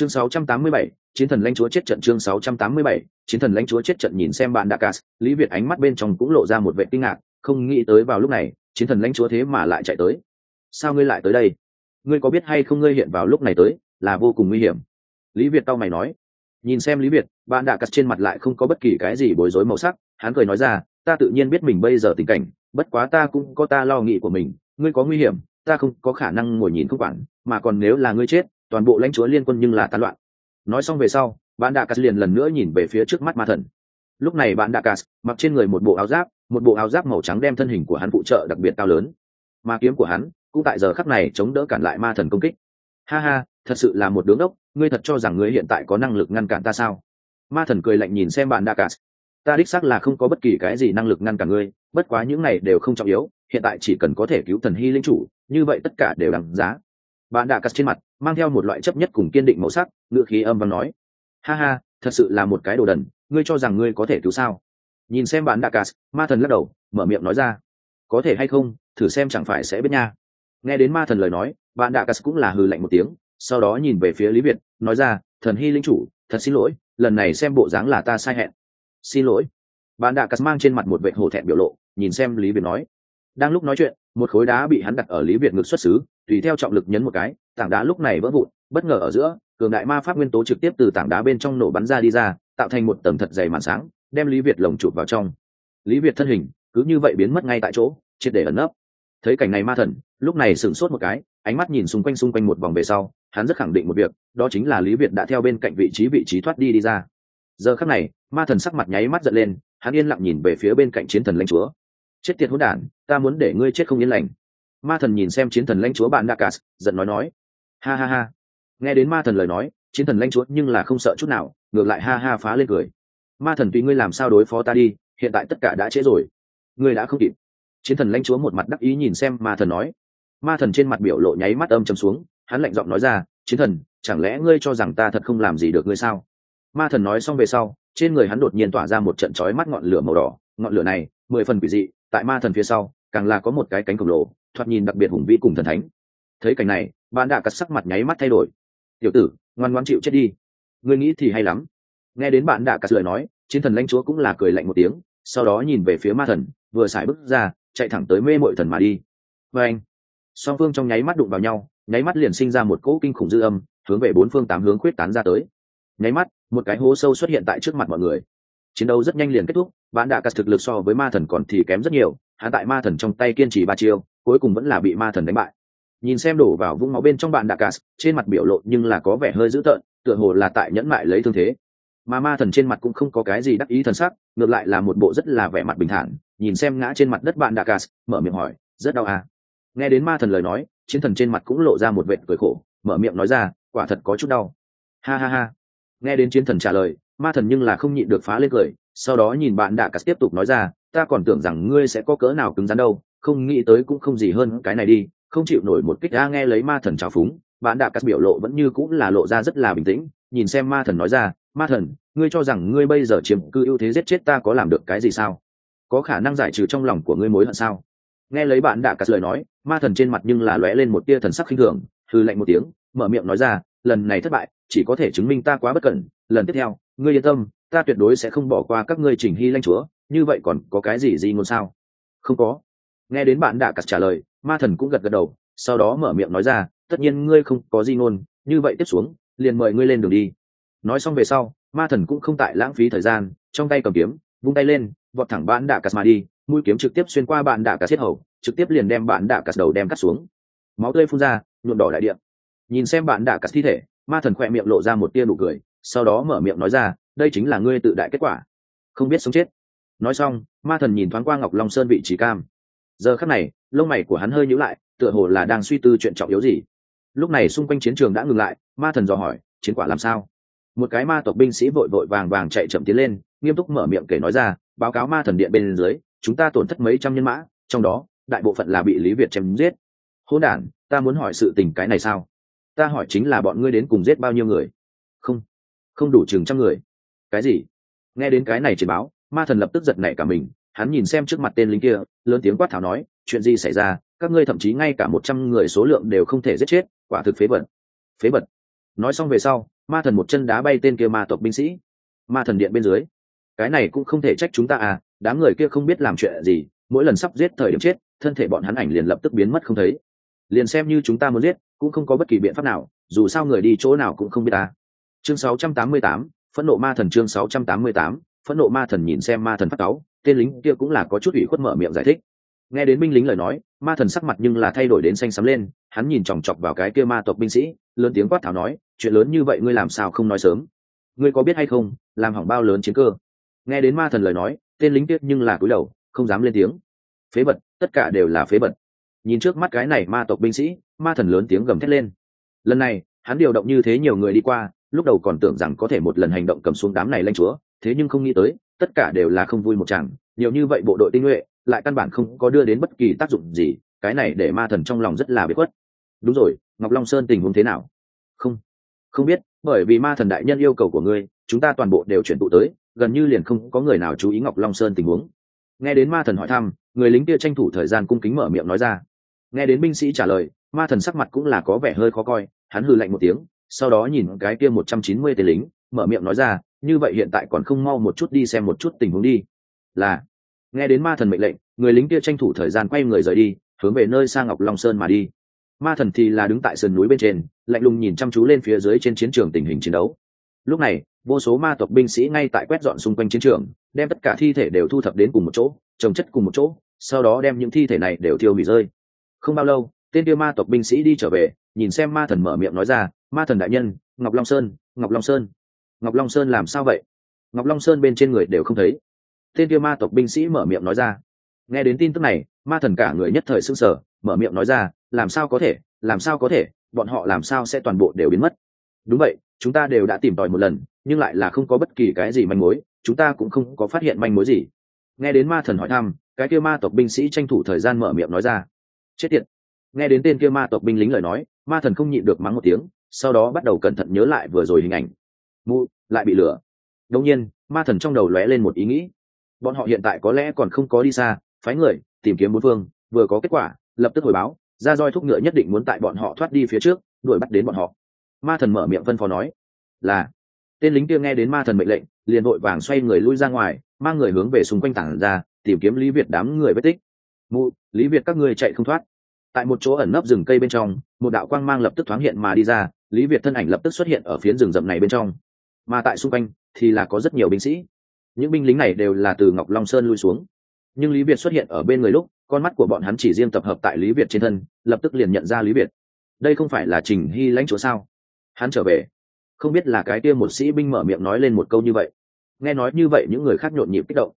chương 687, chiến thần lãnh chúa chết trận chương 687, chiến thần lãnh chúa chết trận nhìn xem bạn Dakas, Lý Việt ánh mắt bên trong cũng lộ ra một vẻ kinh ngạc, không nghĩ tới vào lúc này, chiến thần lãnh chúa thế mà lại chạy tới. Sao ngươi lại tới đây? Ngươi có biết hay không ngươi hiện vào lúc này tới, là vô cùng nguy hiểm. Lý Việt tao mày nói. Nhìn xem Lý Việt, bạn Dakas trên mặt lại không có bất kỳ cái gì bối rối màu sắc, hắn cười nói ra, ta tự nhiên biết mình bây giờ tình cảnh, bất quá ta cũng có ta lo nghĩ của mình, ngươi có nguy hiểm, ta không có khả năng ngồi nhìn không quản, mà còn nếu là ngươi chết, toàn bộ lãnh chúa liên quân nhưng là tán loạn. Nói xong về sau, bạn đạ cắt liền lần nữa nhìn về phía trước mắt ma thần. Lúc này bạn đạ cắt mặc trên người một bộ áo giáp, một bộ áo giáp màu trắng đem thân hình của hắn phụ trợ đặc biệt cao lớn. Ma kiếm của hắn cũng tại giờ khắc này chống đỡ cản lại ma thần công kích. Ha ha, thật sự là một đứng ốc ngươi thật cho rằng ngươi hiện tại có năng lực ngăn cản ta sao? Ma thần cười lạnh nhìn xem bạn đạ cắt ta đích xác là không có bất kỳ cái gì năng lực ngăn cản ngươi, bất quá những này đều không trọng yếu, hiện tại chỉ cần có thể cứu thần hy linh chủ, như vậy tất cả đều đằng giá bạn đạ cắt trên mặt, mang theo một loại chấp nhất cùng kiên định màu sắc ngựa khí âm văn nói. Ha ha, thật sự là một cái đồ đần, ngươi cho rằng ngươi có thể cứu sao? Nhìn xem bạn đạ cắt, ma thần lắc đầu, mở miệng nói ra. Có thể hay không, thử xem chẳng phải sẽ biết nha. Nghe đến ma thần lời nói, bạn đạ cắt cũng là hừ lạnh một tiếng, sau đó nhìn về phía lý việt, nói ra, thần hy linh chủ, thật xin lỗi, lần này xem bộ dáng là ta sai hẹn. Xin lỗi. Bạn đạ cắt mang trên mặt một vệ hổ thẹn biểu lộ, nhìn xem lý việt nói. Đang lúc nói chuyện, một khối đá bị hắn đặt ở lý việt ngực xuất xứ tùy theo trọng lực nhấn một cái, tảng đá lúc này vỡ vụn, bất ngờ ở giữa, cường đại ma pháp nguyên tố trực tiếp từ tảng đá bên trong nổ bắn ra đi ra, tạo thành một tầng thật dày màn sáng, đem lý việt lồng chụp vào trong. Lý việt thân hình, cứ như vậy biến mất ngay tại chỗ, triệt để ẩn nấp. Thấy cảnh này ma thần, lúc này sửng sốt một cái, ánh mắt nhìn xung quanh xung quanh một vòng về sau, hắn rất khẳng định một việc, đó chính là lý việt đã theo bên cạnh vị trí vị trí thoát đi đi ra. Giờ khắc này, ma thần sắc mặt nháy mắt giận lên, hắn yên lặng nhìn về phía bên cạnh chiến thần lãnh chúa. Chết tiệt hỗn đản, ta muốn để ngươi chết không yên lành ma thần nhìn xem chiến thần lãnh chúa bạn Dakas, giận nói nói. Ha ha ha. Nghe đến ma thần lời nói chiến thần lãnh chúa nhưng là không sợ chút nào ngược lại ha ha phá lên cười. Ma thần tùy ngươi làm sao đối phó ta đi hiện tại tất cả đã trễ rồi. Ngươi đã không kịp. Chiến thần lãnh chúa một mặt đắc ý nhìn xem ma thần nói. Ma thần trên mặt biểu lộ nháy mắt âm chầm xuống hắn lạnh giọng nói ra chiến thần chẳng lẽ ngươi cho rằng ta thật không làm gì được ngươi sao? Ma thần nói xong về sau trên người hắn đột nhiên tỏa ra một trận chói mắt ngọn lửa màu đỏ. Ngọn lửa này mười phần quỷ dị tại ma thần phía sau càng là có một cái cánh khổng lồ thoạt nhìn đặc biệt hùng vĩ cùng thần thánh. Thấy cảnh này, bạn đã cắt sắc mặt nháy mắt thay đổi. Tiểu tử, ngoan ngoan chịu chết đi. Ngươi nghĩ thì hay lắm. Nghe đến bạn đã cắt lời nói, chiến thần lãnh chúa cũng là cười lạnh một tiếng, sau đó nhìn về phía ma thần, vừa xài bước ra, chạy thẳng tới mê mội thần mà đi. Và anh. Song phương trong nháy mắt đụng vào nhau, nháy mắt liền sinh ra một cỗ kinh khủng dư âm, hướng về bốn phương tám hướng khuyết tán ra tới. Nháy mắt, một cái hố sâu xuất hiện tại trước mặt mọi người. Chiến đấu rất nhanh liền kết thúc, bạn đã cắt thực lực so với ma thần còn thì kém rất nhiều hắn tại ma thần trong tay kiên trì ba chiêu cuối cùng vẫn là bị ma thần đánh bại. Nhìn xem đổ vào vũng máu bên trong bạn đạ cà trên mặt biểu lộ nhưng là có vẻ hơi dữ tợn, tựa hồ là tại nhẫn mại lấy thương thế. Mà ma thần trên mặt cũng không có cái gì đắc ý thần sắc, ngược lại là một bộ rất là vẻ mặt bình thản, nhìn xem ngã trên mặt đất bạn đạ cà mở miệng hỏi, rất đau à? Nghe đến ma thần lời nói, chiến thần trên mặt cũng lộ ra một vệt cười khổ, mở miệng nói ra, quả thật có chút đau. Ha ha ha. Nghe đến chiến thần trả lời, ma thần nhưng là không nhịn được phá lên cười, sau đó nhìn bạn đạ cà tiếp tục nói ra, ta còn tưởng rằng ngươi sẽ có cỡ nào cứng rắn đâu không nghĩ tới cũng không gì hơn cái này đi, không chịu nổi một kích a nghe lấy ma thần trào phúng, bạn đạp cắt biểu lộ vẫn như cũng là lộ ra rất là bình tĩnh, nhìn xem ma thần nói ra, ma thần, ngươi cho rằng ngươi bây giờ chiếm cư ưu thế giết chết ta có làm được cái gì sao? Có khả năng giải trừ trong lòng của ngươi mối hận sao? Nghe lấy bạn đạ cắt lời nói, ma thần trên mặt nhưng là lóe lên một tia thần sắc khinh thường thư lạnh một tiếng, mở miệng nói ra, lần này thất bại, chỉ có thể chứng minh ta quá bất cẩn, lần tiếp theo, ngươi yên tâm, ta tuyệt đối sẽ không bỏ qua các ngươi chỉnh hy lanh chúa, như vậy còn có cái gì gì ngôn sao? Không có nghe đến bạn đạ cắt trả lời, ma thần cũng gật gật đầu, sau đó mở miệng nói ra, tất nhiên ngươi không có gì ngôn, như vậy tiếp xuống, liền mời ngươi lên đường đi. Nói xong về sau, ma thần cũng không tại lãng phí thời gian, trong tay cầm kiếm, vung tay lên, vọt thẳng bạn đạ cắt mà đi, mũi kiếm trực tiếp xuyên qua bạn đạ cắt xiết hầu, trực tiếp liền đem bạn đạ cắt đầu đem cắt xuống. Máu tươi phun ra, nhuộm đỏ đại điện nhìn xem bạn đạ cắt thi thể, ma thần khỏe miệng lộ ra một tia nụ cười, sau đó mở miệng nói ra, đây chính là ngươi tự đại kết quả. Không biết sống chết. Nói xong, ma thần nhìn thoáng qua ngọc long sơn vị trí cam giờ khắc này, lông mày của hắn hơi nhíu lại, tựa hồ là đang suy tư chuyện trọng yếu gì. Lúc này xung quanh chiến trường đã ngừng lại, ma thần dò hỏi, chiến quả làm sao? Một cái ma tộc binh sĩ vội vội vàng vàng chạy chậm tiến lên, nghiêm túc mở miệng kể nói ra, báo cáo ma thần điện bên dưới, chúng ta tổn thất mấy trăm nhân mã, trong đó, đại bộ phận là bị lý việt chém giết. Hôn đản, ta muốn hỏi sự tình cái này sao? Ta hỏi chính là bọn ngươi đến cùng giết bao nhiêu người? Không không đủ chừng trăm người. Cái gì? Nghe đến cái này chỉ báo, ma thần lập tức giật nảy cả mình hắn nhìn xem trước mặt tên lính kia lớn tiếng quát tháo nói chuyện gì xảy ra? Các ngươi thậm chí ngay cả một trăm người số lượng đều không thể giết chết quả thực phế vật. Phế vật. Nói xong về sau ma thần một chân đá bay tên kia ma tộc binh sĩ. Ma thần điện bên dưới. Cái này cũng không thể trách chúng ta à đám người kia không biết làm chuyện gì mỗi lần sắp giết thời điểm chết thân thể bọn hắn ảnh liền lập tức biến mất không thấy. Liền xem như chúng ta muốn giết cũng không có bất kỳ biện pháp nào dù sao người đi chỗ nào cũng không biết ta. Chương 688, phẫn nộ ma thần chương 688, phẫn nộ ma thần nhìn xem ma thần phát cáu tên lính kia cũng là có chút ủy khuất mở miệng giải thích. Nghe đến binh lính lời nói, ma thần sắc mặt nhưng là thay đổi đến xanh xắm lên, hắn nhìn chòng chọc vào cái kia ma tộc binh sĩ, lớn tiếng quát tháo nói, chuyện lớn như vậy ngươi làm sao không nói sớm? Ngươi có biết hay không, làm hỏng bao lớn chiến cơ? Nghe đến ma thần lời nói, tên lính tiếc nhưng là cúi đầu, không dám lên tiếng. Phế vật, tất cả đều là phế vật. Nhìn trước mắt cái này ma tộc binh sĩ, ma thần lớn tiếng gầm thét lên. Lần này, hắn điều động như thế nhiều người đi qua, lúc đầu còn tưởng rằng có thể một lần hành động cầm xuống đám này lanh chúa thế nhưng không nghĩ tới, tất cả đều là không vui một chẳng nhiều như vậy bộ đội tinh nhuệ, lại căn bản không có đưa đến bất kỳ tác dụng gì, cái này để ma thần trong lòng rất là bế khuất. Đúng rồi, ngọc long sơn tình huống thế nào? Không không biết, bởi vì ma thần đại nhân yêu cầu của ngươi, chúng ta toàn bộ đều chuyển tụ tới, gần như liền không có người nào chú ý ngọc long sơn tình huống. Nghe đến ma thần hỏi thăm, người lính kia tranh thủ thời gian cung kính mở miệng nói ra. Nghe đến binh sĩ trả lời, ma thần sắc mặt cũng là có vẻ hơi khó coi, hắn hừ lạnh một tiếng, sau đó nhìn cái kia một trăm chín mươi tên lính mở miệng nói ra, như vậy hiện tại còn không mau một chút đi xem một chút tình huống đi. Là, nghe đến ma thần mệnh lệnh, người lính kia tranh thủ thời gian quay người rời đi, hướng về nơi sang ngọc long sơn mà đi. Ma thần thì là đứng tại sườn núi bên trên, lạnh lùng nhìn chăm chú lên phía dưới trên chiến trường tình hình chiến đấu. Lúc này, vô số ma tộc binh sĩ ngay tại quét dọn xung quanh chiến trường, đem tất cả thi thể đều thu thập đến cùng một chỗ, trồng chất cùng một chỗ, sau đó đem những thi thể này đều thiêu hủy rơi. Không bao lâu, tên tiêu ma tộc binh sĩ đi trở về, nhìn xem ma thần mở miệng nói ra, ma thần đại nhân, ngọc long sơn, ngọc long sơn ngọc long sơn làm sao vậy? Ngọc long sơn bên trên người đều không thấy. Tên kia ma tộc binh sĩ mở miệng nói ra. Nghe đến tin tức này, ma thần cả người nhất thời s ư n g sở mở miệng nói ra, làm sao có thể? Làm sao có thể? Bọn họ làm sao sẽ toàn bộ đều biến mất? Đúng vậy, chúng ta đều đã tìm tòi một lần, nhưng lại là không có bất kỳ cái gì manh mối, chúng ta cũng không có phát hiện manh mối gì. Nghe đến ma thần hỏi thăm, cái kia ma tộc binh sĩ tranh thủ thời gian mở miệng nói ra. Chết tiệt. Nghe đến tên kia ma tộc binh lính lời nói, ma thần không nhịn được mắng một tiếng, sau đó bắt đầu cẩn thận nhớ lại vừa rồi hình ảnh mụ, lại bị lửa đông nhiên, ma thần trong đầu lóe lên một ý nghĩ. Bọn họ hiện tại có lẽ còn không có đi xa, phái người, tìm kiếm bốn phương, vừa có kết quả, lập tức hồi báo, ra roi thúc ngựa nhất định muốn tại bọn họ thoát đi phía trước, đuổi bắt đến bọn họ. Ma thần mở miệng phân phó nói, là. Tên lính kia nghe đến ma thần mệnh lệnh, liền vội vàng xoay người lui ra ngoài, mang người hướng về xung quanh tảng ra, tìm kiếm lý việt đám người vết tích. Mụ, lý việt các ngươi chạy không thoát. Tại một chỗ ẩn nấp rừng cây bên trong, một đạo quang mang lập tức thoáng hiện mà đi ra, lý việt thân ảnh lập tức xuất hiện ở phiến rừng rậm này bên trong mà tại xung quanh thì là có rất nhiều binh sĩ. Những binh lính này đều là từ ngọc long sơn lui xuống. Nhưng lý việt xuất hiện ở bên người lúc, con mắt của bọn hắn chỉ riêng tập hợp tại lý việt trên thân, lập tức liền nhận ra lý việt. Đây không phải là trình hy lãnh chúa sao? Hắn trở về. Không biết là cái kia một sĩ binh mở miệng nói lên một câu như vậy. Nghe nói như vậy những người khác nhộn nhịp kích động.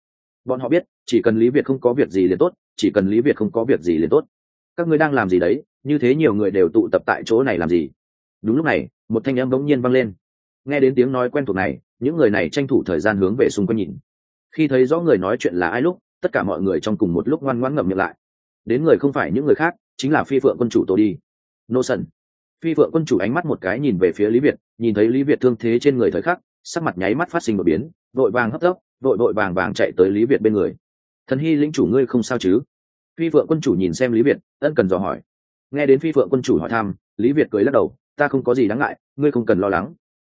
Bọn họ biết, chỉ cần lý việt không có việc gì liền tốt, chỉ cần lý việt không có việc gì liền tốt. Các ngươi đang làm gì đấy? Như thế nhiều người đều tụ tập tại chỗ này làm gì? Đúng lúc này, một thanh âm bỗng nhiên vang lên nghe đến tiếng nói quen thuộc này, những người này tranh thủ thời gian hướng về xung quanh nhìn. Khi thấy rõ người nói chuyện là ai lúc, tất cả mọi người trong cùng một lúc ngoan ngoãn ngậm miệng lại. Đến người không phải những người khác, chính là phi phượng quân chủ tô đi. Nô sần. Phi phượng quân chủ ánh mắt một cái nhìn về phía lý việt, nhìn thấy lý việt thương thế trên người thời khắc, sắc mặt nháy mắt phát sinh một biến, vội vàng hấp tấp, vội vội vàng vàng chạy tới lý việt bên người. Thần hy lĩnh chủ ngươi không sao chứ? Phi phượng quân chủ nhìn xem lý việt, ân cần dò hỏi. Nghe đến phi phượng quân chủ hỏi thăm, lý việt cười lắc đầu, ta không có gì đáng ngại, ngươi không cần lo lắng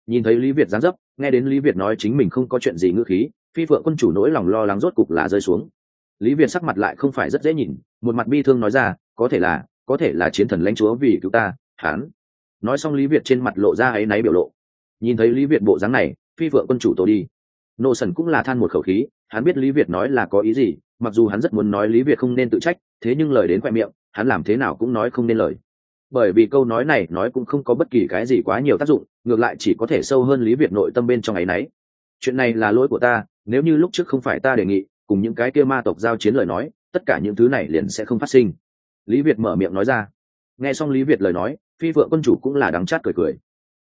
nhìn thấy lý việt gián dấp, nghe đến lý việt nói chính mình không có chuyện gì ngữ khí, phi phượng quân chủ nỗi lòng lo lắng rốt cục là rơi xuống. Lý việt sắc mặt lại không phải rất dễ nhìn, một mặt bi thương nói ra, có thể là, có thể là chiến thần lãnh chúa vì cứu ta hán nói xong lý việt trên mặt lộ ra áy náy biểu lộ. Nhìn thấy lý việt bộ dáng này, phi vợ quân chủ tổ đi. Nô sần cũng là than một khẩu khí, hắn biết lý việt nói là có ý gì, mặc dù hắn rất muốn nói lý việt không nên tự trách, thế nhưng lời đến khoe miệng, hắn làm thế nào cũng nói không nên lời bởi vì câu nói này nói cũng không có bất kỳ cái gì quá nhiều tác dụng ngược lại chỉ có thể sâu hơn lý việt nội tâm bên trong ấ y n ấ y chuyện này là lỗi của ta nếu như lúc trước không phải ta đề nghị cùng những cái kia ma tộc giao chiến lời nói tất cả những thứ này liền sẽ không phát sinh. Lý việt mở miệng nói ra. Nghe xong lý việt lời nói phi vợ quân chủ cũng là đắng chát cười cười.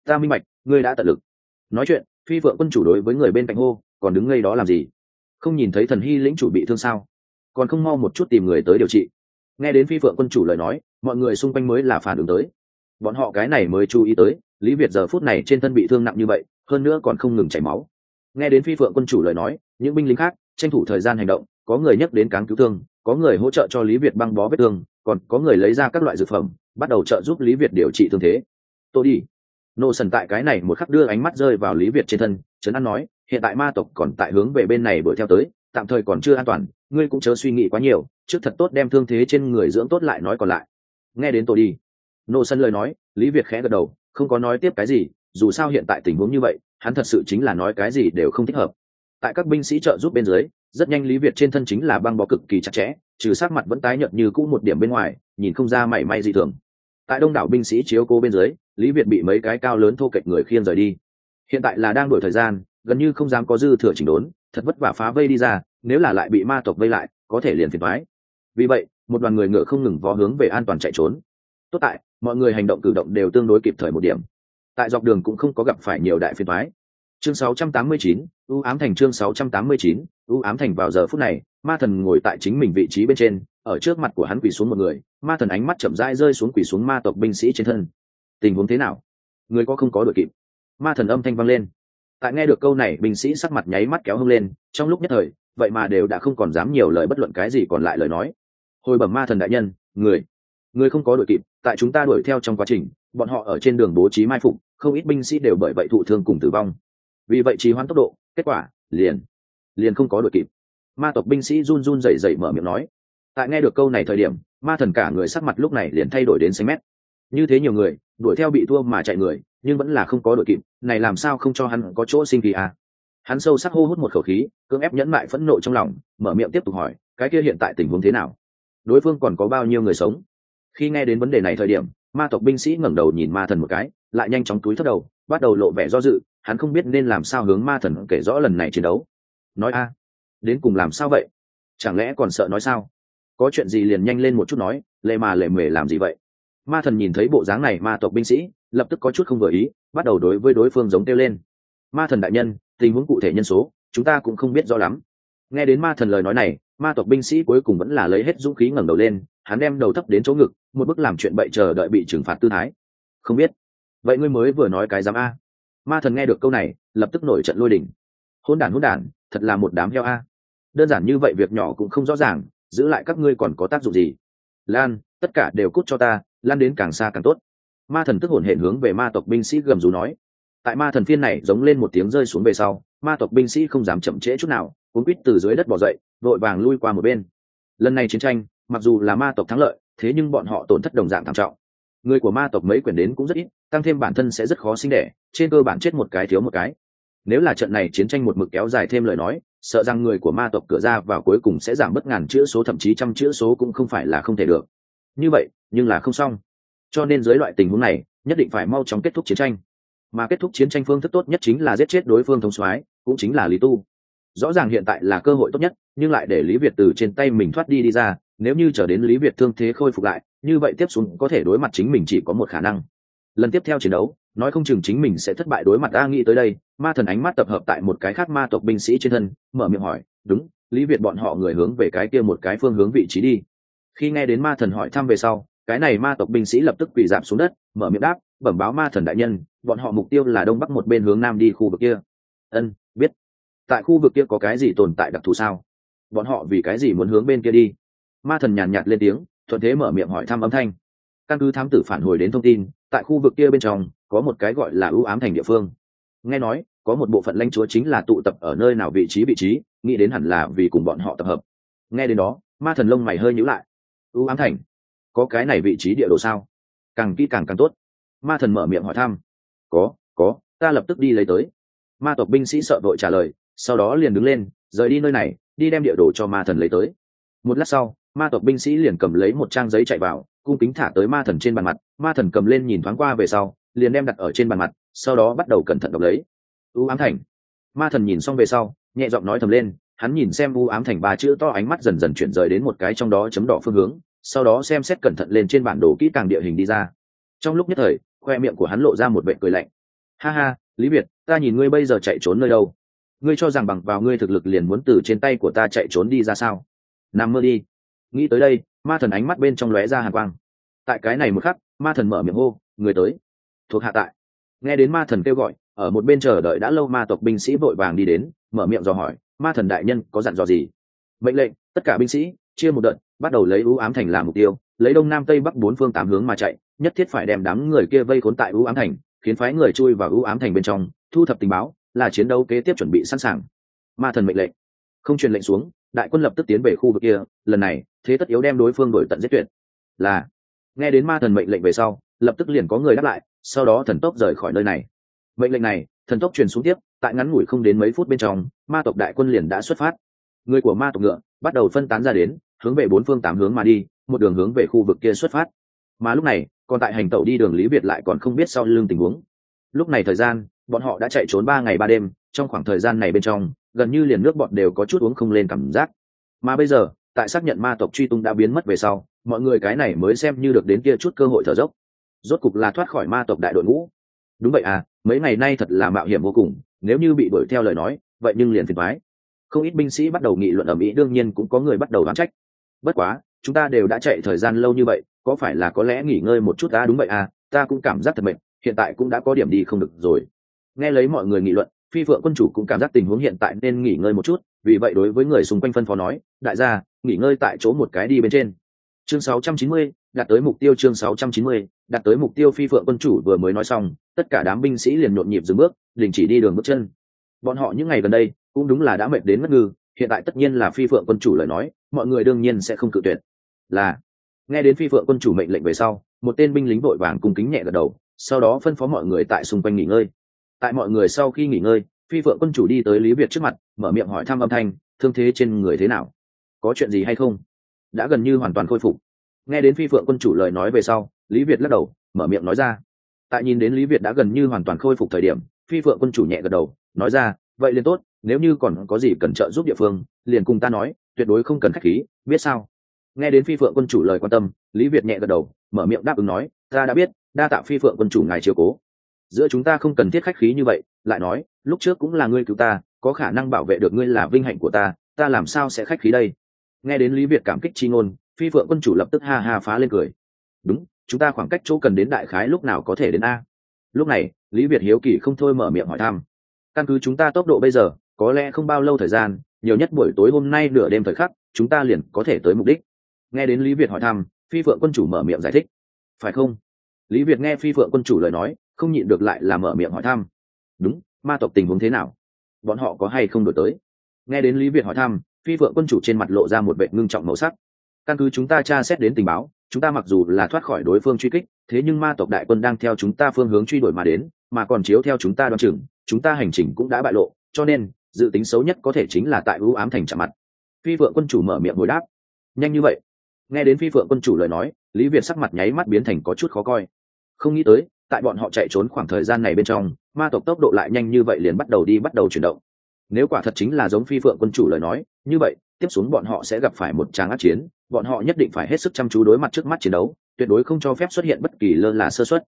Ta minh mạch, ngươi đã tận lực. Nói chuyện phi vợ quân chủ đối với người bên cạnh hô còn đứng ngay đó làm gì? Không nhìn thấy thần hy lĩnh chủ bị thương sao? Còn không mau một chút tìm người tới điều trị. Nghe đến phi vợ quân chủ lời nói mọi người xung quanh mới là phản ứng tới. Bọn họ cái này mới chú ý tới, lý việt giờ phút này trên thân bị thương nặng như vậy, hơn nữa còn không ngừng chảy máu. Nghe đến phi phượng quân chủ lời nói, những binh lính khác, tranh thủ thời gian hành động, có người nhắc đến cáng cứu thương, có người hỗ trợ cho lý việt băng bó vết thương, còn có người lấy ra các loại dược phẩm, bắt đầu trợ giúp lý việt điều trị thương thế. Tôi đi. Nô sần tại cái này một khắc đưa ánh mắt rơi vào lý việt trên thân, trấn an nói, hiện tại ma tộc còn tại hướng về bên này đuổi theo tới, tạm thời còn chưa an toàn, ngươi cũng chớ suy nghĩ quá nhiều, trước thật tốt đem thương thế trên người dưỡng tốt lại nói còn lại nghe đến tôi đi. Nô sân lời nói, lý việt khẽ gật đầu, không có nói tiếp cái gì, dù sao hiện tại tình huống như vậy, hắn thật sự chính là nói cái gì đều không thích hợp. Tại các binh sĩ trợ giúp bên dưới, rất nhanh lý việt trên thân chính là băng bó cực kỳ chặt chẽ, trừ sát mặt vẫn tái nhợt như cũ một điểm bên ngoài, nhìn không ra mảy may gì thường. Tại đông đảo binh sĩ chiếu cố bên dưới, lý việt bị mấy cái cao lớn thô kệch người khiêng rời đi. Hiện tại là đang đổi thời gian, gần như không dám có dư thừa chỉnh đốn, thật vất vả phá vây đi ra, nếu là lại bị ma tộc vây lại, có thể liền phiền thoái vì vậy một đoàn người ngựa không ngừng vó hướng về an toàn chạy trốn. Tốt tại mọi người hành động cử động đều tương đối kịp thời một điểm. Tại dọc đường cũng không có gặp phải nhiều đại phiền thoái chương 689, u ám thành chương 689, u ám thành vào giờ phút này ma thần ngồi tại chính mình vị trí bên trên ở trước mặt của hắn quỳ xuống một người ma thần ánh mắt chậm rãi rơi xuống quỳ xuống ma tộc binh sĩ trên thân. Tình huống thế nào? Người có không có đội kịp? Ma thần âm thanh vang lên. Tại nghe được câu này binh sĩ sắc mặt nháy mắt kéo hông lên trong lúc nhất thời vậy mà đều đã không còn dám nhiều lời bất luận cái gì còn lại lời nói hồi bẩm ma thần đại nhân, người người không có đội kịp, tại chúng ta đuổi theo trong quá trình, bọn họ ở trên đường bố trí mai phục, không ít binh sĩ đều bởi vậy thụ thương cùng tử vong. Vì vậy trì hoãn tốc độ, kết quả, liền liền không có đội kịp. Ma tộc binh sĩ run run rẩy rẩy mở miệng nói. Tại nghe được câu này thời điểm, ma thần cả người sắc mặt lúc này liền thay đổi đến xanh mét. Như thế nhiều người, đuổi theo bị thua mà chạy người, nhưng vẫn là không có đội kịp, này làm sao không cho hắn có chỗ sinh kỳ à? Hắn sâu sắc hô hút một khẩu khí, cưỡng ép nhẫn mại phẫn nộ trong lòng, mở miệng tiếp tục hỏi, cái kia hiện tại tình huống thế nào? Đối phương còn có bao nhiêu người sống? Khi nghe đến vấn đề này thời điểm, ma tộc binh sĩ ngẩng đầu nhìn ma thần một cái, lại nhanh chóng túi thất đầu, bắt đầu lộ vẻ do dự, hắn không biết nên làm sao hướng ma thần kể rõ lần này chiến đấu. Nói a, đến cùng làm sao vậy? Chẳng lẽ còn sợ nói sao? Có chuyện gì liền nhanh lên một chút nói, lệ mà lệ mề làm gì vậy? Ma thần nhìn thấy bộ dáng này ma tộc binh sĩ, lập tức có chút không vừa ý, bắt đầu đối với đối phương giống kêu lên. Ma thần đại nhân, tình huống cụ thể nhân số, chúng ta cũng không biết rõ lắm. Nghe đến ma thần lời nói này ma tộc binh sĩ cuối cùng vẫn là lấy hết dũng khí ngẩng đầu lên, hắn đem đầu thấp đến chỗ ngực, một bức làm chuyện bậy chờ đợi bị trừng phạt tư thái. Không biết. Vậy ngươi mới vừa nói cái dám a. Ma thần nghe được câu này, lập tức nổi trận lôi đỉnh hôn đản hôn đản, thật là một đám heo a. Đơn giản như vậy việc nhỏ cũng không rõ ràng, giữ lại các ngươi còn có tác dụng gì? Lan, tất cả đều cút cho ta, lan đến càng xa càng tốt. Ma thần tức hồn hển hướng về ma tộc binh sĩ gầm rú nói. Tại ma thần phiên này giống lên một tiếng rơi xuống về sau, ma tộc binh sĩ không dám chậm trễ chút nào cuốn quýt từ dưới đất bỏ dậy, vội vàng lui qua một bên. Lần này chiến tranh, mặc dù là ma tộc thắng lợi, thế nhưng bọn họ tổn thất đồng dạng thảm trọng. Người của ma tộc mấy quyển đến cũng rất ít, tăng thêm bản thân sẽ rất khó sinh đẻ, trên cơ bản chết một cái thiếu một cái. Nếu là trận này chiến tranh một mực kéo dài thêm lời nói, sợ rằng người của ma tộc cửa ra vào cuối cùng sẽ giảm bớt ngàn chữ số, thậm chí trăm chữ số cũng không phải là không thể được. Như vậy, nhưng là không xong. Cho nên dưới loại tình huống này, nhất định phải mau chóng kết thúc chiến tranh. Mà kết thúc chiến tranh phương thức tốt nhất chính là giết chết đối phương thống soái, cũng chính là lý tu rõ ràng hiện tại là cơ hội tốt nhất, nhưng lại để lý việt từ trên tay mình thoát đi đi ra, nếu như trở đến lý việt thương thế khôi phục lại, như vậy tiếp xuống có thể đối mặt chính mình chỉ có một khả năng. Lần tiếp theo chiến đấu, nói không chừng chính mình sẽ thất bại đối mặt a nghĩ tới đây, ma thần ánh mắt tập hợp tại một cái khác ma tộc binh sĩ trên thân, mở miệng hỏi, đúng, lý việt bọn họ người hướng về cái kia một cái phương hướng vị trí đi. Khi nghe đến ma thần hỏi thăm về sau, cái này ma tộc binh sĩ lập tức quỳ giảm xuống đất, mở miệng đáp, bẩm báo ma thần đại nhân, bọn họ mục tiêu là đông bắc một bên hướng nam đi khu vực kia. Ân tại khu vực kia có cái gì tồn tại đặc thù sao? Bọn họ vì cái gì muốn hướng bên kia đi? Ma thần nhàn nhạt lên tiếng, thuận thế mở miệng hỏi thăm âm thanh. Căn cứ thám tử phản hồi đến thông tin, tại khu vực kia bên trong, có một cái gọi là ưu ám thành địa phương. Nghe nói, có một bộ phận lãnh chúa chính là tụ tập ở nơi nào vị trí vị trí, nghĩ đến hẳn là vì cùng bọn họ tập hợp. Nghe đến đó, ma thần lông mày hơi nhữ lại. Ưu ám thành? Có cái này vị trí địa đồ sao? Càng kỹ càng càng tốt. Ma thần mở miệng hỏi thăm. Có có, ta lập tức đi lấy tới. Ma tộc binh sĩ sợ đội trả lời sau đó liền đứng lên, rời đi nơi này, đi đem địa đồ cho ma thần lấy tới. Một lát sau, ma tộc binh sĩ liền cầm lấy một trang giấy chạy vào, cung kính thả tới ma thần trên bàn mặt. Ma thần cầm lên nhìn thoáng qua về sau, liền đem đặt ở trên bàn mặt, sau đó bắt đầu cẩn thận đọc lấy. U ám thành. Ma thần nhìn xong về sau, nhẹ giọng nói thầm lên, hắn nhìn xem u ám thành ba chữ to ánh mắt dần dần chuyển rời đến một cái trong đó chấm đỏ phương hướng, sau đó xem xét cẩn thận lên trên bản đồ kỹ càng địa hình đi ra. Trong lúc nhất thời, khoe miệng của hắn lộ ra một vệ cười lạnh. Ha ha, lý việt, ta nhìn ngươi bây giờ chạy trốn nơi đâu? Ngươi cho rằng bằng vào ngươi thực lực liền muốn từ trên tay của ta chạy trốn đi ra sao? Nằm mơ đi. Nghĩ tới đây, ma thần ánh mắt bên trong lóe ra hàng quang. Tại cái này một khắc, ma thần mở miệng hô, người tới. Thuộc hạ tại. Nghe đến ma thần kêu gọi, ở một bên chờ đợi đã lâu ma tộc binh sĩ vội vàng đi đến, mở miệng dò hỏi, ma thần đại nhân, có dặn dò gì? Mệnh lệnh, tất cả binh sĩ, chia một đợt, bắt đầu lấy ưu ám thành làm mục tiêu, lấy đông nam tây bắc bốn phương tám hướng mà chạy, nhất thiết phải đem đám người kia vây khốn tại ưu ám thành, khiến phái người chui vào ưu ám thành bên trong, thu thập tình báo là chiến đấu kế tiếp chuẩn bị sẵn sàng. Ma thần mệnh lệnh. Không truyền lệnh xuống, đại quân lập tức tiến về khu vực kia, lần này, thế tất yếu đem đối phương đổi tận giết tuyệt. Là, nghe đến ma thần mệnh lệnh về sau, lập tức liền có người đáp lại, sau đó thần tốc rời khỏi nơi này. Mệnh lệnh này, thần tốc truyền xuống tiếp, tại ngắn ngủi không đến mấy phút bên trong, ma tộc đại quân liền đã xuất phát. Người của ma tộc ngựa, bắt đầu phân tán ra đến, hướng về bốn phương tám hướng mà đi, một đường hướng về khu vực kia xuất phát. Mà lúc này, còn tại hành tẩu đi đường lý việt lại còn không biết sau lưng tình huống. Lúc này thời gian bọn họ đã chạy trốn ba ngày ba đêm, trong khoảng thời gian này bên trong, gần như liền nước bọn đều có chút uống không lên cảm giác. Mà bây giờ, tại xác nhận ma tộc truy tung đã biến mất về sau, mọi người cái này mới xem như được đến kia chút cơ hội thở dốc. Rốt cục là thoát khỏi ma tộc đại đội ngũ. Đúng vậy à mấy ngày nay thật là mạo hiểm vô cùng, nếu như bị đuổi theo lời nói, vậy nhưng liền phiền thoái không ít binh sĩ bắt đầu nghị luận ở mỹ, đương nhiên cũng có người bắt đầu đoán trách. Bất quá, chúng ta đều đã chạy thời gian lâu như vậy, có phải là có lẽ nghỉ ngơi một chút ta đúng vậy à ta cũng cảm giác thật mệt, hiện tại cũng đã có điểm đi không được rồi nghe lấy mọi người nghị luận phi phượng quân chủ cũng cảm giác tình huống hiện tại nên nghỉ ngơi một chút vì vậy đối với người xung quanh phân phó nói đại gia nghỉ ngơi tại chỗ một cái đi bên trên. Chương 690, đạt tới mục tiêu chương 690, đạt tới mục tiêu phi phượng quân chủ vừa mới nói xong tất cả đám binh sĩ liền nhộn nhịp dừng bước đình chỉ đi đường bước chân. Bọn họ những ngày gần đây cũng đúng là đã mệt đến mất ngư hiện tại tất nhiên là phi phượng quân chủ lời nói mọi người đương nhiên sẽ không cự tuyệt. Là nghe đến phi phượng quân chủ mệnh lệnh về sau một tên binh lính vội vàng cung kính nhẹ gật đầu sau đó phân phó mọi người tại xung quanh nghỉ ngơi tại mọi người sau khi nghỉ ngơi, phi phượng quân chủ đi tới lý việt trước mặt, mở miệng hỏi thăm âm thanh, thương thế trên người thế nào? Có chuyện gì hay không? Đã gần như hoàn toàn khôi phục. Nghe đến phi phượng quân chủ lời nói về sau, lý việt lắc đầu, mở miệng nói ra. Tại nhìn đến lý việt đã gần như hoàn toàn khôi phục thời điểm, phi phượng quân chủ nhẹ gật đầu, nói ra, vậy liền tốt, nếu như còn có gì cần trợ giúp địa phương, liền cùng ta nói, tuyệt đối không cần khách khí, biết sao? Nghe đến phi phượng quân chủ lời quan tâm, lý việt nhẹ gật đầu, mở miệng đáp ứng nói, ta đã biết, đa tạ phi phượng quân chủ ngài chiều cố giữa chúng ta không cần thiết khách khí như vậy, lại nói, lúc trước cũng là ngươi cứu ta, có khả năng bảo vệ được ngươi là vinh hạnh của ta ta làm sao sẽ khách khí đây? Nghe đến lý việt cảm kích chi ngôn, phi phượng quân chủ lập tức ha ha phá lên cười. Đúng, chúng ta khoảng cách chỗ cần đến đại khái lúc nào có thể đến a? Lúc này, lý việt hiếu kỳ không thôi mở miệng hỏi thăm. Căn cứ chúng ta tốc độ bây giờ, có lẽ không bao lâu thời gian, nhiều nhất buổi tối hôm nay nửa đêm thời khắc, chúng ta liền có thể tới mục đích. Nghe đến lý việt hỏi thăm, phi phượng quân chủ mở miệng giải thích. Phải không? Lý việt nghe phi phượng quân chủ lời nói không nhịn được lại là mở miệng hỏi thăm. Đúng, ma tộc tình huống thế nào? Bọn họ có hay không đổi tới? Nghe đến lý việt hỏi thăm, phi vợ quân chủ trên mặt lộ ra một vệ ngưng trọng màu sắc. Căn cứ chúng ta tra xét đến tình báo, chúng ta mặc dù là thoát khỏi đối phương truy kích, thế nhưng ma tộc đại quân đang theo chúng ta phương hướng truy đuổi mà đến, mà còn chiếu theo chúng ta đoán chừng, chúng ta hành trình cũng đã bại lộ, cho nên, dự tính xấu nhất có thể chính là tại ưu ám thành chạm mặt. Phi vợ quân chủ mở miệng hồi đáp. Nhanh như vậy. Nghe đến phi vợ quân chủ lời nói, lý việt sắc mặt nháy mắt biến thành có chút khó coi. Không nghĩ tới tại bọn họ chạy trốn khoảng thời gian này bên trong, ma tộc tốc độ lại nhanh như vậy liền bắt đầu đi bắt đầu chuyển động. Nếu quả thật chính là giống phi phượng quân chủ lời nói, như vậy, tiếp xuống bọn họ sẽ gặp phải một tràng át chiến, bọn họ nhất định phải hết sức chăm chú đối mặt trước mắt chiến đấu, tuyệt đối không cho phép xuất hiện bất kỳ lơ là sơ xuất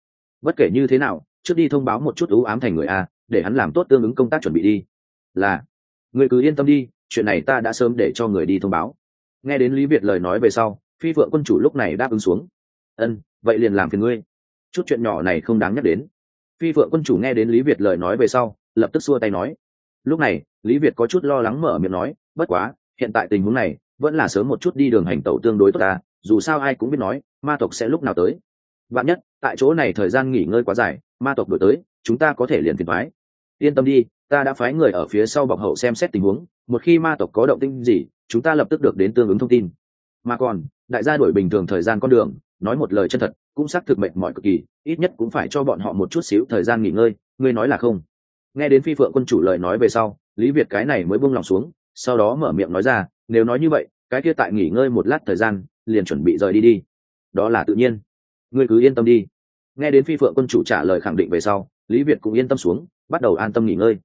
bất kể như thế nào, trước đi thông báo một chút ưu ám thành người a, để hắn làm tốt tương ứng công tác chuẩn bị đi. Là, người cứ yên tâm đi, chuyện này ta đã sớm để cho người đi thông báo. Nghe đến lý việt lời nói về sau, phi phượng quân chủ lúc này đáp ứng xuống. Ân, vậy liền làm phiền ngươi chút chuyện nhỏ này không đáng nhắc đến. Phi phượng quân chủ nghe đến lý việt lời nói về sau, lập tức xua tay nói. Lúc này, lý việt có chút lo lắng mở miệng nói, bất quá, hiện tại tình huống này, vẫn là sớm một chút đi đường hành tẩu tương đối tốt ta, dù sao ai cũng biết nói, ma tộc sẽ lúc nào tới. Vạn nhất, tại chỗ này thời gian nghỉ ngơi quá dài, ma tộc đổi tới, chúng ta có thể liền phiền thoái yên tâm đi, ta đã phái người ở phía sau bọc hậu xem xét tình huống, một khi ma tộc có động tinh gì, chúng ta lập tức được đến tương ứng thông tin. Mà còn, đại gia đổi bình thường thời gian con đường nói một lời chân thật, cũng xác thực mệnh mọi cực kỳ, ít nhất cũng phải cho bọn họ một chút xíu thời gian nghỉ ngơi, ngươi nói là không. Nghe đến phi phượng quân chủ lời nói về sau, lý việt cái này mới buông lòng xuống, sau đó mở miệng nói ra, nếu nói như vậy, cái kia tại nghỉ ngơi một lát thời gian, liền chuẩn bị rời đi đi. Đó là tự nhiên. Ngươi cứ yên tâm đi. Nghe đến phi phượng quân chủ trả lời khẳng định về sau, lý việt cũng yên tâm xuống, bắt đầu an tâm nghỉ ngơi.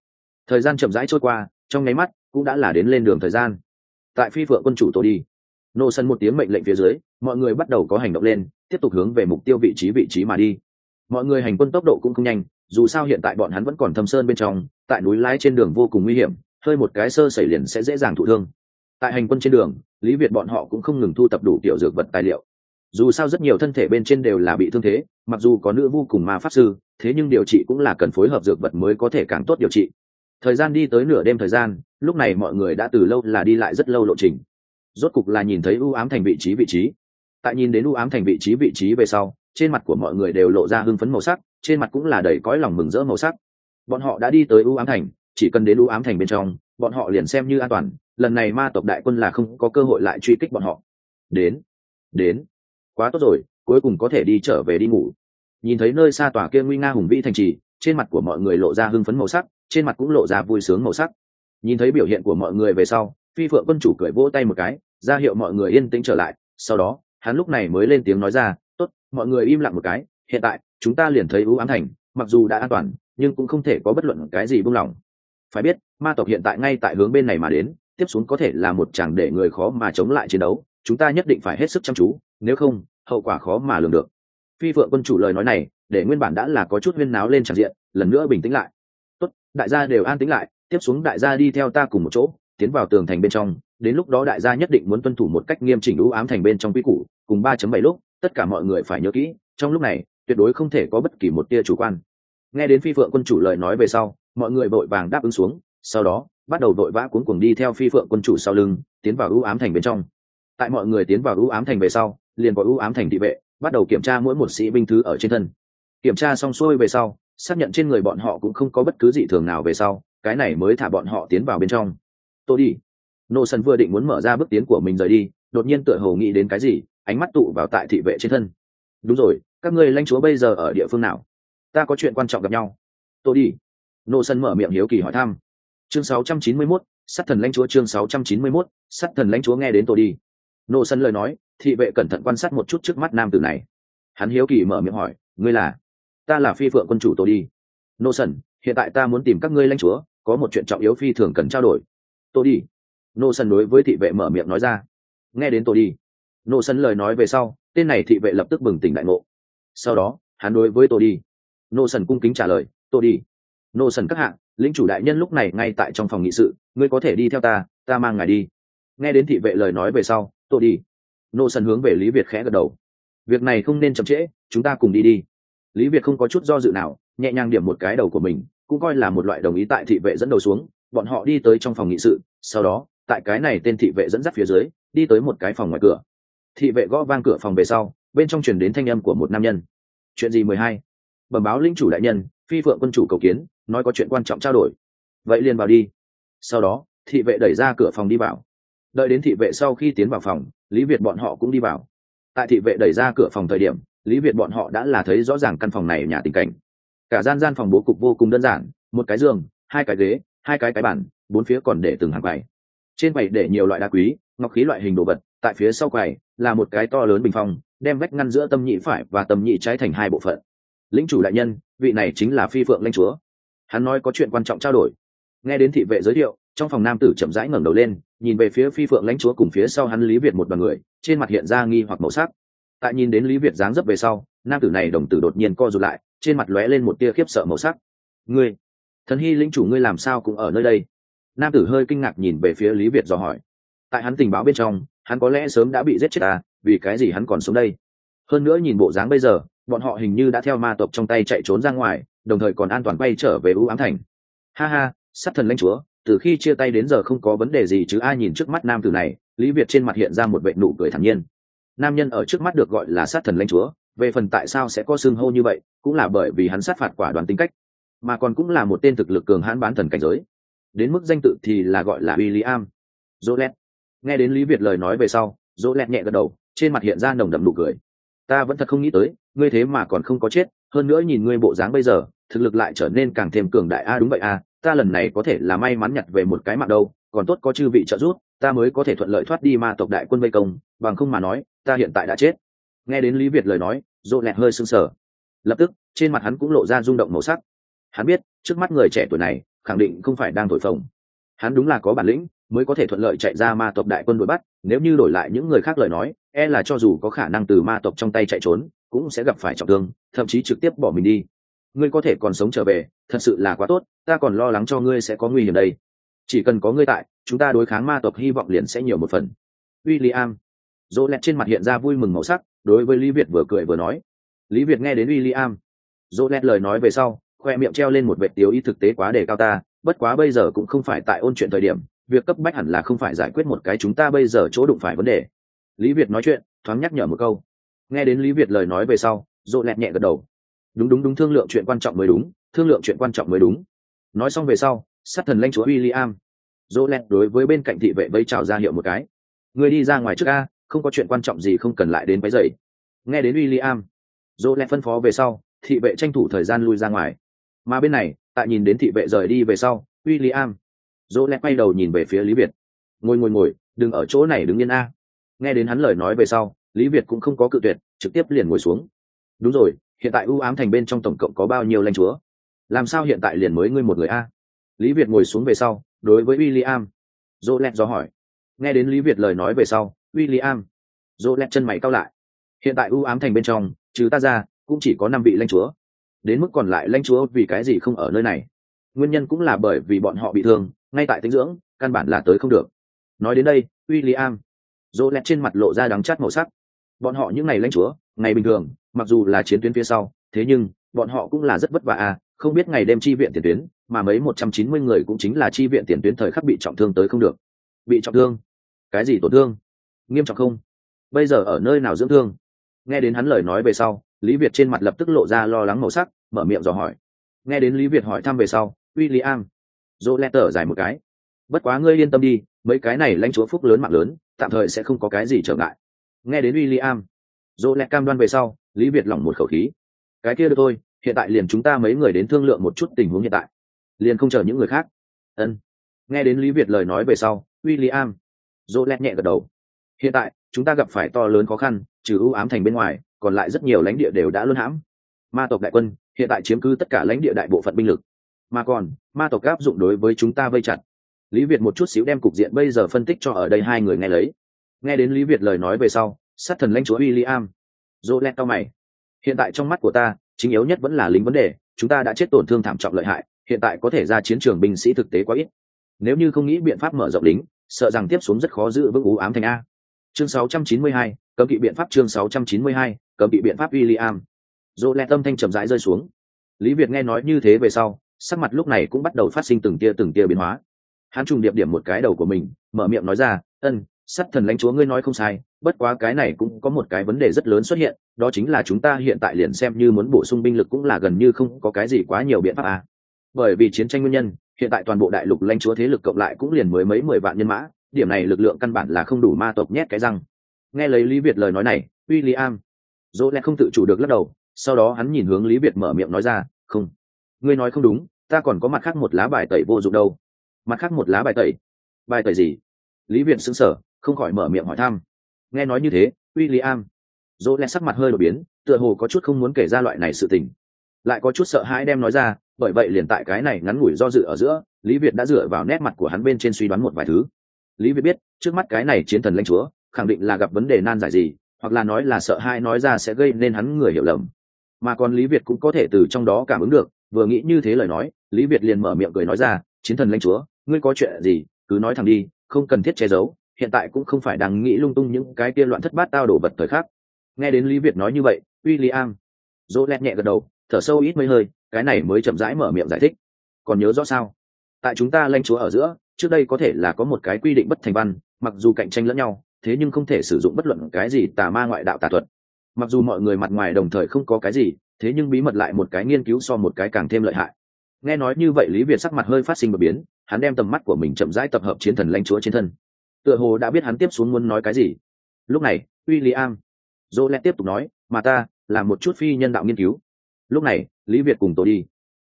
Thời gian chậm rãi trôi qua, trong nháy mắt cũng đã là đến lên đường thời gian. Tại phi phượng quân chủ tôi đi nô sân một tiếng mệnh lệnh phía dưới, mọi người bắt đầu có hành động lên, tiếp tục hướng về mục tiêu vị trí vị trí mà đi. Mọi người hành quân tốc độ cũng không nhanh, dù sao hiện tại bọn hắn vẫn còn thâm sơn bên trong, tại núi lái trên đường vô cùng nguy hiểm, hơi một cái sơ xảy liền sẽ dễ dàng thụ thương. Tại hành quân trên đường, lý việt bọn họ cũng không ngừng thu tập đủ tiểu dược vật tài liệu. Dù sao rất nhiều thân thể bên trên đều là bị thương thế, mặc dù có nữ vô cùng ma pháp sư, thế nhưng điều trị cũng là cần phối hợp dược vật mới có thể càng tốt điều trị. Thời gian đi tới nửa đêm thời gian, lúc này mọi người đã từ lâu là đi lại rất lâu lộ trình rốt cục là nhìn thấy u ám thành vị trí vị trí. Tại nhìn đến u ám thành vị trí vị trí về sau, trên mặt của mọi người đều lộ ra hưng phấn màu sắc, trên mặt cũng là đầy cõi lòng mừng rỡ màu sắc. Bọn họ đã đi tới u ám thành, chỉ cần đến u ám thành bên trong, bọn họ liền xem như an toàn, lần này ma tộc đại quân là không có cơ hội lại truy kích bọn họ. Đến đến, quá tốt rồi, cuối cùng có thể đi trở về đi ngủ. Nhìn thấy nơi xa tòa kia nguy nga hùng vĩ thành trì, trên mặt của mọi người lộ ra hưng phấn màu sắc, trên mặt cũng lộ ra vui sướng màu sắc. Nhìn thấy biểu hiện của mọi người về sau phi phượng quân chủ cười vỗ tay một cái, ra hiệu mọi người yên tĩnh trở lại, sau đó, hắn lúc này mới lên tiếng nói ra, tốt, mọi người im lặng một cái, hiện tại, chúng ta liền thấy ưu ám thành, mặc dù đã an toàn, nhưng cũng không thể có bất luận cái gì buông lỏng. Phải biết, ma tộc hiện tại ngay tại hướng bên này mà đến, tiếp xuống có thể là một chàng để người khó mà chống lại chiến đấu, chúng ta nhất định phải hết sức chăm chú, nếu không, hậu quả khó mà lường được. Phi phượng quân chủ lời nói này, để nguyên bản đã là có chút huyên náo lên tràn diện, lần nữa bình tĩnh lại. Tốt, đại gia đều an tĩnh lại, tiếp xuống đại gia đi theo ta cùng một chỗ tiến vào tường thành bên trong, đến lúc đó đại gia nhất định muốn tuân thủ một cách nghiêm chỉnh ưu ám thành bên trong quy củ, cùng ba chấm bảy lúc, tất cả mọi người phải nhớ kỹ, trong lúc này, tuyệt đối không thể có bất kỳ một tia chủ quan. Nghe đến phi phượng quân chủ lời nói về sau, mọi người vội vàng đáp ứng xuống, sau đó, bắt đầu vội vã cuốn cuồng đi theo phi phượng quân chủ sau lưng, tiến vào ưu ám thành bên trong. Tại mọi người tiến vào ưu ám thành về sau, liền gọi ưu ám thành thị vệ, bắt đầu kiểm tra mỗi một sĩ binh thứ ở trên thân. Kiểm tra xong xuôi về sau, xác nhận trên người bọn họ cũng không có bất cứ dị thường nào về sau, cái này mới thả bọn họ tiến vào bên trong tôi đi. Nô sân vừa định muốn mở ra bước tiến của mình rời đi đột nhiên tựa hồ nghĩ đến cái gì ánh mắt tụ vào tại thị vệ trên thân. Đúng rồi các ngươi lãnh chúa bây giờ ở địa phương nào? Ta có chuyện quan trọng gặp nhau. Tôi đi. Nô sân mở miệng hiếu kỳ hỏi thăm. Chương 691, sát thần lãnh chúa chương 691, sát thần lãnh chúa nghe đến tôi đi. Nô sân lời nói thị vệ cẩn thận quan sát một chút trước mắt nam tử này. Hắn hiếu kỳ mở miệng hỏi ngươi là? Ta là phi phượng quân chủ tôi đi. Nô sân hiện tại ta muốn tìm các ngươi lãnh chúa có một chuyện trọng yếu phi thường cần trao đổi tôi đi. Nô sân đối với thị vệ mở miệng nói ra. Nghe đến tôi đi. Nô sân lời nói về sau, tên này thị vệ lập tức bừng tỉnh đại ngộ. Sau đó, hắn đối với tôi đi. Nô sân cung kính trả lời tôi đi. Nô sân các hạng, lĩnh chủ đại nhân lúc này ngay tại trong phòng nghị sự, ngươi có thể đi theo ta ta mang ngài đi. Nghe đến thị vệ lời nói về sau tôi đi. Nô sân hướng về lý việt khẽ gật đầu. Việc này không nên chậm trễ, chúng ta cùng đi đi. Lý việt không có chút do dự nào, nhẹ nhàng điểm một cái đầu của mình, cũng coi là một loại đồng ý tại thị vệ dẫn đầu xuống bọn họ đi tới trong phòng nghị sự, sau đó, tại cái này tên thị vệ dẫn dắt phía dưới, đi tới một cái phòng ngoài cửa. Thị vệ gõ vang cửa phòng về sau, bên trong truyền đến thanh âm của một nam nhân. Chuyện gì mười hai? Bẩm báo linh chủ đại nhân, phi phượng quân chủ cầu kiến, nói có chuyện quan trọng trao đổi. Vậy liền vào đi. Sau đó, thị vệ đẩy ra cửa phòng đi vào. Đợi đến thị vệ sau khi tiến vào phòng, lý việt bọn họ cũng đi vào. Tại thị vệ đẩy ra cửa phòng thời điểm, lý việt bọn họ đã là thấy rõ ràng căn phòng này nhà tình cảnh. Cả gian gian phòng bố cục vô cùng đơn giản, một cái giường, hai cái ghế hai cái cái bản bốn phía còn để từng hàng quầy. Trên quầy để nhiều loại đá quý, ngọc khí loại hình đồ vật, tại phía sau quầy là một cái to lớn bình phong, đem vách ngăn giữa tâm nhị phải và tâm nhị trái thành hai bộ phận. Lính chủ đại nhân, vị này chính là phi phượng lãnh chúa. Hắn nói có chuyện quan trọng trao đổi. Nghe đến thị vệ giới thiệu, trong phòng nam tử chậm rãi ngẩng đầu lên, nhìn về phía phi phượng lãnh chúa cùng phía sau hắn lý việt một đoàn người, trên mặt hiện ra nghi hoặc màu sắc. Tại nhìn đến lý việt dáng dấp về sau, nam tử này đồng tử đột nhiên co rụt lại, trên mặt lóe lên một tia khiếp sợ màu sắc. Ngươi thần hy lĩnh chủ ngươi làm sao cũng ở nơi đây? Nam tử hơi kinh ngạc nhìn về phía lý việt dò hỏi. Tại hắn tình báo bên trong, hắn có lẽ sớm đã bị giết chết à vì cái gì hắn còn sống đây? Hơn nữa nhìn bộ dáng bây giờ, bọn họ hình như đã theo ma tộc trong tay chạy trốn ra ngoài, đồng thời còn an toàn bay trở về ưu ám thành. Ha ha, sát thần lãnh chúa, từ khi chia tay đến giờ không có vấn đề gì chứ ai nhìn trước mắt nam tử này, lý việt trên mặt hiện ra một vệ nụ cười thản nhiên. Nam nhân ở trước mắt được gọi là sát thần lãnh chúa, về phần tại sao sẽ có xương hô như vậy, cũng là bởi vì hắn sát phạt quả đoàn tính cách mà còn cũng là một tên thực lực cường hãn bán thần cảnh giới đến mức danh tự thì là gọi là William. lẹt Nghe đến Lý Việt lời nói về sau, Jolet nhẹ gật đầu, trên mặt hiện ra nồng đậm nụ cười. Ta vẫn thật không nghĩ tới, ngươi thế mà còn không có chết, hơn nữa nhìn ngươi bộ dáng bây giờ, thực lực lại trở nên càng thêm cường đại a đúng vậy a, ta lần này có thể là may mắn nhặt về một cái mạng đâu, còn tốt có chư vị trợ giúp, ta mới có thể thuận lợi thoát đi ma tộc đại quân vây công, bằng không mà nói, ta hiện tại đã chết. Nghe đến Lý Việt lời nói, Jolet hơi sưng sờ. Lập tức, trên mặt hắn cũng lộ ra rung động màu sắc. Hắn biết, trước mắt người trẻ tuổi này, khẳng định không phải đang thổi phồng. Hắn đúng là có bản lĩnh mới có thể thuận lợi chạy ra ma tộc đại quân đuổi bắt nếu như đổi lại những người khác lời nói e là cho dù có khả năng từ ma tộc trong tay chạy trốn cũng sẽ gặp phải trọng thương thậm chí trực tiếp bỏ mình đi. Ngươi có thể còn sống trở về thật sự là quá tốt ta còn lo lắng cho ngươi sẽ có nguy hiểm đây. Chỉ cần có ngươi tại chúng ta đối kháng ma tộc hy vọng liền sẽ nhiều một phần. William, dỗ lẹt trên mặt hiện ra vui mừng màu sắc đối với lý việt vừa cười vừa nói. Lý việt nghe đến William, dỗ lẹt lời nói về sau khoe miệng treo lên một vệ tiếu ý thực tế quá đề cao ta, bất quá bây giờ cũng không phải tại ôn chuyện thời điểm, việc cấp bách hẳn là không phải giải quyết một cái chúng ta bây giờ chỗ đụng phải vấn đề. Lý việt nói chuyện, thoáng nhắc nhở một câu. Nghe đến lý việt lời nói về sau, dỗ lẹt nhẹ gật đầu. Đúng đúng đúng, thương lượng chuyện quan trọng mới đúng, thương lượng chuyện quan trọng mới đúng. Nói xong về sau, sát thần lanh chúa William. Dỗ lẹt đối với bên cạnh thị vệ vây chào ra hiệu một cái. Người đi ra ngoài trước a, không có chuyện quan trọng gì không cần lại đến váy dậy nghe đến William, dỗ lẹt phân phó về sau, thị vệ tranh thủ thời gian lui ra ngoài mà bên này, tại nhìn đến thị vệ rời đi về sau, William dỗ lẹ quay đầu nhìn về phía lý việt. Ngồi ngồi ngồi, đừng ở chỗ này đứng yên a. Nghe đến hắn lời nói về sau, lý việt cũng không có cự tuyệt, trực tiếp liền ngồi xuống. Đúng rồi, hiện tại ưu ám thành bên trong tổng cộng có bao nhiêu lãnh chúa? Làm sao hiện tại liền mới ngươi một người a? Lý việt ngồi xuống về sau, đối với w i l l i am dỗ lẹt do hỏi. Nghe đến lý việt lời nói về sau w i l l i am dỗ lẹt chân mày cao lại. Hiện tại ưu ám thành bên trong, trừ ta ra, cũng chỉ có năm vị lãnh chúa đến mức còn lại lãnh chúa vì cái gì không ở nơi này. Nguyên nhân cũng là bởi vì bọn họ bị thương, ngay tại tinh dưỡng, căn bản là tới không được. Nói đến đây w i l l i am dỗ lẹt trên mặt lộ ra đắng chát màu sắc. Bọn họ những ngày lãnh chúa, ngày bình thường, mặc dù là chiến tuyến phía sau, thế nhưng, bọn họ cũng là rất vất vả à không biết ngày đêm chi viện tiền tuyến, mà mấy một trăm chín mươi người cũng chính là chi viện tiền tuyến thời khắc bị trọng thương tới không được. Bị trọng thương? Cái gì tổn thương? Nghiêm trọng không? Bây giờ ở nơi nào dưỡng thương? Nghe đến hắn lời nói về sau lý việt trên mặt lập tức lộ ra lo lắng màu sắc, mở miệng dò hỏi. Nghe đến lý việt hỏi thăm về sau Uy Lý am dỗ lẹ tở dài một cái. Bất quá ngươi yên tâm đi, mấy cái này lãnh chúa phúc lớn mạng lớn, tạm thời sẽ không có cái gì trở ngại. Nghe đến Uy Lý am dỗ lẹ cam đoan về sau, lý việt lỏng một khẩu khí. Cái kia được thôi, hiện tại liền chúng ta mấy người đến thương lượng một chút tình huống hiện tại. Liền không chờ những người khác. Ân. Nghe đến lý việt lời nói về sau w i l l i am dỗ lẹt nhẹ gật đầu. Hiện tại, chúng ta gặp phải to lớn khó khăn, trừ ưu ám thành bên ngoài còn lại rất nhiều lãnh địa đều đã luân hãm. Ma tộc đại quân hiện tại chiếm cứ tất cả lãnh địa đại bộ phận binh lực. Mà còn ma tộc áp dụng đối với chúng ta vây chặt. Lý việt một chút xíu đem cục diện bây giờ phân tích cho ở đây hai người nghe lấy. Nghe đến lý việt lời nói về sau sát thần lãnh chúa w i l l i am dỗ cao mày. Hiện tại trong mắt của ta chính yếu nhất vẫn là lính vấn đề chúng ta đã chết tổn thương thảm trọng lợi hại hiện tại có thể ra chiến trường binh sĩ thực tế quá ít. Nếu như không nghĩ biện pháp mở rộng lính sợ rằng tiếp xuống rất khó giữ vững ú ám thành a. Chương 692, cấm kỵ biện pháp chương 692, cấm bị biện pháp William. Dỗ lẹ tâm thanh trầm rãi rơi xuống. Lý Việt nghe nói như thế về sau, sắc mặt lúc này cũng bắt đầu phát sinh từng tia từng tia biến hóa. Hắn trùng điệp điểm một cái đầu của mình, mở miệng nói ra, "Ân, sắt thần lãnh chúa ngươi nói không sai, bất quá cái này cũng có một cái vấn đề rất lớn xuất hiện, đó chính là chúng ta hiện tại liền xem như muốn bổ sung binh lực cũng là gần như không có cái gì quá nhiều biện pháp à. Bởi vì chiến tranh nguyên nhân, hiện tại toàn bộ đại lục lãnh chúa thế lực cộng lại cũng liền mới mấy mười vạn nhân mã, điểm này lực lượng căn bản là không đủ ma tộc nhét cái răng. Nghe lấy Lý Việt lời nói này, William, dỗ lẽ không tự chủ được lắc đầu, sau đó hắn nhìn hướng Lý Việt mở miệng nói ra, "Không, ngươi nói không đúng, ta còn có mặt khác một lá bài tẩy vô dụng đâu." Mặt khác một lá bài tẩy? Bài tẩy gì? Lý Việt sững sờ, không khỏi mở miệng hỏi thăm nghe nói như thế William dỗ lẽ sắc mặt hơi đổi biến tựa hồ có chút không muốn kể ra loại này sự tình lại có chút sợ hãi đem nói ra bởi vậy liền tại cái này ngắn ngủi do dự ở giữa lý việt đã dựa vào nét mặt của hắn bên trên suy đoán một vài thứ lý việt biết trước mắt cái này chiến thần lãnh chúa khẳng định là gặp vấn đề nan giải gì hoặc là nói là sợ hãi nói ra sẽ gây nên hắn người hiểu lầm. Mà còn lý việt cũng có thể từ trong đó cảm ứng được, vừa nghĩ như thế lời nói, lý việt liền mở miệng cười nói ra, chiến thần lãnh chúa, ngươi có chuyện gì, cứ nói thẳng đi, không cần thiết che giấu, hiện tại cũng không phải đang nghĩ lung tung những cái tiên loạn thất bát tao đổ vật thời khác nghe đến lý việt nói như vậy, William dỗ lẹt nhẹ gật đầu, thở sâu ít mấy hơi, cái này mới chậm rãi mở miệng giải thích. Còn nhớ rõ sao? Tại chúng ta lanh chúa ở giữa, trước đây có thể là có một cái quy định bất thành văn, mặc dù cạnh tranh lẫn nhau thế nhưng không thể sử dụng bất luận cái gì tà ma ngoại đạo tà thuật. Mặc dù mọi người mặt ngoài đồng thời không có cái gì, thế nhưng bí mật lại một cái nghiên cứu so một cái càng thêm lợi hại. Nghe nói như vậy lý việt sắc mặt hơi phát sinh một biến, hắn đem tầm mắt của mình chậm rãi tập hợp chiến thần lanh chúa trên thân. Tựa hồ đã biết hắn tiếp xuống muốn nói cái gì. Lúc này, William dô lẽ tiếp tục nói, mà ta là một chút phi nhân đạo nghiên cứu. Lúc này, lý việt cùng tôi đi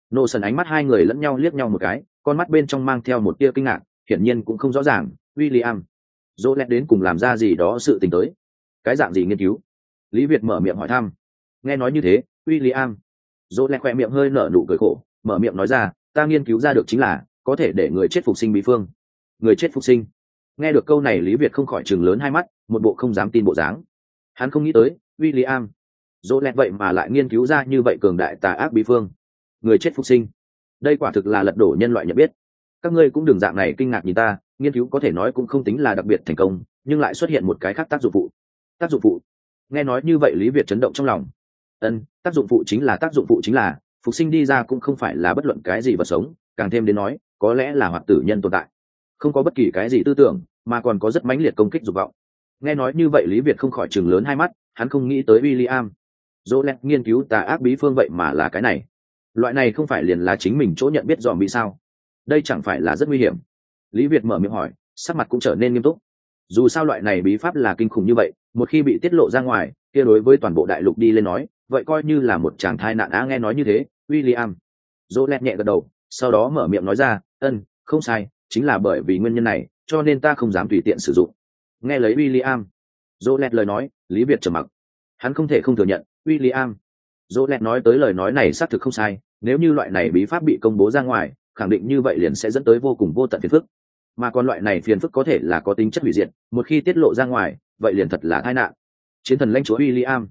nô sần ánh mắt hai người lẫn nhau liếc nhau một cái, con mắt bên trong mang theo một tia kinh ngạc, hiển nhiên cũng không rõ ràng, William dỗ lẹt đến cùng làm ra gì đó sự tình tới. Cái dạng gì nghiên cứu? Lý việt mở miệng hỏi thăm. Nghe nói như thế, William. Dỗ lẹt khoe miệng hơi nở nụ cười khổ, mở miệng nói ra, ta nghiên cứu ra được chính là, có thể để người chết phục sinh bí phương. Người chết phục sinh. Nghe được câu này, lý việt không khỏi chừng lớn hai mắt, một bộ không dám tin bộ dáng. Hắn không nghĩ tới w i l l i am dỗ lẹt vậy mà lại nghiên cứu ra như vậy cường đại tà ác bí phương. Người chết phục sinh. Đây quả thực là lật đổ nhân loại nhận biết các ngươi cũng đừng dạng này kinh ngạc nhìn ta, nghiên cứu có thể nói cũng không tính là đặc biệt thành công, nhưng lại xuất hiện một cái khác tác dụng phụ. Tác dụng phụ. Nghe nói như vậy lý việt chấn động trong lòng. Ân, tác dụng phụ chính là, tác dụng phụ chính là, phục sinh đi ra cũng không phải là bất luận cái gì vật sống, càng thêm đến nói, có lẽ là hoạt tử nhân tồn tại. Không có bất kỳ cái gì tư tưởng, mà còn có rất mãnh liệt công kích dục vọng. Nghe nói như vậy lý việt không khỏi chừng lớn hai mắt, hắn không nghĩ tới w i l l i am dỗ lẹt nghiên cứu tà ác bí phương vậy mà là cái này. Loại này không phải liền là chính mình chỗ nhận biết dòm bị sao? Đây chẳng phải là rất nguy hiểm lý việt mở miệng hỏi sắc mặt cũng trở nên nghiêm túc dù sao loại này bí pháp là kinh khủng như vậy một khi bị tiết lộ ra ngoài kia đối với toàn bộ đại lục đi lên nói vậy coi như là một chàng thai nạn á nghe nói như thế William. Dỗ lẹt nhẹ gật đầu, sau đó mở miệng nói ra, ân, không sai, chính là bởi vì nguyên nhân này, cho nên ta không dám tùy tiện sử dụng. Nghe lấy William. Dỗ lẹt lời nói, Lý Việt trầm mặc. Hắn không thể không thừa nhận, William. Dỗ lẹt nói tới lời nói này xác thực không sai, nếu như loại này bí pháp bị công bố ra ngoài, khẳng định như vậy liền sẽ dẫn tới vô cùng vô tận phiền phức. Mà còn loại này phiền phức có thể là có tính chất hủy diệt, một khi tiết lộ ra ngoài, vậy liền thật là tai nạn. Chiến thần lãnh chúa William.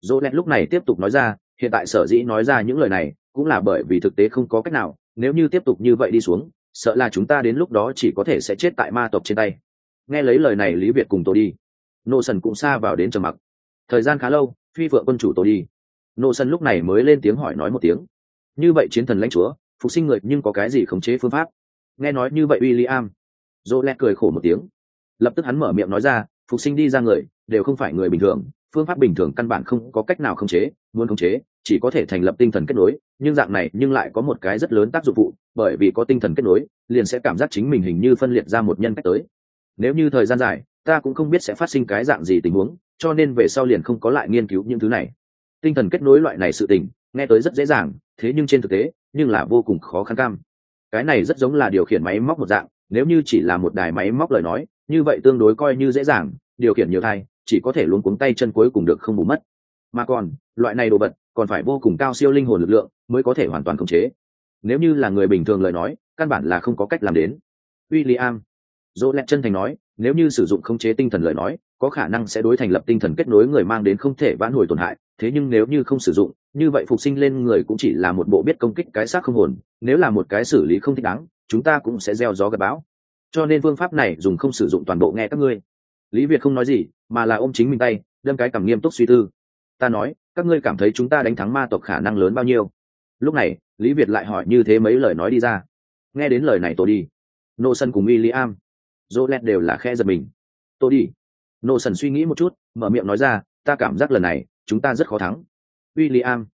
Dỗ lẹt lúc này tiếp tục nói ra, hiện tại sở dĩ nói ra những lời này cũng là bởi vì thực tế không có cách nào nếu như tiếp tục như vậy đi xuống sợ là chúng ta đến lúc đó chỉ có thể sẽ chết tại ma tộc trên tay nghe lấy lời này lý việt cùng tôi đi nô sần cũng xa vào đến trầm mặc thời gian khá lâu phi vợ quân chủ tôi đi nô sần lúc này mới lên tiếng hỏi nói một tiếng như vậy chiến thần lãnh chúa phục sinh người nhưng có cái gì khống chế phương pháp? Nghe nói như vậy w i l l i am lẹ cười khổ một tiếng. Lập tức hắn mở miệng nói ra, phục sinh đi ra người, đều không phải người bình thường, phương pháp bình thường căn bản không có cách nào khống chế, muốn khống chế, chỉ có thể thành lập tinh thần kết nối, nhưng dạng này nhưng lại có một cái rất lớn tác dụng phụ, bởi vì có tinh thần kết nối, liền sẽ cảm giác chính mình hình như phân liệt ra một nhân cách tới. Nếu như thời gian dài, ta cũng không biết sẽ phát sinh cái dạng gì tình huống, cho nên về sau liền không có lại nghiên cứu những thứ này. Tinh thần kết nối loại này sự tình, nghe tới rất dễ dàng thế nhưng trên thực tế, nhưng là vô cùng khó khăn cam. Cái này rất giống là điều khiển máy móc một dạng, nếu như chỉ là một đài máy móc lời nói, như vậy tương đối coi như dễ dàng, điều khiển nhiều thai, chỉ có thể luôn cuống tay chân cuối cùng được không bù mất. Mà còn, loại này đồ vật, còn phải vô cùng cao siêu linh hồn lực lượng mới có thể hoàn toàn khống chế. Nếu như là người bình thường lời nói, căn bản là không có cách làm đến. William dỗ lẹt chân thành nói, nếu như sử dụng khống chế tinh thần lời nói có khả năng sẽ đối thành lập tinh thần kết nối người mang đến không thể vãn hồi tổn hại, thế nhưng nếu như không sử dụng, như vậy phục sinh lên người cũng chỉ là một bộ biết công kích cái xác không hồn, nếu là một cái xử lý không thích đáng, chúng ta cũng sẽ gieo gió gặp bão. Cho nên phương pháp này dùng không sử dụng toàn bộ nghe các ngươi. Lý việt không nói gì, mà là ôm chính mình tay, đâm cái cảm nghiêm túc suy tư. Ta nói, các ngươi cảm thấy chúng ta đánh thắng ma tộc khả năng lớn bao nhiêu? Lúc này, lý việt lại hỏi như thế mấy lời nói đi ra. Nghe đến lời này tôi đi. Nô sân cùng w i am dỗ lẹt đều là khe giật mình. Tôi đi nô sần suy nghĩ một chút mở miệng nói ra ta cảm giác lần này chúng ta rất khó thắng. W i l l i am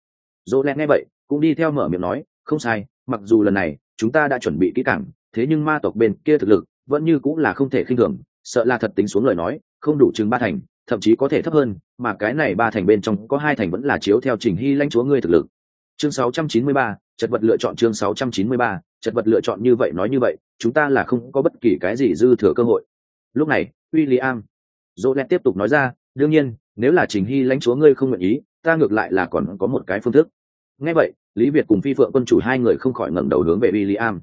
dỗ lẹt nghe vậy cũng đi theo mở miệng nói không sai mặc dù lần này chúng ta đã chuẩn bị kỹ cảng thế nhưng ma tộc bên kia thực lực vẫn như cũng là không thể khinh thường sợ là thật tính xuống lời nói không đủ chừng ba thành thậm chí có thể thấp hơn mà cái này ba thành bên trong có hai thành vẫn là chiếu theo trình hy lãnh chúa ngươi thực lực. Chương 693, chật vật lựa chọn chương 693, chật vật lựa chọn như vậy nói như vậy chúng ta là không có bất kỳ cái gì dư thừa cơ hội. Lúc này dỗ lẹt tiếp tục nói ra, đương nhiên, nếu là trình hy lãnh chúa ngươi không nguyện ý, ta ngược lại là còn có một cái phương thức. Nghe vậy, lý việt cùng phi phượng quân chủ hai người không khỏi ngẩng đầu hướng về William.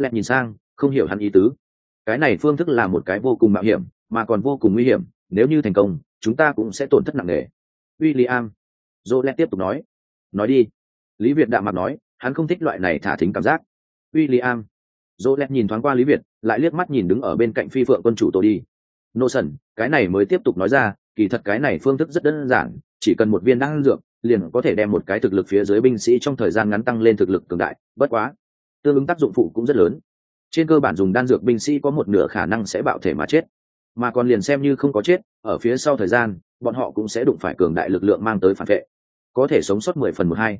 Lẹt nhìn sang, không hiểu hắn ý tứ. Cái này phương thức là một cái vô cùng mạo hiểm, mà còn vô cùng nguy hiểm, nếu như thành công, chúng ta cũng sẽ tổn thất nặng nề. William. Lẹt tiếp tục nói. Nói đi. Lý việt đạm mặt nói, hắn không thích loại này thả thính cảm giác. William. Lẹt nhìn thoáng qua lý việt, lại liếc mắt nhìn đứng ở bên cạnh phi phượng quân chủ tôi đi nô sần, cái này mới tiếp tục nói ra, kỳ thật cái này phương thức rất đơn giản, chỉ cần một viên đan dược, liền có thể đem một cái thực lực phía dưới binh sĩ trong thời gian ngắn tăng lên thực lực cường đại, bất quá, tương ứng tác dụng phụ cũng rất lớn. Trên cơ bản dùng đan dược binh sĩ có một nửa khả năng sẽ bạo thể mà chết, mà còn liền xem như không có chết, ở phía sau thời gian, bọn họ cũng sẽ đụng phải cường đại lực lượng mang tới phản vệ, có thể sống sót mười phần một hai.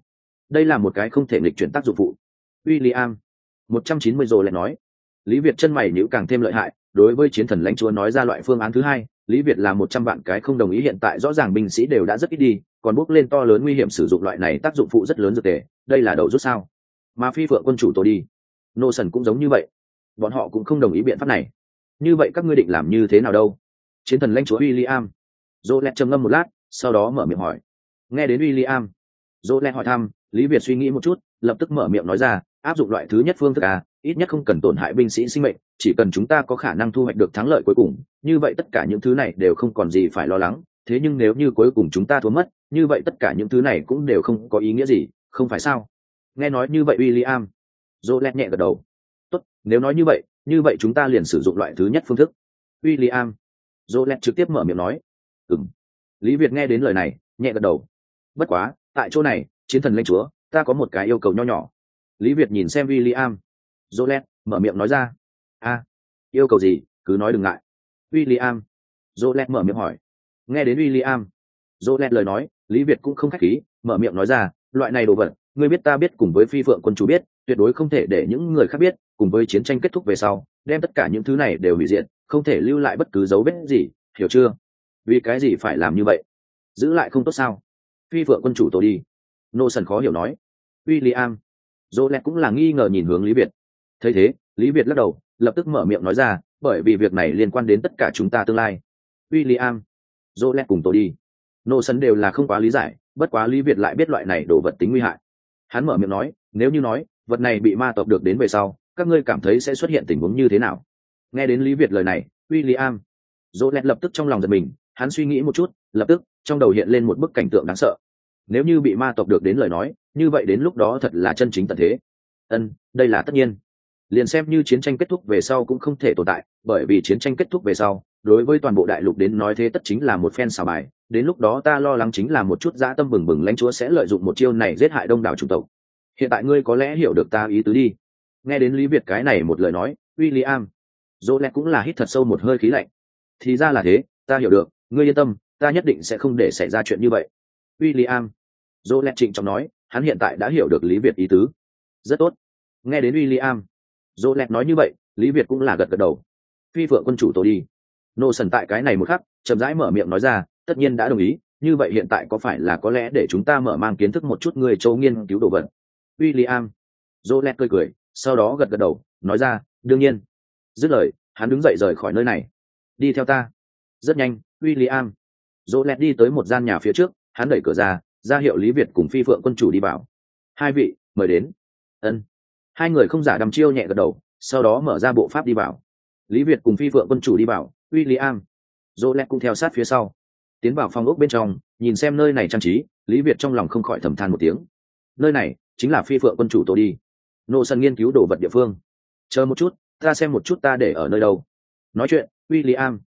Đây là một cái không thể nghịch chuyển tác dụng phụ. William, một trăm chín mươi rồi lại nói, lý việt chân mày nhữ càng thêm lợi hại đối với chiến thần lãnh chúa nói ra loại phương án thứ hai, lý việt là một trăm vạn cái không đồng ý hiện tại rõ ràng binh sĩ đều đã rất ít đi, còn bước lên to lớn nguy hiểm sử dụng loại này tác dụng phụ rất lớn dược tề, đây là đầu rút sao? Mà phi phượng quân chủ tôi đi. Nô sần cũng giống như vậy. Bọn họ cũng không đồng ý biện pháp này. Như vậy các ngươi định làm như thế nào đâu? Chiến thần lãnh chúa w i l l i am dỗ lẹt trầm ngâm một lát, sau đó mở miệng hỏi. Nghe đến w i l l i am dỗ lẹt hỏi thăm, lý việt suy nghĩ một chút, lập tức mở miệng nói ra, áp dụng loại thứ nhất phương thức à ít nhất không cần tổn hại binh sĩ sinh mệnh chỉ cần chúng ta có khả năng thu hoạch được thắng lợi cuối cùng, như vậy tất cả những thứ này đều không còn gì phải lo lắng. Thế nhưng nếu như cuối cùng chúng ta thua mất, như vậy tất cả những thứ này cũng đều không có ý nghĩa gì, không phải sao? Nghe nói như vậy w i l l i am dỗ lẹt nhẹ gật đầu. Tốt, nếu nói như vậy như vậy chúng ta liền sử dụng loại thứ nhất phương thức. William. Jolet trực tiếp mở miệng nói. Ừm. Lý việt nghe đến lời này, nhẹ gật đầu. Bất quá, tại chỗ này, chiến thần lãnh chúa, ta có một cái yêu cầu nho nhỏ. Lý việt nhìn xem William. Jolet mở miệng nói ra a yêu cầu gì? Cứ nói đừng ngại. William. Lẹt mở miệng hỏi. Nghe đến William. Lẹt lời nói lý việt cũng không khách khí mở miệng nói ra loại này đồ vật ngươi biết ta biết cùng với phi phượng quân chủ biết tuyệt đối không thể để những người khác biết cùng với chiến tranh kết thúc về sau đem tất cả những thứ này đều hủy diện, không thể lưu lại bất cứ dấu vết gì hiểu chưa? Vì cái gì phải làm như vậy? Giữ lại không tốt sao? Phi phượng quân chủ tổ đi. Nô sần khó hiểu nói. W i l l i am dỗ lẹt cũng là nghi ngờ nhìn hướng lý việt. Thấy thế lý việt lắc đầu lập tức mở miệng nói ra bởi vì việc này liên quan đến tất cả chúng ta tương lai. William, i dỗ lẹt cùng tôi đi. Nô sấn đều là không quá lý giải bất quá lý việt lại biết loại này đồ vật tính nguy hại. Hắn mở miệng nói nếu như nói vật này bị ma tộc được đến về sau các ngươi cảm thấy sẽ xuất hiện tình huống như thế nào? Nghe đến lý việt lời này William, i dỗ lẹt lập tức trong lòng giật mình hắn suy nghĩ một chút lập tức trong đầu hiện lên một bức cảnh tượng đáng sợ. Nếu như bị ma tộc được đến lời nói như vậy đến lúc đó thật là chân chính tận thế. Ân đây là tất nhiên liền xem như chiến tranh kết thúc về sau cũng không thể tồn tại, bởi vì chiến tranh kết thúc về sau, đối với toàn bộ đại lục đến nói thế tất chính là một phen xào bài, đến lúc đó ta lo lắng chính là một chút dã tâm bừng bừng lãnh chúa sẽ lợi dụng một chiêu này giết hại đông đảo chủng tộc. Hiện tại ngươi có lẽ hiểu được ta ý tứ đi. Nghe đến lý việt cái này một lời nói w i l l i am dỗ lẽ cũng là hít thật sâu một hơi khí lạnh. Thì ra là thế, ta hiểu được, ngươi yên tâm, ta nhất định sẽ không để xảy ra chuyện như vậy. W i l l i am dỗ lẽ trịnh trọng nói, hắn hiện tại đã hiểu được lý việt ý tứ. Rất tốt. Nghe đến w i l l i am dỗ Lẹt nói như vậy, lý việt cũng là gật gật đầu. Phi phượng quân chủ tổ đi. Nô sần tại cái này một khắc, chậm rãi mở miệng nói ra, tất nhiên đã đồng ý, như vậy hiện tại có phải là có lẽ để chúng ta mở mang kiến thức một chút người châu nghiên cứu đồ vật? W i l l i am dỗ lẹt cười cười, sau đó gật gật đầu, nói ra, đương nhiên. Dứt lời, hắn đứng dậy rời khỏi nơi này. Đi theo ta. Rất nhanh w i l l i am dỗ lẹt đi tới một gian nhà phía trước, hắn đẩy cửa ra ra hiệu lý việt cùng phi phượng quân chủ đi vào. Hai vị, mời đến. Ân hai người không giả đăm chiêu nhẹ gật đầu, sau đó mở ra bộ pháp đi vào. Lý việt cùng phi vợ quân chủ đi vào w i l l i am dỗ lẹt cũng theo sát phía sau. Tiến vào phòng ốc bên trong, nhìn xem nơi này trang trí, lý việt trong lòng không khỏi thầm than một tiếng. Nơi này chính là phi phượng quân chủ tôi đi. Nô sân nghiên cứu đồ vật địa phương. Chờ một chút, ta xem một chút ta để ở nơi đâu. Nói chuyện w i l l i am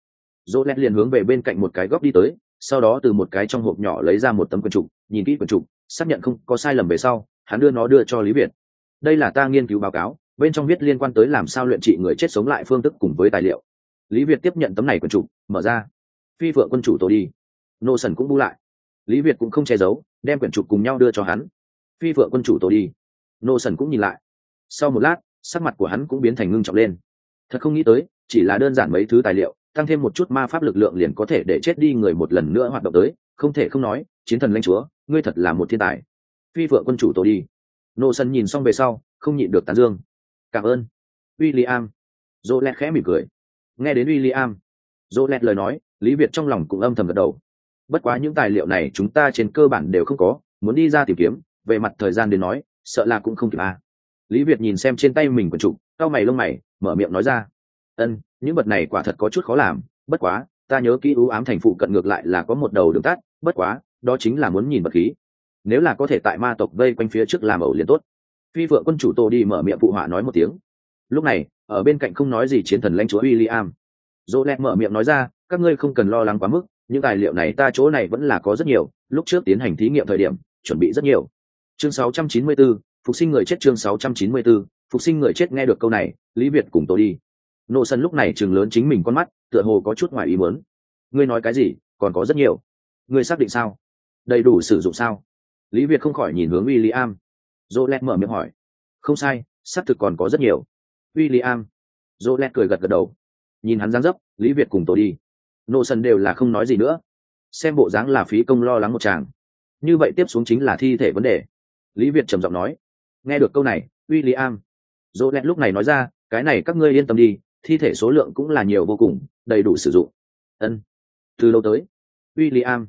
dỗ lẹt liền hướng về bên cạnh một cái góc đi tới, sau đó từ một cái trong hộp nhỏ lấy ra một tấm quần trục, nhìn kỹ quần trục, xác nhận không có sai lầm về sau, hắn đưa nó đưa cho lý việt đây là ta nghiên cứu báo cáo bên trong viết liên quan tới làm sao luyện trị người chết sống lại phương thức cùng với tài liệu. Lý việt tiếp nhận tấm này quần chủ, mở ra. Phi vợ quân chủ tổ đi. Nô sần cũng bu lại. Lý việt cũng không che giấu đem quyển trục cùng nhau đưa cho hắn. Phi vợ quân chủ tổ đi. Nô sần cũng nhìn lại. Sau một lát sắc mặt của hắn cũng biến thành ngưng trọng lên. Thật không nghĩ tới chỉ là đơn giản mấy thứ tài liệu tăng thêm một chút ma pháp lực lượng liền có thể để chết đi người một lần nữa hoạt động tới không thể không nói chiến thần lãnh chúa ngươi thật là một thiên tài. Phi vợ quân chủ tổ đi nô sân nhìn xong về sau, không nhịn được tán dương. Cảm ơn w i l l i am dỗ lẹt khẽ mỉm cười. Nghe đến w i l l i am dỗ lẹt lời nói, lý việt trong lòng cũng âm thầm gật đầu. Bất quá những tài liệu này chúng ta trên cơ bản đều không có, muốn đi ra tìm kiếm, về mặt thời gian đến nói, sợ là cũng không kịp à. lý việt nhìn xem trên tay mình quần trục cau mày lông mày, mở miệng nói ra. Ân, những vật này quả thật có chút khó làm, bất quá, ta nhớ kỹ ưu ám thành phụ cận ngược lại là có một đầu đường tắt, bất quá, đó chính là muốn nhìn vật khí nếu là có thể tại ma tộc vây quanh phía trước làm ẩu liền tốt. Phi vợ quân chủ tô đi mở miệng phụ họa nói một tiếng. Lúc này ở bên cạnh không nói gì chiến thần lãnh chúa w i l l i am dỗ lẹ mở miệng nói ra các ngươi không cần lo lắng quá mức những tài liệu này ta chỗ này vẫn là có rất nhiều lúc trước tiến hành thí nghiệm thời điểm chuẩn bị rất nhiều. Chương 694, phục sinh người chết chương 694, phục sinh người chết nghe được câu này lý việt cùng tôi đi. Nộ sân lúc này chừng lớn chính mình con mắt tựa hồ có chút ngoài ý muốn. Ngươi nói cái gì còn có rất nhiều. Ngươi xác định sao? Đầy đủ sử dụng sao? Lý việt không khỏi nhìn hướng w i l l i am dô lét mở miệng hỏi. Không sai, xác thực còn có rất nhiều. W i l l i am dô lét cười gật gật đầu. Nhìn hắn dáng dấp, lý việt cùng tổ đi. Nô sân đều là không nói gì nữa. Xem bộ dáng là phí công lo lắng một chàng như vậy tiếp xuống chính là thi thể vấn đề. Lý việt trầm giọng nói. Nghe được câu này w i l l i am dô lét lúc này nói ra, cái này các ngươi yên tâm đi, thi thể số lượng cũng là nhiều vô cùng, đầy đủ sử dụng. Ân. Từ lâu tới? W i l l i am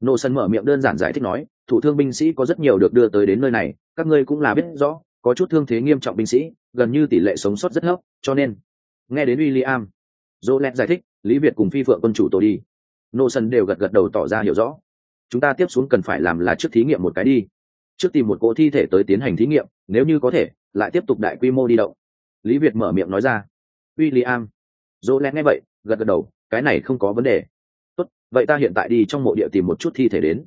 nô sân mở miệng đơn giản giải thích nói thủ thương binh sĩ có rất nhiều được đưa tới đến nơi này các ngươi cũng là biết rõ có chút thương thế nghiêm trọng binh sĩ gần như tỷ lệ sống sót rất thấp cho nên nghe đến William, dỗ lẹt giải thích lý việt cùng phi phượng quân chủ tổ đi nô sân đều gật gật đầu tỏ ra hiểu rõ chúng ta tiếp xuống cần phải làm là trước thí nghiệm một cái đi trước tìm một cỗ thi thể tới tiến hành thí nghiệm nếu như có thể lại tiếp tục đại quy mô đi động lý việt mở miệng nói ra William. Dỗ lén nghe vậy, gật gật đầu, cái này không có vấn đề. Tốt, vậy ta hiện tại đi trong mộ địa tìm một chút thi thể đến.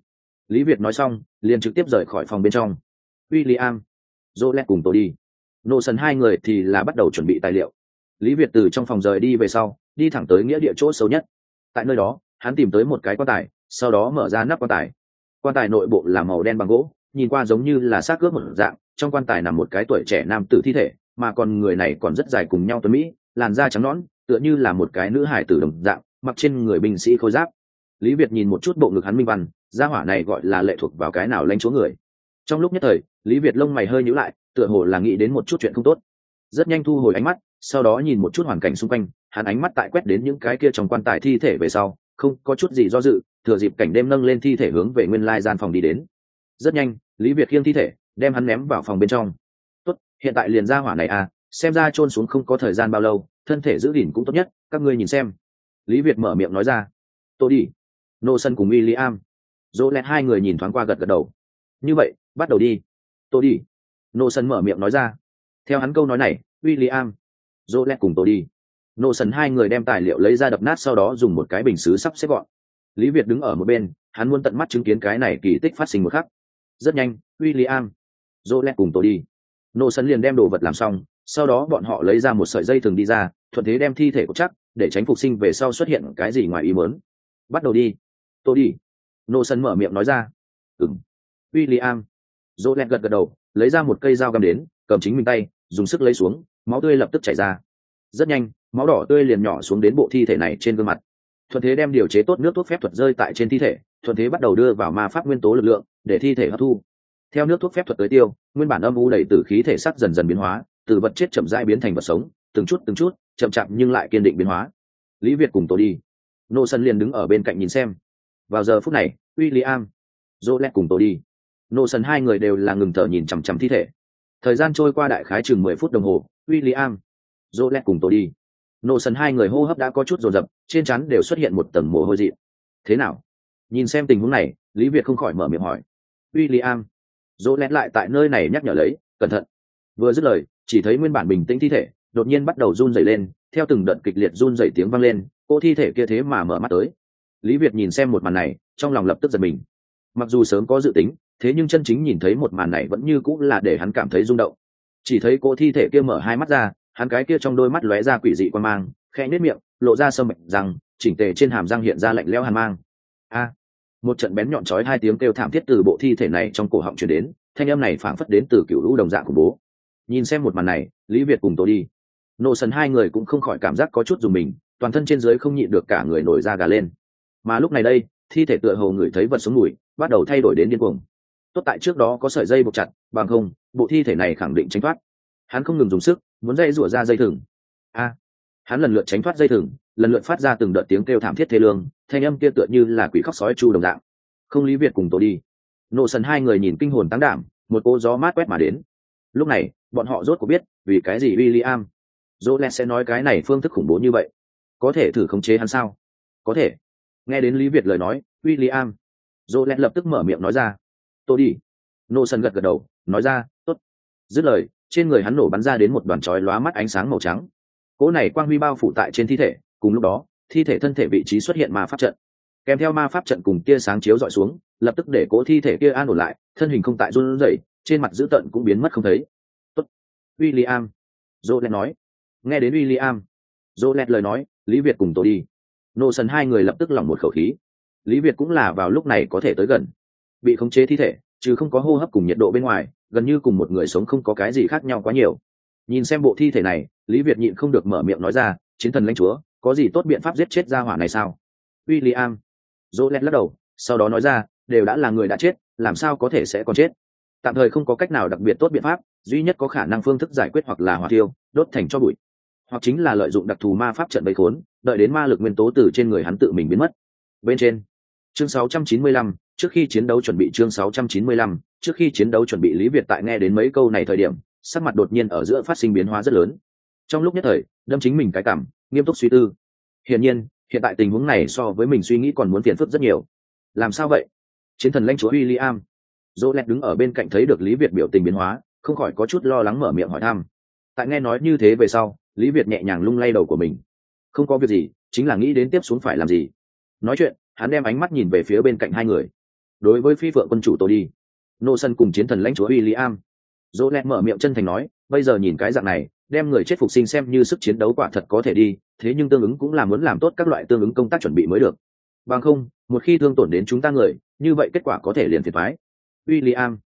Lý Việt nói xong, liền trực tiếp rời khỏi phòng bên trong. William. Dỗ lén cùng tôi đi. Nô sần hai người thì là bắt đầu chuẩn bị tài liệu. Lý Việt từ trong phòng rời đi về sau, đi thẳng tới nghĩa địa chỗ xấu nhất. Tại nơi đó, hắn tìm tới một cái quan tài, sau đó mở ra nắp quan tài. quan tài nội bộ là màu đen bằng gỗ nhìn qua giống như là xác cướp một dạng trong quan tài nằm một cái tuổi trẻ nam tử thi thể mà còn người này còn rất dài cùng nhau tuấn mỹ làn da trắng nõn tựa như là một cái nữ hải tử đồng dạng mặc trên người binh sĩ khôi giáp lý việt nhìn một chút bộ ngực hắn minh văn, gia hỏa này gọi là lệ thuộc vào cái nào lanh chúa người. Trong lúc nhất thời, lý việt lông mày hơi nhíu lại, tựa hồ là nghĩ đến một chút chuyện không tốt. Rất nhanh thu hồi ánh mắt, sau đó nhìn một chút hoàn cảnh xung quanh, hắn ánh mắt tại quét đến những cái kia trong quan tài thi thể về sau, không có chút gì do dự, thừa dịp cảnh đêm nâng lên thi thể hướng về nguyên lai gian phòng đi đến. Rất nhanh, lý việt khiêng thi thể, đem hắn ném vào phòng bên trong. Tốt, hiện tại liền ra hỏa này à xem ra trôn xuống không có thời gian bao lâu, thân thể giữ gìn cũng tốt nhất, các ngươi nhìn xem. Lý việt mở miệng nói ra. Tôi đi nô sân cùng William, dỗ lẹt hai người nhìn thoáng qua gật gật đầu. Như vậy bắt đầu đi. Tôi đi. Nô sân mở miệng nói ra. Theo hắn câu nói này William, dỗ lẹt cùng tôi đi. Nô sân hai người đem tài liệu lấy ra đập nát sau đó dùng một cái bình xứ sắp xếp gọn. Lý việt đứng ở một bên hắn muốn tận mắt chứng kiến cái này kỳ tích phát sinh một khắc. Rất nhanh William, dỗ lẹt cùng tôi đi. Nô sân liền đem đồ vật làm xong sau đó bọn họ lấy ra một sợi dây thường đi ra thuận thế đem thi thể của chắc để tránh phục sinh về sau xuất hiện cái gì ngoài ý muốn. bắt đầu đi tôi đi. Nô sân mở miệng nói ra. Ừng w i l l i am dỗ lẹt gật gật đầu, lấy ra một cây dao găm đến, cầm chính mình tay, dùng sức lấy xuống, máu tươi lập tức chảy ra. Rất nhanh, máu đỏ tươi liền nhỏ xuống đến bộ thi thể này trên gương mặt. Thuận thế đem điều chế tốt nước thuốc phép thuật rơi tại trên thi thể, thuận thế bắt đầu đưa vào ma pháp nguyên tố lực lượng, để thi thể hấp thu. Theo nước thuốc phép thuật tới tiêu, nguyên bản âm u đầy từ khí thể sắc dần dần biến hóa, từ vật chết chậm rãi biến thành vật sống, từng chút từng chút, chậm chạp nhưng lại kiên định biến hóa. Lý việt cùng tôi đi. Nô sân liền đứng ở bên cạnh nhìn xem vào giờ phút này William, Jolet cùng tôi đi. Nô sân hai người đều là ngừng thở nhìn chằm chằm thi thể. Thời gian trôi qua đại khái chừng mười phút đồng hồ William, Jolet cùng tôi đi. Nô sân hai người hô hấp đã có chút dồn rập trên chắn đều xuất hiện một tầng mồ hôi dị. Thế nào? Nhìn xem tình huống này lý việt không khỏi mở miệng hỏi. William, Jolet lại tại nơi này nhắc nhở lấy cẩn thận. Vừa dứt lời chỉ thấy nguyên bản bình tĩnh thi thể đột nhiên bắt đầu run rẩy lên theo từng đợt kịch liệt run rẩy tiếng vang lên cô thi thể kia thế mà mở mắt tới lý việt nhìn xem một màn này, trong lòng lập tức giật mình. Mặc dù sớm có dự tính, thế nhưng chân chính nhìn thấy một màn này vẫn như cũng là để hắn cảm thấy rung động. Chỉ thấy cô thi thể kia mở hai mắt ra, hắn cái kia trong đôi mắt lóe ra quỷ dị quan mang, khẽ nết miệng, lộ ra sâm mệnh rằng, chỉnh tề trên hàm răng hiện ra lạnh lẽo hàn mang. A! Một trận bén nhọn chói hai tiếng kêu thảm thiết từ bộ thi thể này trong cổ họng truyền đến, thanh âm này phảng phất đến từ cựu lũ đồng dạng của bố. Nhìn xem một màn này, lý việt cùng tôi đi. Nổ sần hai người cũng không khỏi cảm giác có chút dùng mình, toàn thân trên dưới không nhịn được cả người nổi da gà lên mà lúc này đây, thi thể tựa hồ người thấy vật sống mùi, bắt đầu thay đổi đến điên cuồng. Tốt tại trước đó có sợi dây buộc chặt, bằng không, bộ thi thể này khẳng định tránh thoát. Hắn không ngừng dùng sức, muốn dây rủa ra dây thừng. A! Hắn lần lượt tránh thoát dây thừng, lần lượt phát ra từng đợt tiếng kêu thảm thiết thế lương, thanh âm kia tựa như là quỷ khóc sói chu đồng dạng. Không lý việt cùng tổ đi. Nộ sần hai người nhìn kinh hồn tăng đảm, một cô gió mát quét mà đến. Lúc này, bọn họ rốt cuộc biết, vì cái gì w i l l i am dỗ lẽ sẽ nói cái này phương thức khủng bố như vậy? Có thể thử khống chế hắn sao? Có thể nghe đến lý việt lời nói w i l l i am dỗ lẹt lập tức mở miệng nói ra tôi đi. Nô sân gật gật đầu, nói ra t ố t dứt lời, trên người hắn nổ bắn ra đến một đoàn trói lóa mắt ánh sáng màu trắng. Cỗ này quang huy bao phủ tại trên thi thể, cùng lúc đó, thi thể thân thể vị trí xuất hiện ma pháp trận. Kèm theo ma pháp trận cùng tia sáng chiếu dọi xuống, lập tức để cỗ thi thể kia an ổn lại, thân hình không tại run rẩy, trên mặt dữ tợn cũng biến mất không thấy. Tốt. William. lẹt nói. Nghe đến w i l l i am dô lẹt lời nói, lý việt cùng tôi đi nô sần hai người lập tức lỏng một khẩu khí. Lý việt cũng là vào lúc này có thể tới gần. Bị khống chế thi thể, chứ không có hô hấp cùng nhiệt độ bên ngoài, gần như cùng một người sống không có cái gì khác nhau quá nhiều. Nhìn xem bộ thi thể này, lý việt nhịn không được mở miệng nói ra, chiến thần lãnh chúa, có gì tốt biện pháp giết chết ra hỏa này sao? W i l l i am dỗ lẹt lắc đầu, sau đó nói ra, đều đã là người đã chết, làm sao có thể sẽ còn chết? Tạm thời không có cách nào đặc biệt tốt biện pháp, duy nhất có khả năng phương thức giải quyết hoặc là hỏa tiêu đốt thành cho bụi. Hoặc chính là lợi dụng đặc thù ma pháp trận bấy khốn đợi đến ma lực nguyên tố từ trên người hắn tự mình biến mất. Bên trên chương 695, trước khi chiến đấu chuẩn bị chương 695, trước khi chiến đấu chuẩn bị lý việt tại nghe đến mấy câu này thời điểm sắc mặt đột nhiên ở giữa phát sinh biến hóa rất lớn. Trong lúc nhất thời đâm chính mình cái cảm nghiêm túc suy tư. Hiển nhiên hiện tại tình huống này so với mình suy nghĩ còn muốn phiền phức rất nhiều. Làm sao vậy? Chiến thần lãnh chúa William. Dỗ lẹt đứng ở bên cạnh thấy được lý việt biểu tình biến hóa không khỏi có chút lo lắng mở miệng hỏi thăm. Tại nghe nói như thế về sau lý việt nhẹ nhàng lung lay đầu của mình không có việc gì, chính là nghĩ đến tiếp xuống phải làm gì. Nói chuyện, hắn đem ánh mắt nhìn về phía bên cạnh hai người. Đối với phi vợ quân chủ tôi đi, nô sân cùng chiến thần lãnh chúa w i l l i am dỗ lẹt mở miệng chân thành nói, bây giờ nhìn cái dạng này, đem người chết phục sinh xem như sức chiến đấu quả thật có thể đi, thế nhưng tương ứng cũng là muốn làm tốt các loại tương ứng công tác chuẩn bị mới được. Bằng không, một khi thương tổn đến chúng ta người, như vậy kết quả có thể liền thiệt thoái William,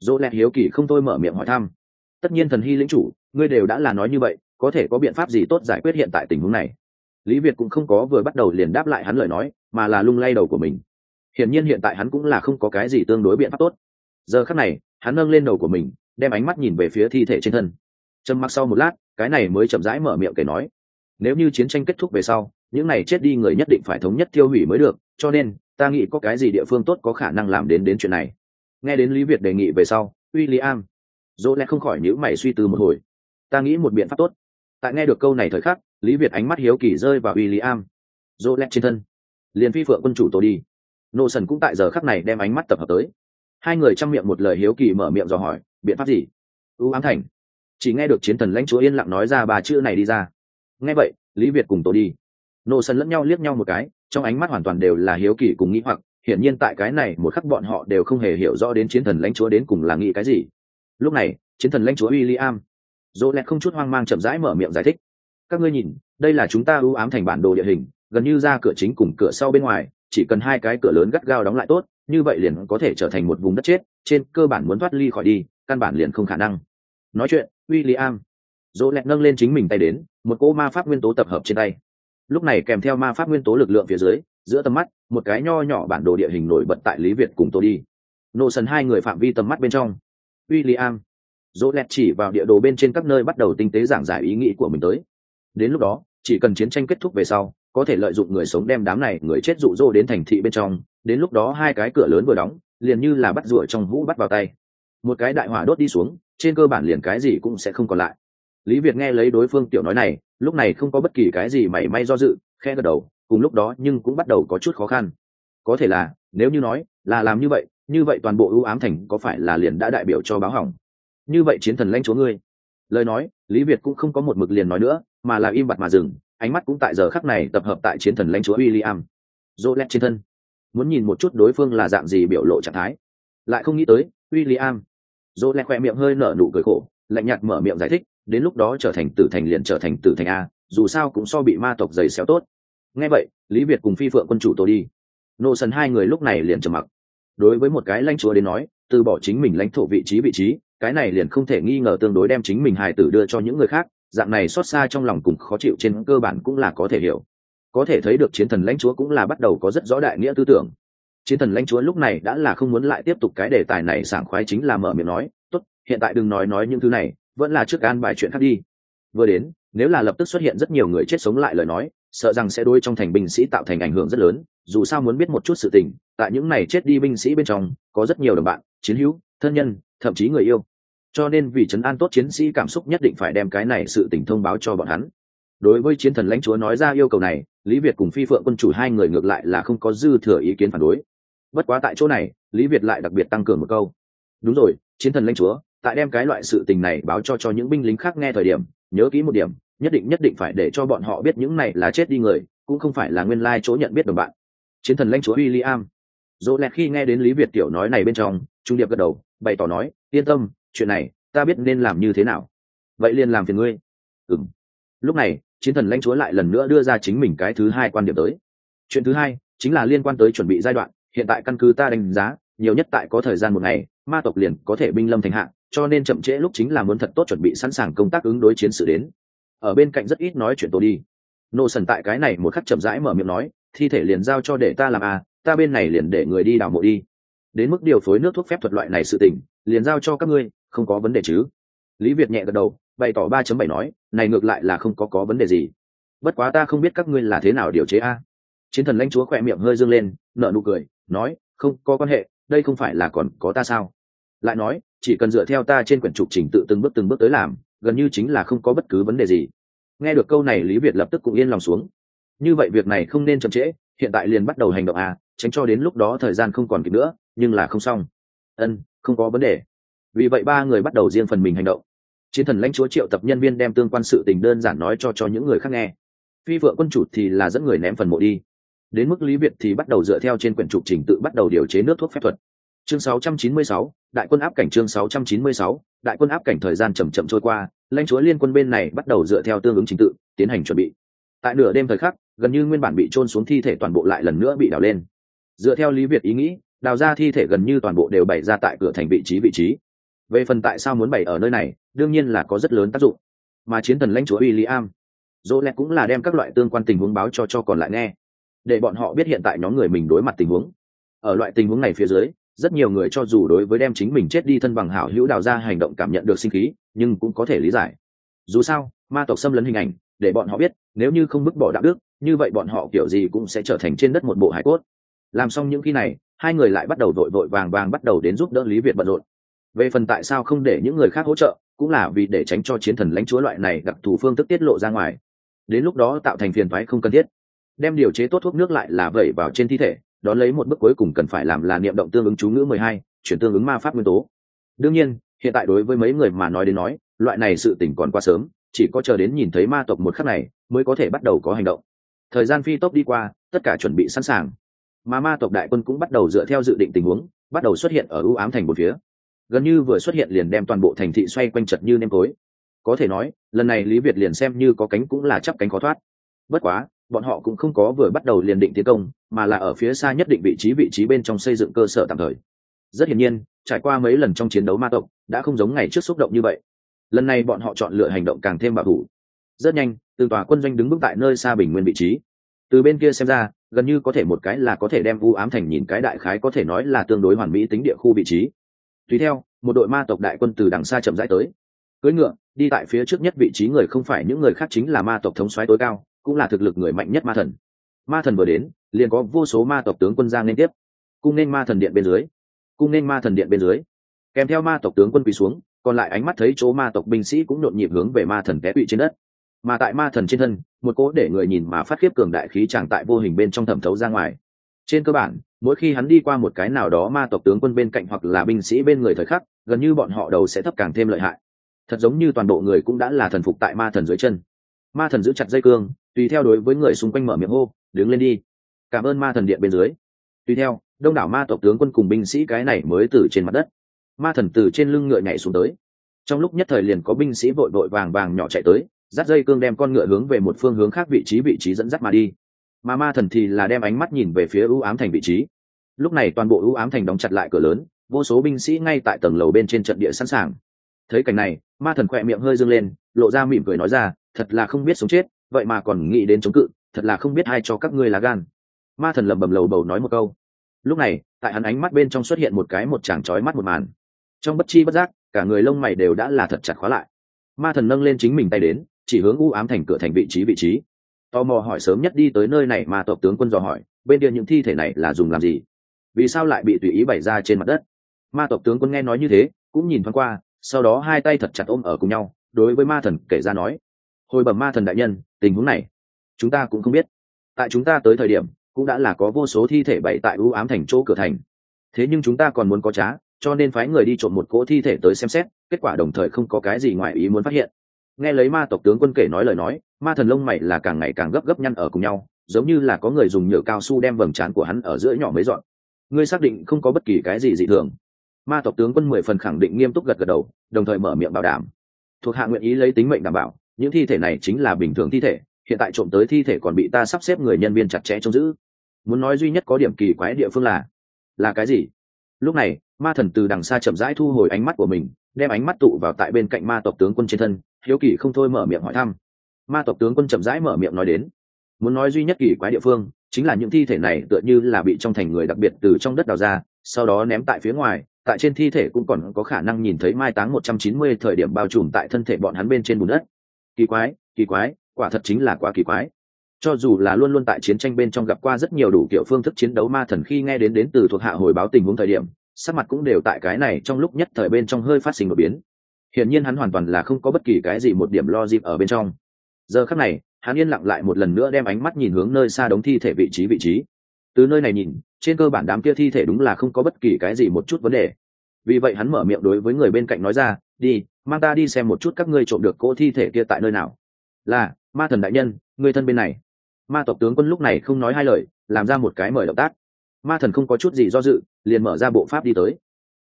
dỗ lẹt hiếu kỳ không thôi mở miệng hỏi thăm. Tất nhiên thần hy lĩnh chủ, ngươi đều đã là nói như vậy, có thể có biện pháp gì tốt giải quyết hiện tại tình huống này? Lý việt cũng không có vừa bắt đầu liền đáp lại hắn lời nói mà là lung lay đầu của mình. Hiển nhiên hiện tại hắn cũng là không có cái gì tương đối biện pháp tốt. Giờ khắc này hắn nâng lên đầu của mình đem ánh mắt nhìn về phía thi thể trên thân. Trầm mặc sau một lát cái này mới chậm rãi mở miệng kể nói. Nếu như chiến tranh kết thúc về sau những này chết đi người nhất định phải thống nhất tiêu hủy mới được cho nên ta nghĩ có cái gì địa phương tốt có khả năng làm đến đến chuyện này. Nghe đến lý việt đề nghị về sau William, dỗ lẽ không khỏi nhữ mày suy tư một hồi. Ta nghĩ một biện pháp tốt. Tại nghe được câu này thời khắc lý việt ánh mắt hiếu kỳ rơi vào William, dô lét trên thân. Liền phi phượng quân chủ tôi đi. Nô sần cũng tại giờ khắc này đem ánh mắt tập hợp tới. Hai người chăm miệng một lời hiếu kỳ mở miệng dò hỏi biện pháp gì? Ưu ám thành. Chỉ nghe được chiến thần lãnh chúa yên lặng nói ra ba chữ này đi ra. Nghe vậy lý việt cùng tôi đi. Nô sần lẫn nhau liếc nhau một cái trong ánh mắt hoàn toàn đều là hiếu kỳ cùng nghĩ hoặc hiển nhiên tại cái này một khắc bọn họ đều không hề hiểu rõ đến chiến thần lãnh chúa đến cùng là nghĩ cái gì. Lúc này chiến thần lãnh chúa William dỗ lẹt không chút hoang mang chậm rãi mở miệng giải thích các ngươi nhìn, đây là chúng ta ưu ám thành bản đồ địa hình, gần như ra cửa chính cùng cửa sau bên ngoài, chỉ cần hai cái cửa lớn gắt gao đóng lại tốt, như vậy liền có thể trở thành một vùng đất chết, trên cơ bản muốn thoát ly khỏi đi, căn bản liền không khả năng. Nói chuyện, William. Dỗ lẹt nâng lên chính mình tay đến, một cỗ ma pháp nguyên tố tập hợp trên tay. Lúc này kèm theo ma pháp nguyên tố lực lượng phía dưới, giữa tầm mắt, một cái nho nhỏ bản đồ địa hình nổi bật tại lý việt cùng tôi đi. Nô sần hai người phạm vi tầm mắt bên trong. William. Dỗ lẹt chỉ vào địa đồ bên trên các nơi bắt đầu tinh tế giảng giải ý nghĩ của mình tới đến lúc đó, chỉ cần chiến tranh kết thúc về sau, có thể lợi dụng người sống đem đám này người chết rụ rỗ đến thành thị bên trong, đến lúc đó hai cái cửa lớn vừa đóng, liền như là bắt rủa trong hũ bắt vào tay. Một cái đại hỏa đốt đi xuống, trên cơ bản liền cái gì cũng sẽ không còn lại. Lý việt nghe lấy đối phương tiểu nói này, lúc này không có bất kỳ cái gì mảy may do dự khe gật đầu, cùng lúc đó nhưng cũng bắt đầu có chút khó khăn. Có thể là, nếu như nói, là làm như vậy như vậy toàn bộ ưu ám thành có phải là liền đã đại biểu cho báo hỏng? Như vậy chiến thần lãnh chúa ngươi. Lời nói lý việt cũng không có một mực liền nói nữa mà là im bặt mà dừng ánh mắt cũng tại giờ khắc này tập hợp tại chiến thần lãnh chúa William. Dỗ lét trên thân. Muốn nhìn một chút đối phương là dạng gì biểu lộ trạng thái. Lại không nghĩ tới, William. Dỗ lét khoe miệng hơi nở nụ cười khổ, lạnh nhạt mở miệng giải thích, đến lúc đó trở thành tử thành liền trở thành tử thành a, dù sao cũng so bị ma tộc giày xéo tốt. Nghe vậy, Lý Việt cùng Phi Phượng quân chủ tổ đi. Nô sần hai người lúc này liền trầm mặc. Đối với một cái lãnh chúa đến nói, từ bỏ chính mình lãnh thổ vị trí vị trí, cái này liền không thể nghi ngờ tương đối đem chính mình hài tử đưa cho những người khác, dạng này xót xa trong lòng cùng khó chịu trên cơ bản cũng là có thể hiểu. Có thể thấy được chiến thần lãnh chúa cũng là bắt đầu có rất rõ đại nghĩa tư tưởng. Chiến thần lãnh chúa lúc này đã là không muốn lại tiếp tục cái đề tài này sảng khoái chính là mở miệng nói tốt hiện tại đừng nói nói những thứ này vẫn là trước an bài chuyện khác đi. Vừa đến nếu là lập tức xuất hiện rất nhiều người chết sống lại lời nói sợ rằng sẽ đôi trong thành binh sĩ tạo thành ảnh hưởng rất lớn dù sao muốn biết một chút sự tình tại những này chết đi binh sĩ bên trong có rất nhiều đồng bạn chiến hữu thân nhân thậm chí người yêu. Cho nên vì trấn an tốt chiến sĩ cảm xúc nhất định phải đem cái này sự tình thông báo cho bọn hắn. Đối với chiến thần lãnh chúa nói ra yêu cầu này, lý việt cùng phi phượng quân chủ hai người ngược lại là không có dư thừa ý kiến phản đối. Bất quá tại chỗ này, lý việt lại đặc biệt tăng cường một câu. Đúng rồi, chiến thần lãnh chúa, tại đem cái loại sự tình này báo cho cho những binh lính khác nghe thời điểm, nhớ kỹ một điểm, nhất định nhất định phải để cho bọn họ biết những này là chết đi người, cũng không phải là nguyên lai chỗ nhận biết đồng bạn. Chiến thần lãnh chúa William. Dỗ lẹt khi nghe đến lý việt tiểu nói này bên trong, trung điệp gật đầu bày tỏ nói, yên tâm, chuyện này, ta biết nên làm như thế nào. Vậy liền làm phiền ngươi. Ừ m lúc này, chiến thần lãnh chúa lại lần nữa đưa ra chính mình cái thứ hai quan điểm tới. Chuyện thứ hai chính là liên quan tới chuẩn bị giai đoạn, hiện tại căn cứ ta đánh giá, nhiều nhất tại có thời gian một ngày, ma tộc liền có thể binh lâm thành hạ, cho nên chậm trễ lúc chính là muốn thật tốt chuẩn bị sẵn sàng công tác ứng đối chiến sự đến. Ở bên cạnh rất ít nói chuyện tôi đi. Nô sần tại cái này một khắc chậm rãi mở miệng nói, thi thể liền giao cho để ta làm à ta bên này liền để người đi đào mộ đi đến mức điều phối nước thuốc phép thuật loại này sự tỉnh liền giao cho các ngươi, không có vấn đề chứ? Lý việt nhẹ gật đầu, bày tỏ ba chấm bảy nói, này ngược lại là không có có vấn đề gì. Bất quá ta không biết các ngươi là thế nào điều chế a. Chiến thần lãnh chúa khỏe miệng hơi dương lên nợ nụ cười, nói, không, có quan hệ, đây không phải là còn có ta sao? Lại nói, chỉ cần dựa theo ta trên quyển trục trình tự từng bước từng bước tới làm, gần như chính là không có bất cứ vấn đề gì. Nghe được câu này, lý việt lập tức cũng yên lòng xuống. Như vậy việc này không nên chậm trễ, hiện tại liền bắt đầu hành động à tránh cho đến lúc đó thời gian không còn kịp nữa nhưng là không xong. Ân không có vấn đề. Vì vậy ba người bắt đầu riêng phần mình hành động. Chiến thần lãnh chúa triệu tập nhân viên đem tương quan sự tình đơn giản nói cho cho những người khác nghe. Phi vợ quân chủ thì là dẫn người ném phần mộ đi. Đến mức lý việt thì bắt đầu dựa theo trên quyển trục trình tự bắt đầu điều chế nước thuốc phép thuật. Chương 696, đại quân áp cảnh chương 696, đại quân áp cảnh thời gian chậm chậm trôi qua lãnh chúa liên quân bên này bắt đầu dựa theo tương ứng trình tự tiến hành chuẩn bị. Tại nửa đêm thời khắc gần như nguyên bản bị trôn xuống thi thể toàn bộ lại lần nữa bị đào lên. Dựa theo lý việt ý nghĩ đào ra thi thể gần như toàn bộ đều bày ra tại cửa thành vị trí vị trí. Về phần tại sao muốn bày ở nơi này, đương nhiên là có rất lớn tác dụng. Mà chiến thần lãnh chúa William, dỗ lẹt cũng là đem các loại tương quan tình huống báo cho cho còn lại nghe, để bọn họ biết hiện tại nhóm người mình đối mặt tình huống. Ở loại tình huống này phía dưới, rất nhiều người cho dù đối với đem chính mình chết đi thân bằng hảo hữu đào ra hành động cảm nhận được sinh khí, nhưng cũng có thể lý giải. Dù sao, ma tộc xâm lấn hình ảnh, để bọn họ biết, nếu như không bức bỏ đạo đức, như vậy bọn họ kiểu gì cũng sẽ trở thành trên đất một bộ hải cốt. Làm xong những khi này hai người lại bắt đầu vội vội vàng vàng bắt đầu đến giúp đỡ lý việt bận rộn. Về phần tại sao không để những người khác hỗ trợ, cũng là vì để tránh cho chiến thần lãnh chúa loại này đặc thù phương thức tiết lộ ra ngoài. Đến lúc đó tạo thành phiền thoái không cần thiết. Đem điều chế tốt thuốc nước lại là vẩy vào trên thi thể, đón lấy một bước cuối cùng cần phải làm là niệm động tương ứng chú ngữ mười hai, chuyển tương ứng ma pháp nguyên tố. Đương nhiên, hiện tại đối với mấy người mà nói đến nói, loại này sự tỉnh còn quá sớm, chỉ có chờ đến nhìn thấy ma tộc một khắc này mới có thể bắt đầu có hành động. Thời gian phi tốc đi qua, tất cả chuẩn bị sẵn sàng mà ma tộc đại quân cũng bắt đầu dựa theo dự định tình huống, bắt đầu xuất hiện ở ưu ám thành một phía. Gần như vừa xuất hiện liền đem toàn bộ thành thị xoay quanh chật như nêm tối. Có thể nói, lần này lý việt liền xem như có cánh cũng là chắc cánh khó thoát. Bất quá, bọn họ cũng không có vừa bắt đầu liền định tiến công, mà là ở phía xa nhất định vị trí vị trí bên trong xây dựng cơ sở tạm thời. Rất hiển nhiên, trải qua mấy lần trong chiến đấu ma tộc, đã không giống ngày trước xúc động như vậy. Lần này bọn họ chọn lựa hành động càng thêm bảo thủ. Rất nhanh từ tòa quân doanh đứng bước tại nơi xa bình nguyên vị trí. Từ bên kia xem ra gần như có thể một cái là có thể đem vu ám thành nhìn cái đại khái có thể nói là tương đối hoàn mỹ tính địa khu vị trí. Tùy theo, một đội ma tộc đại quân từ đằng xa chậm rãi tới. Cưỡi ngựa, đi tại phía trước nhất vị trí người không phải những người khác chính là ma tộc thống soái tối cao, cũng là thực lực người mạnh nhất ma thần. Ma thần vừa đến, liền có vô số ma tộc tướng quân giang liên tiếp. Cung nên ma thần điện bên dưới. Cung nên ma thần điện bên dưới. Kèm theo ma tộc tướng quân quỳ xuống, còn lại ánh mắt thấy chỗ ma tộc binh sĩ cũng nhộn nhịp hướng về ma thần té quỵ trên đất mà tại ma thần trên thân, một cỗ để người nhìn mà phát khiếp cường đại khí chẳng tại vô hình bên trong thẩm thấu ra ngoài. Trên cơ bản, mỗi khi hắn đi qua một cái nào đó ma tộc tướng quân bên cạnh hoặc là binh sĩ bên người thời khắc, gần như bọn họ đầu sẽ thấp càng thêm lợi hại. Thật giống như toàn bộ người cũng đã là thần phục tại ma thần dưới chân. Ma thần giữ chặt dây cương, tùy theo đối với người xung quanh mở miệng hô, đứng lên đi. Cảm ơn ma thần điện bên dưới. Tùy theo, đông đảo ma tộc tướng quân cùng binh sĩ cái này mới từ trên mặt đất. Ma thần từ trên lưng ngựa nhảy xuống tới. Trong lúc nhất thời liền có binh sĩ vội vội vàng vàng nhỏ chạy tới dắt dây cương đem con ngựa hướng về một phương hướng khác vị trí vị trí dẫn dắt mà đi. Mà ma thần thì là đem ánh mắt nhìn về phía ưu ám thành vị trí. Lúc này toàn bộ ưu ám thành đóng chặt lại cửa lớn, vô số binh sĩ ngay tại tầng lầu bên trên trận địa sẵn sàng. Thấy cảnh này, ma thần khỏe miệng hơi dâng lên, lộ ra mỉm cười nói ra, thật là không biết sống chết, vậy mà còn nghĩ đến chống cự, thật là không biết ai cho các ngươi là gan. Ma thần lầm bầm lầu bầu nói một câu. Lúc này, tại hắn ánh mắt bên trong xuất hiện một cái một chàng trói mắt một màn. Trong bất chi bất giác, cả người lông mày đều đã là thật chặt khóa lại. Ma thần nâng lên chính mình tay đến chỉ hướng u ám thành cửa thành vị trí vị trí. Tò mò hỏi sớm nhất đi tới nơi này mà tộc tướng quân dò hỏi, bên kia những thi thể này là dùng làm gì? Vì sao lại bị tùy ý bày ra trên mặt đất? Ma tộc tướng quân nghe nói như thế, cũng nhìn thoáng qua, sau đó hai tay thật chặt ôm ở cùng nhau, đối với ma thần kể ra nói, hồi bẩm ma thần đại nhân, tình huống này, chúng ta cũng không biết. Tại chúng ta tới thời điểm, cũng đã là có vô số thi thể bậy tại ưu ám thành chỗ cửa thành. Thế nhưng chúng ta còn muốn có trá, cho nên phái người đi trộm một cỗ thi thể tới xem xét, kết quả đồng thời không có cái gì ngoài ý muốn phát hiện nghe lấy ma tộc tướng quân kể nói lời nói, ma thần lông mày là càng ngày càng gấp gấp nhăn ở cùng nhau, giống như là có người dùng nhựa cao su đem vầng trán của hắn ở giữa nhỏ mới dọn. Ngươi xác định không có bất kỳ cái gì dị thường. Ma tộc tướng quân mười phần khẳng định nghiêm túc gật gật đầu, đồng thời mở miệng bảo đảm. Thuộc hạ nguyện ý lấy tính mệnh đảm bảo, những thi thể này chính là bình thường thi thể, hiện tại trộm tới thi thể còn bị ta sắp xếp người nhân viên chặt chẽ trông giữ. Muốn nói duy nhất có điểm kỳ quái địa phương là là cái gì? Lúc này, ma thần từ đằng xa chậm rãi thu hồi ánh mắt của mình đem ánh mắt tụ vào tại bên cạnh ma tộc tướng quân trên thân, hiếu kỳ không thôi mở miệng hỏi thăm. Ma tộc tướng quân chậm rãi mở miệng nói đến, muốn nói duy nhất kỳ quái địa phương, chính là những thi thể này tựa như là bị trong thành người đặc biệt từ trong đất đào ra, sau đó ném tại phía ngoài, tại trên thi thể cũng còn có khả năng nhìn thấy mai táng một trăm chín mươi thời điểm bao trùm tại thân thể bọn hắn bên trên bùn đất. Kỳ quái kỳ quái, quả thật chính là quá kỳ quái. Cho dù là luôn luôn tại chiến tranh bên trong gặp qua rất nhiều đủ kiểu phương thức chiến đấu ma thần khi nghe đến đến từ thuộc hạ hồi báo tình huống thời điểm sắc mặt cũng đều tại cái này trong lúc nhất thời bên trong hơi phát sinh đột biến. Hiển nhiên hắn hoàn toàn là không có bất kỳ cái gì một điểm lo dịp ở bên trong. Giờ khắc này, hắn yên lặng lại một lần nữa đem ánh mắt nhìn hướng nơi xa đống thi thể vị trí vị trí. Từ nơi này nhìn, trên cơ bản đám kia thi thể đúng là không có bất kỳ cái gì một chút vấn đề. Vì vậy hắn mở miệng đối với người bên cạnh nói ra, đi, mang ta đi xem một chút các ngươi trộm được cỗ thi thể kia tại nơi nào. Là, ma thần đại nhân, người thân bên này. Ma tộc tướng quân lúc này không nói hai lời, làm ra một cái mời động tác ma thần không có chút gì do dự liền mở ra bộ pháp đi tới.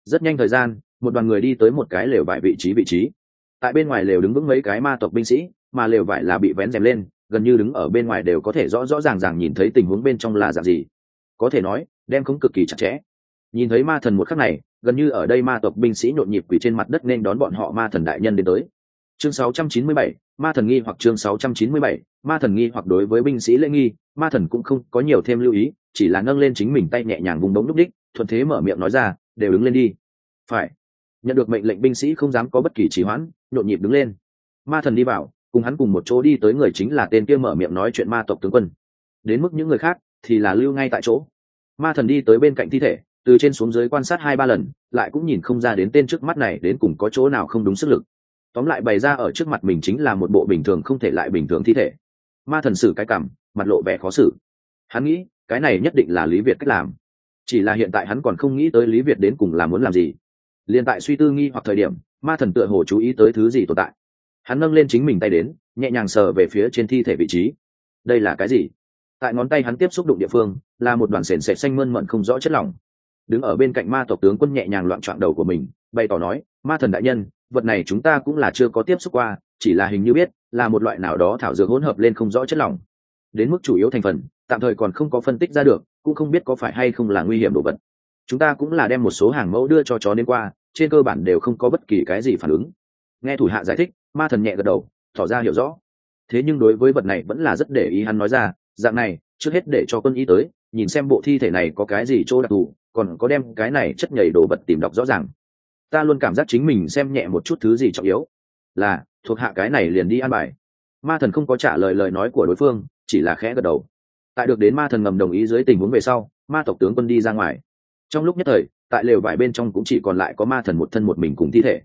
Rất nhanh thời gian một đoàn người đi tới một cái lều vải vị trí vị trí. Tại bên ngoài lều đứng vững mấy cái ma tộc binh sĩ mà lều vải là bị vén rèm lên gần như đứng ở bên ngoài đều có thể rõ rõ ràng ràng nhìn thấy tình huống bên trong là dạng gì. Có thể nói đem không cực kỳ chặt chẽ. Nhìn thấy ma thần một khắc này gần như ở đây ma tộc binh sĩ nhộn nhịp quỷ trên mặt đất nên đón bọn họ ma thần đại nhân đến tới. Chương 697, ma thần nghi hoặc chương 697, ma thần nghi hoặc đối với binh sĩ lễ nghi ma thần cũng không có nhiều thêm lưu ý chỉ là nâng lên chính mình tay nhẹ nhàng vùng đống lúc đích thuận thế mở miệng nói ra đều đứng lên đi. Phải. Nhận được mệnh lệnh binh sĩ không dám có bất kỳ trì hoãn nhộn nhịp đứng lên. Ma thần đi vào cùng hắn cùng một chỗ đi tới người chính là tên kia mở miệng nói chuyện ma tộc tướng quân. Đến mức những người khác thì là lưu ngay tại chỗ. Ma thần đi tới bên cạnh thi thể từ trên xuống dưới quan sát hai ba lần lại cũng nhìn không ra đến tên trước mắt này đến cùng có chỗ nào không đúng sức lực tóm lại bày ra ở trước mặt mình chính là một bộ bình thường không thể lại bình thường thi thể. Ma thần sử cái cảm, mặt lộ vẻ khó xử. Hắn nghĩ, cái này nhất định là lý việt cách làm. Chỉ là hiện tại hắn còn không nghĩ tới lý việt đến cùng là muốn làm gì. Liền tại suy tư nghi hoặc thời điểm, ma thần tựa hồ chú ý tới thứ gì tồn tại. Hắn nâng lên chính mình tay đến, nhẹ nhàng sờ về phía trên thi thể vị trí. Đây là cái gì? Tại ngón tay hắn tiếp xúc đụng địa phương, là một đoàn sền sệt xanh mơn mận không rõ chất lỏng. Đứng ở bên cạnh ma tộc tướng quân nhẹ nhàng loạn trọn đầu của mình, bày tỏ nói, ma thần đại nhân vật này chúng ta cũng là chưa có tiếp xúc qua, chỉ là hình như biết, là một loại nào đó thảo dược hỗn hợp lên không rõ chất lỏng. Đến mức chủ yếu thành phần, tạm thời còn không có phân tích ra được, cũng không biết có phải hay không là nguy hiểm đồ vật. Chúng ta cũng là đem một số hàng mẫu đưa cho chó đến qua, trên cơ bản đều không có bất kỳ cái gì phản ứng. Nghe thủ hạ giải thích, ma thần nhẹ gật đầu, tỏ ra hiểu rõ. Thế nhưng đối với vật này vẫn là rất để ý hắn nói ra, dạng này, trước hết để cho quân y tới, nhìn xem bộ thi thể này có cái gì chỗ đặc thù, còn có đem cái này chất nhảy đồ vật tìm đọc rõ ràng ta luôn cảm giác chính mình xem nhẹ một chút thứ gì trọng yếu. Là, thuộc hạ cái này liền đi an bài. Ma thần không có trả lời lời nói của đối phương, chỉ là khẽ gật đầu. Tại được đến ma thần ngầm đồng ý dưới tình huống về sau, ma tộc tướng quân đi ra ngoài. Trong lúc nhất thời, tại lều vải bên trong cũng chỉ còn lại có ma thần một thân một mình cùng thi thể.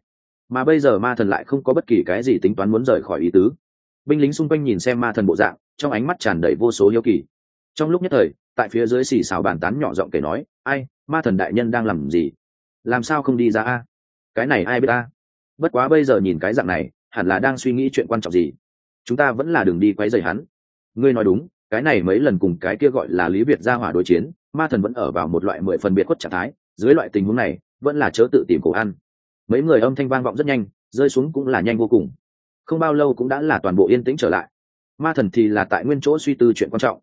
Mà bây giờ ma thần lại không có bất kỳ cái gì tính toán muốn rời khỏi ý tứ. Binh lính xung quanh nhìn xem ma thần bộ dạng, trong ánh mắt tràn đầy vô số hiếu kỳ. Trong lúc nhất thời, tại phía dưới xì xào bàn tán nhỏ giọng kể nói, ai, ma thần đại nhân đang làm gì? Làm sao không đi ra a? Cái này ai biết ta. bất quá bây giờ nhìn cái dạng này, hẳn là đang suy nghĩ chuyện quan trọng gì. Chúng ta vẫn là đường đi quấy rầy hắn. Ngươi nói đúng, cái này mấy lần cùng cái kia gọi là lý việt ra hỏa đối chiến, ma thần vẫn ở vào một loại mười phần biệt khuất trạng thái, dưới loại tình huống này, vẫn là chớ tự tìm cổ ăn. Mấy người âm thanh vang vọng rất nhanh, rơi xuống cũng là nhanh vô cùng. Không bao lâu cũng đã là toàn bộ yên tĩnh trở lại. Ma thần thì là tại nguyên chỗ suy tư chuyện quan trọng.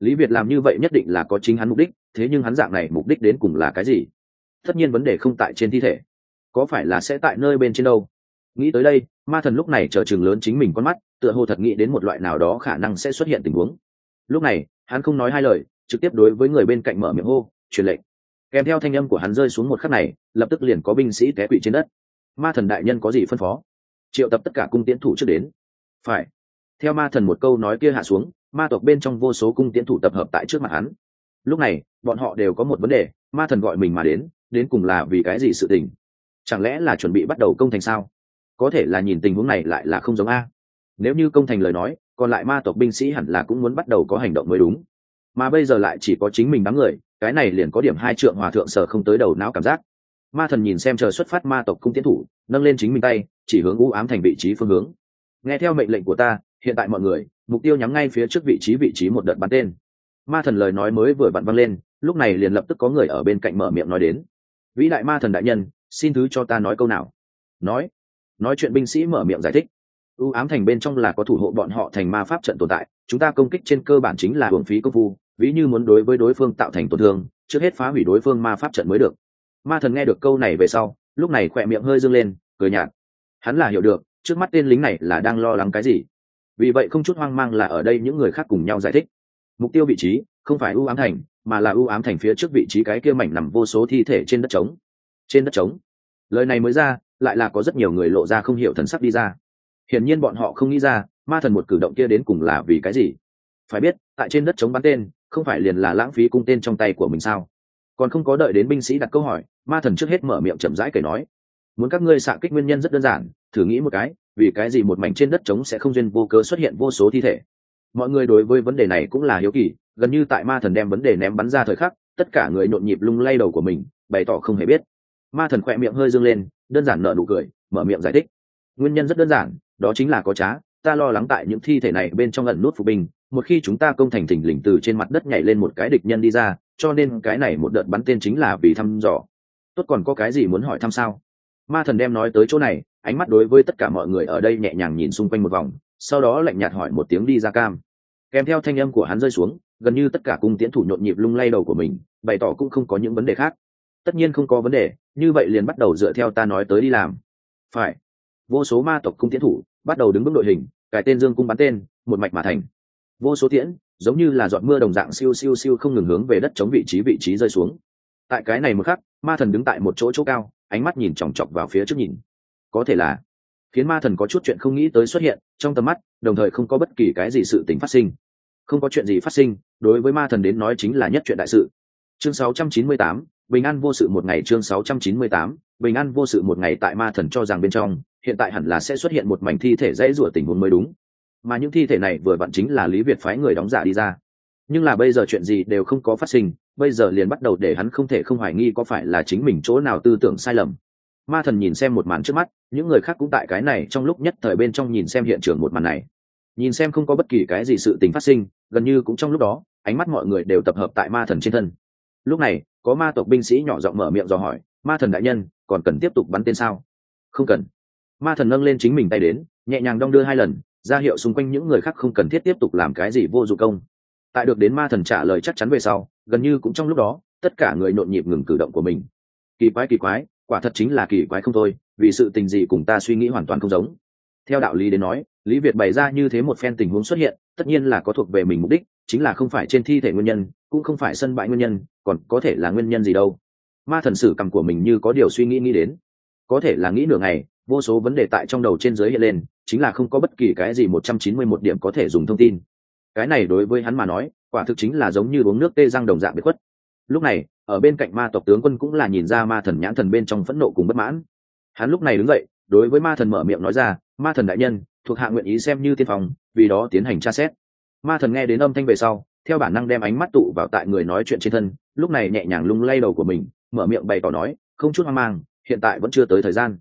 Lý việt làm như vậy nhất định là có chính hắn mục đích, thế nhưng hắn dạng này mục đích đến cùng là cái gì? Tất nhiên vấn đề không tại trên thi thể có phải là sẽ tại nơi bên trên đâu? Nghĩ tới đây, ma thần lúc này chờ chừng lớn chính mình con mắt, tựa hồ thật nghĩ đến một loại nào đó khả năng sẽ xuất hiện tình huống. Lúc này, hắn không nói hai lời, trực tiếp đối với người bên cạnh mở miệng hô, truyền lệnh. Kèm theo thanh âm của hắn rơi xuống một khắc này, lập tức liền có binh sĩ té quỵ trên đất. Ma thần đại nhân có gì phân phó? Triệu tập tất cả cung tiến thủ trước đến. Phải. Theo ma thần một câu nói kia hạ xuống, ma tộc bên trong vô số cung tiến thủ tập hợp tại trước mặt hắn. Lúc này, bọn họ đều có một vấn đề, ma thần gọi mình mà đến đến cùng là vì cái gì sự tình? Chẳng lẽ là chuẩn bị bắt đầu công thành sao? Có thể là nhìn tình huống này lại là không giống a. Nếu như công thành lời nói, còn lại ma tộc binh sĩ hẳn là cũng muốn bắt đầu có hành động mới đúng. Mà bây giờ lại chỉ có chính mình đám người, cái này liền có điểm hai trượng hòa thượng sở không tới đầu não cảm giác. Ma thần nhìn xem chờ xuất phát ma tộc cung tiến thủ, nâng lên chính mình tay, chỉ hướng u ám thành vị trí phương hướng. Nghe theo mệnh lệnh của ta, hiện tại mọi người, mục tiêu nhắm ngay phía trước vị trí vị trí một đợt bắn tên. Ma thần lời nói mới vừa vặn văng lên, lúc này liền lập tức có người ở bên cạnh mở miệng nói đến. Vĩ đại ma thần đại nhân xin thứ cho ta nói câu nào? Nói. Nói chuyện binh sĩ mở miệng giải thích. Ưu ám thành bên trong là có thủ hộ bọn họ thành ma pháp trận tồn tại, chúng ta công kích trên cơ bản chính là hưởng phí công phu, ví như muốn đối với đối phương tạo thành tổn thương, trước hết phá hủy đối phương ma pháp trận mới được. Ma thần nghe được câu này về sau, lúc này khỏe miệng hơi dâng lên, cười nhạt. Hắn là hiểu được, trước mắt tên lính này là đang lo lắng cái gì. Vì vậy không chút hoang mang là ở đây những người khác cùng nhau giải thích. Mục tiêu vị trí, không phải ưu ám thành, mà là ưu ám thành phía trước vị trí cái kia mảnh nằm vô số thi thể trên đất trống trên đất trống. Lời này mới ra, lại là có rất nhiều người lộ ra không hiểu thần sắc đi ra. Hiển nhiên bọn họ không nghĩ ra, ma thần một cử động kia đến cùng là vì cái gì? Phải biết, tại trên đất chống bắn tên, không phải liền là lãng phí cung tên trong tay của mình sao? Còn không có đợi đến binh sĩ đặt câu hỏi, ma thần trước hết mở miệng chậm rãi kể nói. Muốn các ngươi xạ kích nguyên nhân rất đơn giản, thử nghĩ một cái, vì cái gì một mảnh trên đất trống sẽ không duyên vô cớ xuất hiện vô số thi thể? Mọi người đối với vấn đề này cũng là hiếu kỳ, gần như tại ma thần đem vấn đề ném bắn ra thời khắc, tất cả người nhộn nhịp lung lay đầu của mình, bày tỏ không hề biết ma thần khỏe miệng hơi dâng lên, đơn giản nợ nụ cười, mở miệng giải thích. Nguyên nhân rất đơn giản, đó chính là có trá, ta lo lắng tại những thi thể này bên trong ẩn nút phục binh, một khi chúng ta công thành thỉnh lình từ trên mặt đất nhảy lên một cái địch nhân đi ra, cho nên cái này một đợt bắn tên chính là vì thăm dò. Tốt còn có cái gì muốn hỏi thăm sao? Ma thần đem nói tới chỗ này, ánh mắt đối với tất cả mọi người ở đây nhẹ nhàng nhìn xung quanh một vòng, sau đó lạnh nhạt hỏi một tiếng đi ra cam. Kèm theo thanh âm của hắn rơi xuống, gần như tất cả cung tiến thủ nhộn nhịp lung lay đầu của mình, bày tỏ cũng không có những vấn đề khác tất nhiên không có vấn đề như vậy liền bắt đầu dựa theo ta nói tới đi làm. Phải. Vô số ma tộc cung tiến thủ bắt đầu đứng bước đội hình cải tên dương cung bắn tên một mạch mà thành. Vô số tiễn giống như là giọt mưa đồng dạng siêu siêu siêu không ngừng hướng về đất chống vị trí vị trí rơi xuống. Tại cái này một khắc ma thần đứng tại một chỗ chỗ cao ánh mắt nhìn chòng chọc vào phía trước nhìn. Có thể là khiến ma thần có chút chuyện không nghĩ tới xuất hiện trong tầm mắt đồng thời không có bất kỳ cái gì sự tình phát sinh. Không có chuyện gì phát sinh đối với ma thần đến nói chính là nhất chuyện đại sự. Chương 698, bình an vô sự một ngày chương 698, bình an vô sự một ngày tại ma thần cho rằng bên trong hiện tại hẳn là sẽ xuất hiện một mảnh thi thể dễ rủa tình huống mới đúng. Mà những thi thể này vừa vặn chính là lý việt phái người đóng giả đi ra. Nhưng là bây giờ chuyện gì đều không có phát sinh bây giờ liền bắt đầu để hắn không thể không hoài nghi có phải là chính mình chỗ nào tư tưởng sai lầm. Ma thần nhìn xem một màn trước mắt những người khác cũng tại cái này trong lúc nhất thời bên trong nhìn xem hiện trường một màn này. Nhìn xem không có bất kỳ cái gì sự tình phát sinh gần như cũng trong lúc đó ánh mắt mọi người đều tập hợp tại ma thần trên thân. Lúc này có ma tộc binh sĩ nhỏ giọng mở miệng dò hỏi, ma thần đại nhân, còn cần tiếp tục bắn tên sao? Không cần. Ma thần nâng lên chính mình tay đến, nhẹ nhàng đong đưa hai lần, ra hiệu xung quanh những người khác không cần thiết tiếp tục làm cái gì vô dụng công. Tại được đến ma thần trả lời chắc chắn về sau, gần như cũng trong lúc đó, tất cả người nhộn nhịp ngừng cử động của mình. Kỳ quái kỳ quái, quả thật chính là kỳ quái không thôi, vì sự tình gì cùng ta suy nghĩ hoàn toàn không giống. Theo đạo lý đến nói, lý việt bày ra như thế một phen tình huống xuất hiện, tất nhiên là có thuộc về mình mục đích, chính là không phải trên thi thể nguyên nhân, cũng không phải sân bãi nguyên nhân còn có thể là nguyên nhân gì đâu? Ma thần sử cầm của mình như có điều suy nghĩ nghĩ đến. Có thể là nghĩ nửa ngày, vô số vấn đề tại trong đầu trên giới hiện lên, chính là không có bất kỳ cái gì một trăm chín mươi một điểm có thể dùng thông tin. Cái này đối với hắn mà nói, quả thực chính là giống như uống nước tê răng đồng dạng bị khuất. Lúc này, ở bên cạnh ma tộc tướng quân cũng là nhìn ra ma thần nhãn thần bên trong phẫn nộ cùng bất mãn. Hắn lúc này đứng dậy, đối với ma thần mở miệng nói ra, ma thần đại nhân, thuộc hạ nguyện ý xem như tiên phòng vì đó tiến hành tra xét. Ma thần nghe đến âm thanh về sau theo bản năng đem ánh mắt tụ vào tại người nói chuyện trên thân, lúc này nhẹ nhàng lung lay đầu của mình, mở miệng bày tỏ nói, không chút hoang mang, hiện tại vẫn chưa tới thời gian.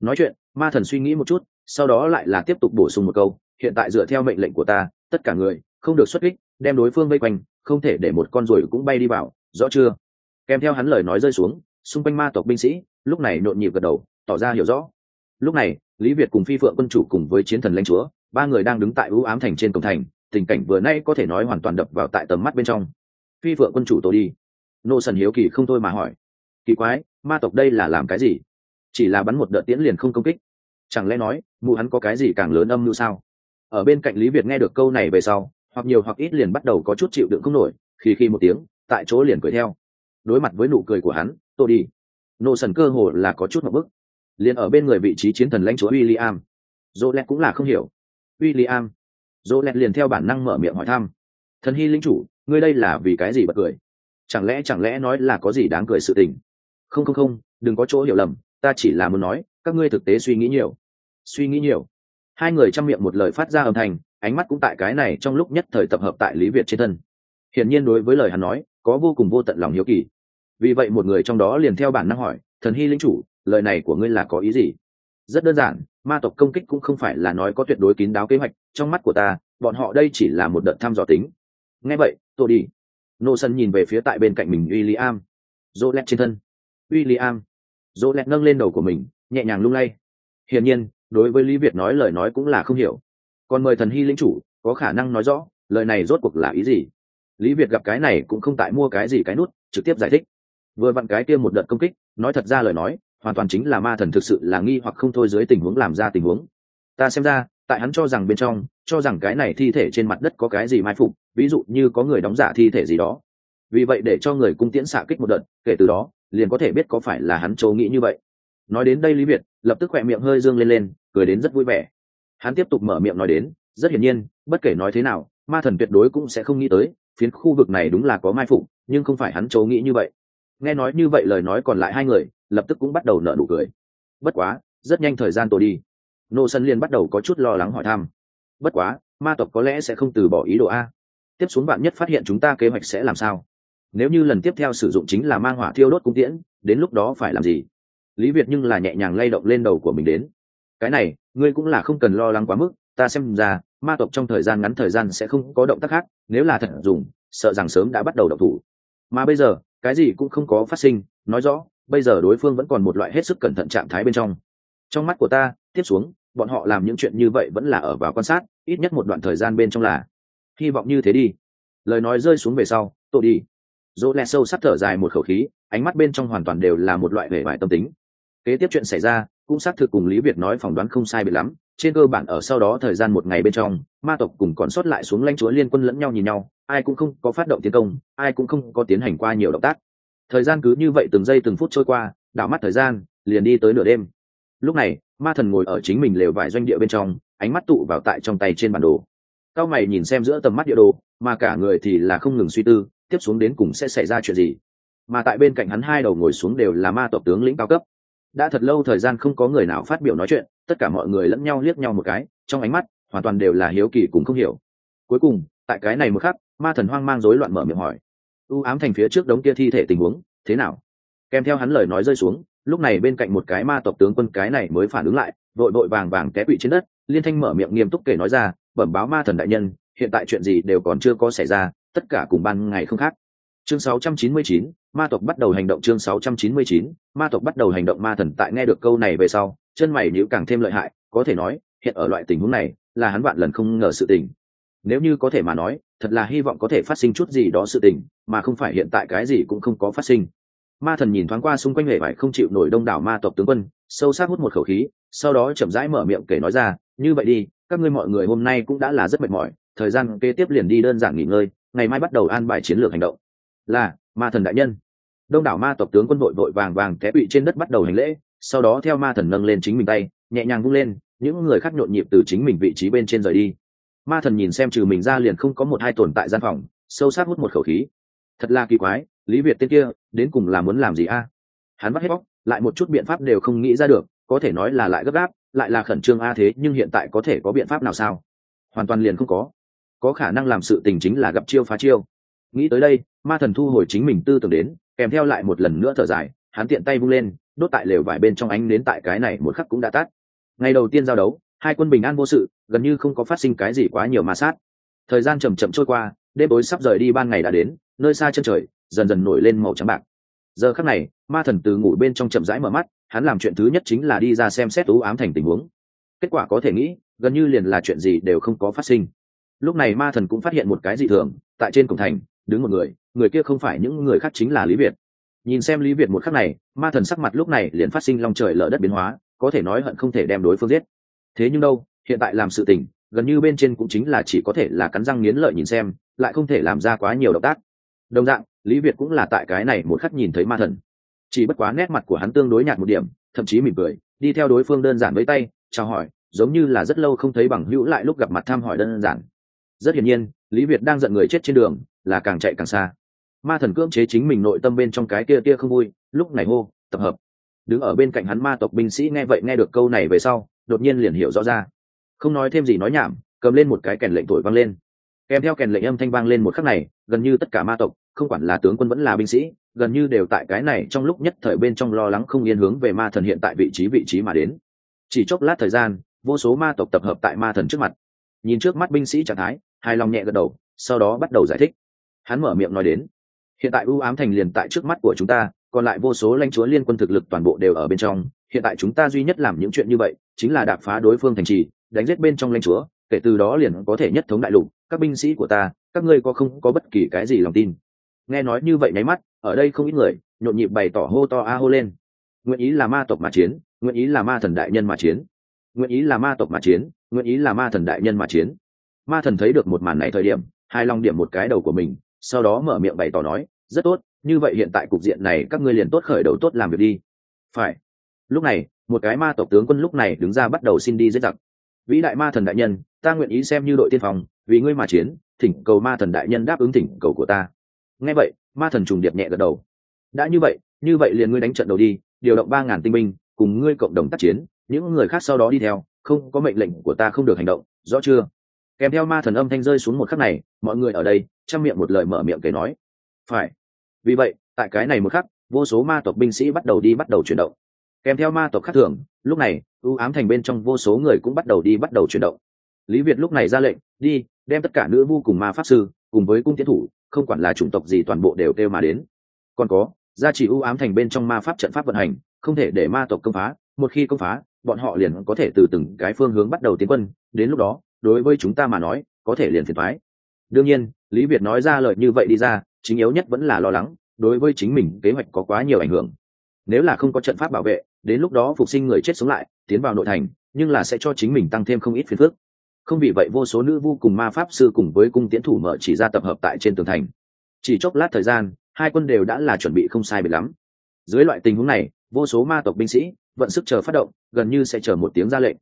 Nói chuyện, ma thần suy nghĩ một chút, sau đó lại là tiếp tục bổ sung một câu, hiện tại dựa theo mệnh lệnh của ta, tất cả người, không được xuất kích, đem đối phương vây quanh, không thể để một con ruồi cũng bay đi vào, rõ chưa? Kèm theo hắn lời nói rơi xuống, xung quanh ma tộc binh sĩ, lúc này nhộn nhịp gật đầu, tỏ ra hiểu rõ. Lúc này, lý việt cùng phi phượng quân chủ cùng với chiến thần lãnh chúa, ba người đang đứng tại ưu ám thành trên cổng thành tình cảnh vừa nay có thể nói hoàn toàn đập vào tại tầm mắt bên trong. Phi phượng quân chủ tổ đi. Nô sần hiếu kỳ không thôi mà hỏi. Kỳ quái, ma tộc đây là làm cái gì? Chỉ là bắn một đợt tiễn liền không công kích. Chẳng lẽ nói, mụ hắn có cái gì càng lớn âm mưu sao? Ở bên cạnh lý việt nghe được câu này về sau, hoặc nhiều hoặc ít liền bắt đầu có chút chịu đựng không nổi khi khi một tiếng, tại chỗ liền cười theo. Đối mặt với nụ cười của hắn tôi đi. Nô sần cơ hồ là có chút một bức. Liền ở bên người vị trí chiến thần lãnh chúa William. Jolet cũng là không hiểu dỗ lẹt liền theo bản năng mở miệng hỏi thăm. Thần hy linh chủ, ngươi đây là vì cái gì bật cười? Chẳng lẽ chẳng lẽ nói là có gì đáng cười sự tình? Không không không, đừng có chỗ hiểu lầm, ta chỉ là muốn nói, các ngươi thực tế suy nghĩ nhiều. Suy nghĩ nhiều. Hai người chăm miệng một lời phát ra âm thanh, ánh mắt cũng tại cái này trong lúc nhất thời tập hợp tại Lý Việt trên thân. Hiển nhiên đối với lời hắn nói, có vô cùng vô tận lòng hiếu kỳ. Vì vậy một người trong đó liền theo bản năng hỏi, "Thần hy linh chủ, lời này của ngươi là có ý gì rất đơn giản, ma tộc công kích cũng không phải là nói có tuyệt đối kín đáo kế hoạch, trong mắt của ta, bọn họ đây chỉ là một đợt thăm dò tính. Nghe vậy, tôi đi. Nô sân nhìn về phía tại bên cạnh mình w i l l i am dỗ lẹt trên thân. W i l l i am dỗ lẹt nâng lên đầu của mình, nhẹ nhàng lung lay. Hiển nhiên, đối với lý việt nói lời nói cũng là không hiểu. Còn mời thần hy lĩnh chủ, có khả năng nói rõ, lời này rốt cuộc là ý gì? Lý việt gặp cái này cũng không tại mua cái gì cái nút, trực tiếp giải thích. Vừa vặn cái kia một đợt công kích, nói thật ra lời nói hoàn toàn chính là ma thần thực sự là nghi hoặc không thôi dưới tình huống làm ra tình huống. Ta xem ra, tại hắn cho rằng bên trong, cho rằng cái này thi thể trên mặt đất có cái gì mai phục, ví dụ như có người đóng giả thi thể gì đó. Vì vậy để cho người cung tiễn xạ kích một đợt, kể từ đó, liền có thể biết có phải là hắn châu nghĩ như vậy. Nói đến đây lý việt, lập tức khỏe miệng hơi dương lên lên, cười đến rất vui vẻ. Hắn tiếp tục mở miệng nói đến, rất hiển nhiên, bất kể nói thế nào, ma thần tuyệt đối cũng sẽ không nghĩ tới, phiến khu vực này đúng là có mai phục, nhưng không phải hắn châu nghĩ như vậy. Nghe nói như vậy lời nói còn lại hai người lập tức cũng bắt đầu nở nụ cười. Bất quá, rất nhanh thời gian tôi đi. Nô sân liền bắt đầu có chút lo lắng hỏi thăm. Bất quá, ma tộc có lẽ sẽ không từ bỏ ý đồ a. Tiếp xuống bạn nhất phát hiện chúng ta kế hoạch sẽ làm sao? Nếu như lần tiếp theo sử dụng chính là mang hỏa thiêu đốt cung tiễn, đến lúc đó phải làm gì? Lý việt nhưng là nhẹ nhàng lay động lên đầu của mình đến. Cái này, ngươi cũng là không cần lo lắng quá mức, ta xem ra, ma tộc trong thời gian ngắn thời gian sẽ không có động tác khác, nếu là thật dùng, sợ rằng sớm đã bắt đầu động thủ. Mà bây giờ, cái gì cũng không có phát sinh, nói rõ bây giờ đối phương vẫn còn một loại hết sức cẩn thận trạng thái bên trong. Trong mắt của ta, tiếp xuống, bọn họ làm những chuyện như vậy vẫn là ở vào quan sát, ít nhất một đoạn thời gian bên trong là. Hy vọng như thế đi. Lời nói rơi xuống về sau, tôi đi. Dỗ lẹ sâu sắc thở dài một khẩu khí, ánh mắt bên trong hoàn toàn đều là một loại vẻ vải tâm tính. Kế tiếp chuyện xảy ra, cũng xác thực cùng lý việt nói phỏng đoán không sai bị lắm. Trên cơ bản ở sau đó thời gian một ngày bên trong, ma tộc cùng còn sót lại xuống lãnh chúa liên quân lẫn nhau nhìn nhau, ai cũng không có phát động tiến công, ai cũng không có tiến hành qua nhiều động tác thời gian cứ như vậy từng giây từng phút trôi qua, đảo mắt thời gian, liền đi tới nửa đêm. Lúc này, ma thần ngồi ở chính mình lều vải doanh địa bên trong, ánh mắt tụ vào tại trong tay trên bản đồ. Cao mày nhìn xem giữa tầm mắt địa đồ, mà cả người thì là không ngừng suy tư, tiếp xuống đến cùng sẽ xảy ra chuyện gì. Mà tại bên cạnh hắn hai đầu ngồi xuống đều là ma tộc tướng lĩnh cao cấp. Đã thật lâu thời gian không có người nào phát biểu nói chuyện, tất cả mọi người lẫn nhau liếc nhau một cái, trong ánh mắt, hoàn toàn đều là hiếu kỳ cùng không hiểu. Cuối cùng, tại cái này một khắc, ma thần hoang mang rối loạn mở miệng hỏi u ám thành phía trước đống kia thi thể tình huống thế nào? Kèm theo hắn lời nói rơi xuống lúc này bên cạnh một cái ma tộc tướng quân cái này mới phản ứng lại vội vội vàng vàng té quỵ trên đất liên thanh mở miệng nghiêm túc kể nói ra bẩm báo ma thần đại nhân hiện tại chuyện gì đều còn chưa có xảy ra tất cả cùng ban ngày không khác. Chương 699, ma tộc bắt đầu hành động chương 699, ma tộc bắt đầu hành động ma thần tại nghe được câu này về sau chân mày nhíu càng thêm lợi hại có thể nói hiện ở loại tình huống này là hắn vạn lần không ngờ sự tình nếu như có thể mà nói, thật là hy vọng có thể phát sinh chút gì đó sự tình, mà không phải hiện tại cái gì cũng không có phát sinh. Ma thần nhìn thoáng qua xung quanh hệ vải không chịu nổi đông đảo ma tộc tướng quân, sâu sắc hút một khẩu khí, sau đó chậm rãi mở miệng kể nói ra, như vậy đi, các ngươi mọi người hôm nay cũng đã là rất mệt mỏi, thời gian kế tiếp liền đi đơn giản nghỉ ngơi, ngày mai bắt đầu an bài chiến lược hành động. Là, ma thần đại nhân. Đông đảo ma tộc tướng quân đội vội vàng vàng té bị trên đất bắt đầu hành lễ, sau đó theo ma thần nâng lên chính mình tay, nhẹ nhàng vung lên, những người khác nhộn nhịp từ chính mình vị trí bên trên rời đi ma thần nhìn xem trừ mình ra liền không có một hai tồn tại gian phòng, sâu sát hút một khẩu khí. Thật là kỳ quái, lý việt tên kia, đến cùng là muốn làm gì a? Hắn bắt hết bóc, lại một chút biện pháp đều không nghĩ ra được, có thể nói là lại gấp gáp, lại là khẩn trương a thế, nhưng hiện tại có thể có biện pháp nào sao? Hoàn toàn liền không có. Có khả năng làm sự tình chính là gặp chiêu phá chiêu. Nghĩ tới đây, ma thần thu hồi chính mình tư tưởng đến, kèm theo lại một lần nữa thở dài, hắn tiện tay vung lên, đốt tại lều vải bên trong ánh đến tại cái này một khắc cũng đã tắt. Ngày đầu tiên giao đấu hai quân bình an vô sự, gần như không có phát sinh cái gì quá nhiều ma sát. Thời gian chầm chậm trôi qua, đêm tối sắp rời đi ban ngày đã đến, nơi xa chân trời, dần dần nổi lên màu trắng bạc. Giờ khắc này, ma thần từ ngủ bên trong chậm rãi mở mắt, hắn làm chuyện thứ nhất chính là đi ra xem xét ú ám thành tình huống. Kết quả có thể nghĩ, gần như liền là chuyện gì đều không có phát sinh. Lúc này ma thần cũng phát hiện một cái dị thường, tại trên cổng thành, đứng một người người kia không phải những người khác chính là lý việt. Nhìn xem lý việt một khắc này, ma thần sắc mặt lúc này liền phát sinh long trời lở đất biến hóa, có thể nói hận không thể đem đối phương giết thế nhưng đâu, hiện tại làm sự tình, gần như bên trên cũng chính là chỉ có thể là cắn răng nghiến lợi nhìn xem, lại không thể làm ra quá nhiều động tác. Đồng dạng, lý việt cũng là tại cái này một khắc nhìn thấy ma thần. Chỉ bất quá nét mặt của hắn tương đối nhạt một điểm, thậm chí mỉm cười, đi theo đối phương đơn giản với tay, chào hỏi, giống như là rất lâu không thấy bằng hữu lại lúc gặp mặt thăm hỏi đơn giản. Rất hiển nhiên, lý việt đang giận người chết trên đường, là càng chạy càng xa. Ma thần cưỡng chế chính mình nội tâm bên trong cái kia kia không vui, lúc này hô, tập hợp. Đứng ở bên cạnh hắn ma tộc binh sĩ nghe vậy nghe được câu này về sau đột nhiên liền hiểu rõ ra. Không nói thêm gì nói nhảm, cầm lên một cái kèn lệnh thổi vang lên. Kèm theo kèn lệnh âm thanh vang lên một khắc này, gần như tất cả ma tộc, không quản là tướng quân vẫn là binh sĩ, gần như đều tại cái này trong lúc nhất thời bên trong lo lắng không yên hướng về ma thần hiện tại vị trí vị trí mà đến. Chỉ chốc lát thời gian, vô số ma tộc tập hợp tại ma thần trước mặt. Nhìn trước mắt binh sĩ trạng thái, hài lòng nhẹ gật đầu, sau đó bắt đầu giải thích. Hắn mở miệng nói đến, hiện tại ưu ám thành liền tại trước mắt của chúng ta, còn lại vô số lãnh chúa liên quân thực lực toàn bộ đều ở bên trong hiện tại chúng ta duy nhất làm những chuyện như vậy chính là đạp phá đối phương thành trì, đánh giết bên trong lãnh chúa, kể từ đó liền có thể nhất thống đại lục, các binh sĩ của ta, các ngươi có không có bất kỳ cái gì lòng tin? Nghe nói như vậy nháy mắt, ở đây không ít người, nhộn nhịp bày tỏ hô to a hô lên. Nguyện ý là ma tộc mà chiến, nguyện ý là ma thần đại nhân mà chiến, nguyện ý là ma tộc mà chiến, nguyện ý là ma thần đại nhân mà chiến. Ma thần thấy được một màn này thời điểm hai long điểm một cái đầu của mình, sau đó mở miệng bày tỏ nói, rất tốt, như vậy hiện tại cục diện này các ngươi liền tốt khởi đầu tốt làm việc đi. Phải lúc này, một cái ma tộc tướng quân lúc này đứng ra bắt đầu xin đi giết giặc. Vĩ đại ma thần đại nhân, ta nguyện ý xem như đội tiên phòng vì ngươi mà chiến, thỉnh cầu ma thần đại nhân đáp ứng thỉnh cầu của ta. Nghe vậy, ma thần trùng điệp nhẹ gật đầu. Đã như vậy như vậy liền ngươi đánh trận đầu đi, điều động ba ngàn tinh binh, cùng ngươi cộng đồng tác chiến, những người khác sau đó đi theo, không có mệnh lệnh của ta không được hành động, rõ chưa? Kèm theo ma thần âm thanh rơi xuống một khắc này, mọi người ở đây, chăm miệng một lời mở miệng kể nói. Phải. Vì vậy, tại cái này một khắc, vô số ma tộc binh sĩ bắt đầu đi bắt đầu chuyển động kèm theo ma tộc khác thường, lúc này, ưu ám thành bên trong vô số người cũng bắt đầu đi bắt đầu chuyển động. Lý việt lúc này ra lệnh, đi, đem tất cả nữ vu cùng ma pháp sư, cùng với cung tiến thủ, không quản là chủng tộc gì toàn bộ đều kêu mà đến. Còn có, gia trì ưu ám thành bên trong ma pháp trận pháp vận hành, không thể để ma tộc công phá, một khi công phá, bọn họ liền có thể từ từng cái phương hướng bắt đầu tiến quân, đến lúc đó, đối với chúng ta mà nói, có thể liền phiền thoái đương nhiên, lý việt nói ra lời như vậy đi ra, chính yếu nhất vẫn là lo lắng, đối với chính mình kế hoạch có quá nhiều ảnh hưởng. Nếu là không có trận pháp bảo vệ đến lúc đó phục sinh người chết sống lại, tiến vào nội thành, nhưng là sẽ cho chính mình tăng thêm không ít phiền phức. Không vì vậy vô số nữ vu cùng ma pháp sư cùng với cung tiễn thủ mở chỉ ra tập hợp tại trên tường thành. Chỉ chốc lát thời gian, hai quân đều đã là chuẩn bị không sai biệt lắm. Dưới loại tình huống này, vô số ma tộc binh sĩ vận sức chờ phát động, gần như sẽ chờ một tiếng ra lệnh.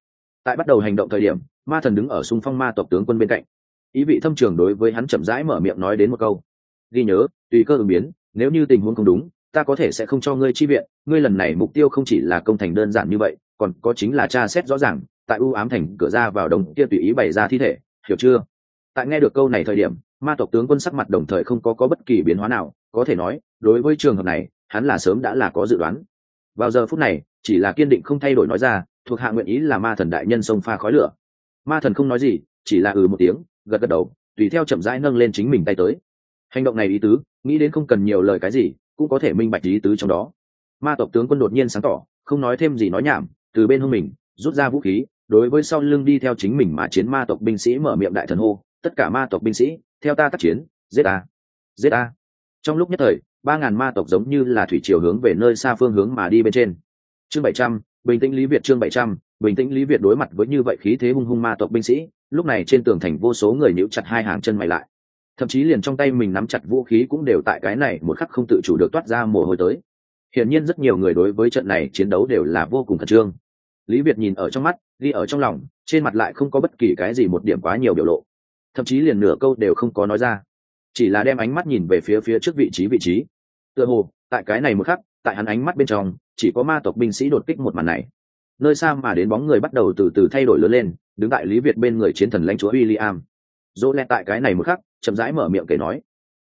Tại bắt đầu hành động thời điểm, ma thần đứng ở xung phong ma tộc tướng quân bên cạnh. Ý vị thâm trường đối với hắn chậm rãi mở miệng nói đến một câu. Ghi nhớ, tùy cơ ứng biến, nếu như tình huống không đúng ta có thể sẽ không cho ngươi chi viện, ngươi lần này mục tiêu không chỉ là công thành đơn giản như vậy, còn có chính là tra xét rõ ràng, tại u ám thành cửa ra vào đồng kia tùy ý bày ra thi thể, hiểu chưa? Tại nghe được câu này thời điểm, ma tộc tướng quân sắc mặt đồng thời không có có bất kỳ biến hóa nào, có thể nói, đối với trường hợp này, hắn là sớm đã là có dự đoán. Vào giờ phút này, chỉ là kiên định không thay đổi nói ra, thuộc hạ nguyện ý là ma thần đại nhân sông pha khói lửa. Ma thần không nói gì, chỉ là ừ một tiếng, gật gật đầu, tùy theo chậm rãi nâng lên chính mình tay tới. Hành động này ý tứ, nghĩ đến không cần nhiều lời cái gì cũng có thể minh bạch ý tứ trong đó. Ma tộc tướng quân đột nhiên sáng tỏ, không nói thêm gì nói nhảm, từ bên hông mình, rút ra vũ khí, đối với sau lưng đi theo chính mình mà chiến ma tộc binh sĩ mở miệng đại thần hô, tất cả ma tộc binh sĩ, theo ta tác chiến, giết a giết a trong lúc nhất thời, ba ngàn ma tộc giống như là thủy triều hướng về nơi xa phương hướng mà đi bên trên. Chương bảy trăm, bình tĩnh lý việt chương bảy trăm, bình tĩnh lý việt đối mặt với như vậy khí thế hung hung ma tộc binh sĩ, lúc này trên tường thành vô số người níu chặt hai hàng chân mày lại thậm chí liền trong tay mình nắm chặt vũ khí cũng đều tại cái này một khắc không tự chủ được toát ra mồ hôi tới. Hiển nhiên rất nhiều người đối với trận này chiến đấu đều là vô cùng khẩn trương. Lý việt nhìn ở trong mắt, ghi ở trong lòng, trên mặt lại không có bất kỳ cái gì một điểm quá nhiều biểu lộ. Thậm chí liền nửa câu đều không có nói ra. Chỉ là đem ánh mắt nhìn về phía phía trước vị trí vị trí. Tựa hồ, tại cái này một khắc, tại hắn ánh mắt bên trong, chỉ có ma tộc binh sĩ đột kích một màn này. Nơi xa mà đến bóng người bắt đầu từ từ thay đổi lớn lên, đứng tại lý việt bên người chiến thần lãnh chúa w i l l i am dỗ lẹ tại cái này một khắc, chậm rãi mở miệng kể nói.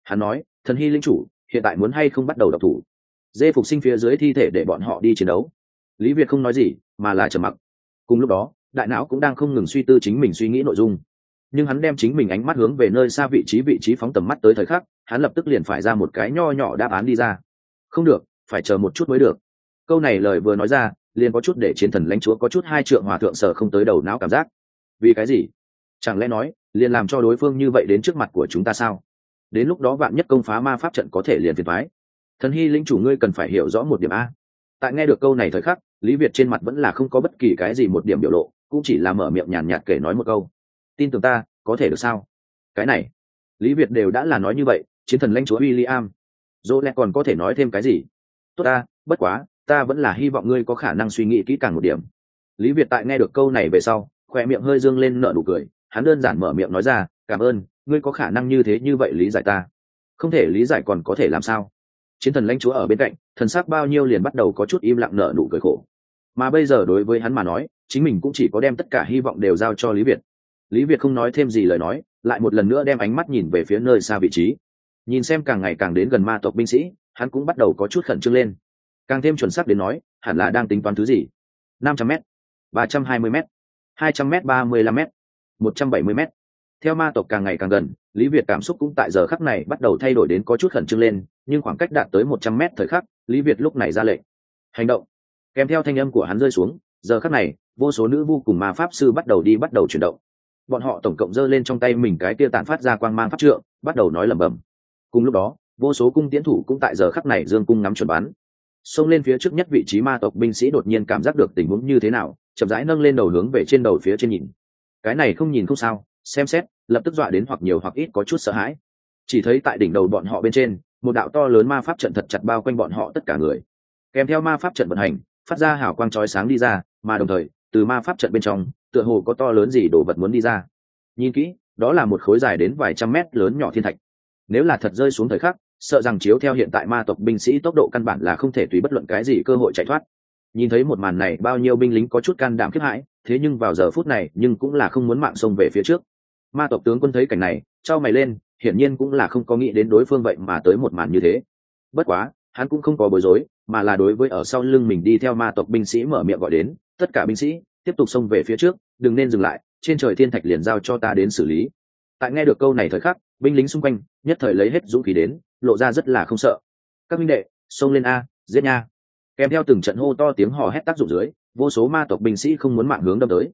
Hắn nói, thần hy linh chủ, hiện tại muốn hay không bắt đầu độc thủ? Dê phục sinh phía dưới thi thể để bọn họ đi chiến đấu. Lý việt không nói gì, mà là trầm mặc. Cùng lúc đó, đại não cũng đang không ngừng suy tư chính mình suy nghĩ nội dung. Nhưng hắn đem chính mình ánh mắt hướng về nơi xa vị trí vị trí phóng tầm mắt tới thời khắc, hắn lập tức liền phải ra một cái nho nhỏ đáp án đi ra. Không được, phải chờ một chút mới được. Câu này lời vừa nói ra, liền có chút để chiến thần lãnh chúa có chút hai trượng hòa thượng sở không tới đầu não cảm giác. Vì cái gì? Chẳng lẽ nói, liền làm cho đối phương như vậy đến trước mặt của chúng ta sao? Đến lúc đó vạn nhất công phá ma pháp trận có thể liền phiền thoái thần hy linh chủ ngươi cần phải hiểu rõ một điểm a. Tại nghe được câu này thời khắc, lý việt trên mặt vẫn là không có bất kỳ cái gì một điểm biểu lộ, cũng chỉ là mở miệng nhàn nhạt kể nói một câu. Tin tưởng ta, có thể được sao? Cái này, lý việt đều đã là nói như vậy, chiến thần lãnh chúa w i l l i am dỗ lẽ còn có thể nói thêm cái gì? Tốt ta, bất quá, ta vẫn là hy vọng ngươi có khả năng suy nghĩ kỹ càng một điểm. Lý việt tại nghe được câu này về sau khoe miệng hơi dương lên nợ nụ cười hắn đơn giản mở miệng nói ra, cảm ơn, ngươi có khả năng như thế như vậy lý giải ta. Không thể lý giải còn có thể làm sao? Chiến thần lãnh chúa ở bên cạnh, thần sắc bao nhiêu liền bắt đầu có chút im lặng nở nụ cười khổ. Mà bây giờ đối với hắn mà nói, chính mình cũng chỉ có đem tất cả hy vọng đều giao cho lý việt. Lý việt không nói thêm gì lời nói, lại một lần nữa đem ánh mắt nhìn về phía nơi xa vị trí. Nhìn xem càng ngày càng đến gần ma tộc binh sĩ, hắn cũng bắt đầu có chút khẩn trương lên. Càng thêm chuẩn xác đến nói, hẳn là đang tính toán thứ gì? Năm trăm m ba trăm hai mươi m hai trăm m ba mươi lăm m một trăm bảy mươi m theo ma tộc càng ngày càng gần, lý việt cảm xúc cũng tại giờ khắc này bắt đầu thay đổi đến có chút khẩn trương lên, nhưng khoảng cách đạt tới một trăm mét thời khắc, lý việt lúc này ra lệnh. Hành động. Kèm theo thanh âm của hắn rơi xuống, giờ khắc này, vô số nữ vu cùng ma pháp sư bắt đầu đi bắt đầu chuyển động. Bọn họ tổng cộng giơ lên trong tay mình cái tia tàn phát ra quang mang pháp trượng, bắt đầu nói lẩm bẩm. Cùng lúc đó, vô số cung tiến thủ cũng tại giờ khắc này dương cung ngắm chuẩn bắn. Xông lên phía trước nhất vị trí ma tộc binh sĩ đột nhiên cảm giác được tình huống như thế nào, chậm rãi nâng lên đầu hướng về trên đầu phía trên nhìn cái này không nhìn không sao, xem xét, lập tức dọa đến hoặc nhiều hoặc ít có chút sợ hãi. Chỉ thấy tại đỉnh đầu bọn họ bên trên, một đạo to lớn ma pháp trận thật chặt bao quanh bọn họ tất cả người. Kèm theo ma pháp trận vận hành, phát ra hào quang chói sáng đi ra, mà đồng thời, từ ma pháp trận bên trong, tựa hồ có to lớn gì đồ vật muốn đi ra. Nhìn kỹ, đó là một khối dài đến vài trăm mét lớn nhỏ thiên thạch. Nếu là thật rơi xuống thời khắc, sợ rằng chiếu theo hiện tại ma tộc binh sĩ tốc độ căn bản là không thể tùy bất luận cái gì cơ hội chạy thoát nhìn thấy một màn này, bao nhiêu binh lính có chút can đảm khiếp hãi, thế nhưng vào giờ phút này, nhưng cũng là không muốn mạng xông về phía trước. Ma tộc tướng quân thấy cảnh này, trao mày lên, hiển nhiên cũng là không có nghĩ đến đối phương vậy mà tới một màn như thế. Bất quá, hắn cũng không có bối rối, mà là đối với ở sau lưng mình đi theo ma tộc binh sĩ mở miệng gọi đến, tất cả binh sĩ, tiếp tục xông về phía trước, đừng nên dừng lại, trên trời thiên thạch liền giao cho ta đến xử lý. Tại nghe được câu này thời khắc, binh lính xung quanh, nhất thời lấy hết dũng khí đến, lộ ra rất là không sợ. Các minh đệ, xông lên a, giết nha kèm theo từng trận hô to tiếng hò hét tác dụng dưới, vô số ma tộc binh sĩ không muốn mạng hướng đâm tới.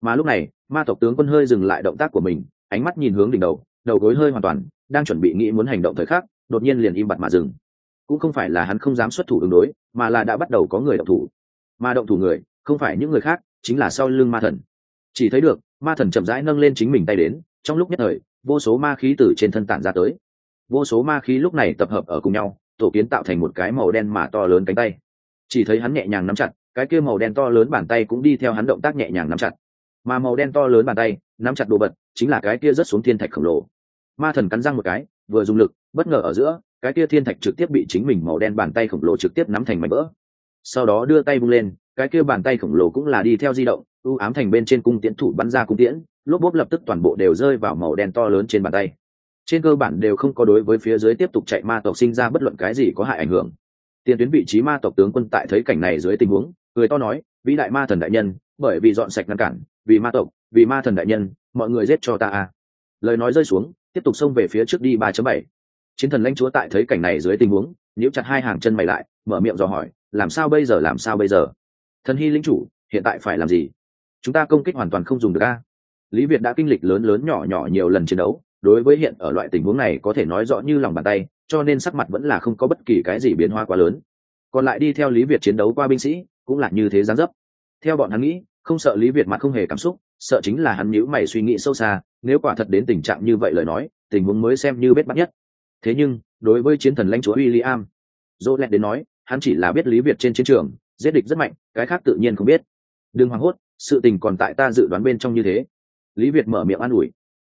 Mà lúc này, ma tộc tướng quân hơi dừng lại động tác của mình, ánh mắt nhìn hướng đỉnh đầu đầu gối hơi hoàn toàn, đang chuẩn bị nghĩ muốn hành động thời khắc, đột nhiên liền im bặt mà dừng. Cũng không phải là hắn không dám xuất thủ ứng đối, mà là đã bắt đầu có người động thủ. Mà động thủ người, không phải những người khác, chính là sau lưng ma thần. Chỉ thấy được, ma thần chậm rãi nâng lên chính mình tay đến, trong lúc nhất thời, vô số ma khí từ trên thân tản ra tới. Vô số ma khí lúc này tập hợp ở cùng nhau, tổ kiến tạo thành một cái màu đen mà to lớn cánh tay chỉ thấy hắn nhẹ nhàng nắm chặt, cái kia màu đen to lớn bàn tay cũng đi theo hắn động tác nhẹ nhàng nắm chặt. Mà màu đen to lớn bàn tay, nắm chặt đồ vật, chính là cái kia rất xuống thiên thạch khổng lồ. Ma thần cắn răng một cái, vừa dùng lực, bất ngờ ở giữa, cái kia thiên thạch trực tiếp bị chính mình màu đen bàn tay khổng lồ trực tiếp nắm thành mảnh vỡ. Sau đó đưa tay bung lên, cái kia bàn tay khổng lồ cũng là đi theo di động ưu ám thành bên trên cung tiễn thủ bắn ra cung tiễn, lốp bốp lập tức toàn bộ đều rơi vào màu đen to lớn trên bàn tay. Trên cơ bản đều không có đối với phía dưới tiếp tục chạy ma tộc sinh ra bất luận cái gì có hại ảnh hưởng tiền tuyến vị trí ma tộc tướng quân tại thấy cảnh này dưới tình huống người to nói, vĩ đại ma thần đại nhân, bởi vì dọn sạch ngăn cản, vì ma tộc, vì ma thần đại nhân, mọi người giết cho ta a lời nói rơi xuống, tiếp tục xông về phía trước đi ba bảy. Chiến thần lãnh chúa tại thấy cảnh này dưới tình huống níu chặt hai hàng chân mày lại, mở miệng dò hỏi, làm sao bây giờ, làm sao bây giờ? Thần hy lính chủ, hiện tại phải làm gì? Chúng ta công kích hoàn toàn không dùng được a. Lý việt đã kinh lịch lớn lớn nhỏ nhỏ nhiều lần chiến đấu, đối với hiện ở loại tình huống này có thể nói rõ như lòng bàn tay cho nên sắc mặt vẫn là không có bất kỳ cái gì biến hóa quá lớn. Còn lại đi theo lý việt chiến đấu qua binh sĩ cũng là như thế gián dấp. Theo bọn hắn nghĩ không sợ lý việt mặt không hề cảm xúc sợ chính là hắn nhữ mày suy nghĩ sâu xa nếu quả thật đến tình trạng như vậy lời nói tình huống mới xem như bết bắt nhất. Thế nhưng đối với chiến thần lãnh chúa William, dỗ lẹt đến nói hắn chỉ là biết lý việt trên chiến trường giết địch rất mạnh cái khác tự nhiên không biết. Đừng hoảng hốt sự tình còn tại ta dự đoán bên trong như thế. Lý việt mở miệng an ủi.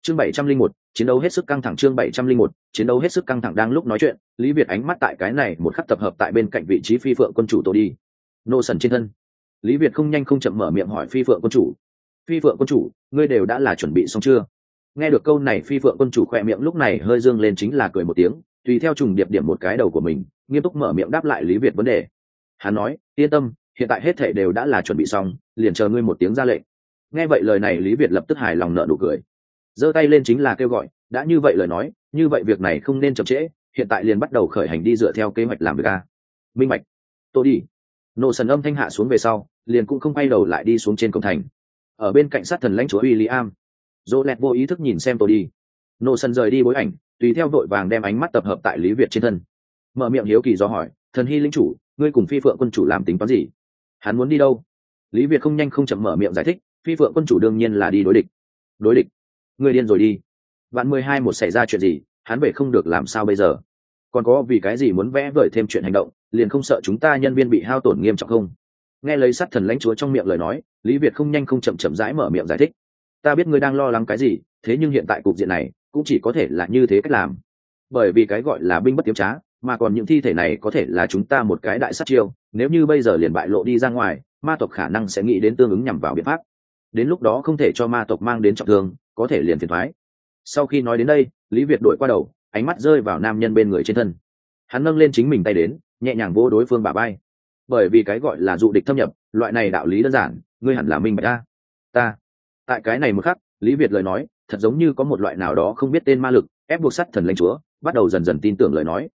Chương bảy trăm linh một chiến đấu hết sức căng thẳng chương bảy trăm linh một, chiến đấu hết sức căng thẳng đang lúc nói chuyện, lý việt ánh mắt tại cái này một khắc tập hợp tại bên cạnh vị trí phi phượng quân chủ tổ đi. Nô sần trên thân. Lý việt không nhanh không chậm mở miệng hỏi phi phượng quân chủ. Phi phượng quân chủ, ngươi đều đã là chuẩn bị xong chưa? Nghe được câu này, phi phượng quân chủ khỏe miệng lúc này hơi dương lên chính là cười một tiếng, tùy theo trùng điệp điểm một cái đầu của mình, nghiêm túc mở miệng đáp lại lý việt vấn đề. Hắn nói, yên tâm, hiện tại hết thảy đều đã là chuẩn bị xong, liền chờ ngươi một tiếng ra lệnh. Nghe vậy lời này, lý việt lập tức hài lòng nở nụ cười giơ tay lên chính là kêu gọi đã như vậy lời nói như vậy việc này không nên chậm trễ hiện tại liền bắt đầu khởi hành đi dựa theo kế hoạch làm việc a. Minh mạch tôi đi. Nổ sần âm thanh hạ xuống về sau liền cũng không quay đầu lại đi xuống trên cổng thành. Ở bên cạnh sát thần lãnh chúa William, dỗ lẹt vô ý thức nhìn xem tôi đi. Nổ sần rời đi bối ảnh tùy theo đội vàng đem ánh mắt tập hợp tại lý việt trên thân. Mở miệng hiếu kỳ do hỏi thần hy lính chủ ngươi cùng phi phượng quân chủ làm tính toán gì? Hắn muốn đi đâu? Lý việt không nhanh không chậm mở miệng giải thích phi phượng quân chủ đương nhiên là đi đối địch. Đối địch? Ngươi điên rồi đi. Vạn mười hai một xảy ra chuyện gì, hắn về không được làm sao bây giờ? Còn có vì cái gì muốn vẽ vời thêm chuyện hành động, liền không sợ chúng ta nhân viên bị hao tổn nghiêm trọng không? Nghe lấy sắt thần lãnh chúa trong miệng lời nói, lý việt không nhanh không chậm chậm rãi mở miệng giải thích. Ta biết ngươi đang lo lắng cái gì, thế nhưng hiện tại cục diện này cũng chỉ có thể là như thế cách làm. Bởi vì cái gọi là binh bất tiếm trá, mà còn những thi thể này có thể là chúng ta một cái đại sát chiêu, nếu như bây giờ liền bại lộ đi ra ngoài, ma tộc khả năng sẽ nghĩ đến tương ứng nhằm vào biện pháp. Đến lúc đó không thể cho ma tộc mang đến trọng thương có thể liền phiền thoái. Sau khi nói đến đây, lý việt đổi qua đầu, ánh mắt rơi vào nam nhân bên người trên thân. Hắn nâng lên chính mình tay đến, nhẹ nhàng vô đối phương bà bay bởi vì cái gọi là dụ địch thâm nhập, loại này đạo lý đơn giản, ngươi hẳn là minh bạch ta. Ta. Tại cái này một khắc, lý việt lời nói, thật giống như có một loại nào đó không biết tên ma lực, ép buộc sắt thần lãnh chúa, bắt đầu dần dần tin tưởng lời nói.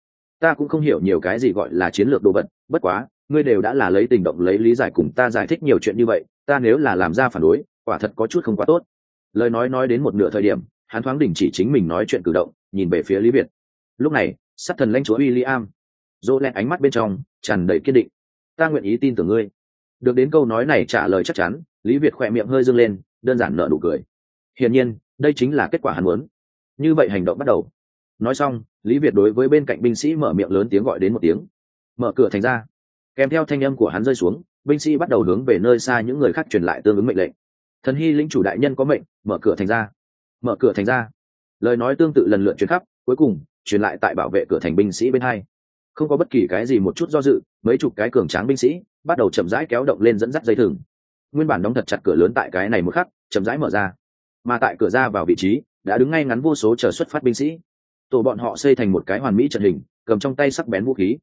Ta cũng không hiểu nhiều cái gì gọi là chiến lược đồ vật, bất quá, ngươi đều đã là lấy tình động lấy lý giải cùng ta giải thích nhiều chuyện như vậy, ta nếu là làm ra phản đối, quả thật có chút không quá tốt lời nói nói đến một nửa thời điểm, hắn thoáng đình chỉ chính mình nói chuyện cử động, nhìn về phía lý việt. Lúc này, sát thần lãnh chúa w i l l i am dỗ lẹn ánh mắt bên trong, tràn đầy kiên định. Ta nguyện ý tin tưởng ngươi. Được đến câu nói này trả lời chắc chắn, lý việt khỏe miệng hơi dâng lên, đơn giản nợ nụ cười. Hiển nhiên, đây chính là kết quả hắn muốn. Như vậy hành động bắt đầu. Nói xong, lý việt đối với bên cạnh binh sĩ mở miệng lớn tiếng gọi đến một tiếng. Mở cửa thành ra. Kèm theo thanh âm của hắn rơi xuống, binh sĩ bắt đầu hướng về nơi xa những người khác truyền lại tương ứng mệnh lệnh thần hy lĩnh chủ đại nhân có mệnh, mở cửa thành ra. Mở cửa thành ra. Lời nói tương tự lần lượt truyền khắp, cuối cùng, truyền lại tại bảo vệ cửa thành binh sĩ bên hai. Không có bất kỳ cái gì một chút do dự, mấy chục cái cường tráng binh sĩ bắt đầu chậm rãi kéo động lên dẫn dắt dây thừng. Nguyên bản đóng thật chặt cửa lớn tại cái này một khắc, chậm rãi mở ra. Mà tại cửa ra vào vị trí, đã đứng ngay ngắn vô số chờ xuất phát binh sĩ. Tổ bọn họ xây thành một cái hoàn mỹ trận hình, cầm trong tay sắc bén vũ khí.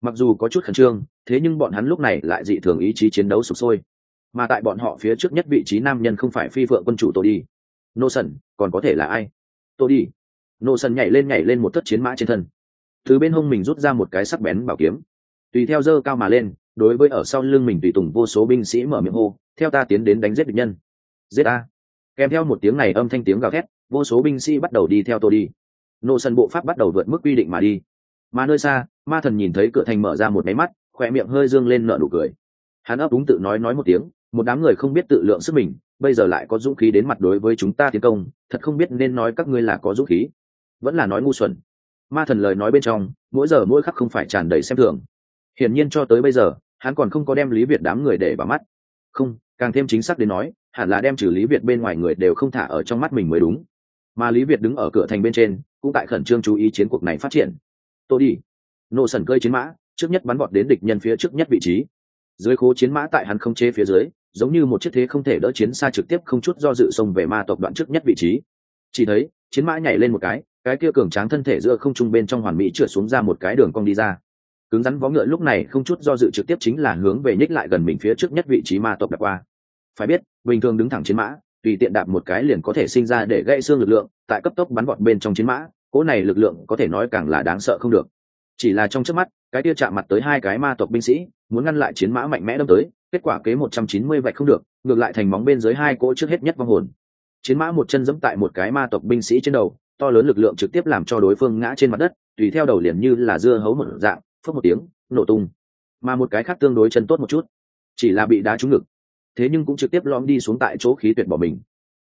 Mặc dù có chút khẩn trương, thế nhưng bọn hắn lúc này lại dị thường ý chí chiến đấu sụp sôi mà tại bọn họ phía trước nhất vị trí nam nhân không phải phi phượng quân chủ tôi đi. Nô sần còn có thể là ai? Tôi đi. Nô sần nhảy lên nhảy lên một thất chiến mã trên thân. Từ bên hông mình rút ra một cái sắc bén bảo kiếm. Tùy theo dơ cao mà lên, đối với ở sau lưng mình tùy tùng vô số binh sĩ mở miệng hô, theo ta tiến đến đánh giết địch nhân. Giết ta? Kèm theo một tiếng này âm thanh tiếng gào thét, vô số binh sĩ bắt đầu đi theo tô đi. Nô sân bộ pháp bắt đầu vượt mức quy định mà đi. Mà nơi xa, ma thần nhìn thấy cửa thành mở ra một máy mắt, khỏe miệng hơi dương lên nợ nụ cười. Hắn ấp úng tự nói nói một tiếng một đám người không biết tự lượng sức mình, bây giờ lại có dũng khí đến mặt đối với chúng ta tiến công, thật không biết nên nói các ngươi là có dũng khí. Vẫn là nói ngu xuẩn. Ma thần lời nói bên trong, mỗi giờ mỗi khắc không phải tràn đầy xem thường. Hiển nhiên cho tới bây giờ, hắn còn không có đem lý việt đám người để vào mắt. Không, càng thêm chính xác đến nói, hẳn là đem trừ lý việt bên ngoài người đều không thả ở trong mắt mình mới đúng. Mà lý việt đứng ở cửa thành bên trên, cũng tại khẩn trương chú ý chiến cuộc này phát triển. Tôi đi nổ sẩn cơi chiến mã, trước nhất bắn vọt đến địch nhân phía trước nhất vị trí. Dưới khố chiến mã tại hắn không chế phía dưới giống như một chiếc thế không thể đỡ chiến xa trực tiếp không chút do dự xông về ma tộc đoạn trước nhất vị trí. Chỉ thấy, chiến mã nhảy lên một cái cái kia cường tráng thân thể giữa không trung bên trong hoàn mỹ trượt xuống ra một cái đường cong đi ra. Cứng rắn vó ngựa lúc này không chút do dự trực tiếp chính là hướng về nhích lại gần mình phía trước nhất vị trí ma tộc đạp qua. Phải biết, bình thường đứng thẳng chiến mã, tùy tiện đạp một cái liền có thể sinh ra để gãy xương lực lượng, tại cấp tốc bắn vọt bên trong chiến mã, cỗ này lực lượng có thể nói càng là đáng sợ không được. Chỉ là trong trước mắt, cái tia chạm mặt tới hai cái ma tộc binh sĩ muốn ngăn lại chiến mã mạnh mẽ đâm tới, kết quả kế một trăm chín mươi vạch không được, ngược lại thành móng bên dưới hai cỗ trước hết nhất vong hồn. Chiến mã một chân giẫm tại một cái ma tộc binh sĩ trên đầu, to lớn lực lượng trực tiếp làm cho đối phương ngã trên mặt đất, tùy theo đầu liền như là dưa hấu một dạng phớt một tiếng, nổ tung. Mà một cái khác tương đối chân tốt một chút, chỉ là bị đá trúng ngực. Thế nhưng cũng trực tiếp lom đi xuống tại chỗ khí tuyệt bỏ mình.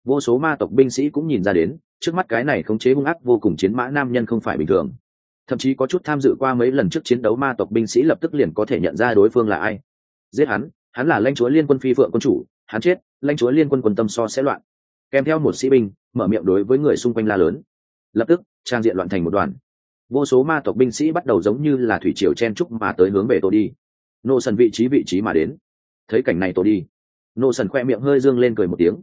Vô số ma tộc binh sĩ cũng nhìn ra đến, trước mắt cái này khống chế hung ác vô cùng chiến mã nam nhân không phải bình thường thậm chí có chút tham dự qua mấy lần trước chiến đấu ma tộc binh sĩ lập tức liền có thể nhận ra đối phương là ai. Giết hắn hắn là lãnh chúa liên quân phi phượng quân chủ, hắn chết, lãnh chúa liên quân quân tâm so sẽ loạn. Kèm theo một sĩ binh, mở miệng đối với người xung quanh la lớn. Lập tức, trang diện loạn thành một đoàn. Vô số ma tộc binh sĩ bắt đầu giống như là thủy triều chen trúc mà tới hướng về tổ đi. Nô sần vị trí vị trí mà đến. Thấy cảnh này tổ đi. Nô sần khoe miệng hơi dương lên cười một tiếng.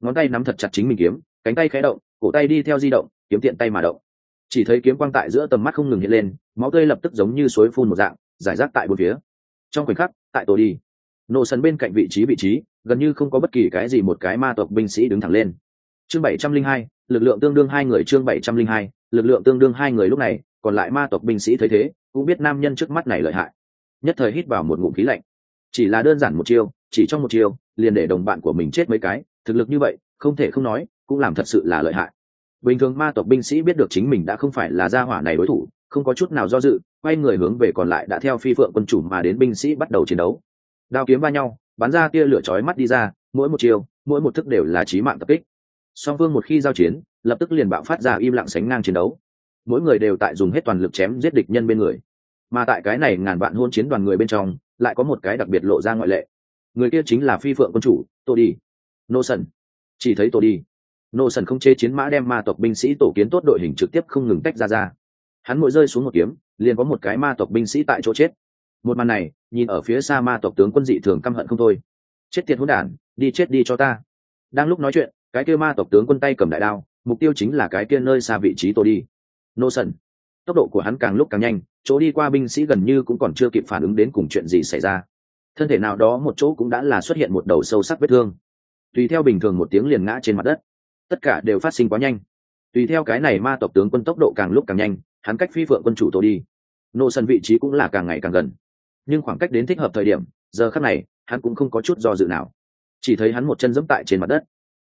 Ngón tay nắm thật chặt chính mình kiếm, cánh tay khẽ động, cổ tay đi theo di động, kiếm tiện tay mà động chỉ thấy kiếm quang tại giữa tầm mắt không ngừng hiện lên, máu tươi lập tức giống như suối phun một dạng, giải rác tại bốn phía. Trong khoảnh khắc, tại tổ đi nô sần bên cạnh vị trí vị trí, gần như không có bất kỳ cái gì một cái ma tộc binh sĩ đứng thẳng lên. Chương bảy trăm linh hai, lực lượng tương đương hai người, chương bảy trăm linh hai, lực lượng tương đương hai người lúc này, còn lại ma tộc binh sĩ thấy thế, cũng biết nam nhân trước mắt này lợi hại. Nhất thời hít vào một ngụm khí lạnh. Chỉ là đơn giản một chiêu, chỉ trong một chiêu, liền để đồng bạn của mình chết mấy cái, thực lực như vậy, không thể không nói, cũng làm thật sự là lợi hại bình thường ma tộc binh sĩ biết được chính mình đã không phải là gia hỏa này đối thủ, không có chút nào do dự, quay người hướng về còn lại đã theo phi phượng quân chủ mà đến binh sĩ bắt đầu chiến đấu. Đao kiếm va nhau, bắn ra tia lửa chói mắt đi ra, mỗi một chiều mỗi một thức đều là trí mạng tập kích. Song phương một khi giao chiến, lập tức liền bạo phát ra im lặng sánh ngang chiến đấu. Mỗi người đều tại dùng hết toàn lực chém giết địch nhân bên người. Mà tại cái này ngàn vạn hôn chiến đoàn người bên trong, lại có một cái đặc biệt lộ ra ngoại lệ. Người kia chính là phi phượng quân chủ, tô đi. Nô sần. Chỉ thấy tô đi nô sần không chế chiến mã đem ma tộc binh sĩ tổ kiến tốt đội hình trực tiếp không ngừng tách ra ra. Hắn mỗi rơi xuống một kiếm, liền có một cái ma tộc binh sĩ tại chỗ chết. Một màn này, nhìn ở phía xa ma tộc tướng quân dị thường căm hận không thôi. Chết tiệt hỗn đản, đi chết đi cho ta. Đang lúc nói chuyện, cái kia ma tộc tướng quân tay cầm đại đao, mục tiêu chính là cái kia nơi xa vị trí tôi đi. Nô sần, tốc độ của hắn càng lúc càng nhanh, chỗ đi qua binh sĩ gần như cũng còn chưa kịp phản ứng đến cùng chuyện gì xảy ra. Thân thể nào đó một chỗ cũng đã là xuất hiện một đầu sâu sắc vết thương. Tùy theo bình thường một tiếng liền ngã trên mặt đất tất cả đều phát sinh quá nhanh. Tùy theo cái này ma tộc tướng quân tốc độ càng lúc càng nhanh, hắn cách phi phượng quân chủ tổ đi. Nô sân vị trí cũng là càng ngày càng gần. Nhưng khoảng cách đến thích hợp thời điểm, giờ khắc này, hắn cũng không có chút do dự nào. Chỉ thấy hắn một chân dẫm tại trên mặt đất.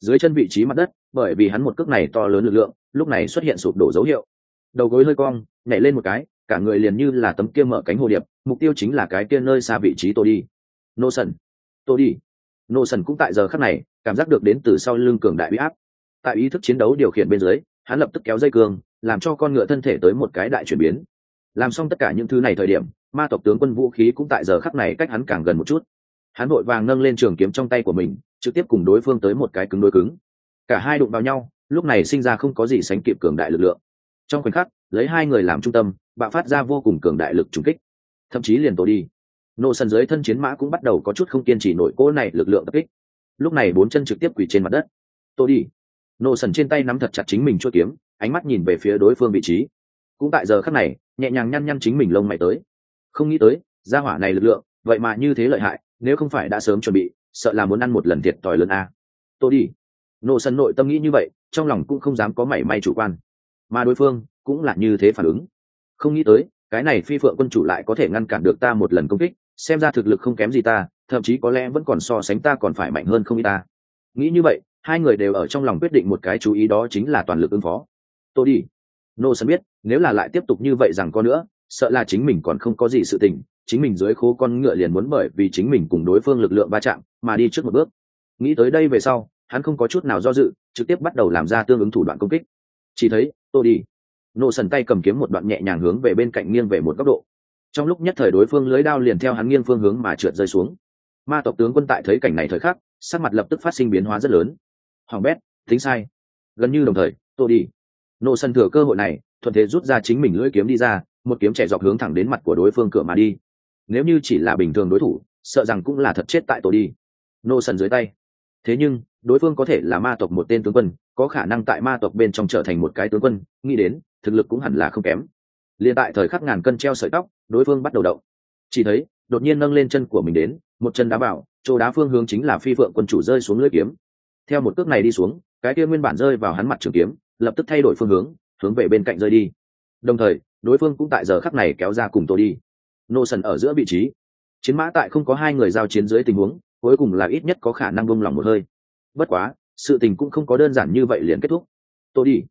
Dưới chân vị trí mặt đất, bởi vì hắn một cước này to lớn lực lượng, lúc này xuất hiện sụp đổ dấu hiệu. Đầu gối hơi cong, nhảy lên một cái, cả người liền như là tấm kia mở cánh hồ điệp, mục tiêu chính là cái kia nơi xa vị trí tôi đi. Nô sần tôi đi. Nô sần cũng tại giờ khắc này, cảm giác được đến từ sau lưng cường đại bị áp tại ý thức chiến đấu điều khiển bên dưới, hắn lập tức kéo dây cường làm cho con ngựa thân thể tới một cái đại chuyển biến. Làm xong tất cả những thứ này thời điểm, ma tộc tướng quân vũ khí cũng tại giờ khắc này cách hắn càng gần một chút. Hắn vội vàng nâng lên trường kiếm trong tay của mình, trực tiếp cùng đối phương tới một cái cứng đối cứng. Cả hai đụng vào nhau, lúc này sinh ra không có gì sánh kịp cường đại lực lượng. Trong khoảnh khắc, lấy hai người làm trung tâm, bạo phát ra vô cùng cường đại lực trùng kích. Thậm chí liền tổ đi. Nộ sân dưới thân chiến mã cũng bắt đầu có chút không kiên trì nổi cỗ này lực lượng tập kích. Lúc này bốn chân trực tiếp quỳ trên mặt đất. Tôi đi. Nô sần trên tay nắm thật chặt chính mình chuỗi kiếm, ánh mắt nhìn về phía đối phương vị trí. Cũng tại giờ khắc này, nhẹ nhàng nhăn nhăn chính mình lông mày tới. Không nghĩ tới, gia hỏa này lực lượng, vậy mà như thế lợi hại, nếu không phải đã sớm chuẩn bị, sợ là muốn ăn một lần thiệt tòi lớn a. Tôi đi. Nô sần nội tâm nghĩ như vậy, trong lòng cũng không dám có mảy may chủ quan. Mà đối phương cũng là như thế phản ứng. Không nghĩ tới, cái này phi phượng quân chủ lại có thể ngăn cản được ta một lần công kích, xem ra thực lực không kém gì ta, thậm chí có lẽ vẫn còn so sánh ta còn phải mạnh hơn không y ta. Nghĩ như vậy hai người đều ở trong lòng quyết định một cái chú ý đó chính là toàn lực ứng phó. Tôi đi. Nô sân biết, nếu là lại tiếp tục như vậy rằng có nữa, sợ là chính mình còn không có gì sự tình, chính mình dưới khố con ngựa liền muốn bởi vì chính mình cùng đối phương lực lượng va chạm mà đi trước một bước. Nghĩ tới đây về sau, hắn không có chút nào do dự, trực tiếp bắt đầu làm ra tương ứng thủ đoạn công kích. Chỉ thấy, tôi đi. Nô sần tay cầm kiếm một đoạn nhẹ nhàng hướng về bên cạnh nghiêng về một góc độ. Trong lúc nhất thời đối phương lưới đao liền theo hắn nghiêng phương hướng mà trượt rơi xuống. Ma tộc tướng quân tại thấy cảnh này thời khắc, sắc mặt lập tức phát sinh biến hóa rất lớn hỏng bét, tính sai. Gần như đồng thời, tôi đi. Nô sân thừa cơ hội này, thuận thế rút ra chính mình lưỡi kiếm đi ra, một kiếm chạy dọc hướng thẳng đến mặt của đối phương cửa mà đi. Nếu như chỉ là bình thường đối thủ, sợ rằng cũng là thật chết tại tôi đi. Nô sân dưới tay. Thế nhưng, đối phương có thể là ma tộc một tên tướng quân, có khả năng tại ma tộc bên trong trở thành một cái tướng quân, nghĩ đến, thực lực cũng hẳn là không kém. Liền tại thời khắc ngàn cân treo sợi tóc, đối phương bắt đầu động. Chỉ thấy, đột nhiên nâng lên chân của mình đến, một chân đá vào, chỗ đá phương hướng chính là phi phượng quân chủ rơi xuống lưỡi kiếm theo một cước này đi xuống, cái kia nguyên bản rơi vào hắn mặt trường kiếm, lập tức thay đổi phương hướng hướng về bên cạnh rơi đi. Đồng thời, đối phương cũng tại giờ khắc này kéo ra cùng tôi đi. Nô sần ở giữa vị trí. Chiến mã tại không có hai người giao chiến dưới tình huống, cuối cùng là ít nhất có khả năng bông lòng một hơi. Bất quá, sự tình cũng không có đơn giản như vậy liền kết thúc. Tôi đi.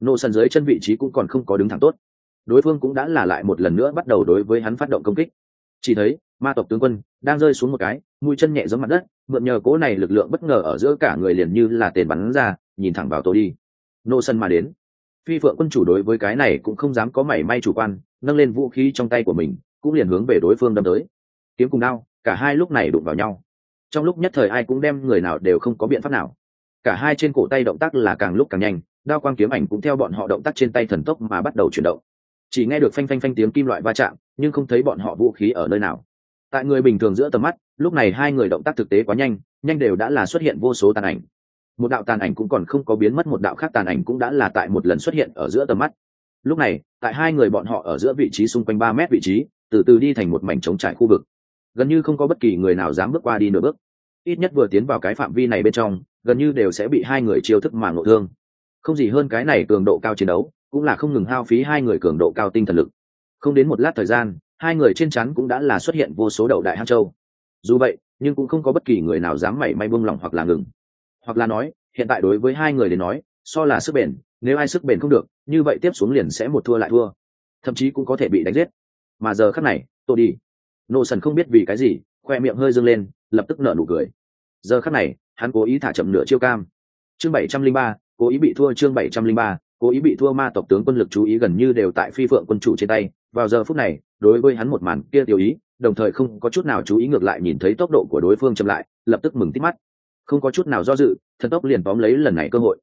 Nô sần dưới chân vị trí cũng còn không có đứng thẳng tốt. Đối phương cũng đã là lại một lần nữa bắt đầu đối với hắn phát động công kích. Chỉ thấy ma tộc tướng quân, đang rơi xuống một cái, mũi chân nhẹ giống mặt đất, mượn nhờ cố này lực lượng bất ngờ ở giữa cả người liền như là tiền bắn ra, nhìn thẳng vào tôi đi. Nô sân mà đến. Phi phượng quân chủ đối với cái này cũng không dám có mảy may chủ quan, nâng lên vũ khí trong tay của mình, cũng liền hướng về đối phương đâm tới. Kiếm cùng đao, cả hai lúc này đụng vào nhau. Trong lúc nhất thời ai cũng đem người nào đều không có biện pháp nào. Cả hai trên cổ tay động tác là càng lúc càng nhanh, đao quang kiếm ảnh cũng theo bọn họ động tác trên tay thần tốc mà bắt đầu chuyển động. Chỉ nghe được phanh phanh phanh tiếng kim loại va chạm, nhưng không thấy bọn họ vũ khí ở nơi nào tại người bình thường giữa tầm mắt, lúc này hai người động tác thực tế quá nhanh nhanh đều đã là xuất hiện vô số tàn ảnh. Một đạo tàn ảnh cũng còn không có biến mất, một đạo khác tàn ảnh cũng đã là tại một lần xuất hiện ở giữa tầm mắt. Lúc này, tại hai người bọn họ ở giữa vị trí xung quanh ba mét vị trí, từ từ đi thành một mảnh trống trải khu vực. Gần như không có bất kỳ người nào dám bước qua đi nửa bước. Ít nhất vừa tiến vào cái phạm vi này bên trong, gần như đều sẽ bị hai người chiêu thức mà ngộ thương. Không gì hơn cái này cường độ cao chiến đấu, cũng là không ngừng hao phí hai người cường độ cao tinh thần lực. Không đến một lát thời gian hai người trên chắn cũng đã là xuất hiện vô số đầu đại hang châu. Dù vậy, nhưng cũng không có bất kỳ người nào dám mảy may buông lỏng hoặc là ngừng. Hoặc là nói, hiện tại đối với hai người đến nói, so là sức bền, nếu ai sức bền không được, như vậy tiếp xuống liền sẽ một thua lại thua. Thậm chí cũng có thể bị đánh giết. Mà giờ khắc này, tôi đi. Nô sần không biết vì cái gì, khoe miệng hơi dâng lên, lập tức nở nụ cười. Giờ khắc này, hắn cố ý thả chậm nửa chiêu cam. Chương bảy trăm linh ba, cố ý bị thua chương bảy trăm linh ba, cố ý bị thua ma tộc tướng quân lực chú ý gần như đều tại phi phượng quân chủ trên tay vào giờ phút này, đối với hắn một màn kia tiêu ý, đồng thời không có chút nào chú ý ngược lại nhìn thấy tốc độ của đối phương chậm lại, lập tức mừng tít mắt. Không có chút nào do dự, thần tốc liền tóm lấy lần này cơ hội.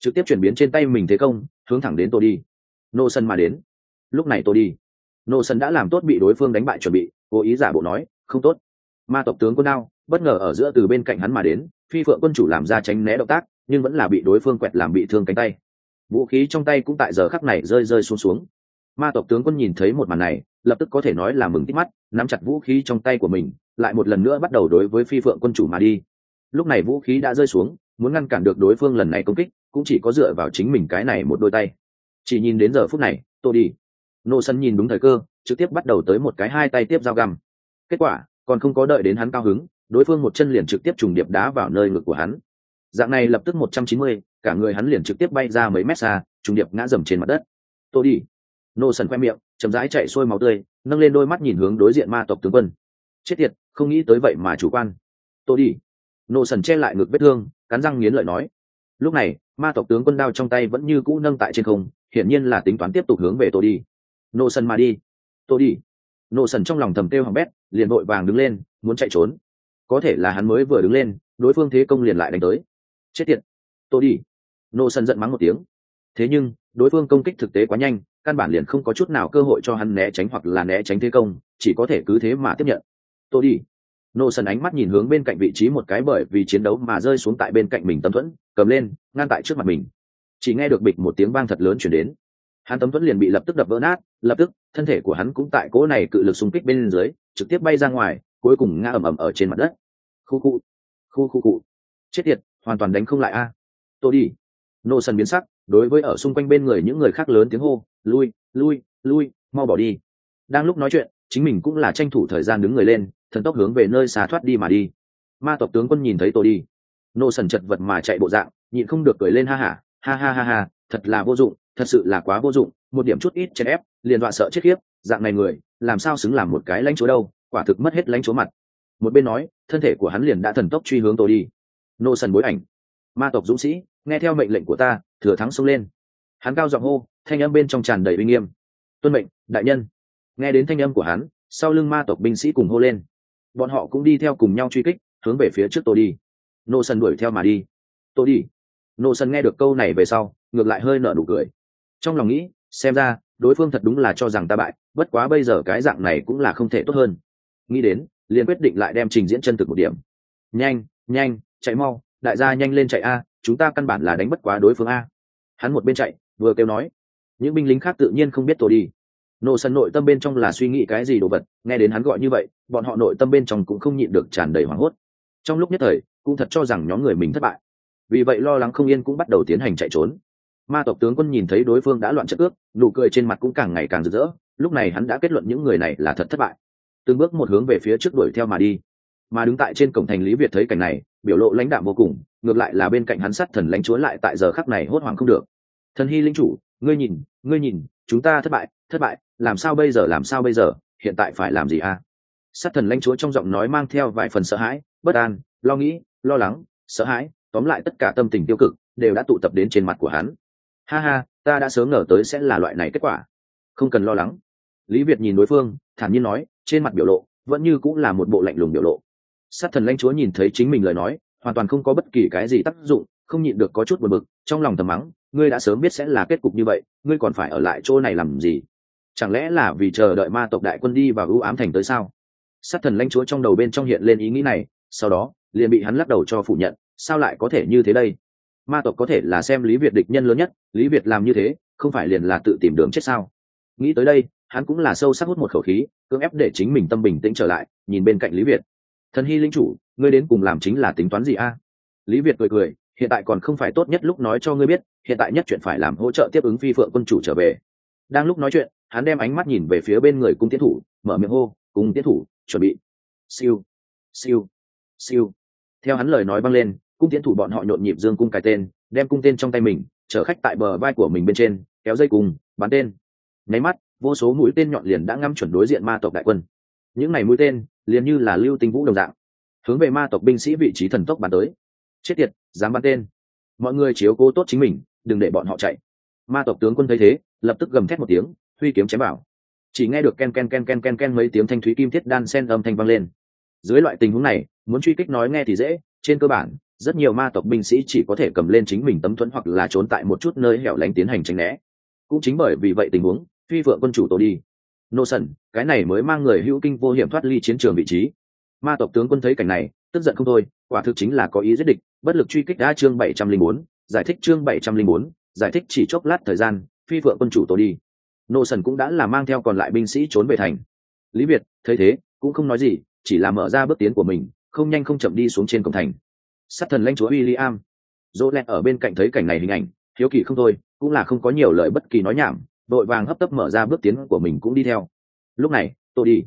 Trực tiếp chuyển biến trên tay mình thế công, hướng thẳng đến tôi đi nô sân mà đến. Lúc này tôi đi nô sân đã làm tốt bị đối phương đánh bại chuẩn bị, cố ý giả bộ nói, không tốt. Ma tộc tướng quân đao, bất ngờ ở giữa từ bên cạnh hắn mà đến, phi phượng quân chủ làm ra tránh né động tác, nhưng vẫn là bị đối phương quẹt làm bị thương cánh tay. Vũ khí trong tay cũng tại giờ khắc này rơi rơi xuống xuống ma tộc tướng quân nhìn thấy một màn này, lập tức có thể nói là mừng tít mắt, nắm chặt vũ khí trong tay của mình, lại một lần nữa bắt đầu đối với phi phượng quân chủ mà đi. Lúc này vũ khí đã rơi xuống, muốn ngăn cản được đối phương lần này công kích, cũng chỉ có dựa vào chính mình cái này một đôi tay. Chỉ nhìn đến giờ phút này tôi đi. Nô sân nhìn đúng thời cơ, trực tiếp bắt đầu tới một cái hai tay tiếp dao găm. Kết quả, còn không có đợi đến hắn cao hứng, đối phương một chân liền trực tiếp trùng điệp đá vào nơi ngực của hắn. Dạng này lập tức một trăm chín mươi, cả người hắn liền trực tiếp bay ra mấy mét xa, trùng điệp ngã dầm trên mặt đất. Tôi đi nô sần khoe miệng, chậm rãi chạy sôi máu tươi, nâng lên đôi mắt nhìn hướng đối diện ma tộc tướng quân. Chết tiệt, không nghĩ tới vậy mà chủ quan. Tôi đi. Nô sần che lại ngực vết thương, cắn răng nghiến lợi nói. Lúc này, ma tộc tướng quân đao trong tay vẫn như cũ nâng tại trên không, hiển nhiên là tính toán tiếp tục hướng về tôi đi. Nô sần mà đi. Tôi đi. Nô sần trong lòng thầm kêu hỏng bét, liền vội vàng đứng lên, muốn chạy trốn. Có thể là hắn mới vừa đứng lên, đối phương thế công liền lại đánh tới. Chết tiệt. Tôi đi. Nô sần giận mắng một tiếng. Thế nhưng, đối phương công kích thực tế quá nhanh căn bản liền không có chút nào cơ hội cho hắn né tránh hoặc là né tránh thế công, chỉ có thể cứ thế mà tiếp nhận. Tôi đi. Nô sần ánh mắt nhìn hướng bên cạnh vị trí một cái bởi vì chiến đấu mà rơi xuống tại bên cạnh mình tấm thuẫn, cầm lên, ngăn tại trước mặt mình. Chỉ nghe được bịch một tiếng vang thật lớn chuyển đến. Hắn tấm thuẫn liền bị lập tức đập vỡ nát, lập tức, thân thể của hắn cũng tại cỗ này cự lực xung kích bên dưới, trực tiếp bay ra ngoài, cuối cùng ngã ầm ầm ở trên mặt đất. Khu khu. Khu khu cụ chết tiệt, hoàn toàn đánh không lại a. Tôi đi. Nô sần biến sắc, đối với ở xung quanh bên người những người khác lớn tiếng hô lui lui lui, mau bỏ đi. Đang lúc nói chuyện, chính mình cũng là tranh thủ thời gian đứng người lên, thần tốc hướng về nơi xa thoát đi mà đi. Ma tộc tướng quân nhìn thấy tôi đi. Nô sần chật vật mà chạy bộ dạng, nhịn không được cười lên ha hả, ha ha ha ha, thật là vô dụng, thật sự là quá vô dụng, một điểm chút ít chèn ép, liền dọa sợ chết khiếp, dạng này người, làm sao xứng làm một cái lãnh chúa đâu, quả thực mất hết lãnh chúa mặt. Một bên nói, thân thể của hắn liền đã thần tốc truy hướng tôi đi. Nô sần bối ảnh. Ma tộc dũng sĩ, nghe theo mệnh lệnh của ta, thừa thắng xông lên. Hắn cao giọng hô thanh âm bên trong tràn đầy uy nghiêm. Tuân mệnh, đại nhân. Nghe đến thanh âm của hắn, sau lưng ma tộc binh sĩ cùng hô lên. Bọn họ cũng đi theo cùng nhau truy kích, hướng về phía trước tôi đi. Nô sơn đuổi theo mà đi. Tôi đi. Nô sơn nghe được câu này về sau, ngược lại hơi nở nụ cười. Trong lòng nghĩ, xem ra, đối phương thật đúng là cho rằng ta bại, bất quá bây giờ cái dạng này cũng là không thể tốt hơn. Nghĩ đến, liền quyết định lại đem trình diễn chân thực một điểm. Nhanh nhanh, chạy mau, đại gia nhanh lên chạy a, chúng ta căn bản là đánh bất quá đối phương a. Hắn một bên chạy, vừa kêu nói những binh lính khác tự nhiên không biết tôi đi. Nổ sân nội tâm bên trong là suy nghĩ cái gì đồ vật, nghe đến hắn gọi như vậy, bọn họ nội tâm bên trong cũng không nhịn được tràn đầy hoảng hốt. Trong lúc nhất thời, cũng thật cho rằng nhóm người mình thất bại. Vì vậy lo lắng không yên cũng bắt đầu tiến hành chạy trốn. Ma tộc tướng quân nhìn thấy đối phương đã loạn trận ước, nụ cười trên mặt cũng càng ngày càng rực rỡ, lúc này hắn đã kết luận những người này là thật thất bại. Từng bước một hướng về phía trước đuổi theo mà đi. Mà đứng tại trên cổng thành lý việt thấy cảnh này, biểu lộ lãnh đạo vô cùng, ngược lại là bên cạnh hắn sát thần lãnh chúa lại tại giờ khắc này hốt hoảng không được. Thần hy linh chủ ngươi nhìn ngươi nhìn, chúng ta thất bại thất bại, làm sao bây giờ, làm sao bây giờ, hiện tại phải làm gì à sát thần lãnh chúa trong giọng nói mang theo vài phần sợ hãi, bất an, lo nghĩ, lo lắng, sợ hãi, tóm lại tất cả tâm tình tiêu cực đều đã tụ tập đến trên mặt của hắn. Ha ha, ta đã sớm ngờ tới sẽ là loại này kết quả. Không cần lo lắng. Lý việt nhìn đối phương, thản nhiên nói, trên mặt biểu lộ vẫn như cũng là một bộ lạnh lùng biểu lộ. Sát thần lãnh chúa nhìn thấy chính mình lời nói, hoàn toàn không có bất kỳ cái gì tác dụng, không nhịn được có chút buồn bực, trong lòng thầm mắng ngươi đã sớm biết sẽ là kết cục như vậy, ngươi còn phải ở lại chỗ này làm gì? Chẳng lẽ là vì chờ đợi ma tộc đại quân đi và ưu ám thành tới sao? Sát thần lãnh chúa trong đầu bên trong hiện lên ý nghĩ này, sau đó, liền bị hắn lắc đầu cho phủ nhận, sao lại có thể như thế đây? Ma tộc có thể là xem lý việt địch nhân lớn nhất, lý việt làm như thế, không phải liền là tự tìm đường chết sao? Nghĩ tới đây, hắn cũng là sâu sắc hút một khẩu khí, cưỡng ép để chính mình tâm bình tĩnh trở lại, nhìn bên cạnh lý việt. Thần hy linh chủ, ngươi đến cùng làm chính là tính toán gì a? Lý việt cười cười hiện tại còn không phải tốt nhất lúc nói cho ngươi biết, hiện tại nhất chuyện phải làm hỗ trợ tiếp ứng phi phượng quân chủ trở về. Đang lúc nói chuyện, hắn đem ánh mắt nhìn về phía bên người cung tiến thủ, mở miệng hô, cung tiến thủ, chuẩn bị. Siêu siêu siêu. Theo hắn lời nói băng lên, cung tiến thủ bọn họ nhộn nhịp dương cung cài tên, đem cung tên trong tay mình, chở khách tại bờ vai của mình bên trên, kéo dây cùng bắn tên. Nháy mắt, vô số mũi tên nhọn liền đã ngắm chuẩn đối diện ma tộc đại quân. Những ngày mũi tên, liền như là lưu tinh vũ đồng dạng, hướng về ma tộc binh sĩ vị trí thần tốc bắn tới. Chết tiệt dám bắn tên. Mọi người chiếu cố tốt chính mình, đừng để bọn họ chạy. Ma tộc tướng quân thấy thế, lập tức gầm thét một tiếng, huy kiếm chém bảo chỉ nghe được ken ken ken ken ken ken mấy tiếng thanh thúy kim thiết đan sen âm thanh vang lên. Dưới loại tình huống này, muốn truy kích nói nghe thì dễ, trên cơ bản, rất nhiều ma tộc binh sĩ chỉ có thể cầm lên chính mình tấm thuẫn hoặc là trốn tại một chút nơi hẻo lánh tiến hành tránh né. Cũng chính bởi vì vậy tình huống, phi vợ quân chủ tổ đi. Nô sần, cái này mới mang người hữu kinh vô hiểm thoát ly chiến trường vị trí. Ma tộc tướng quân thấy cảnh này, tức giận không thôi, quả thực chính là có ý giết địch bất lực truy kích đã chương bảy trăm linh bốn giải thích chương bảy trăm linh bốn giải thích chỉ chốc lát thời gian phi vợ quân chủ tổ đi nô sần cũng đã là mang theo còn lại binh sĩ trốn về thành lý việt thấy thế cũng không nói gì chỉ là mở ra bước tiến của mình không nhanh không chậm đi xuống trên cổng thành sát thần lãnh chúa William. Dỗ lẹt ở bên cạnh thấy cảnh này hình ảnh, hiếu kỳ không thôi, cũng là không có nhiều lời bất kỳ nói nhảm, đội vàng hấp tấp mở ra bước tiến của mình cũng đi theo. Lúc này, tôi đi.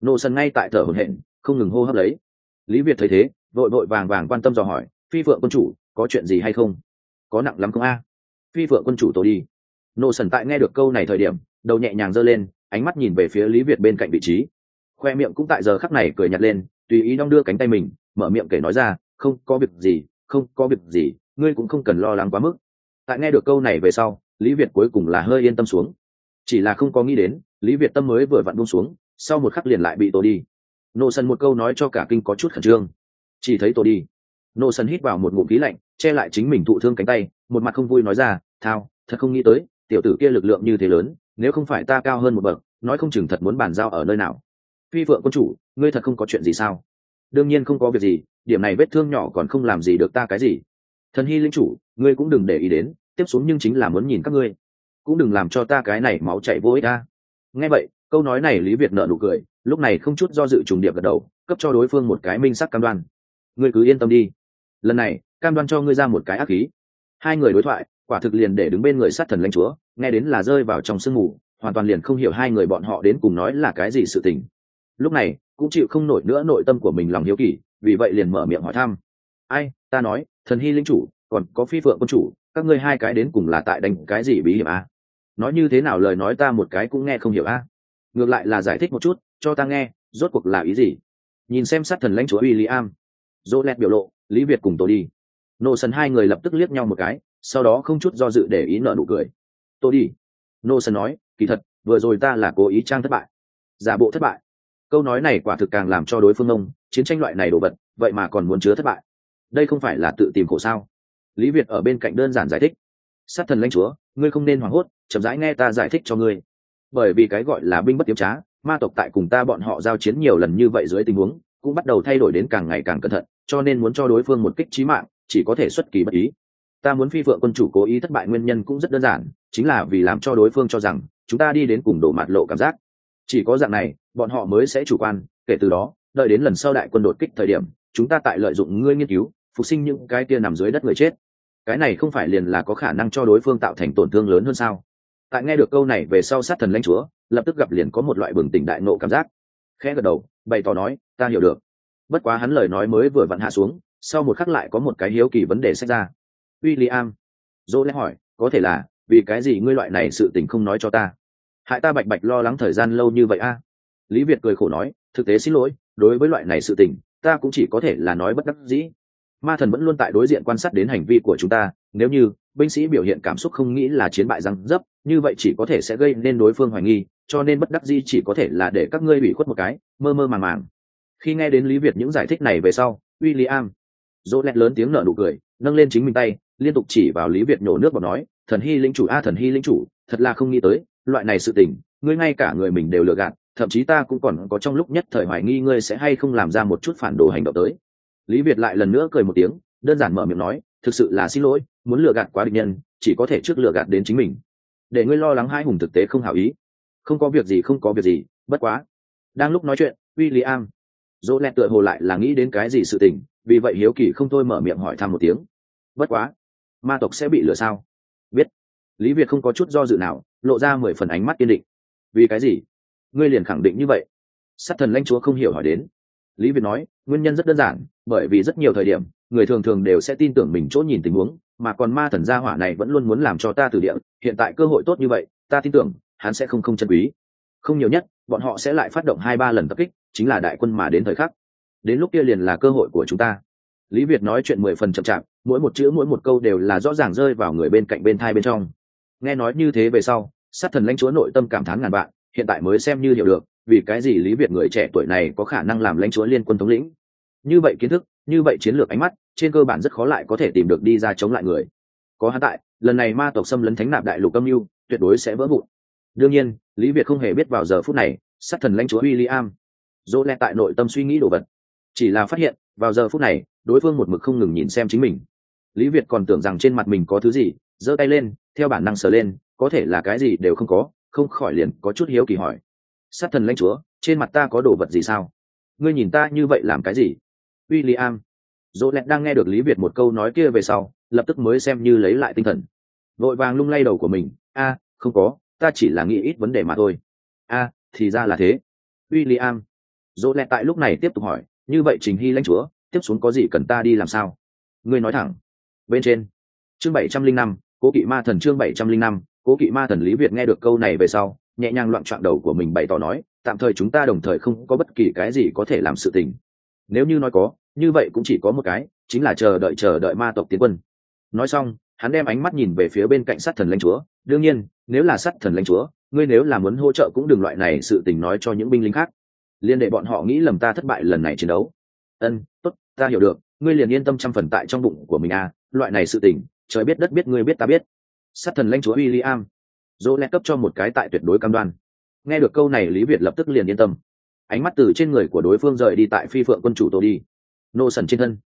Nô sân ngay tại thở hổn hển, không ngừng hô hấp lấy. Lý Việt thấy thế, vội vội vàng vàng quan tâm dò hỏi, phi vượng quân chủ, có chuyện gì hay không? Có nặng lắm không a? Phi vượng quân chủ tôi đi. Nô sần tại nghe được câu này thời điểm, đầu nhẹ nhàng giơ lên, ánh mắt nhìn về phía Lý Việt bên cạnh vị trí. Khoe miệng cũng tại giờ khắc này cười nhạt lên, tùy ý đong đưa cánh tay mình, mở miệng kể nói ra, không có việc gì không có việc gì ngươi cũng không cần lo lắng quá mức tại nghe được câu này về sau lý việt cuối cùng là hơi yên tâm xuống chỉ là không có nghĩ đến lý việt tâm mới vừa vặn buông xuống sau một khắc liền lại bị tổ đi nô sần một câu nói cho cả kinh có chút khẩn trương chỉ thấy tổ đi nô sân hít vào một ngụm khí lạnh, che lại chính mình thụ thương cánh tay, một mặt không vui nói ra, thao, thật không nghĩ tới, tiểu tử kia lực lượng như thế lớn, nếu không phải ta cao hơn một bậc, nói không chừng thật muốn bàn giao ở nơi nào. Phi vượng quân chủ, ngươi thật không có chuyện gì sao? Đương nhiên không có việc gì, điểm này vết thương nhỏ còn không làm gì được ta cái gì. Thần hy linh chủ, ngươi cũng đừng để ý đến, tiếp xuống nhưng chính là muốn nhìn các ngươi, cũng đừng làm cho ta cái này máu chảy vô ích ta nghe vậy, câu nói này lý việt nợ nụ cười, lúc này không chút do dự trùng điệp gật đầu, cấp cho đối phương một cái minh sắc cam đoan. Ngươi cứ yên tâm đi lần này, cam đoan cho ngươi ra một cái ác khí. Hai người đối thoại, quả thực liền để đứng bên người sát thần lãnh chúa, nghe đến là rơi vào trong sương mù, hoàn toàn liền không hiểu hai người bọn họ đến cùng nói là cái gì sự tình. Lúc này, cũng chịu không nổi nữa nội tâm của mình lòng hiếu kỳ, vì vậy liền mở miệng hỏi thăm. Ai, ta nói, thần hy linh chủ, còn có phi phượng quân chủ, các ngươi hai cái đến cùng là tại đánh cái gì bí hiểm a? Nói như thế nào lời nói ta một cái cũng nghe không hiểu a. Ngược lại là giải thích một chút, cho ta nghe, rốt cuộc là ý gì? Nhìn xem sát thần lãnh chúa uy i am dỗ lẹt biểu lộ lý việt cùng tôi đi. Nô sần hai người lập tức liếc nhau một cái, sau đó không chút do dự để ý nợ nụ cười. Tôi đi. Nô sần nói, kỳ thật, vừa rồi ta là cố ý trang thất bại. Giả bộ thất bại? Câu nói này quả thực càng làm cho đối phương ông chiến tranh loại này đồ vật, vậy mà còn muốn chứa thất bại. Đây không phải là tự tìm khổ sao? Lý việt ở bên cạnh đơn giản giải thích. Sát thần lãnh chúa, ngươi không nên hoảng hốt, chậm rãi nghe ta giải thích cho ngươi. Bởi vì cái gọi là binh bất tiếm trá, ma tộc tại cùng ta bọn họ giao chiến nhiều lần như vậy dưới tình huống, cũng bắt đầu thay đổi đến càng ngày càng cẩn thận cho nên muốn cho đối phương một kích trí mạng, chỉ có thể xuất kỳ bất ý. Ta muốn phi vợ quân chủ cố ý thất bại nguyên nhân cũng rất đơn giản, chính là vì làm cho đối phương cho rằng, chúng ta đi đến cùng đổ mặt lộ cảm giác. Chỉ có dạng này, bọn họ mới sẽ chủ quan, kể từ đó, đợi đến lần sau đại quân đột kích thời điểm, chúng ta tại lợi dụng ngươi nghiên cứu, phục sinh những cái kia nằm dưới đất người chết. Cái này không phải liền là có khả năng cho đối phương tạo thành tổn thương lớn hơn sao? Tại nghe được câu này về sau sát thần lãnh chúa, lập tức gặp liền có một loại bừng tỉnh đại nộ cảm giác. Khẽ gật đầu, bày tỏ nói, ta hiểu được bất quá hắn lời nói mới vừa vặn hạ xuống sau một khắc lại có một cái hiếu kỳ vấn đề xảy ra. William, dỗ lẽ hỏi có thể là vì cái gì ngươi loại này sự tình không nói cho ta? Hại ta bạch bạch lo lắng thời gian lâu như vậy a? Lý việt cười khổ nói thực tế xin lỗi đối với loại này sự tình ta cũng chỉ có thể là nói bất đắc dĩ. Ma thần vẫn luôn tại đối diện quan sát đến hành vi của chúng ta nếu như binh sĩ biểu hiện cảm xúc không nghĩ là chiến bại răng dấp như vậy chỉ có thể sẽ gây nên đối phương hoài nghi cho nên bất đắc dĩ chỉ có thể là để các ngươi bị khuất một cái mơ mơ màng màng khi nghe đến lý việt những giải thích này về sau w i l l i am dỗ lẹt lớn tiếng nở nụ cười, nâng lên chính mình tay, liên tục chỉ vào lý việt nhổ nước vào nói, thần hy linh chủ a, thần hy linh chủ, thật là không nghĩ tới, loại này sự tình, ngươi ngay cả người mình đều lừa gạt, thậm chí ta cũng còn có trong lúc nhất thời hoài nghi ngươi sẽ hay không làm ra một chút phản đồ hành động tới. Lý việt lại lần nữa cười một tiếng, đơn giản mở miệng nói, thực sự là xin lỗi, muốn lừa gạt quá địch nhân, chỉ có thể trước lừa gạt đến chính mình. Để ngươi lo lắng hai hùng thực tế không hảo ý. Không có việc gì, không có việc gì, bất quá. Đang lúc nói chuyện w i l l i am dỗ lẹt tựa hồ lại là nghĩ đến cái gì sự tình, vì vậy hiếu kỳ không thôi mở miệng hỏi thăm một tiếng. Bất quá, ma tộc sẽ bị lừa sao? Biết. Lý việt không có chút do dự nào, lộ ra mười phần ánh mắt kiên định. Vì cái gì? Ngươi liền khẳng định như vậy. Sát thần lãnh chúa không hiểu hỏi đến. Lý việt nói, nguyên nhân rất đơn giản, bởi vì rất nhiều thời điểm, người thường thường đều sẽ tin tưởng mình chỗ nhìn tình huống, mà còn ma thần gia hỏa này vẫn luôn muốn làm cho ta từ địa, hiện tại cơ hội tốt như vậy, ta tin tưởng, hắn sẽ không không chân quý không nhiều nhất, bọn họ sẽ lại phát động hai ba lần tập kích, chính là đại quân mà đến thời khắc. Đến lúc kia liền là cơ hội của chúng ta. Lý việt nói chuyện mười phần chậm chạp, mỗi một chữ mỗi một câu đều là rõ ràng rơi vào người bên cạnh bên thai bên trong. Nghe nói như thế về sau, sát thần lãnh chúa nội tâm cảm thán ngàn bạn hiện tại mới xem như hiểu được, vì cái gì lý việt người trẻ tuổi này có khả năng làm lãnh chúa liên quân thống lĩnh. Như vậy kiến thức, như vậy chiến lược ánh mắt, trên cơ bản rất khó lại có thể tìm được đi ra chống lại người. Có hắn tại, lần này ma tộc xâm lấn thánh nạp đại lục âm mưu, tuyệt đối sẽ vỡ vụn. Đương nhiên lý việt không hề biết vào giờ phút này, sát thần lãnh chúa w i l l i am dỗ lẹ tại nội tâm suy nghĩ đồ vật. Chỉ là phát hiện, vào giờ phút này, đối phương một mực không ngừng nhìn xem chính mình. Lý việt còn tưởng rằng trên mặt mình có thứ gì, giơ tay lên, theo bản năng sờ lên, có thể là cái gì đều không có, không khỏi liền có chút hiếu kỳ hỏi. Sát thần lãnh chúa, trên mặt ta có đồ vật gì sao? Ngươi nhìn ta như vậy làm cái gì? W i l l i am dỗ lẹt đang nghe được lý việt một câu nói kia về sau, lập tức mới xem như lấy lại tinh thần. Vội vàng lung lay đầu của mình. A, không có ta chỉ là nghĩ ít vấn đề mà thôi. A, thì ra là thế. W i am dỗ lẹ tại lúc này tiếp tục hỏi, như vậy trình hy lãnh chúa, tiếp xuống có gì cần ta đi làm sao? Ngươi nói thẳng. Bên trên, chương bảy trăm linh năm, cố kỵ ma thần chương bảy trăm linh năm, cố kỵ ma thần lý việt nghe được câu này về sau, nhẹ nhàng loạn trọn đầu của mình bày tỏ nói, tạm thời chúng ta đồng thời không có bất kỳ cái gì có thể làm sự tình. Nếu như nói có, như vậy cũng chỉ có một cái, chính là chờ đợi chờ đợi ma tộc tiến quân. Nói xong, hắn đem ánh mắt nhìn về phía bên cạnh sát thần lãnh chúa, đương nhiên nếu là sát thần lãnh chúa, ngươi nếu là muốn hỗ trợ cũng đừng loại này sự tình nói cho những binh lính khác. Liên đệ bọn họ nghĩ lầm ta thất bại lần này chiến đấu. Ân, tốt, ta hiểu được, ngươi liền yên tâm trăm phần tại trong bụng của mình à loại này sự tình, trời biết đất biết, ngươi biết ta biết. Sát thần lãnh chúa William, dỗ lẽ cấp cho một cái tại tuyệt đối cam đoan. Nghe được câu này, lý việt lập tức liền yên tâm. Ánh mắt từ trên người của đối phương rời đi tại phi phượng quân chủ tôi đi. Nô sần trên thân.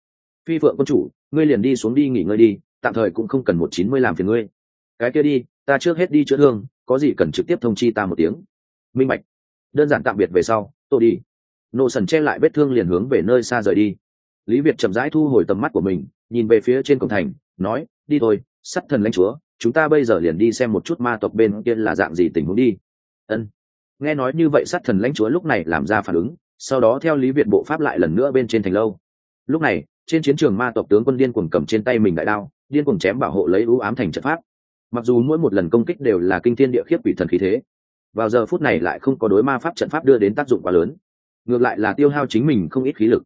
Phi phượng quân chủ, ngươi liền đi xuống đi nghỉ ngơi đi, tạm thời cũng không cần một chín mươi làm phiền ngươi. Cái kia đi ta trước hết đi chữa thương, có gì cần trực tiếp thông chi ta một tiếng. Minh bạch. Đơn giản tạm biệt về sau, tôi đi. Nô sần che lại vết thương liền hướng về nơi xa rời đi. Lý việt chậm rãi thu hồi tầm mắt của mình, nhìn về phía trên cổng thành, nói, đi thôi, sắt thần lãnh chúa, chúng ta bây giờ liền đi xem một chút ma tộc bên kia là dạng gì tình huống đi. Ân. Nghe nói như vậy sát thần lãnh chúa lúc này làm ra phản ứng, sau đó theo lý việt bộ pháp lại lần nữa bên trên thành lâu. Lúc này, trên chiến trường ma tộc tướng quân điên cuồng cầm trên tay mình đại đao, điên cuồng chém bảo hộ lấy ưu ám thành trận pháp mặc dù mỗi một lần công kích đều là kinh thiên địa khiếp quỷ thần khí thế, vào giờ phút này lại không có đối ma pháp trận pháp đưa đến tác dụng quá lớn. Ngược lại là tiêu hao chính mình không ít khí lực.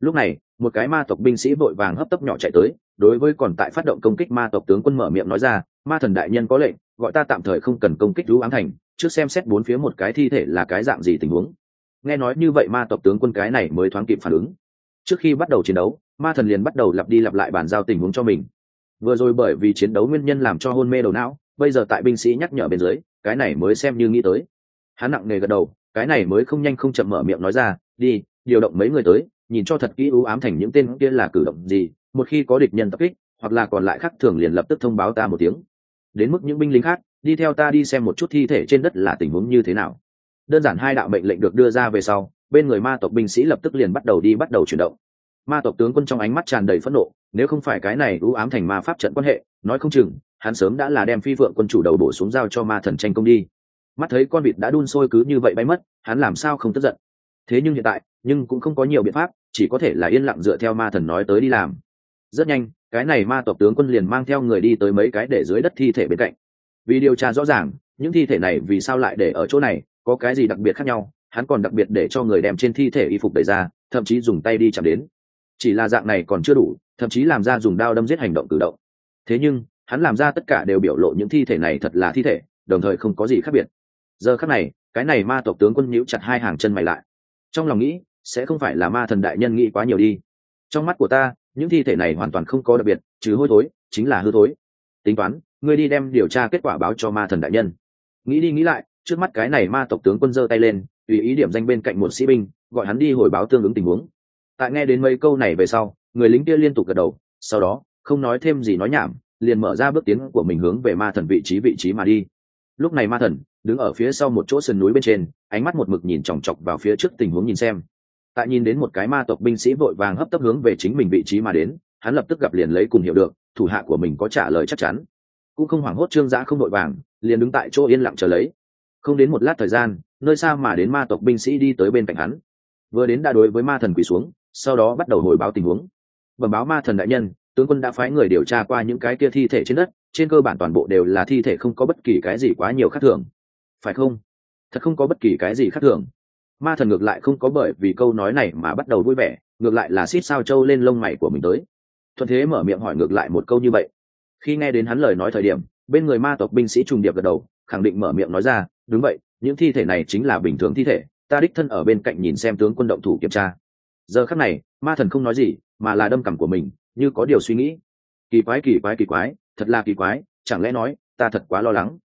Lúc này, một cái ma tộc binh sĩ vội vàng hấp tấp nhỏ chạy tới, đối với còn tại phát động công kích ma tộc tướng quân mở miệng nói ra, ma thần đại nhân có lệnh, gọi ta tạm thời không cần công kích lũ ám thành, trước xem xét bốn phía một cái thi thể là cái dạng gì tình huống. Nghe nói như vậy ma tộc tướng quân cái này mới thoáng kịp phản ứng. Trước khi bắt đầu chiến đấu, ma thần liền bắt đầu lặp đi lặp lại bàn giao tình huống cho mình vừa rồi bởi vì chiến đấu nguyên nhân làm cho hôn mê đầu não, bây giờ tại binh sĩ nhắc nhở bên dưới, cái này mới xem như nghĩ tới. Hắn nặng nề gật đầu, cái này mới không nhanh không chậm mở miệng nói ra, đi, điều động mấy người tới, nhìn cho thật kỹ ưu ám thành những tên kia là cử động gì, một khi có địch nhân tập kích, hoặc là còn lại khác thường liền lập tức thông báo ta một tiếng. Đến mức những binh lính khác, đi theo ta đi xem một chút thi thể trên đất là tình huống như thế nào. Đơn giản hai đạo mệnh lệnh được đưa ra về sau, bên người ma tộc binh sĩ lập tức liền bắt đầu đi bắt đầu chuyển động ma tộc tướng quân trong ánh mắt tràn đầy phẫn nộ, nếu không phải cái này ưu ám thành ma pháp trận quan hệ, nói không chừng, hắn sớm đã là đem phi vượng quân chủ đầu đổ xuống giao cho ma thần tranh công đi. Mắt thấy con vịt đã đun sôi cứ như vậy bay mất, hắn làm sao không tức giận? Thế nhưng hiện tại, nhưng cũng không có nhiều biện pháp, chỉ có thể là yên lặng dựa theo ma thần nói tới đi làm. Rất nhanh, cái này ma tộc tướng quân liền mang theo người đi tới mấy cái để dưới đất thi thể bên cạnh. Vì điều tra rõ ràng, những thi thể này vì sao lại để ở chỗ này, có cái gì đặc biệt khác nhau, hắn còn đặc biệt để cho người đem trên thi thể y phục đẩy ra, thậm chí dùng tay đi chạm đến chỉ là dạng này còn chưa đủ, thậm chí làm ra dùng đao đâm giết hành động cử động. Thế nhưng, hắn làm ra tất cả đều biểu lộ những thi thể này thật là thi thể, đồng thời không có gì khác biệt. Giờ khác này, cái này ma tộc tướng quân nhíu chặt hai hàng chân mày lại. Trong lòng nghĩ, sẽ không phải là ma thần đại nhân nghĩ quá nhiều đi. Trong mắt của ta, những thi thể này hoàn toàn không có đặc biệt, trừ hôi thối, chính là hư thối. Tính toán, ngươi đi đem điều tra kết quả báo cho ma thần đại nhân. Nghĩ đi nghĩ lại, trước mắt cái này ma tộc tướng quân giơ tay lên, tùy ý điểm danh bên cạnh một sĩ binh, gọi hắn đi hồi báo tương ứng tình huống tại nghe đến mấy câu này về sau, người lính kia liên tục gật đầu, sau đó, không nói thêm gì nói nhảm, liền mở ra bước tiến của mình hướng về ma thần vị trí vị trí mà đi. Lúc này ma thần, đứng ở phía sau một chỗ sườn núi bên trên, ánh mắt một mực nhìn chòng chọc vào phía trước tình huống nhìn xem. Tại nhìn đến một cái ma tộc binh sĩ vội vàng hấp tấp hướng về chính mình vị trí mà đến, hắn lập tức gặp liền lấy cùng hiểu được, thủ hạ của mình có trả lời chắc chắn. Cũng không hoảng hốt trương giã không vội vàng, liền đứng tại chỗ yên lặng chờ lấy. Không đến một lát thời gian, nơi xa mà đến ma tộc binh sĩ đi tới bên cạnh hắn. Vừa đến đã đối với ma thần quỳ xuống sau đó bắt đầu hồi báo tình huống. Bẩm báo ma thần đại nhân, tướng quân đã phái người điều tra qua những cái kia thi thể trên đất, trên cơ bản toàn bộ đều là thi thể không có bất kỳ cái gì quá nhiều khác thường. Phải không? Thật không có bất kỳ cái gì khác thường. Ma thần ngược lại không có bởi vì câu nói này mà bắt đầu vui vẻ, ngược lại là xít sao trâu lên lông mày của mình tới. Thuận thế mở miệng hỏi ngược lại một câu như vậy. Khi nghe đến hắn lời nói thời điểm, bên người ma tộc binh sĩ trùng điệp gật đầu, khẳng định mở miệng nói ra, đúng vậy, những thi thể này chính là bình thường thi thể, ta đích thân ở bên cạnh nhìn xem tướng quân động thủ kiểm tra giờ khắc này, ma thần không nói gì, mà là đâm cằm của mình, như có điều suy nghĩ. Kỳ quái kỳ quái kỳ quái, thật là kỳ quái, chẳng lẽ nói, ta thật quá lo lắng?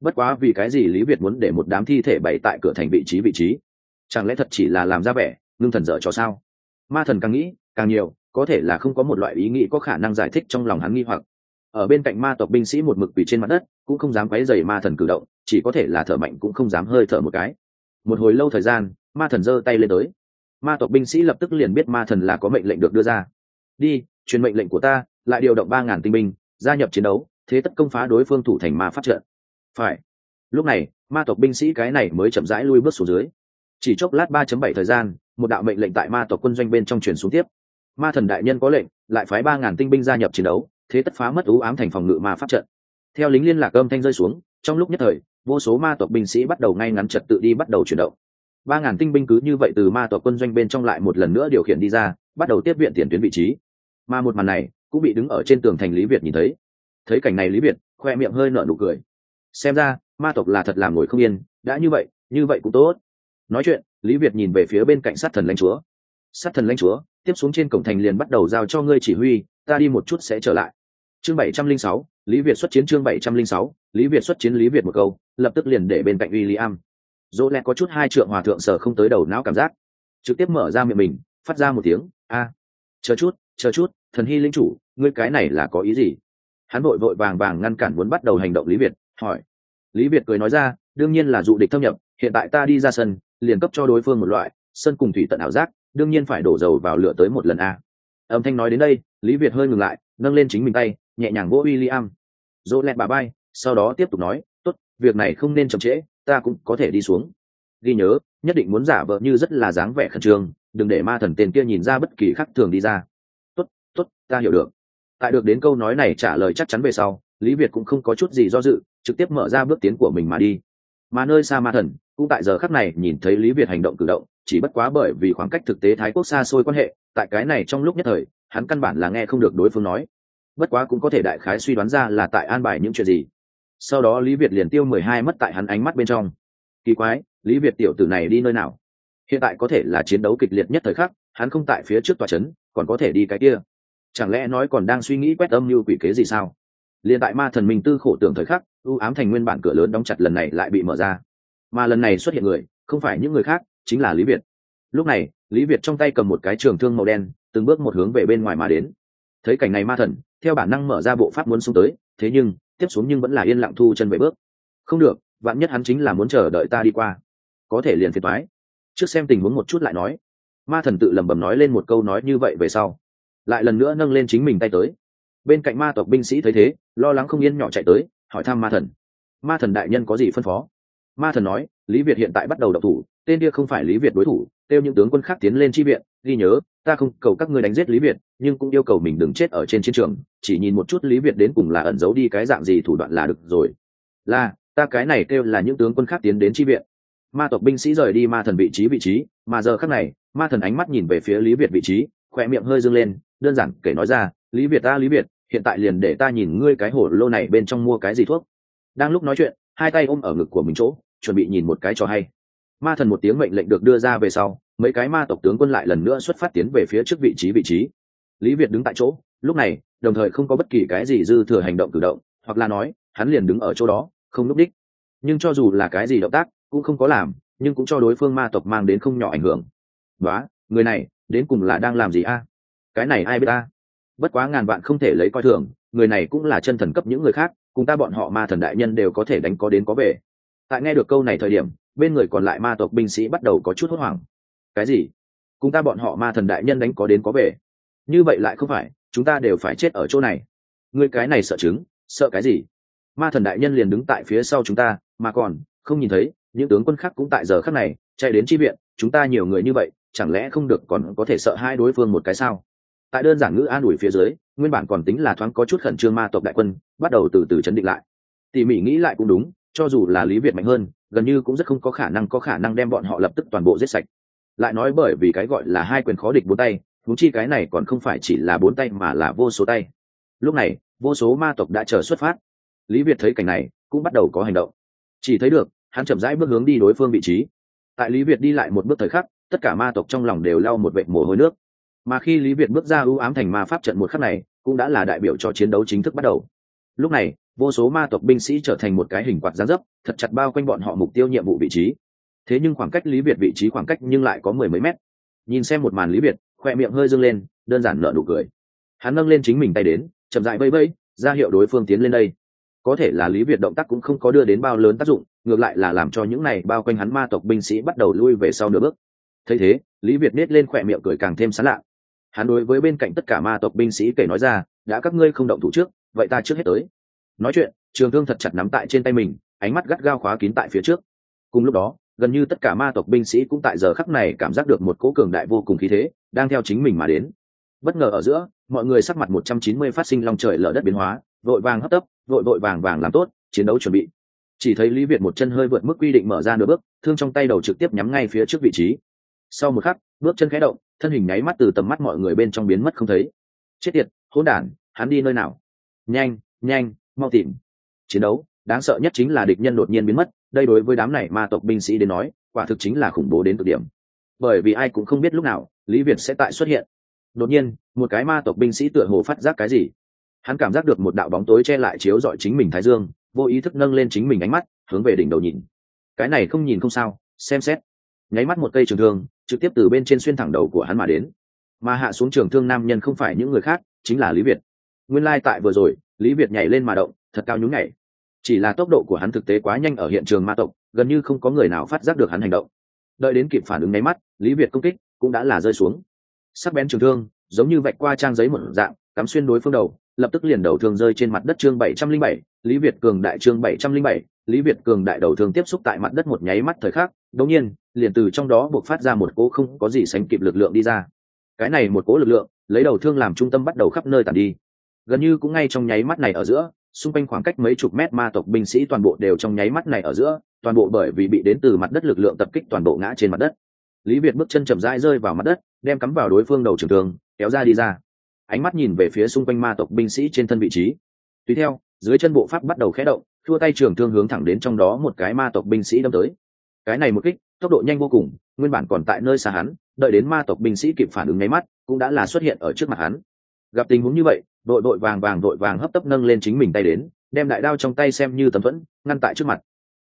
Bất quá vì cái gì lý việt muốn để một đám thi thể bày tại cửa thành vị trí vị trí? Chẳng lẽ thật chỉ là làm ra vẻ, ngưng thần dở cho sao? Ma thần càng nghĩ, càng nhiều, có thể là không có một loại ý nghĩ có khả năng giải thích trong lòng hắn nghi hoặc. Ở bên cạnh ma tộc binh sĩ một mực quỳ trên mặt đất, cũng không dám quấy dày ma thần cử động, chỉ có thể là thở mạnh cũng không dám hơi thở một cái. Một hồi lâu thời gian, ma thần giơ tay lên tới ma tộc binh sĩ lập tức liền biết ma thần là có mệnh lệnh được đưa ra. Đi, truyền mệnh lệnh của ta, lại điều động ba ngàn tinh binh, gia nhập chiến đấu, thế tất công phá đối phương thủ thành ma phát trận. Phải. Lúc này, ma tộc binh sĩ cái này mới chậm rãi lui bước xuống dưới. Chỉ chốc lát ba chấm bảy thời gian, một đạo mệnh lệnh tại ma tộc quân doanh bên trong truyền xuống tiếp. Ma thần đại nhân có lệnh, lại phái ba ngàn tinh binh gia nhập chiến đấu, thế tất phá mất ú ám thành phòng ngự ma Phát trận. Theo lính liên lạc âm thanh rơi xuống, trong lúc nhất thời, vô số ma tộc binh sĩ bắt đầu ngay ngắn trật tự đi bắt đầu chuyển động ba ngàn tinh binh cứ như vậy từ ma tộc quân doanh bên trong lại một lần nữa điều khiển đi ra, bắt đầu tiếp viện tiền tuyến vị trí. Mà một màn này cũng bị đứng ở trên tường thành lý việt nhìn thấy. Thấy cảnh này lý việt, khoe miệng hơi nở nụ cười. Xem ra, ma tộc là thật làm ngồi không yên, đã như vậy như vậy cũng tốt. Nói chuyện, lý việt nhìn về phía bên cạnh sát thần lãnh chúa. Sát thần lãnh chúa, tiếp xuống trên cổng thành liền bắt đầu giao cho ngươi chỉ huy, ta đi một chút sẽ trở lại. Chương bảy trăm linh sáu, lý việt xuất chiến chương bảy trăm linh sáu, lý việt xuất chiến lý việt một câu, lập tức liền để bên cạnh w i l l i am dỗ lẹ có chút hai trượng hòa thượng sở không tới đầu não cảm giác. Trực tiếp mở ra miệng mình, phát ra một tiếng, a, chờ chút chờ chút, thần hy linh chủ, ngươi cái này là có ý gì? Hắn vội vội vàng vàng ngăn cản muốn bắt đầu hành động lý việt, hỏi. Lý việt cười nói ra, đương nhiên là dụ địch thâm nhập, hiện tại ta đi ra sân, liền cấp cho đối phương một loại, sân cùng thủy tận ảo giác, đương nhiên phải đổ dầu vào lửa tới một lần a. Âm thanh nói đến đây, lý việt hơi ngừng lại, nâng lên chính mình tay, nhẹ nhàng vỗ w i l l i am dỗ lẹt bà bay, sau đó tiếp tục nói, tốt, việc này không nên chậm trễ ta cũng có thể đi xuống. Ghi nhớ, nhất định muốn giả vợ như rất là dáng vẻ khẩn trương, đừng để ma thần tên kia nhìn ra bất kỳ khắc thường đi ra. Tốt tốt, ta hiểu được. Tại được đến câu nói này trả lời chắc chắn về sau, lý việt cũng không có chút gì do dự, trực tiếp mở ra bước tiến của mình mà đi. Mà nơi xa ma thần, cũng tại giờ khắc này nhìn thấy lý việt hành động cử động, chỉ bất quá bởi vì khoảng cách thực tế thái quốc xa xôi quan hệ, tại cái này trong lúc nhất thời, hắn căn bản là nghe không được đối phương nói. Bất quá cũng có thể đại khái suy đoán ra là tại an bài những chuyện gì sau đó lý việt liền tiêu mười hai mất tại hắn ánh mắt bên trong. Kỳ quái, lý việt tiểu tử này đi nơi nào? Hiện tại có thể là chiến đấu kịch liệt nhất thời khắc, hắn không tại phía trước tòa trấn còn có thể đi cái kia. Chẳng lẽ nói còn đang suy nghĩ quét âm như quỷ kế gì sao? Liền tại ma thần minh tư khổ tưởng thời khắc ưu ám thành nguyên bản cửa lớn đóng chặt lần này lại bị mở ra. Mà lần này xuất hiện người, không phải những người khác, chính là lý việt. Lúc này, lý việt trong tay cầm một cái trường thương màu đen, từng bước một hướng về bên ngoài mà đến. Thấy cảnh này ma thần, theo bản năng mở ra bộ pháp muốn xuống tới, thế nhưng tiếp xuống nhưng vẫn là yên lặng thu chân về bước. Không được, vạn nhất hắn chính là muốn chờ đợi ta đi qua. Có thể liền phiền thoái trước xem tình huống một chút lại nói. Ma thần tự lẩm bẩm nói lên một câu nói như vậy về sau. Lại lần nữa nâng lên chính mình tay tới. Bên cạnh ma tộc binh sĩ thấy thế, lo lắng không yên nhỏ chạy tới, hỏi thăm ma thần. Ma thần đại nhân có gì phân phó? Ma thần nói, lý việt hiện tại bắt đầu độc thủ, tên kia không phải lý việt đối thủ, kêu những tướng quân khác tiến lên chi viện, ghi nhớ ta không cầu các ngươi đánh giết lý việt, nhưng cũng yêu cầu mình đừng chết ở trên chiến trường, chỉ nhìn một chút lý việt đến cùng là ẩn giấu đi cái dạng gì thủ đoạn là được rồi. Là, ta cái này kêu là những tướng quân khác tiến đến chi viện. Ma tộc binh sĩ rời đi ma thần vị trí vị trí, mà giờ khác này, ma thần ánh mắt nhìn về phía lý việt vị trí, khỏe miệng hơi dâng lên, đơn giản kể nói ra, lý việt ta, lý việt, hiện tại liền để ta nhìn ngươi cái hổ lô này bên trong mua cái gì thuốc. Đang lúc nói chuyện, hai tay ôm ở ngực của mình chỗ, chuẩn bị nhìn một cái cho hay. Ma thần một tiếng mệnh lệnh được đưa ra về sau mấy cái ma tộc tướng quân lại lần nữa xuất phát tiến về phía trước vị trí vị trí. Lý việt đứng tại chỗ, lúc này, đồng thời không có bất kỳ cái gì dư thừa hành động cử động, hoặc là nói, hắn liền đứng ở chỗ đó, không núp đích. Nhưng cho dù là cái gì động tác, cũng không có làm, nhưng cũng cho đối phương ma tộc mang đến không nhỏ ảnh hưởng. Đó người này, đến cùng là đang làm gì a? À? Cái này ai biết a? Bất quá ngàn vạn không thể lấy coi thường, người này cũng là chân thần cấp những người khác, cùng ta bọn họ ma thần đại nhân đều có thể đánh có đến có về. Tại nghe được câu này thời điểm, bên người còn lại ma tộc binh sĩ bắt đầu có chút hốt hoảng cái gì? Cùng ta bọn họ ma thần đại nhân đánh có đến có về. Như vậy lại không phải, chúng ta đều phải chết ở chỗ này. Ngươi cái này sợ chứng, sợ cái gì? Ma thần đại nhân liền đứng tại phía sau chúng ta, mà còn, không nhìn thấy, những tướng quân khác cũng tại giờ khắc này, chạy đến chi viện, chúng ta nhiều người như vậy, chẳng lẽ không được còn có thể sợ hai đối phương một cái sao? Tại đơn giản ngữ an ủi phía dưới, nguyên bản còn tính là thoáng có chút khẩn trương ma tộc đại quân, bắt đầu từ từ chấn định lại. Tỉ mỉ nghĩ lại cũng đúng, cho dù là lý việt mạnh hơn, gần như cũng rất không có khả năng có khả năng đem bọn họ lập tức toàn bộ giết sạch lại nói bởi vì cái gọi là hai quyền khó địch bốn tay thú chi cái này còn không phải chỉ là bốn tay mà là vô số tay. Lúc này, vô số ma tộc đã chờ xuất phát. Lý việt thấy cảnh này, cũng bắt đầu có hành động. Chỉ thấy được, hắn chậm rãi bước hướng đi đối phương vị trí. Tại lý việt đi lại một bước thời khắc, tất cả ma tộc trong lòng đều lau một vệt mồ hôi nước. Mà khi lý việt bước ra ưu ám thành ma pháp trận một khắc này, cũng đã là đại biểu cho chiến đấu chính thức bắt đầu. Lúc này, vô số ma tộc binh sĩ trở thành một cái hình quạt gián dấp, thật chặt bao quanh bọn họ mục tiêu nhiệm vụ vị trí thế nhưng khoảng cách lý việt vị trí khoảng cách nhưng lại có mười mấy mét. Nhìn xem một màn lý việt, khoe miệng hơi dâng lên, đơn giản nở nụ cười. Hắn nâng lên chính mình tay đến, chậm dại vây vây ra hiệu đối phương tiến lên đây. Có thể là lý việt động tác cũng không có đưa đến bao lớn tác dụng, ngược lại là làm cho những này bao quanh hắn ma tộc binh sĩ bắt đầu lui về sau nửa bước. Thấy thế, lý việt nết lên khỏe miệng cười càng thêm sán lạ. Hắn đối với bên cạnh tất cả ma tộc binh sĩ kể nói ra, đã các ngươi không động thủ trước, vậy ta trước hết tới. Nói chuyện, trường thương thật chặt nắm tại trên tay mình, ánh mắt gắt gao khóa kín tại phía trước. Cùng lúc đó gần như tất cả ma tộc binh sĩ cũng tại giờ khắc này cảm giác được một cỗ cường đại vô cùng khí thế, đang theo chính mình mà đến. Bất ngờ ở giữa, mọi người sắc mặt một trăm chín mươi phát sinh long trời lở đất biến hóa, vội vàng hấp tấp, vội vội vàng vàng làm tốt, chiến đấu chuẩn bị. Chỉ thấy lý việt một chân hơi vượt mức quy định mở ra nửa bước, thương trong tay đầu trực tiếp nhắm ngay phía trước vị trí. Sau một khắc, bước chân khẽ động, thân hình nháy mắt từ tầm mắt mọi người bên trong biến mất không thấy. Chết tiệt, hỗn đản, hắn đi nơi nào? Nhanh nhanh, mau tìm. Chiến đấu, đáng sợ nhất chính là địch nhân đột nhiên biến mất đây đối với đám này ma tộc binh sĩ đến nói, quả thực chính là khủng bố đến cực điểm. Bởi vì ai cũng không biết lúc nào, lý việt sẽ tại xuất hiện. Đột nhiên, một cái ma tộc binh sĩ tựa hồ phát giác cái gì. Hắn cảm giác được một đạo bóng tối che lại chiếu dọi chính mình thái dương, vô ý thức nâng lên chính mình ánh mắt, hướng về đỉnh đầu nhìn. Cái này không nhìn không sao, xem xét. Nháy mắt một cây trường thương, trực tiếp từ bên trên xuyên thẳng đầu của hắn mà đến. Mà hạ xuống trường thương nam nhân không phải những người khác, chính là lý việt. Nguyên lai、like、tại vừa rồi, lý việt nhảy lên mà động, thật cao nhún nhảy chỉ là tốc độ của hắn thực tế quá nhanh ở hiện trường ma tộc, gần như không có người nào phát giác được hắn hành động. Đợi đến kịp phản ứng nháy mắt, lý việt công kích cũng đã là rơi xuống. Sắc bén trường thương, giống như vạch qua trang giấy một dạng, cắm xuyên đối phương đầu, lập tức liền đầu thương rơi trên mặt đất chương bảy trăm linh bảy, lý việt cường đại chương bảy trăm linh bảy, lý việt cường đại đầu thương tiếp xúc tại mặt đất một nháy mắt thời khắc đống nhiên, liền từ trong đó buộc phát ra một cỗ không có gì sánh kịp lực lượng đi ra. Cái này một cỗ lực lượng, lấy đầu thương làm trung tâm bắt đầu khắp nơi tàn đi. Gần như cũng ngay trong nháy mắt này ở giữa xung quanh khoảng cách mấy chục mét ma tộc binh sĩ toàn bộ đều trong nháy mắt này ở giữa, toàn bộ bởi vì bị đến từ mặt đất lực lượng tập kích toàn bộ ngã trên mặt đất. Lý việt bước chân chậm rãi rơi vào mặt đất, đem cắm vào đối phương đầu trường thương kéo ra đi ra. Ánh mắt nhìn về phía xung quanh ma tộc binh sĩ trên thân vị trí. Tùy theo, dưới chân bộ pháp bắt đầu khé động, thua tay trường thương hướng thẳng đến trong đó một cái ma tộc binh sĩ đâm tới. Cái này một kích, tốc độ nhanh vô cùng, nguyên bản còn tại nơi xa hắn, đợi đến ma tộc binh sĩ kịp phản ứng nháy mắt, cũng đã là xuất hiện ở trước mặt hắn. Gặp tình huống như vậy đội đội vàng vàng đội vàng hấp tấp nâng lên chính mình tay đến, đem đại đao trong tay xem như tấm thuẫn, ngăn tại trước mặt.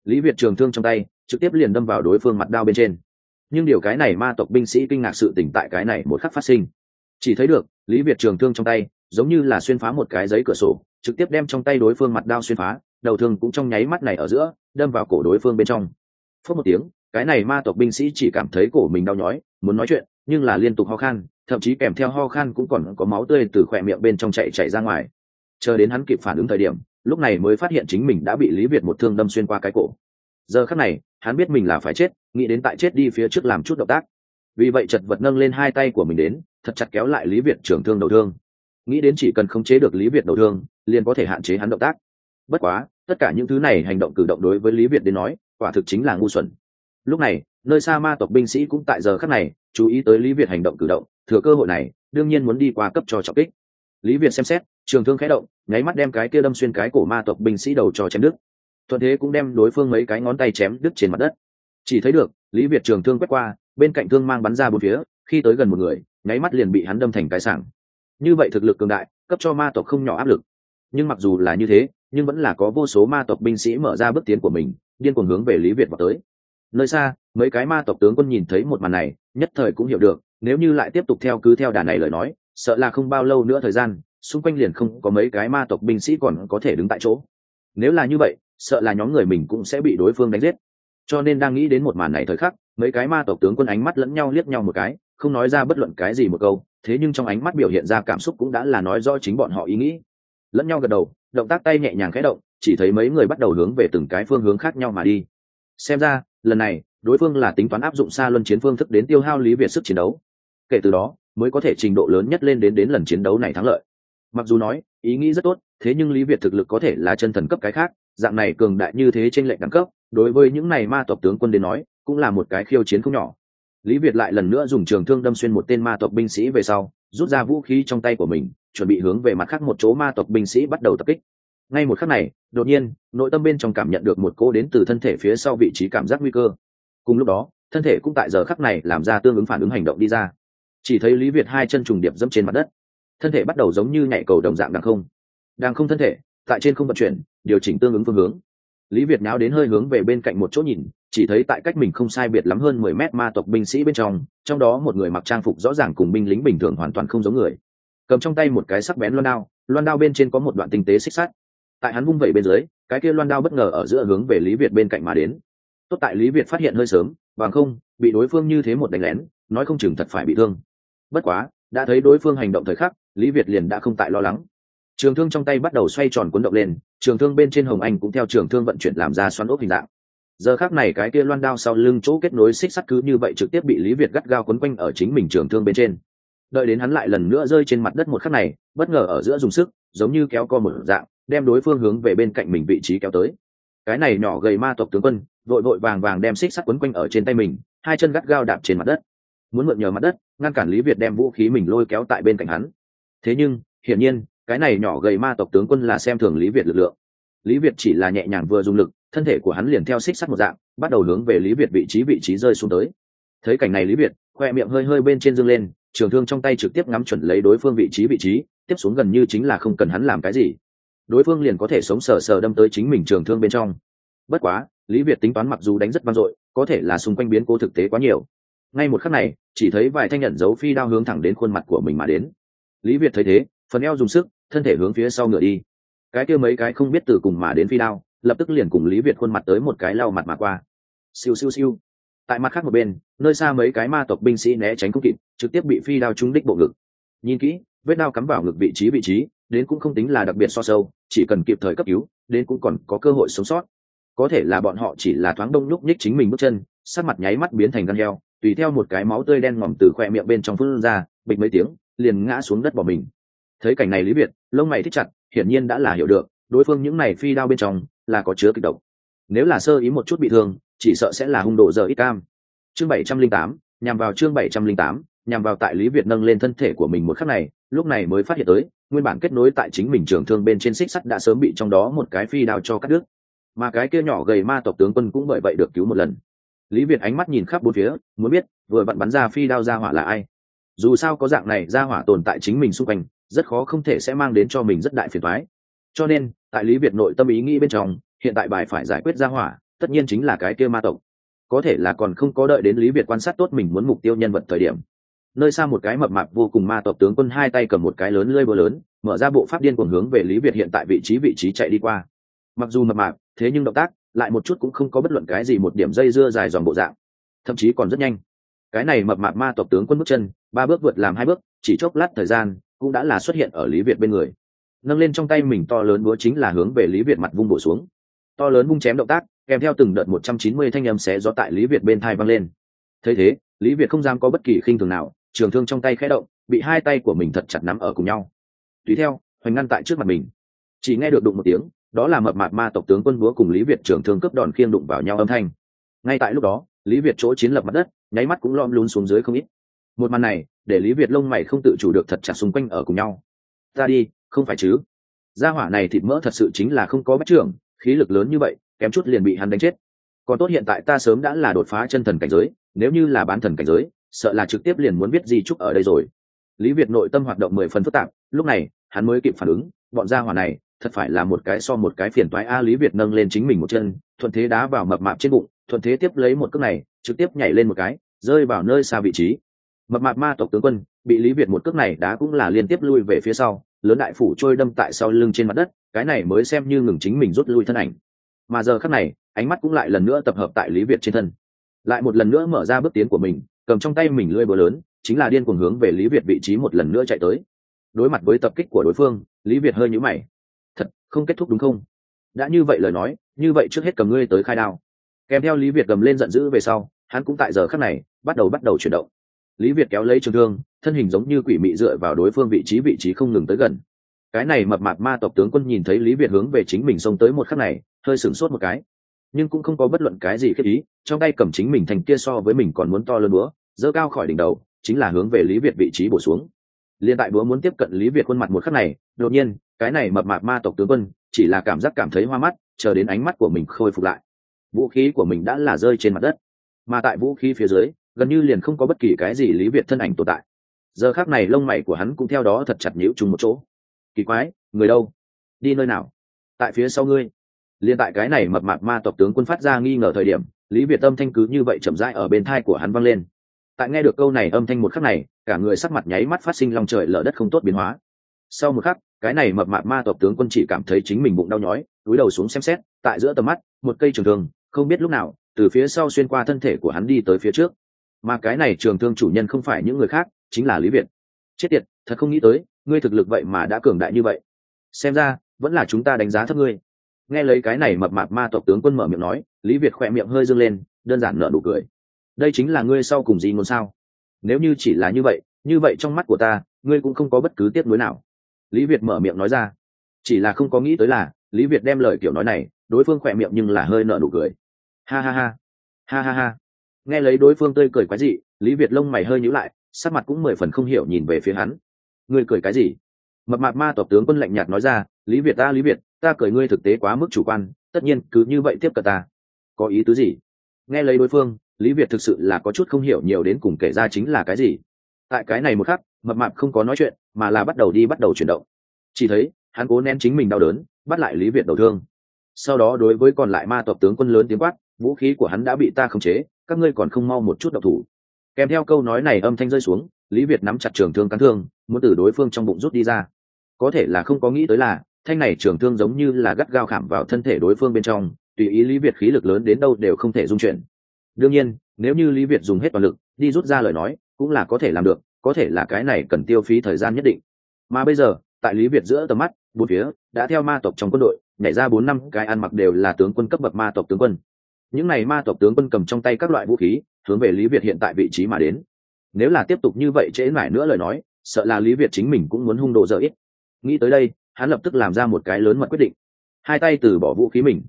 Lý việt trường thương trong tay, trực tiếp liền đâm vào đối phương mặt đao bên trên. Nhưng điều cái này ma tộc binh sĩ kinh ngạc sự tỉnh tại cái này một khắc phát sinh. Chỉ thấy được, lý việt trường thương trong tay, giống như là xuyên phá một cái giấy cửa sổ, trực tiếp đem trong tay đối phương mặt đao xuyên phá, đầu thương cũng trong nháy mắt này ở giữa, đâm vào cổ đối phương bên trong. Phớt một tiếng, cái này ma tộc binh sĩ chỉ cảm thấy cổ mình đau nhói, muốn nói chuyện, nhưng là liên tục ho khan thậm chí kèm theo ho khan cũng còn có máu tươi từ khỏe miệng bên trong chạy chạy ra ngoài. Chờ đến hắn kịp phản ứng thời điểm, lúc này mới phát hiện chính mình đã bị lý việt một thương đâm xuyên qua cái cổ. Giờ khắc này, hắn biết mình là phải chết, nghĩ đến tại chết đi phía trước làm chút động tác. Vì vậy chật vật nâng lên hai tay của mình đến, thật chặt kéo lại lý việt trưởng thương đầu thương. Nghĩ đến chỉ cần khống chế được lý việt đầu thương, liền có thể hạn chế hắn động tác. Bất quá, tất cả những thứ này hành động cử động đối với lý việt đến nói, quả thực chính là ngu xuẩn. Lúc này, nơi xa ma tộc binh sĩ cũng tại giờ khắc này, chú ý tới lý việt hành động cử động thừa cơ hội này, đương nhiên muốn đi qua cấp cho trọng kích. Lý việt xem xét, trường thương khẽ động, nháy mắt đem cái kia đâm xuyên cái cổ ma tộc binh sĩ đầu cho chém đứt. Thuận thế cũng đem đối phương mấy cái ngón tay chém đứt trên mặt đất. Chỉ thấy được, lý việt trường thương quét qua, bên cạnh thương mang bắn ra bốn phía, khi tới gần một người, nháy mắt liền bị hắn đâm thành cái sảng. Như vậy thực lực cường đại, cấp cho ma tộc không nhỏ áp lực. Nhưng mặc dù là như thế, nhưng vẫn là có vô số ma tộc binh sĩ mở ra bước tiến của mình, điên cuồng hướng về lý việt vào tới. Nơi xa mấy cái ma tộc tướng quân nhìn thấy một màn này, nhất thời cũng hiểu được, nếu như lại tiếp tục theo cứ theo đà này lời nói, sợ là không bao lâu nữa thời gian, xung quanh liền không có mấy cái ma tộc binh sĩ còn có thể đứng tại chỗ. Nếu là như vậy, sợ là nhóm người mình cũng sẽ bị đối phương đánh giết. Cho nên đang nghĩ đến một màn này thời khắc, mấy cái ma tộc tướng quân ánh mắt lẫn nhau liếc nhau một cái, không nói ra bất luận cái gì một câu, thế nhưng trong ánh mắt biểu hiện ra cảm xúc cũng đã là nói rõ chính bọn họ ý nghĩ. Lẫn nhau gật đầu, động tác tay nhẹ nhàng khẽ động, chỉ thấy mấy người bắt đầu hướng về từng cái phương hướng khác nhau mà đi. Xem ra, lần này đối phương là tính toán áp dụng xa luân chiến phương thức đến tiêu hao lý việt sức chiến đấu. Kể từ đó, mới có thể trình độ lớn nhất lên đến đến lần chiến đấu này thắng lợi. Mặc dù nói, ý nghĩ rất tốt, thế nhưng lý việt thực lực có thể là chân thần cấp cái khác, dạng này cường đại như thế trên lệnh đẳng cấp, đối với những này ma tộc tướng quân đến nói, cũng là một cái khiêu chiến không nhỏ. Lý việt lại lần nữa dùng trường thương đâm xuyên một tên ma tộc binh sĩ về sau, rút ra vũ khí trong tay của mình, chuẩn bị hướng về mặt khác một chỗ ma tộc binh sĩ bắt đầu tập kích. Ngay một khắc này, đột nhiên, nội tâm bên trong cảm nhận được một cô đến từ thân thể phía sau vị trí cảm giác nguy cơ cùng lúc đó, thân thể cũng tại giờ khắc này làm ra tương ứng phản ứng hành động đi ra. Chỉ thấy lý việt hai chân trùng điệp dẫm trên mặt đất. Thân thể bắt đầu giống như nhảy cầu đồng dạng đằng không. Đang không thân thể, tại trên không vận chuyển, điều chỉnh tương ứng phương hướng. Lý việt náo đến hơi hướng về bên cạnh một chỗ nhìn, chỉ thấy tại cách mình không sai biệt lắm hơn mười mét ma tộc binh sĩ bên trong trong đó một người mặc trang phục rõ ràng cùng binh lính bình thường hoàn toàn không giống người. Cầm trong tay một cái sắc bén loan đao loan đao bên trên có một đoạn tinh tế xích sắt. Tại hắn vung vẩy bên dưới, cái kia loan đao bất ngờ ở giữa hướng về lý việt bên cạnh mà đến tốt tại lý việt phát hiện hơi sớm, bằng không, bị đối phương như thế một đánh lén, nói không chừng thật phải bị thương. Bất quá, đã thấy đối phương hành động thời khắc, lý việt liền đã không tại lo lắng. Trường thương trong tay bắt đầu xoay tròn cuốn động lên, trường thương bên trên hồng anh cũng theo trường thương vận chuyển làm ra xoắn ốc hình dạng. Giờ khác này cái kia loan đao sau lưng chỗ kết nối xích sắt cứ như vậy trực tiếp bị lý việt gắt gao quấn quanh ở chính mình trường thương bên trên. Đợi đến hắn lại lần nữa rơi trên mặt đất một khắc này, bất ngờ ở giữa dùng sức, giống như kéo co một dạng, đem đối phương hướng về bên cạnh mình vị trí kéo tới. Cái này nhỏ gầy ma tộc tướng quân vội vội vàng vàng đem xích sắt quấn quanh ở trên tay mình, hai chân gắt gao đạp trên mặt đất. Muốn mượn nhờ mặt đất, ngăn cản lý việt đem vũ khí mình lôi kéo tại bên cạnh hắn. Thế nhưng, hiển nhiên, cái này nhỏ gầy ma tộc tướng quân là xem thường lý việt lực lượng. Lý việt chỉ là nhẹ nhàng vừa dùng lực, thân thể của hắn liền theo xích sắt một dạng, bắt đầu hướng về lý việt vị trí vị trí rơi xuống tới. Thấy cảnh này lý việt, khoe miệng hơi hơi bên trên dương lên, trường thương trong tay trực tiếp ngắm chuẩn lấy đối phương vị trí vị trí, tiếp xuống gần như chính là không cần hắn làm cái gì. Đối phương liền có thể sống sờ sờ đâm tới chính mình trường thương bên trong. Bất quá lý việt tính toán mặc dù đánh rất vang dội, có thể là xung quanh biến cố thực tế quá nhiều. Ngay một khắc này, chỉ thấy vài thanh nhận dấu phi đao hướng thẳng đến khuôn mặt của mình mà đến. Lý việt thấy thế, phần eo dùng sức, thân thể hướng phía sau ngựa đi. Cái kia mấy cái không biết từ cùng mà đến phi đao, lập tức liền cùng lý việt khuôn mặt tới một cái lau mặt mà qua. Siêu siêu siêu. Tại mặt khác một bên, nơi xa mấy cái ma tộc binh sĩ né tránh không kịp, trực tiếp bị phi đao trúng đích bộ ngực. Nhìn kỹ, vết đao cắm vào ngực vị trí vị trí, đến cũng không tính là đặc biệt so sâu, chỉ cần kịp thời cấp cứu, đến cũng còn có cơ hội sống sót có thể là bọn họ chỉ là thoáng đông nhúc nhích chính mình bước chân, sắc mặt nháy mắt biến thành gan heo, tùy theo một cái máu tươi đen ngòm từ khoe miệng bên trong phun ra, bịch mấy tiếng, liền ngã xuống đất bỏ mình. Thấy cảnh này lý việt, lông mày thích chặt, hiển nhiên đã là hiểu được, đối phương những này phi đao bên trong, là có chứa kịch độc. Nếu là sơ ý một chút bị thương, chỉ sợ sẽ là hung độ giờ ít cam. Chương bảy trăm linh tám, nhằm vào chương bảy trăm linh tám, nhằm vào tại lý việt nâng lên thân thể của mình một khắc này, lúc này mới phát hiện tới, nguyên bản kết nối tại chính mình trường thương bên trên xích sắt đã sớm bị trong đó một cái phi đao cho cắt đứt mà cái kia nhỏ gầy ma tộc tướng quân cũng bởi vậy được cứu một lần. Lý việt ánh mắt nhìn khắp bốn phía, muốn biết, vừa vặn bắn ra phi đao ra hỏa là ai. Dù sao có dạng này, ra hỏa tồn tại chính mình xung quanh, rất khó không thể sẽ mang đến cho mình rất đại phiền thoái cho nên, tại lý việt nội tâm ý nghĩ bên trong, hiện tại bài phải giải quyết ra hỏa, tất nhiên chính là cái kia ma tộc. Có thể là còn không có đợi đến lý việt quan sát tốt mình muốn mục tiêu nhân vật thời điểm. Nơi xa một cái mập mạp vô cùng ma tộc tướng quân hai tay cầm một cái lớn lơi bơ lớn, mở ra bộ pháp điên cuồng hướng về lý việt hiện tại vị trí vị trí chạy đi qua mặc dù mập mạp, thế nhưng động tác lại một chút cũng không có bất luận cái gì một điểm dây dưa dài dòng bộ dạng, thậm chí còn rất nhanh. Cái này mập mạp ma tộc tướng quân bước chân, ba bước vượt làm hai bước, chỉ chốc lát thời gian cũng đã là xuất hiện ở lý việt bên người. Nâng lên trong tay mình to lớn búa chính là hướng về lý việt mặt vung bổ xuống. To lớn vung chém động tác, kèm theo từng đợt một trăm chín mươi thanh âm xé gió tại lý việt bên thai văng lên. Thấy thế, lý việt không dám có bất kỳ khinh thường nào, trường thương trong tay khẽ động, bị hai tay của mình thật chặt nắm ở cùng nhau. Tùy theo, hoành ngăn tại trước mặt mình. Chỉ nghe được đụng một tiếng đó là mập mạp ma tộc tướng quân búa cùng lý việt trưởng thương cướp đòn khiêng đụng vào nhau âm thanh. Ngay tại lúc đó, lý việt chỗ chiến lập mặt đất, nháy mắt cũng lom lún xuống dưới không ít. Một màn này, để lý việt lông mày không tự chủ được thật chặt xung quanh ở cùng nhau. Ta đi, không phải chứ? Gia hỏa này thịt mỡ thật sự chính là không có bách trưởng, khí lực lớn như vậy, kém chút liền bị hắn đánh chết. Còn tốt hiện tại ta sớm đã là đột phá chân thần cảnh giới, nếu như là bán thần cảnh giới, sợ là trực tiếp liền muốn biết gì chúc ở đây rồi. Lý việt nội tâm hoạt động mười phần phức tạp, lúc này, hắn mới kịp phản ứng, bọn gia hỏa này thật phải là một cái so một cái phiền toái a lý việt nâng lên chính mình một chân, thuận thế đá vào mập mạp trên bụng, thuận thế tiếp lấy một cước này, trực tiếp nhảy lên một cái, rơi vào nơi xa vị trí. Mập mạp ma tộc tướng quân, bị lý việt một cước này đá cũng là liên tiếp lui về phía sau, lớn đại phủ trôi đâm tại sau lưng trên mặt đất, cái này mới xem như ngừng chính mình rút lui thân ảnh. Mà giờ khắc này, ánh mắt cũng lại lần nữa tập hợp tại lý việt trên thân. Lại một lần nữa mở ra bước tiến của mình, cầm trong tay mình lưỡi búa lớn, chính là điên cuồng hướng về lý việt vị trí một lần nữa chạy tới. Đối mặt với tập kích của đối phương, lý việt hơi nhũ mày thật, không kết thúc đúng không? Đã như vậy lời nói, như vậy trước hết cầm ngươi tới khai đao. Kèm theo lý việt gầm lên giận dữ về sau, hắn cũng tại giờ khắc này, bắt đầu bắt đầu chuyển động. Lý việt kéo lấy trường thương, thân hình giống như quỷ mị dựa vào đối phương vị trí vị trí không ngừng tới gần. Cái này mập mạp ma tộc tướng quân nhìn thấy lý việt hướng về chính mình xông tới một khắc này, hơi sửng sốt một cái. Nhưng cũng không có bất luận cái gì khiết ý, trong tay cầm chính mình thành kia so với mình còn muốn to lớn búa dơ cao khỏi đỉnh đầu, chính là hướng về lý việt vị trí bổ xuống liên tại búa muốn tiếp cận lý việt khuôn mặt một khắc này, đột nhiên, cái này mập mạp ma tộc tướng quân, chỉ là cảm giác cảm thấy hoa mắt, chờ đến ánh mắt của mình khôi phục lại. Vũ khí của mình đã là rơi trên mặt đất. Mà tại vũ khí phía dưới, gần như liền không có bất kỳ cái gì lý việt thân ảnh tồn tại. Giờ khác này lông mày của hắn cũng theo đó thật chặt nhíu chung một chỗ. Kỳ quái, người đâu? Đi nơi nào? Tại phía sau ngươi. Liên tại cái này mập mạp ma tộc tướng quân phát ra nghi ngờ thời điểm, lý việt âm thanh cứ như vậy chậm rãi ở bên thai của hắn vang lên. Tại nghe được câu này âm thanh một khắc này cả người sắc mặt nháy mắt phát sinh lòng trời lở đất không tốt biến hóa. Sau một khắc, cái này mập mạp ma tộc tướng quân chỉ cảm thấy chính mình bụng đau nhói, túi đầu xuống xem xét, tại giữa tầm mắt, một cây trường thương, không biết lúc nào, từ phía sau xuyên qua thân thể của hắn đi tới phía trước. Mà cái này trường thương chủ nhân không phải những người khác, chính là lý việt. Chết tiệt, thật không nghĩ tới, ngươi thực lực vậy mà đã cường đại như vậy. Xem ra, vẫn là chúng ta đánh giá thấp ngươi. Nghe lấy cái này mập mạp ma tộc tướng quân mở miệng nói, lý việt khỏe miệng hơi dâng lên, đơn giản nở nụ cười. Đây chính là ngươi sau cùng gì ngôn sao? Nếu như chỉ là như vậy như vậy trong mắt của ta, ngươi cũng không có bất cứ tiếc nuối nào. Lý việt mở miệng nói ra. Chỉ là không có nghĩ tới là, lý việt đem lời kiểu nói này, đối phương khỏe miệng nhưng là hơi nở nụ cười. Ha ha ha. Ha ha ha. Nghe lấy đối phương tươi cười quái dị, lý việt lông mày hơi nhíu lại, sắc mặt cũng mười phần không hiểu nhìn về phía hắn. Ngươi cười cái gì? Mập mạp ma tộc tướng quân lạnh nhạt nói ra, lý việt ta, lý việt, ta cười ngươi thực tế quá mức chủ quan, tất nhiên cứ như vậy tiếp cận ta. Có ý tứ gì? Nghe lấy đối phương lý việt thực sự là có chút không hiểu nhiều đến cùng kể ra chính là cái gì. Tại cái này một khắc, mập mạp không có nói chuyện, mà là bắt đầu đi bắt đầu chuyển động. Chỉ thấy, hắn cố nén chính mình đau đớn, bắt lại lý việt đầu thương. Sau đó đối với còn lại ma tộc tướng quân lớn tiếng quát, vũ khí của hắn đã bị ta khống chế, các ngươi còn không mau một chút độc thủ. Kèm theo câu nói này âm thanh rơi xuống, lý việt nắm chặt trường thương cắn thương, muốn từ đối phương trong bụng rút đi ra. Có thể là không có nghĩ tới là, thanh này trường thương giống như là gắt gao khảm vào thân thể đối phương bên trong, tùy ý lý việt khí lực lớn đến đâu đều không thể dung chuyển đương nhiên, nếu như lý việt dùng hết toàn lực, đi rút ra lời nói, cũng là có thể làm được, có thể là cái này cần tiêu phí thời gian nhất định. Mà bây giờ, tại lý việt giữa tầm mắt, bốn phía, đã theo ma tộc trong quân đội, nhảy ra bốn năm cái ăn mặc đều là tướng quân cấp bậc ma tộc tướng quân. Những này ma tộc tướng quân cầm trong tay các loại vũ khí, hướng về lý việt hiện tại vị trí mà đến. Nếu là tiếp tục như vậy trễ mãi nữa lời nói, sợ là lý việt chính mình cũng muốn hung đồ dở ít. Nghĩ tới đây, hắn lập tức làm ra một cái lớn mật quyết định. Hai tay từ bỏ vũ khí mình.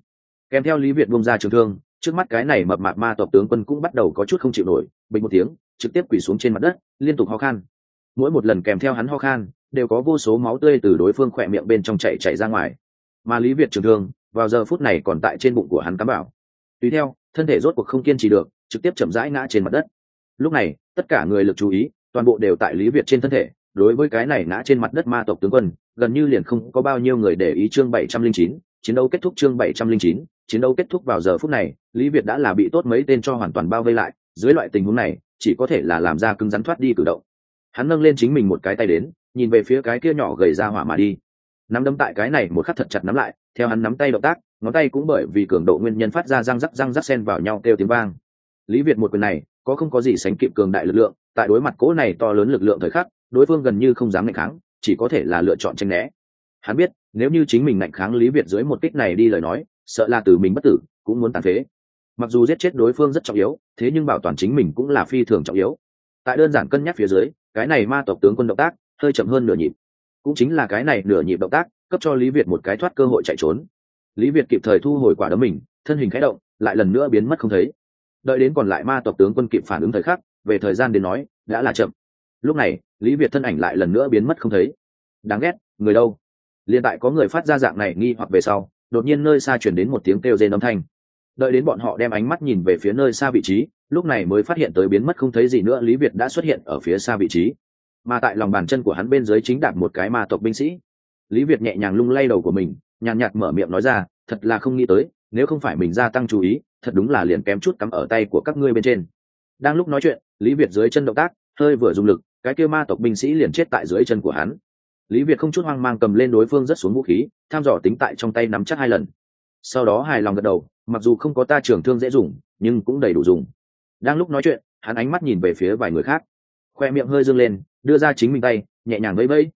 Kèm theo lý việt bung ra trường thương trước mắt cái này mập mạp ma tộc tướng quân cũng bắt đầu có chút không chịu nổi, bình một tiếng, trực tiếp quỳ xuống trên mặt đất, liên tục ho khan. Mỗi một lần kèm theo hắn ho khan, đều có vô số máu tươi từ đối phương khỏe miệng bên trong chạy chạy ra ngoài. Mà lý việt trường thương, vào giờ phút này còn tại trên bụng của hắn cắm bảo tùy theo, thân thể rốt cuộc không kiên trì được, trực tiếp chậm rãi ngã trên mặt đất. Lúc này, tất cả người lực chú ý, toàn bộ đều tại lý việt trên thân thể, đối với cái này ngã trên mặt đất ma tộc tướng quân, gần như liền không có bao nhiêu người để ý chương bảy trăm linh chín chiến đấu kết thúc chương bảy trăm linh chín, chiến đấu kết thúc vào giờ phút này, lý việt đã là bị tốt mấy tên cho hoàn toàn bao vây lại. Dưới loại tình huống này, chỉ có thể là làm ra cứng rắn thoát đi cử động. Hắn nâng lên chính mình một cái tay đến, nhìn về phía cái kia nhỏ gầy ra hỏa mà đi. Nắm đấm tại cái này một khắc thật chặt nắm lại, theo hắn nắm tay động tác, ngón tay cũng bởi vì cường độ nguyên nhân phát ra răng rắc răng rắc sen vào nhau kêu tiếng vang. Lý việt một quyền này, có không có gì sánh kịp cường đại lực lượng, tại đối mặt cỗ này to lớn lực lượng thời khắc, đối phương gần như không dám ngạnh kháng, chỉ có thể là lựa chọn tranh né hắn biết, nếu như chính mình ngạnh kháng lý việt dưới một kích này đi lời nói, sợ là từ mình bất tử, cũng muốn tàn phế. Mặc dù giết chết đối phương rất trọng yếu, thế nhưng bảo toàn chính mình cũng là phi thường trọng yếu. Tại đơn giản cân nhắc phía dưới, cái này ma tộc tướng quân động tác, hơi chậm hơn nửa nhịp. Cũng chính là cái này nửa nhịp động tác, cấp cho lý việt một cái thoát cơ hội chạy trốn. Lý việt kịp thời thu hồi quả đấm mình, thân hình khẽ động, lại lần nữa biến mất không thấy. Đợi đến còn lại ma tộc tướng quân kịp phản ứng thời khắc, về thời gian đến nói, đã là chậm. Lúc này, lý việt thân ảnh lại lần nữa biến mất không thấy. Đáng ghét, người đâu? Liền tại có người phát ra dạng này nghi hoặc về sau, đột nhiên nơi xa chuyển đến một tiếng kêu rên âm thanh. Đợi đến bọn họ đem ánh mắt nhìn về phía nơi xa vị trí, lúc này mới phát hiện tới biến mất không thấy gì nữa, lý việt đã xuất hiện ở phía xa vị trí. Mà tại lòng bàn chân của hắn bên dưới chính đạp một cái ma tộc binh sĩ. Lý việt nhẹ nhàng lung lay đầu của mình, nhàn nhạt mở miệng nói ra, thật là không nghĩ tới, nếu không phải mình gia tăng chú ý, thật đúng là liền kém chút cắm ở tay của các ngươi bên trên. Đang lúc nói chuyện, lý việt dưới chân động tác, hơi vừa dùng lực, cái kêu ma tộc binh sĩ liền chết tại dưới chân của hắn lý việt không chút hoang mang cầm lên đối phương rất xuống vũ khí, tham dò tính tại trong tay nắm chắc hai lần. Sau đó hài lòng gật đầu, mặc dù không có ta trưởng thương dễ dùng, nhưng cũng đầy đủ dùng. Đang lúc nói chuyện, hắn ánh mắt nhìn về phía vài người khác. Khoe miệng hơi dâng lên, đưa ra chính mình tay, nhẹ nhàng vẫy vẫy.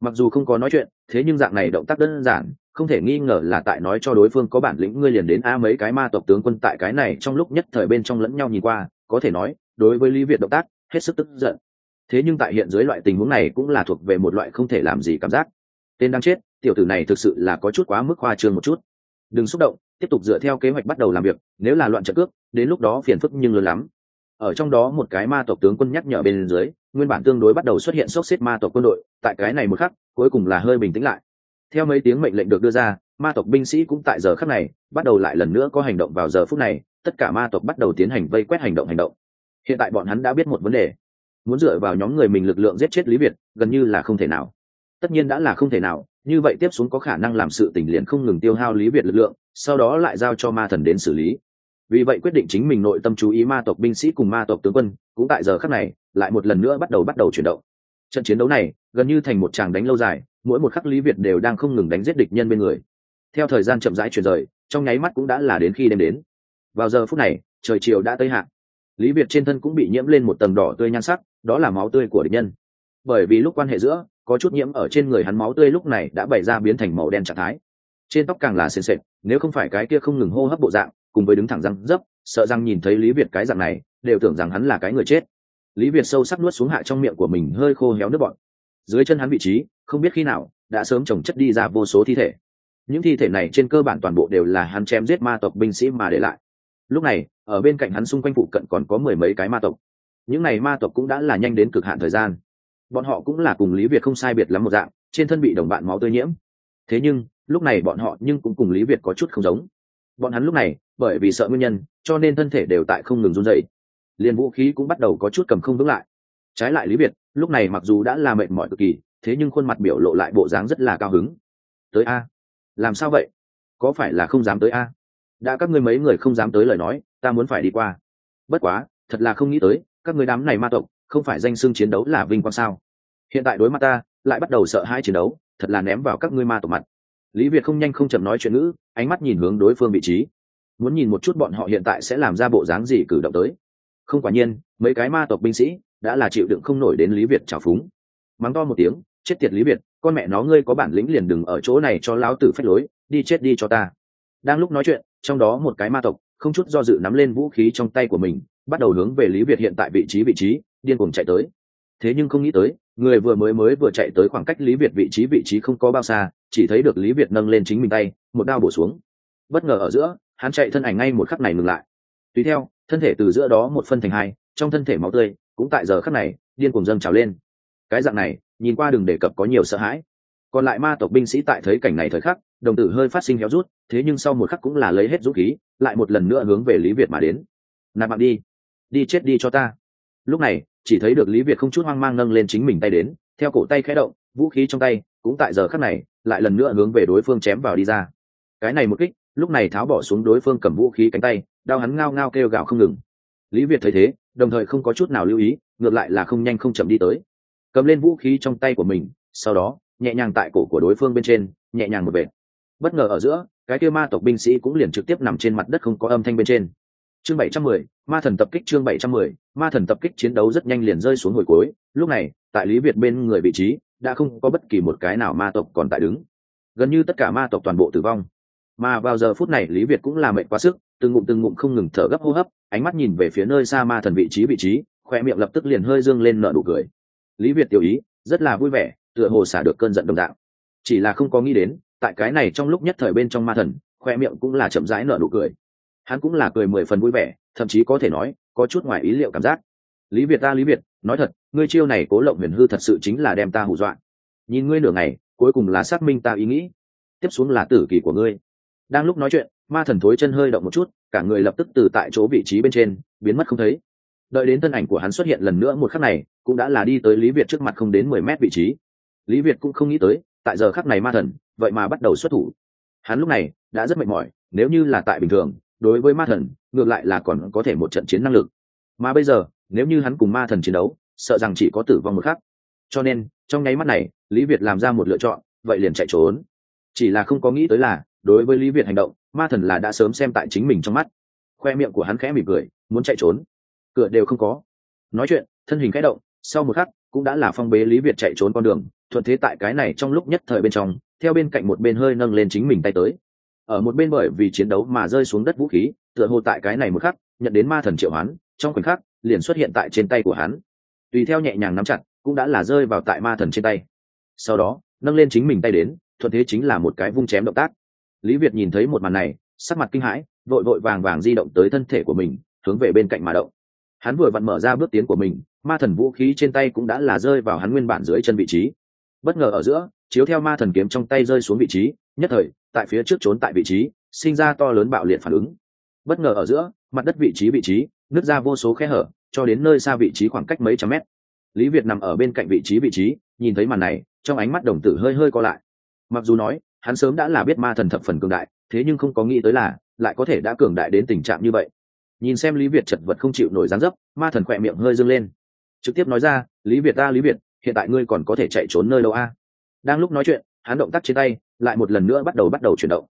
Mặc dù không có nói chuyện, thế nhưng dạng này động tác đơn giản, không thể nghi ngờ là tại nói cho đối phương có bản lĩnh ngươi liền đến a mấy cái ma tộc tướng quân tại cái này trong lúc nhất thời bên trong lẫn nhau nhìn qua, có thể nói, đối với lý việt động tác, hết sức tức giận thế nhưng tại hiện dưới loại tình huống này cũng là thuộc về một loại không thể làm gì cảm giác. Tên đang chết, tiểu tử này thực sự là có chút quá mức khoa trương một chút. Đừng xúc động, tiếp tục dựa theo kế hoạch bắt đầu làm việc, nếu là loạn trận cướp, đến lúc đó phiền phức nhưng lớn lắm. Ở trong đó một cái ma tộc tướng quân nhắc nhở bên dưới, nguyên bản tương đối bắt đầu xuất hiện sốc xếp ma tộc quân đội, tại cái này một khắc, cuối cùng là hơi bình tĩnh lại. Theo mấy tiếng mệnh lệnh được đưa ra, ma tộc binh sĩ cũng tại giờ khắc này, bắt đầu lại lần nữa có hành động vào giờ phút này, tất cả ma tộc bắt đầu tiến hành vây quét hành động hành động. Hiện tại bọn hắn đã biết một vấn đề muốn dựa vào nhóm người mình lực lượng giết chết lý việt, gần như là không thể nào. Tất nhiên đã là không thể nào, như vậy tiếp xuống có khả năng làm sự tình liền không ngừng tiêu hao lý việt lực lượng, sau đó lại giao cho ma thần đến xử lý. Vì vậy quyết định chính mình nội tâm chú ý ma tộc binh sĩ cùng ma tộc tướng quân, cũng tại giờ khắc này, lại một lần nữa bắt đầu bắt đầu chuyển động. Trận chiến đấu này, gần như thành một tràng đánh lâu dài, mỗi một khắc lý việt đều đang không ngừng đánh giết địch nhân bên người. Theo thời gian chậm rãi chuyển rời, trong nháy mắt cũng đã là đến khi đêm đến. Vào giờ phút này, trời chiều đã tới hạn. Lý việt trên thân cũng bị nhiễm lên một tầng đỏ tươi nhan sắc đó là máu tươi của địch nhân. Bởi vì lúc quan hệ giữa, có chút nhiễm ở trên người hắn máu tươi lúc này đã bày ra biến thành màu đen trạng thái. Trên tóc càng là sền sệt, nếu không phải cái kia không ngừng hô hấp bộ dạng, cùng với đứng thẳng răng dấp, sợ rằng nhìn thấy lý việt cái dạng này, đều tưởng rằng hắn là cái người chết. Lý việt sâu sắc nuốt xuống hạ trong miệng của mình hơi khô héo nước bọn dưới chân hắn vị trí, không biết khi nào, đã sớm trồng chất đi ra vô số thi thể. Những thi thể này trên cơ bản toàn bộ đều là hắn chém giết ma tộc binh sĩ mà để lại. Lúc này, ở bên cạnh hắn xung quanh phụ cận còn có mười mấy cái ma tộc những này ma tộc cũng đã là nhanh đến cực hạn thời gian. Bọn họ cũng là cùng lý việt không sai biệt lắm một dạng, trên thân bị đồng bạn máu tươi nhiễm. Thế nhưng, lúc này bọn họ nhưng cũng cùng lý việt có chút không giống. Bọn hắn lúc này, bởi vì sợ nguyên nhân, cho nên thân thể đều tại không ngừng run dậy liền vũ khí cũng bắt đầu có chút cầm không vững lại. Trái lại lý việt, lúc này mặc dù đã là mệt mỏi cực kỳ, thế nhưng khuôn mặt biểu lộ lại bộ dáng rất là cao hứng. Tới a. Làm sao vậy? Có phải là không dám tới a? Đã các ngươi mấy người không dám tới lời nói, ta muốn phải đi qua. Bất quá, thật là không nghĩ tới các người đám này ma tộc, không phải danh xưng chiến đấu là vinh quang sao? Hiện tại đối mặt ta, lại bắt đầu sợ hai chiến đấu, thật là ném vào các ngươi ma tộc mặt. Lý việt không nhanh không chậm nói chuyện ngữ, ánh mắt nhìn hướng đối phương vị trí. Muốn nhìn một chút bọn họ hiện tại sẽ làm ra bộ dáng gì cử động tới. Không quả nhiên, mấy cái ma tộc binh sĩ đã là chịu đựng không nổi đến lý việt trào phúng. Mắng to một tiếng, chết tiệt lý việt, con mẹ nó ngươi có bản lĩnh liền đừng ở chỗ này cho lão tử phách lối, đi chết đi cho ta. Đang lúc nói chuyện, trong đó một cái ma tộc, không chút do dự nắm lên vũ khí trong tay của mình bắt đầu hướng về lý việt hiện tại vị trí vị trí, điên cuồng chạy tới. Thế nhưng không nghĩ tới, người vừa mới mới vừa chạy tới khoảng cách lý việt vị trí vị trí không có bao xa, chỉ thấy được lý việt nâng lên chính mình tay, một đao bổ xuống. Bất ngờ ở giữa, hắn chạy thân ảnh ngay một khắc này ngừng lại. Tùy theo, thân thể từ giữa đó một phân thành hai, trong thân thể máu tươi, cũng tại giờ khắc này, điên cuồng dâng trào lên. Cái dạng này, nhìn qua đừng đề cập có nhiều sợ hãi. Còn lại ma tộc binh sĩ tại thấy cảnh này thời khắc, đồng tử hơi phát sinh héo rút, thế nhưng sau một khắc cũng là lấy hết dũng khí, lại một lần nữa hướng về lý việt mà đến. Nạp mạng đi đi chết đi cho ta. Lúc này, chỉ thấy được lý việt không chút hoang mang nâng lên chính mình tay đến, theo cổ tay khẽ động, vũ khí trong tay, cũng tại giờ khắc này, lại lần nữa hướng về đối phương chém vào đi ra. Cái này một kích, lúc này tháo bỏ xuống đối phương cầm vũ khí cánh tay, đau hắn ngao ngao kêu gào không ngừng. Lý việt thấy thế, đồng thời không có chút nào lưu ý, ngược lại là không nhanh không chậm đi tới. Cầm lên vũ khí trong tay của mình, sau đó, nhẹ nhàng tại cổ của đối phương bên trên, nhẹ nhàng một vệt. Bất ngờ ở giữa, cái kia ma tộc binh sĩ cũng liền trực tiếp nằm trên mặt đất không có âm thanh bên trên chương 710, ma thần tập kích chương 710, ma thần tập kích chiến đấu rất nhanh liền rơi xuống hồi cuối. Lúc này tại lý việt bên người vị trí đã không có bất kỳ một cái nào ma tộc còn tại đứng. Gần như tất cả ma tộc toàn bộ tử vong. Mà vào giờ phút này lý việt cũng là mệt quá sức từng ngụm từng ngụm không ngừng thở gấp hô hấp ánh mắt nhìn về phía nơi xa ma thần vị trí vị trí khoe miệng lập tức liền hơi dương lên nợ nụ cười. Lý việt tiểu ý rất là vui vẻ tựa hồ xả được cơn giận đồng đạo chỉ là không có nghĩ đến tại cái này trong lúc nhất thời bên trong ma thần khoe miệng cũng là chậm rãi nở nụ cười hắn cũng là cười mười phần vui vẻ, thậm chí có thể nói, có chút ngoài ý liệu cảm giác. Lý việt ta, lý việt, nói thật, ngươi chiêu này cố lộng huyền hư thật sự chính là đem ta hù dọa. Nhìn ngươi nửa ngày, cuối cùng là xác minh ta ý nghĩ. Tiếp xuống là tử kỳ của ngươi. Đang lúc nói chuyện, ma thần thối chân hơi động một chút, cả người lập tức từ tại chỗ vị trí bên trên, biến mất không thấy. Đợi đến thân ảnh của hắn xuất hiện lần nữa một khắc này, cũng đã là đi tới lý việt trước mặt không đến mười mét vị trí. Lý việt cũng không nghĩ tới, tại giờ khắc này ma thần vậy mà bắt đầu xuất thủ. Hắn lúc này đã rất mệt mỏi, nếu như là tại bình thường đối với ma thần, ngược lại là còn có thể một trận chiến năng lực. Mà bây giờ, nếu như hắn cùng ma thần chiến đấu, sợ rằng chỉ có tử vong một khắc. Cho nên, trong nháy mắt này, lý việt làm ra một lựa chọn, vậy liền chạy trốn. Chỉ là không có nghĩ tới là, đối với lý việt hành động, ma thần là đã sớm xem tại chính mình trong mắt. Khoe miệng của hắn khẽ mỉm cười, muốn chạy trốn. Cửa đều không có. Nói chuyện, thân hình khẽ động, sau một khắc, cũng đã là phong bế lý việt chạy trốn con đường, thuận thế tại cái này trong lúc nhất thời bên trong, theo bên cạnh một bên hơi nâng lên chính mình tay tới ở một bên bởi vì chiến đấu mà rơi xuống đất vũ khí, tựa hồ tại cái này một khắc, nhận đến ma thần triệu hoán, trong khoảnh khắc, liền xuất hiện tại trên tay của hắn. Tùy theo nhẹ nhàng nắm chặt, cũng đã là rơi vào tại ma thần trên tay. Sau đó, nâng lên chính mình tay đến, thuận thế chính là một cái vung chém động tác. Lý việt nhìn thấy một màn này, sắc mặt kinh hãi, vội vội vàng vàng di động tới thân thể của mình, hướng về bên cạnh mà động. Hắn vừa vặn mở ra bước tiến của mình, ma thần vũ khí trên tay cũng đã là rơi vào hắn nguyên bản dưới chân vị trí. Bất ngờ ở giữa, chiếu theo ma thần kiếm trong tay rơi xuống vị trí, nhất thời tại phía trước trốn tại vị trí, sinh ra to lớn bạo liệt phản ứng. Bất ngờ ở giữa, mặt đất vị trí vị trí, nứt ra vô số khe hở, cho đến nơi xa vị trí khoảng cách mấy trăm mét. Lý việt nằm ở bên cạnh vị trí vị trí, nhìn thấy màn này, trong ánh mắt đồng tử hơi hơi co lại. Mặc dù nói, hắn sớm đã là biết ma thần thập phần cường đại, thế nhưng không có nghĩ tới là, lại có thể đã cường đại đến tình trạng như vậy. Nhìn xem lý việt chật vật không chịu nổi dán dấp, ma thần khỏe miệng hơi dâng lên. Trực tiếp nói ra, lý việt ta, lý việt, hiện tại ngươi còn có thể chạy trốn nơi đâu a? Đang lúc nói chuyện, hắn động tác trên tay lại một lần nữa bắt đầu bắt đầu chuyển động.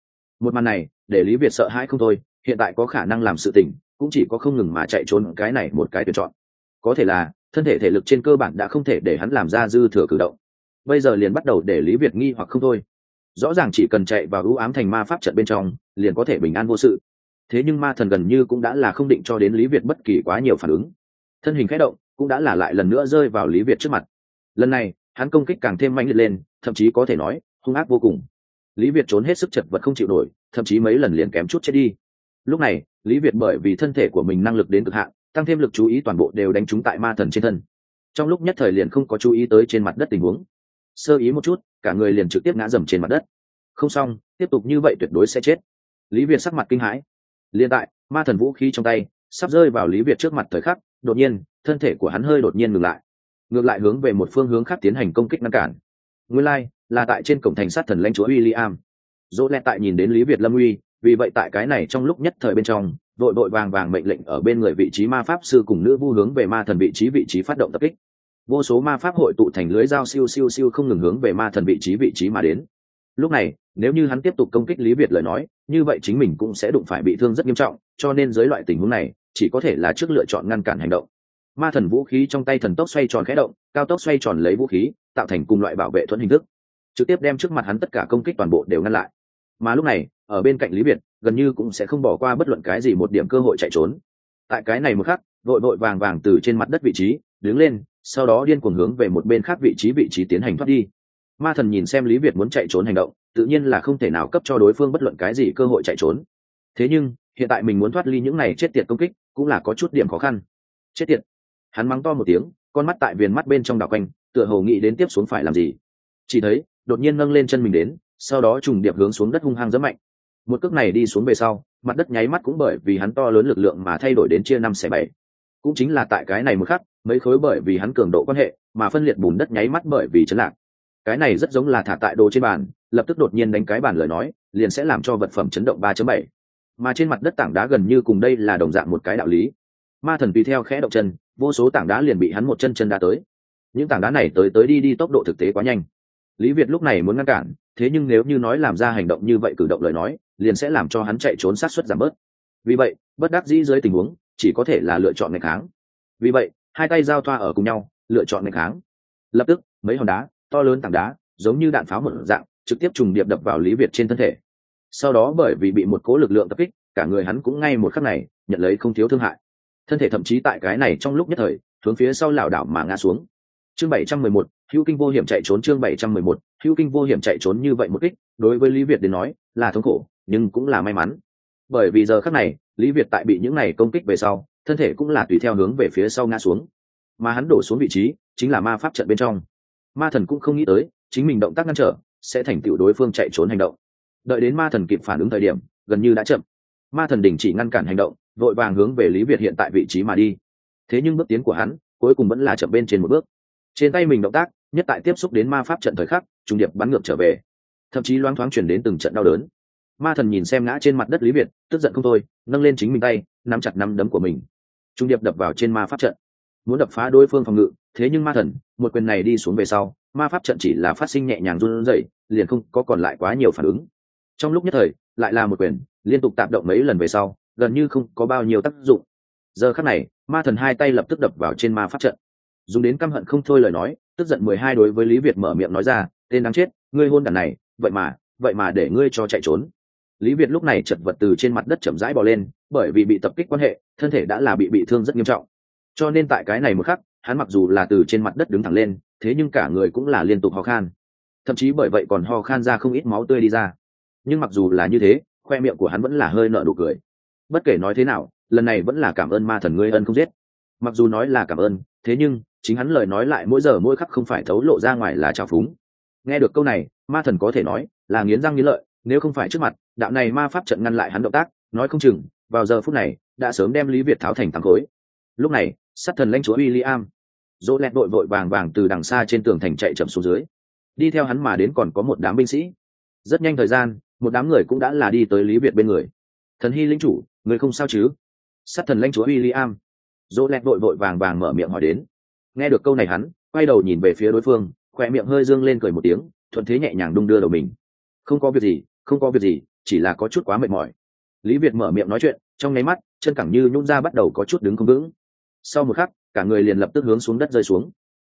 Một màn này, để lý việt sợ hãi không thôi, hiện tại có khả năng làm sự tình, cũng chỉ có không ngừng mà chạy trốn cái này một cái tuyển chọn. Có thể là, thân thể thể lực trên cơ bản đã không thể để hắn làm ra dư thừa cử động. Bây giờ liền bắt đầu để lý việt nghi hoặc không thôi. Rõ ràng chỉ cần chạy vào ưu ám thành ma pháp trận bên trong, liền có thể bình an vô sự. Thế nhưng ma thần gần như cũng đã là không định cho đến lý việt bất kỳ quá nhiều phản ứng. Thân hình khẽ động, cũng đã là lại lần nữa rơi vào lý việt trước mặt. Lần này, hắn công kích càng thêm mạnh liệt lên, thậm chí có thể nói, hung ác vô cùng lý việt trốn hết sức chật vật không chịu nổi, thậm chí mấy lần liền kém chút chết đi. Lúc này, lý việt bởi vì thân thể của mình năng lực đến cực hạn, tăng thêm lực chú ý toàn bộ đều đánh trúng tại ma thần trên thân. Trong lúc nhất thời liền không có chú ý tới trên mặt đất tình huống. Sơ ý một chút, cả người liền trực tiếp ngã dầm trên mặt đất. Không xong, tiếp tục như vậy tuyệt đối sẽ chết. Lý việt sắc mặt kinh hãi. Liền tại, ma thần vũ khí trong tay, sắp rơi vào lý việt trước mặt thời khắc, đột nhiên, thân thể của hắn hơi đột nhiên ngừng lại. Ngược lại hướng về một phương hướng khác tiến hành công kích ngăn cản nguyên lai、like, là tại trên cổng thành sát thần lãnh chúa William. Dỗ lẹ tại nhìn đến Lý Việt Lâm uy, vì vậy tại cái này trong lúc nhất thời bên trong, đội đội vàng vàng mệnh lệnh ở bên người vị trí ma pháp sư cùng nữ vu hướng về ma thần vị trí vị trí phát động tập kích. Vô số ma pháp hội tụ thành lưới dao siêu siêu siêu không ngừng hướng về ma thần vị trí vị trí mà đến. Lúc này, nếu như hắn tiếp tục công kích Lý Việt lời nói, như vậy chính mình cũng sẽ đụng phải bị thương rất nghiêm trọng, cho nên dưới loại tình huống này, chỉ có thể là trước lựa chọn ngăn cản hành động ma thần vũ khí trong tay thần tốc xoay tròn khẽ động, cao tốc xoay tròn lấy vũ khí, tạo thành cùng loại bảo vệ thuẫn hình thức. Trực tiếp đem trước mặt hắn tất cả công kích toàn bộ đều ngăn lại. Mà lúc này, ở bên cạnh lý Việt, gần như cũng sẽ không bỏ qua bất luận cái gì một điểm cơ hội chạy trốn. Tại cái này một khắc vội vội vàng vàng từ trên mặt đất vị trí, đứng lên, sau đó điên cuồng hướng về một bên khác vị trí vị trí tiến hành thoát đi. Ma thần nhìn xem lý việt muốn chạy trốn hành động, tự nhiên là không thể nào cấp cho đối phương bất luận cái gì cơ hội chạy trốn. Thế nhưng, hiện tại mình muốn thoát ly những này chết tiệt công kích, cũng là có chút điểm khó khăn. Chết tiệt hắn mắng to một tiếng, con mắt tại viền mắt bên trong đảo quanh, tựa hồ nghĩ đến tiếp xuống phải làm gì. Chỉ thấy, đột nhiên nâng lên chân mình đến, sau đó trùng điệp hướng xuống đất hung hăng rất mạnh. Một cước này đi xuống về sau, mặt đất nháy mắt cũng bởi vì hắn to lớn lực lượng mà thay đổi đến chia năm xẻ bảy. Cũng chính là tại cái này một khắc, mấy khối bởi vì hắn cường độ quan hệ, mà phân liệt bùn đất nháy mắt bởi vì chấn lạc. Cái này rất giống là thả tại đồ trên bàn, lập tức đột nhiên đánh cái bàn lời nói, liền sẽ làm cho vật phẩm chấn động 3.7. mà trên mặt đất tảng đá gần như cùng đây là đồng dạng một cái đạo lý ma thần tùy theo khẽ động chân, vô số tảng đá liền bị hắn một chân chân đá tới. Những tảng đá này tới tới đi đi tốc độ thực tế quá nhanh. Lý việt lúc này muốn ngăn cản, thế nhưng nếu như nói làm ra hành động như vậy cử động lời nói, liền sẽ làm cho hắn chạy trốn sát xuất giảm bớt. Vì vậy, bất đắc dĩ dưới tình huống, chỉ có thể là lựa chọn ngày kháng. Vì vậy, hai tay giao thoa ở cùng nhau, lựa chọn ngày kháng. Lập tức, mấy hòn đá, to lớn tảng đá, giống như đạn pháo một dạng, trực tiếp trùng điệp đập vào lý việt trên thân thể. Sau đó bởi vì bị một cố lực lượng tập kích, cả người hắn cũng ngay một khắc này, nhận lấy không thiếu thương hại thân thể thậm chí tại cái này trong lúc nhất thời, hướng phía sau lảo đảo mà ngã xuống. Chương bảy trăm mười một, hữu kinh vô hiểm chạy trốn chương bảy trăm mười một, hữu kinh vô hiểm chạy trốn như vậy một kích, đối với lý việt đến nói, là thống khổ, nhưng cũng là may mắn. Bởi vì giờ khắc này, lý việt tại bị những này công kích về sau, thân thể cũng là tùy theo hướng về phía sau ngã xuống. Mà hắn đổ xuống vị trí, chính là ma pháp trận bên trong. Ma thần cũng không nghĩ tới, chính mình động tác ngăn trở, sẽ thành tựu đối phương chạy trốn hành động. Đợi đến ma thần kịp phản ứng thời điểm, gần như đã chậm. Ma thần đình chỉ ngăn cản hành động vội vàng hướng về lý việt hiện tại vị trí mà đi. Thế nhưng bước tiến của hắn, cuối cùng vẫn là chậm bên trên một bước. Trên tay mình động tác, nhất tại tiếp xúc đến ma pháp trận thời khắc, trung điệp bắn ngược trở về. Thậm chí loáng thoáng chuyển đến từng trận đau đớn. Ma thần nhìn xem ngã trên mặt đất lý việt, tức giận không thôi, nâng lên chính mình tay, nắm chặt nắm đấm của mình. Trung điệp đập vào trên ma pháp trận. Muốn đập phá đối phương phòng ngự, thế nhưng ma thần, một quyền này đi xuống về sau, ma pháp trận chỉ là phát sinh nhẹ nhàng run rẩy, liền không có còn lại quá nhiều phản ứng. Trong lúc nhất thời, lại là một quyền, liên tục tạm động mấy lần về sau gần như không có bao nhiêu tác dụng. Giờ khắc này, ma thần hai tay lập tức đập vào trên ma pháp trận. Dùng đến căm hận không thôi lời nói, tức giận mười hai đối với lý việt mở miệng nói ra, tên đáng chết, ngươi hôn đàn này, vậy mà vậy mà để ngươi cho chạy trốn. Lý việt lúc này chật vật từ trên mặt đất chậm rãi bò lên, bởi vì bị tập kích quan hệ, thân thể đã là bị bị thương rất nghiêm trọng. Cho nên tại cái này một khắc, hắn mặc dù là từ trên mặt đất đứng thẳng lên, thế nhưng cả người cũng là liên tục ho khan. Thậm chí bởi vậy còn ho khan ra không ít máu tươi đi ra. Nhưng mặc dù là như thế, khoe miệng của hắn vẫn là hơi nợ nụ cười bất kể nói thế nào, lần này vẫn là cảm ơn ma thần ngươi ân không giết. Mặc dù nói là cảm ơn, thế nhưng, chính hắn lời nói lại mỗi giờ mỗi khắc không phải thấu lộ ra ngoài là trào phúng. Nghe được câu này, ma thần có thể nói là nghiến răng nghiến lợi, nếu không phải trước mặt, đạo này ma pháp trận ngăn lại hắn động tác, nói không chừng, vào giờ phút này, đã sớm đem lý việt tháo thành thắng khối. Lúc này, sát thần lãnh chúa w i l l i am dỗ lẹt đội vội vàng vàng từ đằng xa trên tường thành chạy chậm xuống dưới. Đi theo hắn mà đến còn có một đám binh sĩ. Rất nhanh thời gian, một đám người cũng đã là đi tới lý việt bên người. Thần hy lính chủ người không sao chứ? Sát thần lãnh chúa w i l l i am dỗ lẹt vội vội vàng vàng mở miệng hỏi đến. Nghe được câu này hắn, quay đầu nhìn về phía đối phương khoe miệng hơi dương lên cười một tiếng, thuận thế nhẹ nhàng đung đưa đầu mình. Không có việc gì, không có việc gì, chỉ là có chút quá mệt mỏi. Lý việt mở miệng nói chuyện, trong nháy mắt, chân cẳng như nhún ra bắt đầu có chút đứng không vững. Sau một khắc, cả người liền lập tức hướng xuống đất rơi xuống.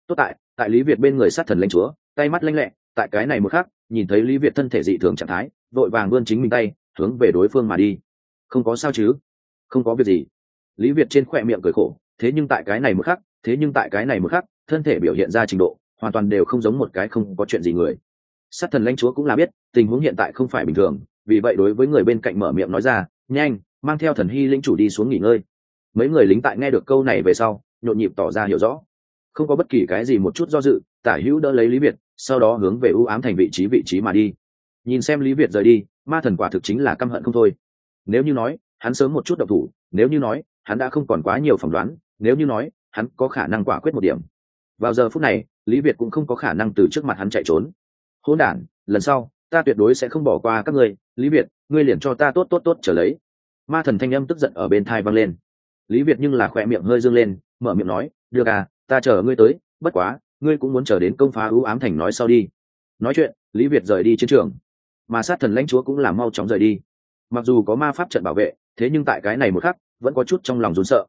Tốt tại tại lý việt bên người sát thần lãnh chúa, tay mắt lanh lẹ, tại cái này một khắc, nhìn thấy lý việt thân thể dị thường trạng thái, vội vàng vươn chính mình tay, hướng về đối phương mà đi không có sao chứ? Không có việc gì. Lý việt trên khỏe miệng cười khổ, thế nhưng tại cái này một khắc, thế nhưng tại cái này một khắc, thân thể biểu hiện ra trình độ, hoàn toàn đều không giống một cái không có chuyện gì người. Sát thần lãnh chúa cũng là biết, tình huống hiện tại không phải bình thường, vì vậy đối với người bên cạnh mở miệng nói ra, nhanh, mang theo thần hy linh chủ đi xuống nghỉ ngơi. Mấy người lính tại nghe được câu này về sau, nhộn nhịp tỏ ra hiểu rõ. Không có bất kỳ cái gì một chút do dự, tả hữu đỡ lấy lý việt, sau đó hướng về ưu ám thành vị trí vị trí mà đi. Nhìn xem lý việt rời đi, ma thần quả thực chính là căm hận không thôi nếu như nói, hắn sớm một chút độc thủ, nếu như nói, hắn đã không còn quá nhiều phỏng đoán, nếu như nói, hắn có khả năng quả quyết một điểm. Vào giờ phút này, lý việt cũng không có khả năng từ trước mặt hắn chạy trốn. Hôn đản, lần sau, ta tuyệt đối sẽ không bỏ qua các ngươi. Lý việt, ngươi liền cho ta tốt tốt tốt trở lấy. Ma thần thanh âm tức giận ở bên thai vang lên. Lý việt nhưng là khoe miệng hơi dương lên, mở miệng nói, được à ta chờ ngươi tới, bất quá, ngươi cũng muốn chờ đến công phá ưu ám thành nói sau đi. Nói chuyện, lý việt rời đi chiến trường. Mà sát thần lãnh chúa cũng là mau chóng rời đi mặc dù có ma pháp trận bảo vệ, thế nhưng tại cái này một khắc, vẫn có chút trong lòng rốn sợ.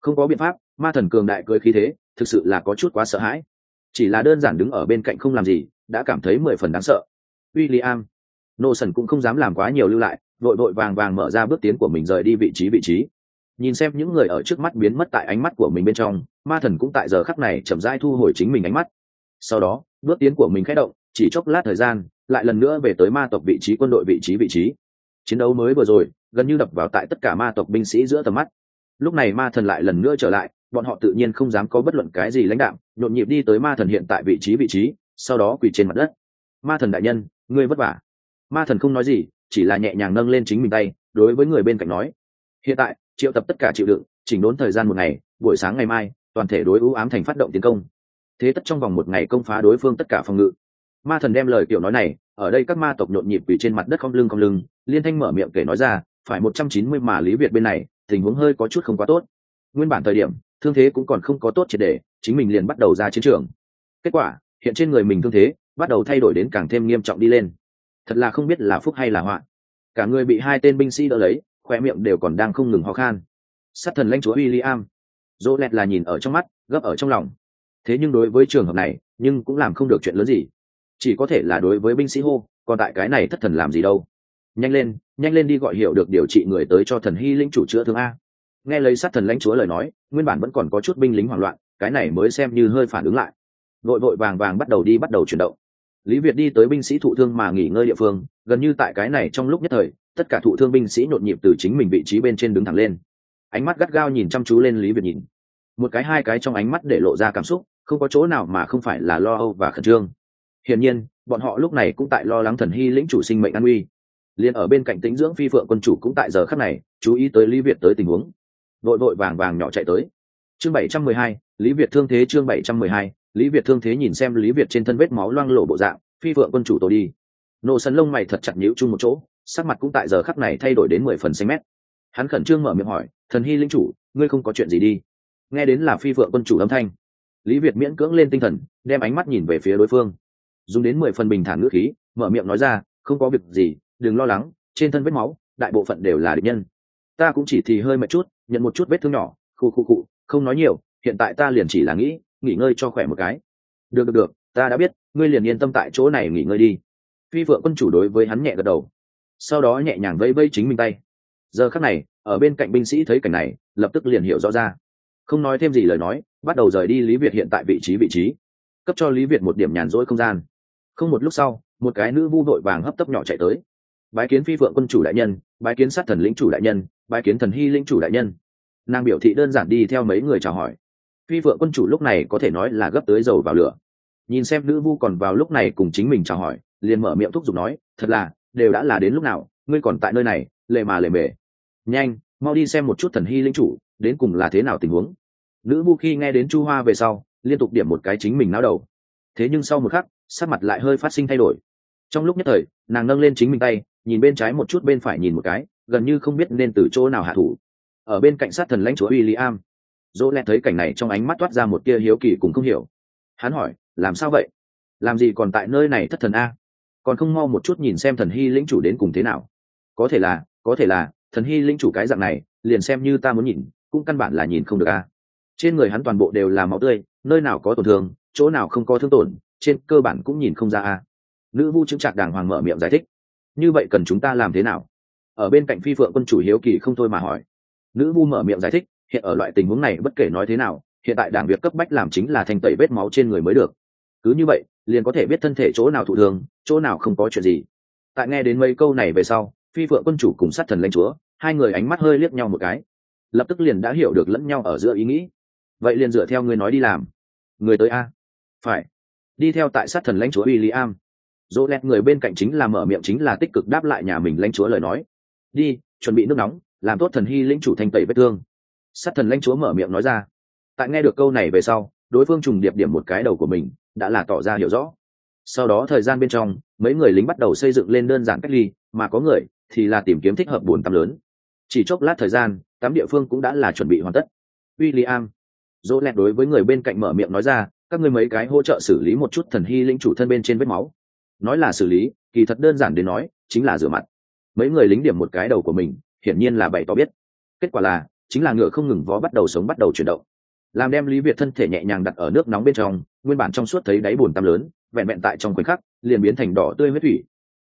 Không có biện pháp, ma thần cường đại cười khí thế, thực sự là có chút quá sợ hãi. Chỉ là đơn giản đứng ở bên cạnh không làm gì, đã cảm thấy mười phần đáng sợ. W i l l i am nô sần cũng không dám làm quá nhiều lưu lại, vội vội vàng vàng mở ra bước tiến của mình rời đi vị trí vị trí. Nhìn xem những người ở trước mắt biến mất tại ánh mắt của mình bên trong, ma thần cũng tại giờ khắc này chậm rãi thu hồi chính mình ánh mắt. Sau đó, bước tiến của mình khẽ động, chỉ chốc lát thời gian, lại lần nữa về tới ma tộc vị trí quân đội vị trí vị trí chiến đấu mới vừa rồi, gần như đập vào tại tất cả ma tộc binh sĩ giữa tầm mắt. Lúc này ma thần lại lần nữa trở lại, bọn họ tự nhiên không dám có bất luận cái gì lãnh đạo nhộn nhịp đi tới ma thần hiện tại vị trí vị trí, sau đó quỳ trên mặt đất. Ma thần đại nhân, ngươi vất vả. Ma thần không nói gì, chỉ là nhẹ nhàng nâng lên chính mình tay, đối với người bên cạnh nói. Hiện tại, triệu tập tất cả chịu đựng, chỉnh đốn thời gian một ngày, buổi sáng ngày mai, toàn thể đối ưu ám thành phát động tiến công. Thế tất trong vòng một ngày công phá đối phương tất cả phòng ngự ma thần đem lời kiểu nói này, ở đây các ma tộc nhộn nhịp vì trên mặt đất không lưng không lưng, liên thanh mở miệng kể nói ra, phải một trăm chín mươi mà lý việt bên này, tình huống hơi có chút không quá tốt. Nguyên bản thời điểm, thương thế cũng còn không có tốt triệt để, chính mình liền bắt đầu ra chiến trường. Kết quả, hiện trên người mình thương thế, bắt đầu thay đổi đến càng thêm nghiêm trọng đi lên. Thật là không biết là phúc hay là họa. Cả người bị hai tên binh sĩ đỡ lấy, khoe miệng đều còn đang không ngừng ho khan. Sát thần lãnh chúa w i l l i am dỗ lẹt là nhìn ở trong mắt, gấp ở trong lòng. Thế nhưng đối với trường hợp này, nhưng cũng làm không được chuyện lớn gì chỉ có thể là đối với binh sĩ hô, còn tại cái này thất thần làm gì đâu. Nhanh lên nhanh lên đi gọi hiệu được điều trị người tới cho thần hy lĩnh chủ chữa thương a. Nghe lấy sát thần lãnh chúa lời nói, nguyên bản vẫn còn có chút binh lính hoảng loạn, cái này mới xem như hơi phản ứng lại. Vội vội vàng vàng bắt đầu đi bắt đầu chuyển động. Lý việt đi tới binh sĩ thụ thương mà nghỉ ngơi địa phương, gần như tại cái này trong lúc nhất thời, tất cả thụ thương binh sĩ nhộn nhịp từ chính mình vị trí bên trên đứng thẳng lên. Ánh mắt gắt gao nhìn chăm chú lên lý việt nhìn. Một cái hai cái trong ánh mắt để lộ ra cảm xúc, không có chỗ nào mà không phải là lo âu và khẩn trương hiển nhiên, bọn họ lúc này cũng tại lo lắng thần hy lĩnh chủ sinh mệnh an nguy liền ở bên cạnh tĩnh dưỡng phi phượng quân chủ cũng tại giờ khắc này, chú ý tới lý việt tới tình huống. Vội vội vàng vàng nhỏ chạy tới. Chương bảy trăm mười hai, lý việt thương thế chương bảy trăm mười hai, lý việt thương thế nhìn xem lý việt trên thân vết máu loang lổ bộ dạng, phi phượng quân chủ tôi đi. Nổ sân lông mày thật chặt nhíu chung một chỗ, sắc mặt cũng tại giờ khắc này thay đổi đến mười phần xanh mét. Hắn khẩn trương mở miệng hỏi, thần hy linh chủ, ngươi không có chuyện gì đi? Nghe đến là phi phượng quân chủ âm thanh, lý việt miễn cưỡng lên tinh thần, đem ánh mắt nhìn về phía đối phương dùng đến mười phần bình thản ngữ khí, mở miệng nói ra, không có việc gì, đừng lo lắng, trên thân vết máu, đại bộ phận đều là địch nhân. Ta cũng chỉ thì hơi mệt chút, nhận một chút vết thương nhỏ, khu khu cụ không nói nhiều, hiện tại ta liền chỉ là nghĩ, nghỉ ngơi cho khỏe một cái. Được được được, ta đã biết, ngươi liền yên tâm tại chỗ này nghỉ ngơi đi. Phi vợ quân chủ đối với hắn nhẹ gật đầu, sau đó nhẹ nhàng vây vây chính mình tay. Giờ khắc này, ở bên cạnh binh sĩ thấy cảnh này, lập tức liền hiểu rõ ra. Không nói thêm gì lời nói, bắt đầu rời đi lý việt hiện tại vị trí vị trí. Cấp cho lý việt một điểm nhàn rỗi không gian không một lúc sau, một cái nữ vu đội vàng hấp tấp nhỏ chạy tới. Bái kiến phi vượng quân chủ đại nhân, bái kiến sát thần lĩnh chủ đại nhân, bái kiến thần hy lĩnh chủ đại nhân. Nàng biểu thị đơn giản đi theo mấy người chào hỏi. Phi vượng quân chủ lúc này có thể nói là gấp tới dầu vào lửa. Nhìn xem nữ vu còn vào lúc này cùng chính mình chào hỏi, liền mở miệng thúc giục nói, thật là, đều đã là đến lúc nào, ngươi còn tại nơi này, lề mà lề mề. Nhanh, mau đi xem một chút thần hy lĩnh chủ, đến cùng là thế nào tình huống. Nữ vu khi nghe đến chu hoa về sau, liên tục điểm một cái chính mình náo đầu. Thế nhưng sau một khắc sắc mặt lại hơi phát sinh thay đổi. Trong lúc nhất thời nàng nâng lên chính mình tay nhìn bên trái một chút bên phải nhìn một cái gần như không biết nên từ chỗ nào hạ thủ. Ở bên cạnh sát thần lãnh chúa William, i am dỗ lẹ thấy cảnh này trong ánh mắt toát ra một tia hiếu kỳ cùng không hiểu. Hắn hỏi làm sao vậy? Làm gì còn tại nơi này thất thần a? Còn không mau một chút nhìn xem thần hy lĩnh chủ đến cùng thế nào? Có thể là có thể là thần hy lĩnh chủ cái dạng này liền xem như ta muốn nhìn cũng căn bản là nhìn không được a. Trên người hắn toàn bộ đều là máu tươi nơi nào có tổn thương chỗ nào không có thương tổn trên cơ bản cũng nhìn không ra a. Nữ vu chứng trạc đàng hoàng mở miệng giải thích. Như vậy cần chúng ta làm thế nào? Ở bên cạnh phi phượng quân chủ hiếu kỳ không thôi mà hỏi. Nữ vu mở miệng giải thích, hiện ở loại tình huống này bất kể nói thế nào, hiện tại đảng việc cấp bách làm chính là thanh tẩy vết máu trên người mới được. Cứ như vậy, liền có thể biết thân thể chỗ nào thụ thường chỗ nào không có chuyện gì. Tại nghe đến mấy câu này về sau, phi phượng quân chủ cùng sát thần lãnh chúa, hai người ánh mắt hơi liếc nhau một cái. Lập tức liền đã hiểu được lẫn nhau ở giữa ý nghĩ. Vậy liền dựa theo người nói đi làm. Người tới a? Phải đi theo tại sát thần lãnh chúa w i l l i am dỗ lẹt người bên cạnh chính là mở miệng chính là tích cực đáp lại nhà mình lãnh chúa lời nói. Đi chuẩn bị nước nóng làm tốt thần hy lĩnh chủ thanh tẩy vết thương. Sát thần lãnh chúa mở miệng nói ra. Tại nghe được câu này về sau đối phương trùng điệp điểm một cái đầu của mình đã là tỏ ra hiểu rõ. Sau đó thời gian bên trong mấy người lính bắt đầu xây dựng lên đơn giản cách ly mà có người thì là tìm kiếm thích hợp buồn tắm lớn. Chỉ chốc lát thời gian tắm địa phương cũng đã là chuẩn bị hoàn tất. William, dỗ lẹt đối với người bên cạnh mở miệng nói ra các ngươi mấy cái hỗ trợ xử lý một chút thần hy linh chủ thân bên trên vết máu. Nói là xử lý, kỳ thật đơn giản đến nói, chính là rửa mặt. Mấy người lính điểm một cái đầu của mình, hiển nhiên là bày tỏ biết. Kết quả là, chính là ngựa không ngừng vó bắt đầu sống bắt đầu chuyển động. Làm đem lý việt thân thể nhẹ nhàng đặt ở nước nóng bên trong, nguyên bản trong suốt thấy đáy bùn tăm lớn, vẹn vẹn tại trong khoảnh khắc, liền biến thành đỏ tươi huyết thủy.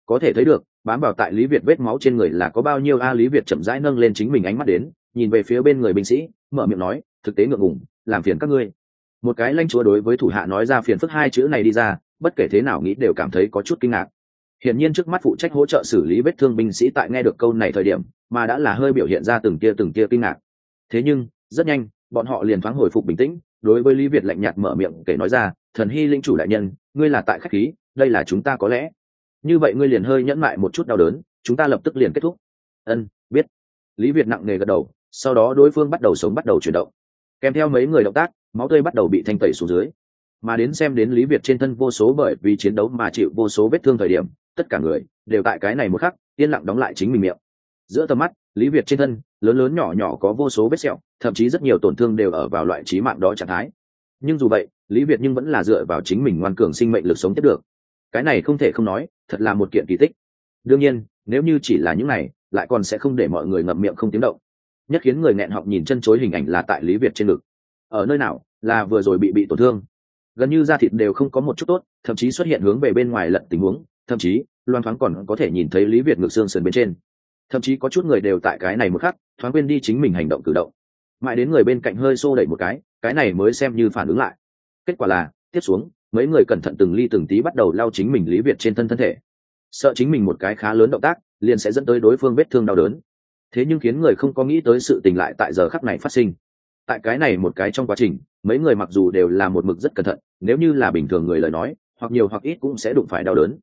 Có thể thấy được, bám vào tại lý việt vết máu trên người là có bao nhiêu a lý việt chậm rãi nâng lên chính mình ánh mắt đến, nhìn về phía bên người binh sĩ, mở miệng nói, thực tế ngượng ngùng, làm phiền các ngươi một cái lãnh chúa đối với thủ hạ nói ra phiền phức hai chữ này đi ra, bất kể thế nào nghĩ đều cảm thấy có chút kinh ngạc. Hiển nhiên trước mắt phụ trách hỗ trợ xử lý vết thương binh sĩ tại nghe được câu này thời điểm, mà đã là hơi biểu hiện ra từng tia từng tia kinh ngạc. Thế nhưng, rất nhanh, bọn họ liền thoáng hồi phục bình tĩnh, đối với lý việt lạnh nhạt mở miệng kể nói ra, thần hy linh chủ đại nhân, ngươi là tại khách khí, đây là chúng ta có lẽ. Như vậy ngươi liền hơi nhẫn mại một chút đau đớn, chúng ta lập tức liền kết thúc. Ân, biết. Lý việt nặng nề gật đầu, sau đó đối phương bắt đầu sống bắt đầu chuyển động. Kèm theo mấy người động tác máu tươi bắt đầu bị thanh tẩy xuống dưới. Mà đến xem đến lý việt trên thân vô số bởi vì chiến đấu mà chịu vô số vết thương thời điểm, tất cả người đều tại cái này một khắc, yên lặng đóng lại chính mình miệng. Giữa tầm mắt, lý việt trên thân, lớn lớn nhỏ nhỏ có vô số vết sẹo, thậm chí rất nhiều tổn thương đều ở vào loại trí mạng đó trạng thái. Nhưng dù vậy, lý việt nhưng vẫn là dựa vào chính mình ngoan cường sinh mệnh lực sống tiếp được. Cái này không thể không nói, thật là một kiện kỳ tích. Đương nhiên, nếu như chỉ là những này, lại còn sẽ không để mọi người ngậm miệng không tiếng động. Nhất khiến người nghẹn họng nhìn chân chối hình ảnh là tại lý việt trên ngực ở nơi nào là vừa rồi bị bị tổn thương. Gần như da thịt đều không có một chút tốt, thậm chí xuất hiện hướng về bên ngoài lận tình huống, thậm chí, loan thoáng còn có thể nhìn thấy lý việt ngược xương sườn bên trên. Thậm chí có chút người đều tại cái này một khắc, thoáng quên đi chính mình hành động cử động. Mãi đến người bên cạnh hơi xô đẩy một cái cái này mới xem như phản ứng lại. Kết quả là, tiếp xuống, mấy người cẩn thận từng ly từng tí bắt đầu lao chính mình lý việt trên thân thân thể. Sợ chính mình một cái khá lớn động tác, liền sẽ dẫn tới đối phương vết thương đau đớn. Thế nhưng khiến người không có nghĩ tới sự tình lại tại giờ khắc này phát sinh tại cái này một cái trong quá trình, mấy người mặc dù đều là một mực rất cẩn thận, nếu như là bình thường người lời nói, hoặc nhiều hoặc ít cũng sẽ đụng phải đau đớn.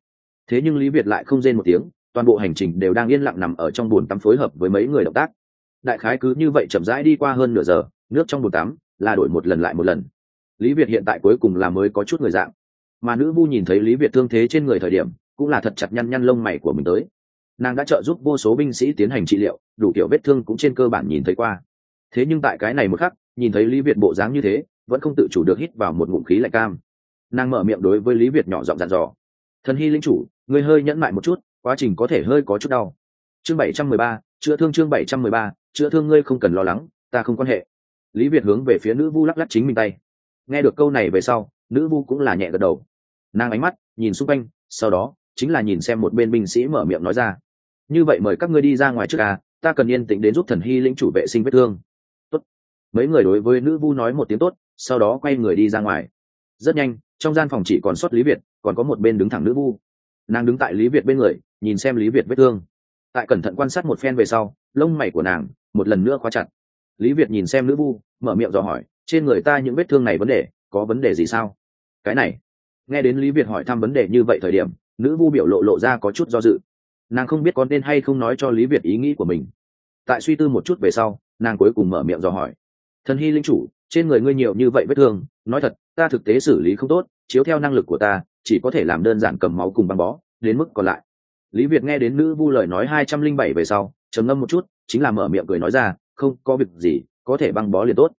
Thế nhưng lý việt lại không rên một tiếng, toàn bộ hành trình đều đang yên lặng nằm ở trong bồn tắm phối hợp với mấy người động tác. Đại khái cứ như vậy chậm rãi đi qua hơn nửa giờ, nước trong bồn tắm là đổi một lần lại một lần. Lý việt hiện tại cuối cùng là mới có chút người dạng. Mà nữ vu nhìn thấy lý việt thương thế trên người thời điểm, cũng là thật chặt nhăn nhăn lông mày của mình tới. Nàng đã trợ giúp vô số binh sĩ tiến hành trị liệu, đủ kiểu vết thương cũng trên cơ bản nhìn thấy qua thế nhưng tại cái này một khắc, nhìn thấy lý việt bộ dáng như thế, vẫn không tự chủ được hít vào một ngụm khí lạnh cam. Nàng mở miệng đối với lý việt nhỏ giọng dặn dò. Thần hy linh chủ người hơi nhẫn mại một chút, quá trình có thể hơi có chút đau. Chương bảy trăm mười ba, chữa thương chương bảy trăm mười ba, chữa thương ngươi không cần lo lắng, ta không quan hệ. Lý việt hướng về phía nữ vu lắc lắc chính mình tay. Nghe được câu này về sau, nữ vu cũng là nhẹ gật đầu. Nàng ánh mắt nhìn xung quanh, sau đó chính là nhìn xem một bên binh sĩ mở miệng nói ra. Như vậy mời các ngươi đi ra ngoài trước à ta cần yên tĩnh đến giúp thần hy lĩnh chủ vệ sinh vết thương mấy người đối với nữ vu nói một tiếng tốt, sau đó quay người đi ra ngoài. Rất nhanh, trong gian phòng chỉ còn sót lý việt, còn có một bên đứng thẳng nữ vu. Nàng đứng tại lý việt bên người, nhìn xem lý việt vết thương. Tại cẩn thận quan sát một phen về sau, lông mày của nàng một lần nữa khóa chặt. Lý việt nhìn xem nữ vu, mở miệng dò hỏi, trên người ta những vết thương này vấn đề, có vấn đề gì sao? Cái này. Nghe đến lý việt hỏi thăm vấn đề như vậy thời điểm, nữ vu biểu lộ lộ ra có chút do dự. Nàng không biết có nên hay không nói cho lý việt ý nghĩ của mình. Tại suy tư một chút về sau, nàng cuối cùng mở miệng dò hỏi thần hy linh chủ, trên người ngươi nhiều như vậy vết thương, nói thật, ta thực tế xử lý không tốt, chiếu theo năng lực của ta, chỉ có thể làm đơn giản cầm máu cùng băng bó, đến mức còn lại. Lý việt nghe đến nữ vu lời nói hai trăm linh bảy về sau, trầm ngâm một chút, chính là mở miệng cười nói ra, không, có việc gì, có thể băng bó liền tốt.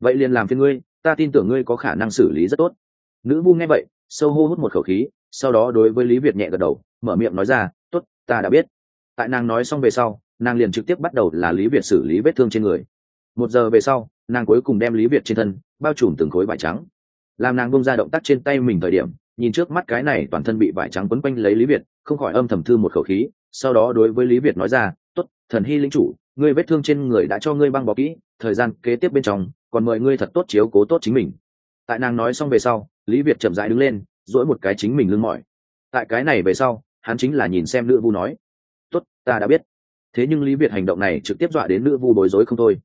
Vậy liền làm phiên ngươi, ta tin tưởng ngươi có khả năng xử lý rất tốt. Nữ vu nghe vậy, sâu hô hút một khẩu khí, sau đó đối với lý việt nhẹ gật đầu, mở miệng nói ra t ố t ta đã biết. Tại nàng nói xong về sau, nàng liền trực tiếp bắt đầu là lý việt xử lý vết thương trên người. Một giờ về sau nàng cuối cùng đem lý việt trên thân bao trùm từng khối vải trắng. Làm nàng bông ra động tác trên tay mình thời điểm, nhìn trước mắt cái này toàn thân bị vải trắng quấn quanh lấy lý việt, không khỏi âm thầm thư một khẩu khí, sau đó đối với lý việt nói ra t ố t thần hy lính chủ, ngươi vết thương trên người đã cho ngươi băng bó kỹ, thời gian kế tiếp bên trong, còn mời ngươi thật tốt chiếu cố tốt chính mình. Tại nàng nói xong về sau, lý việt chậm rãi đứng lên dỗi một cái chính mình lưng mỏi. Tại cái này về sau, hắn chính là nhìn xem nữ vu nói, tốt, ta đã biết. Thế nhưng lý việt hành động này trực tiếp dọa đến nữ vu bối rối không thôi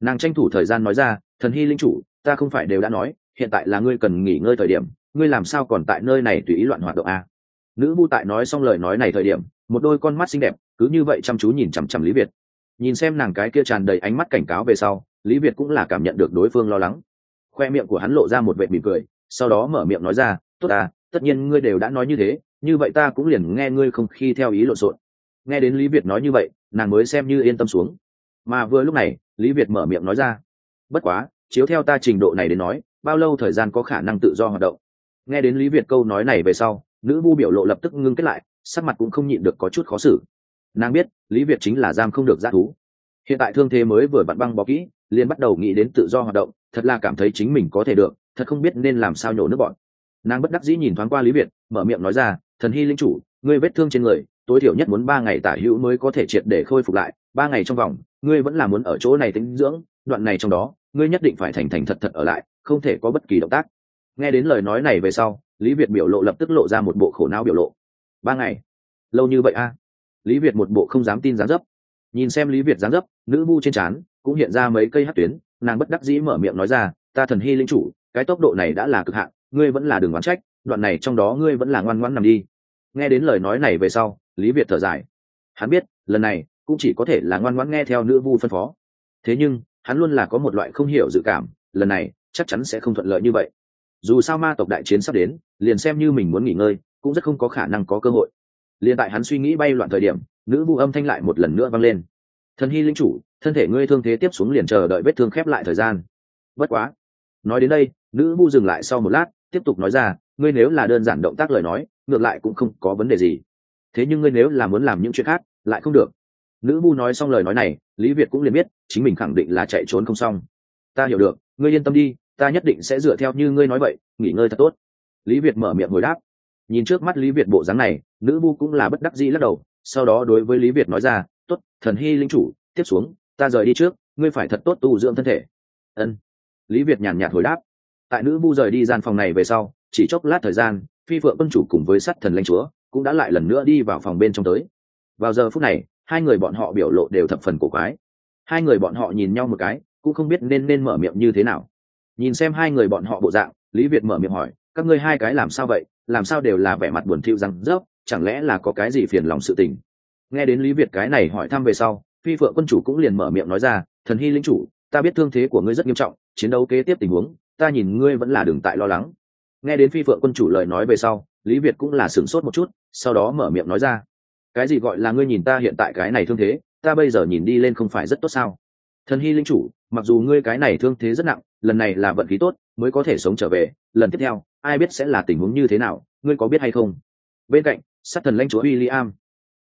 nàng tranh thủ thời gian nói ra, thần hy linh chủ, ta không phải đều đã nói, hiện tại là ngươi cần nghỉ ngơi thời điểm, ngươi làm sao còn tại nơi này tùy ý loạn hoạt động a nữ vu tại nói xong lời nói này thời điểm, một đôi con mắt xinh đẹp, cứ như vậy chăm chú nhìn chằm chằm lý việt. Nhìn xem nàng cái kia tràn đầy ánh mắt cảnh cáo về sau, lý việt cũng là cảm nhận được đối phương lo lắng. Khoe miệng của hắn lộ ra một vệ mỉm cười, sau đó mở miệng nói ra, tốt à tất nhiên ngươi đều đã nói như thế, như vậy ta cũng liền nghe ngươi không khi theo ý lộn xộn. Nghe đến lý việt nói như vậy, nàng mới xem như yên tâm xuống. Mà vừa lúc này lý việt mở miệng nói ra. Bất quá, chiếu theo ta trình độ này đến nói, bao lâu thời gian có khả năng tự do hoạt động? Nghe đến lý việt câu nói này về sau, nữ vu biểu lộ lập tức ngưng kết lại, sắc mặt cũng không nhịn được có chút khó xử. Nàng biết, lý việt chính là giam không được g thú. Hiện tại thương thế mới vừa vặn băng bó kỹ, liền bắt đầu nghĩ đến tự do hoạt động, thật là cảm thấy chính mình có thể được, thật không biết nên làm sao nhổ nước bọn nàng bất đắc dĩ nhìn thoáng qua lý việt, mở miệng nói ra, thần hy linh chủ, ngươi vết thương trên người, tối thiểu nhất muốn ba ngày tả hữu mới có thể triệt để khôi phục lại, ba ngày trong vòng ngươi vẫn là muốn ở chỗ này tĩnh dưỡng, đoạn này trong đó, ngươi nhất định phải thành thành thật thật ở lại, không thể có bất kỳ động tác. Nghe đến lời nói này về sau, lý việt biểu lộ lập tức lộ ra một bộ khổ não biểu lộ. Ba ngày? Lâu như vậy a à? lý việt một bộ không dám tin dáng dấp. Nhìn xem lý việt dáng dấp, nữ vu trên trán cũng hiện ra mấy cây hát tuyến, nàng bất đắc dĩ mở miệng nói ra, ta thần hy linh chủ, cái tốc độ này đã là cực hạn, ngươi vẫn là đường oán trách, đoạn này trong đó ngươi vẫn là ngoan ngoãn nằm đi. Nghe đến lời nói này về sau, lý việt thở dài. Hắn biết, lần này cũng chỉ có thể là ngoan ngoãn nghe theo nữ vu phân phó. Thế nhưng, hắn luôn là có một loại không hiểu dự cảm, lần này, chắc chắn sẽ không thuận lợi như vậy. Dù sao ma tộc đại chiến sắp đến, liền xem như mình muốn nghỉ ngơi, cũng rất không có khả năng có cơ hội. Liền tại hắn suy nghĩ bay loạn thời điểm, nữ vu âm thanh lại một lần nữa vang lên. Thần hy linh chủ, thân thể ngươi thương thế tiếp xuống liền chờ đợi vết thương khép lại thời gian. Bất quá. Nói đến đây, nữ vu dừng lại sau một lát, tiếp tục nói ra, ngươi nếu là đơn giản động tác lời nói, ngược lại cũng không có vấn đề gì. Thế nhưng ngươi nếu là muốn làm những chuyện khác, lại không được nữ vu nói xong lời nói này, lý việt cũng liền biết, chính mình khẳng định là chạy trốn không xong. Ta hiểu được, ngươi yên tâm đi, ta nhất định sẽ dựa theo như ngươi nói vậy, nghỉ ngơi thật tốt. Lý việt mở miệng hồi đáp. Nhìn trước mắt lý việt bộ dáng này, nữ vu cũng là bất đắc dĩ lắc đầu, sau đó đối với lý việt nói ra t ố t thần hy linh chủ, tiếp xuống, ta rời đi trước, ngươi phải thật tốt tu dưỡng thân thể. Ân. Lý việt nhàn nhạt hồi đáp. Tại nữ vu rời đi gian phòng này về sau, chỉ chốc lát thời gian, phi phượng quân chủ cùng với sắt thần lãnh chúa cũng đã lại lần nữa đi vào phòng bên trong tới. Vào giờ phút này hai người bọn họ biểu lộ đều thập phần cổ quái. Hai người bọn họ nhìn nhau một cái, cũng không biết nên nên mở miệng như thế nào. Nhìn xem hai người bọn họ bộ dạng, lý việt mở miệng hỏi, các ngươi hai cái làm sao vậy? Làm sao đều là vẻ mặt buồn thiu răng rớp chẳng lẽ là có cái gì phiền lòng sự tình? Nghe đến lý việt cái này hỏi thăm về sau, phi phượng quân chủ cũng liền mở miệng nói ra, thần hy lính chủ, ta biết thương thế của ngươi rất nghiêm trọng, chiến đấu kế tiếp tình huống, ta nhìn ngươi vẫn là đường tại lo lắng. Nghe đến phi phượng quân chủ lời nói về sau, lý việt cũng là sửng sốt một chút, sau đó mở miệng nói ra cái gì gọi là ngươi nhìn ta hiện tại cái này thương thế, ta bây giờ nhìn đi lên không phải rất tốt sao? Thần hy linh chủ, mặc dù ngươi cái này thương thế rất nặng, lần này là vận khí tốt, mới có thể sống trở về, lần tiếp theo, ai biết sẽ là tình huống như thế nào, ngươi có biết hay không? Bên cạnh, sát thần lãnh chúa w i l l i am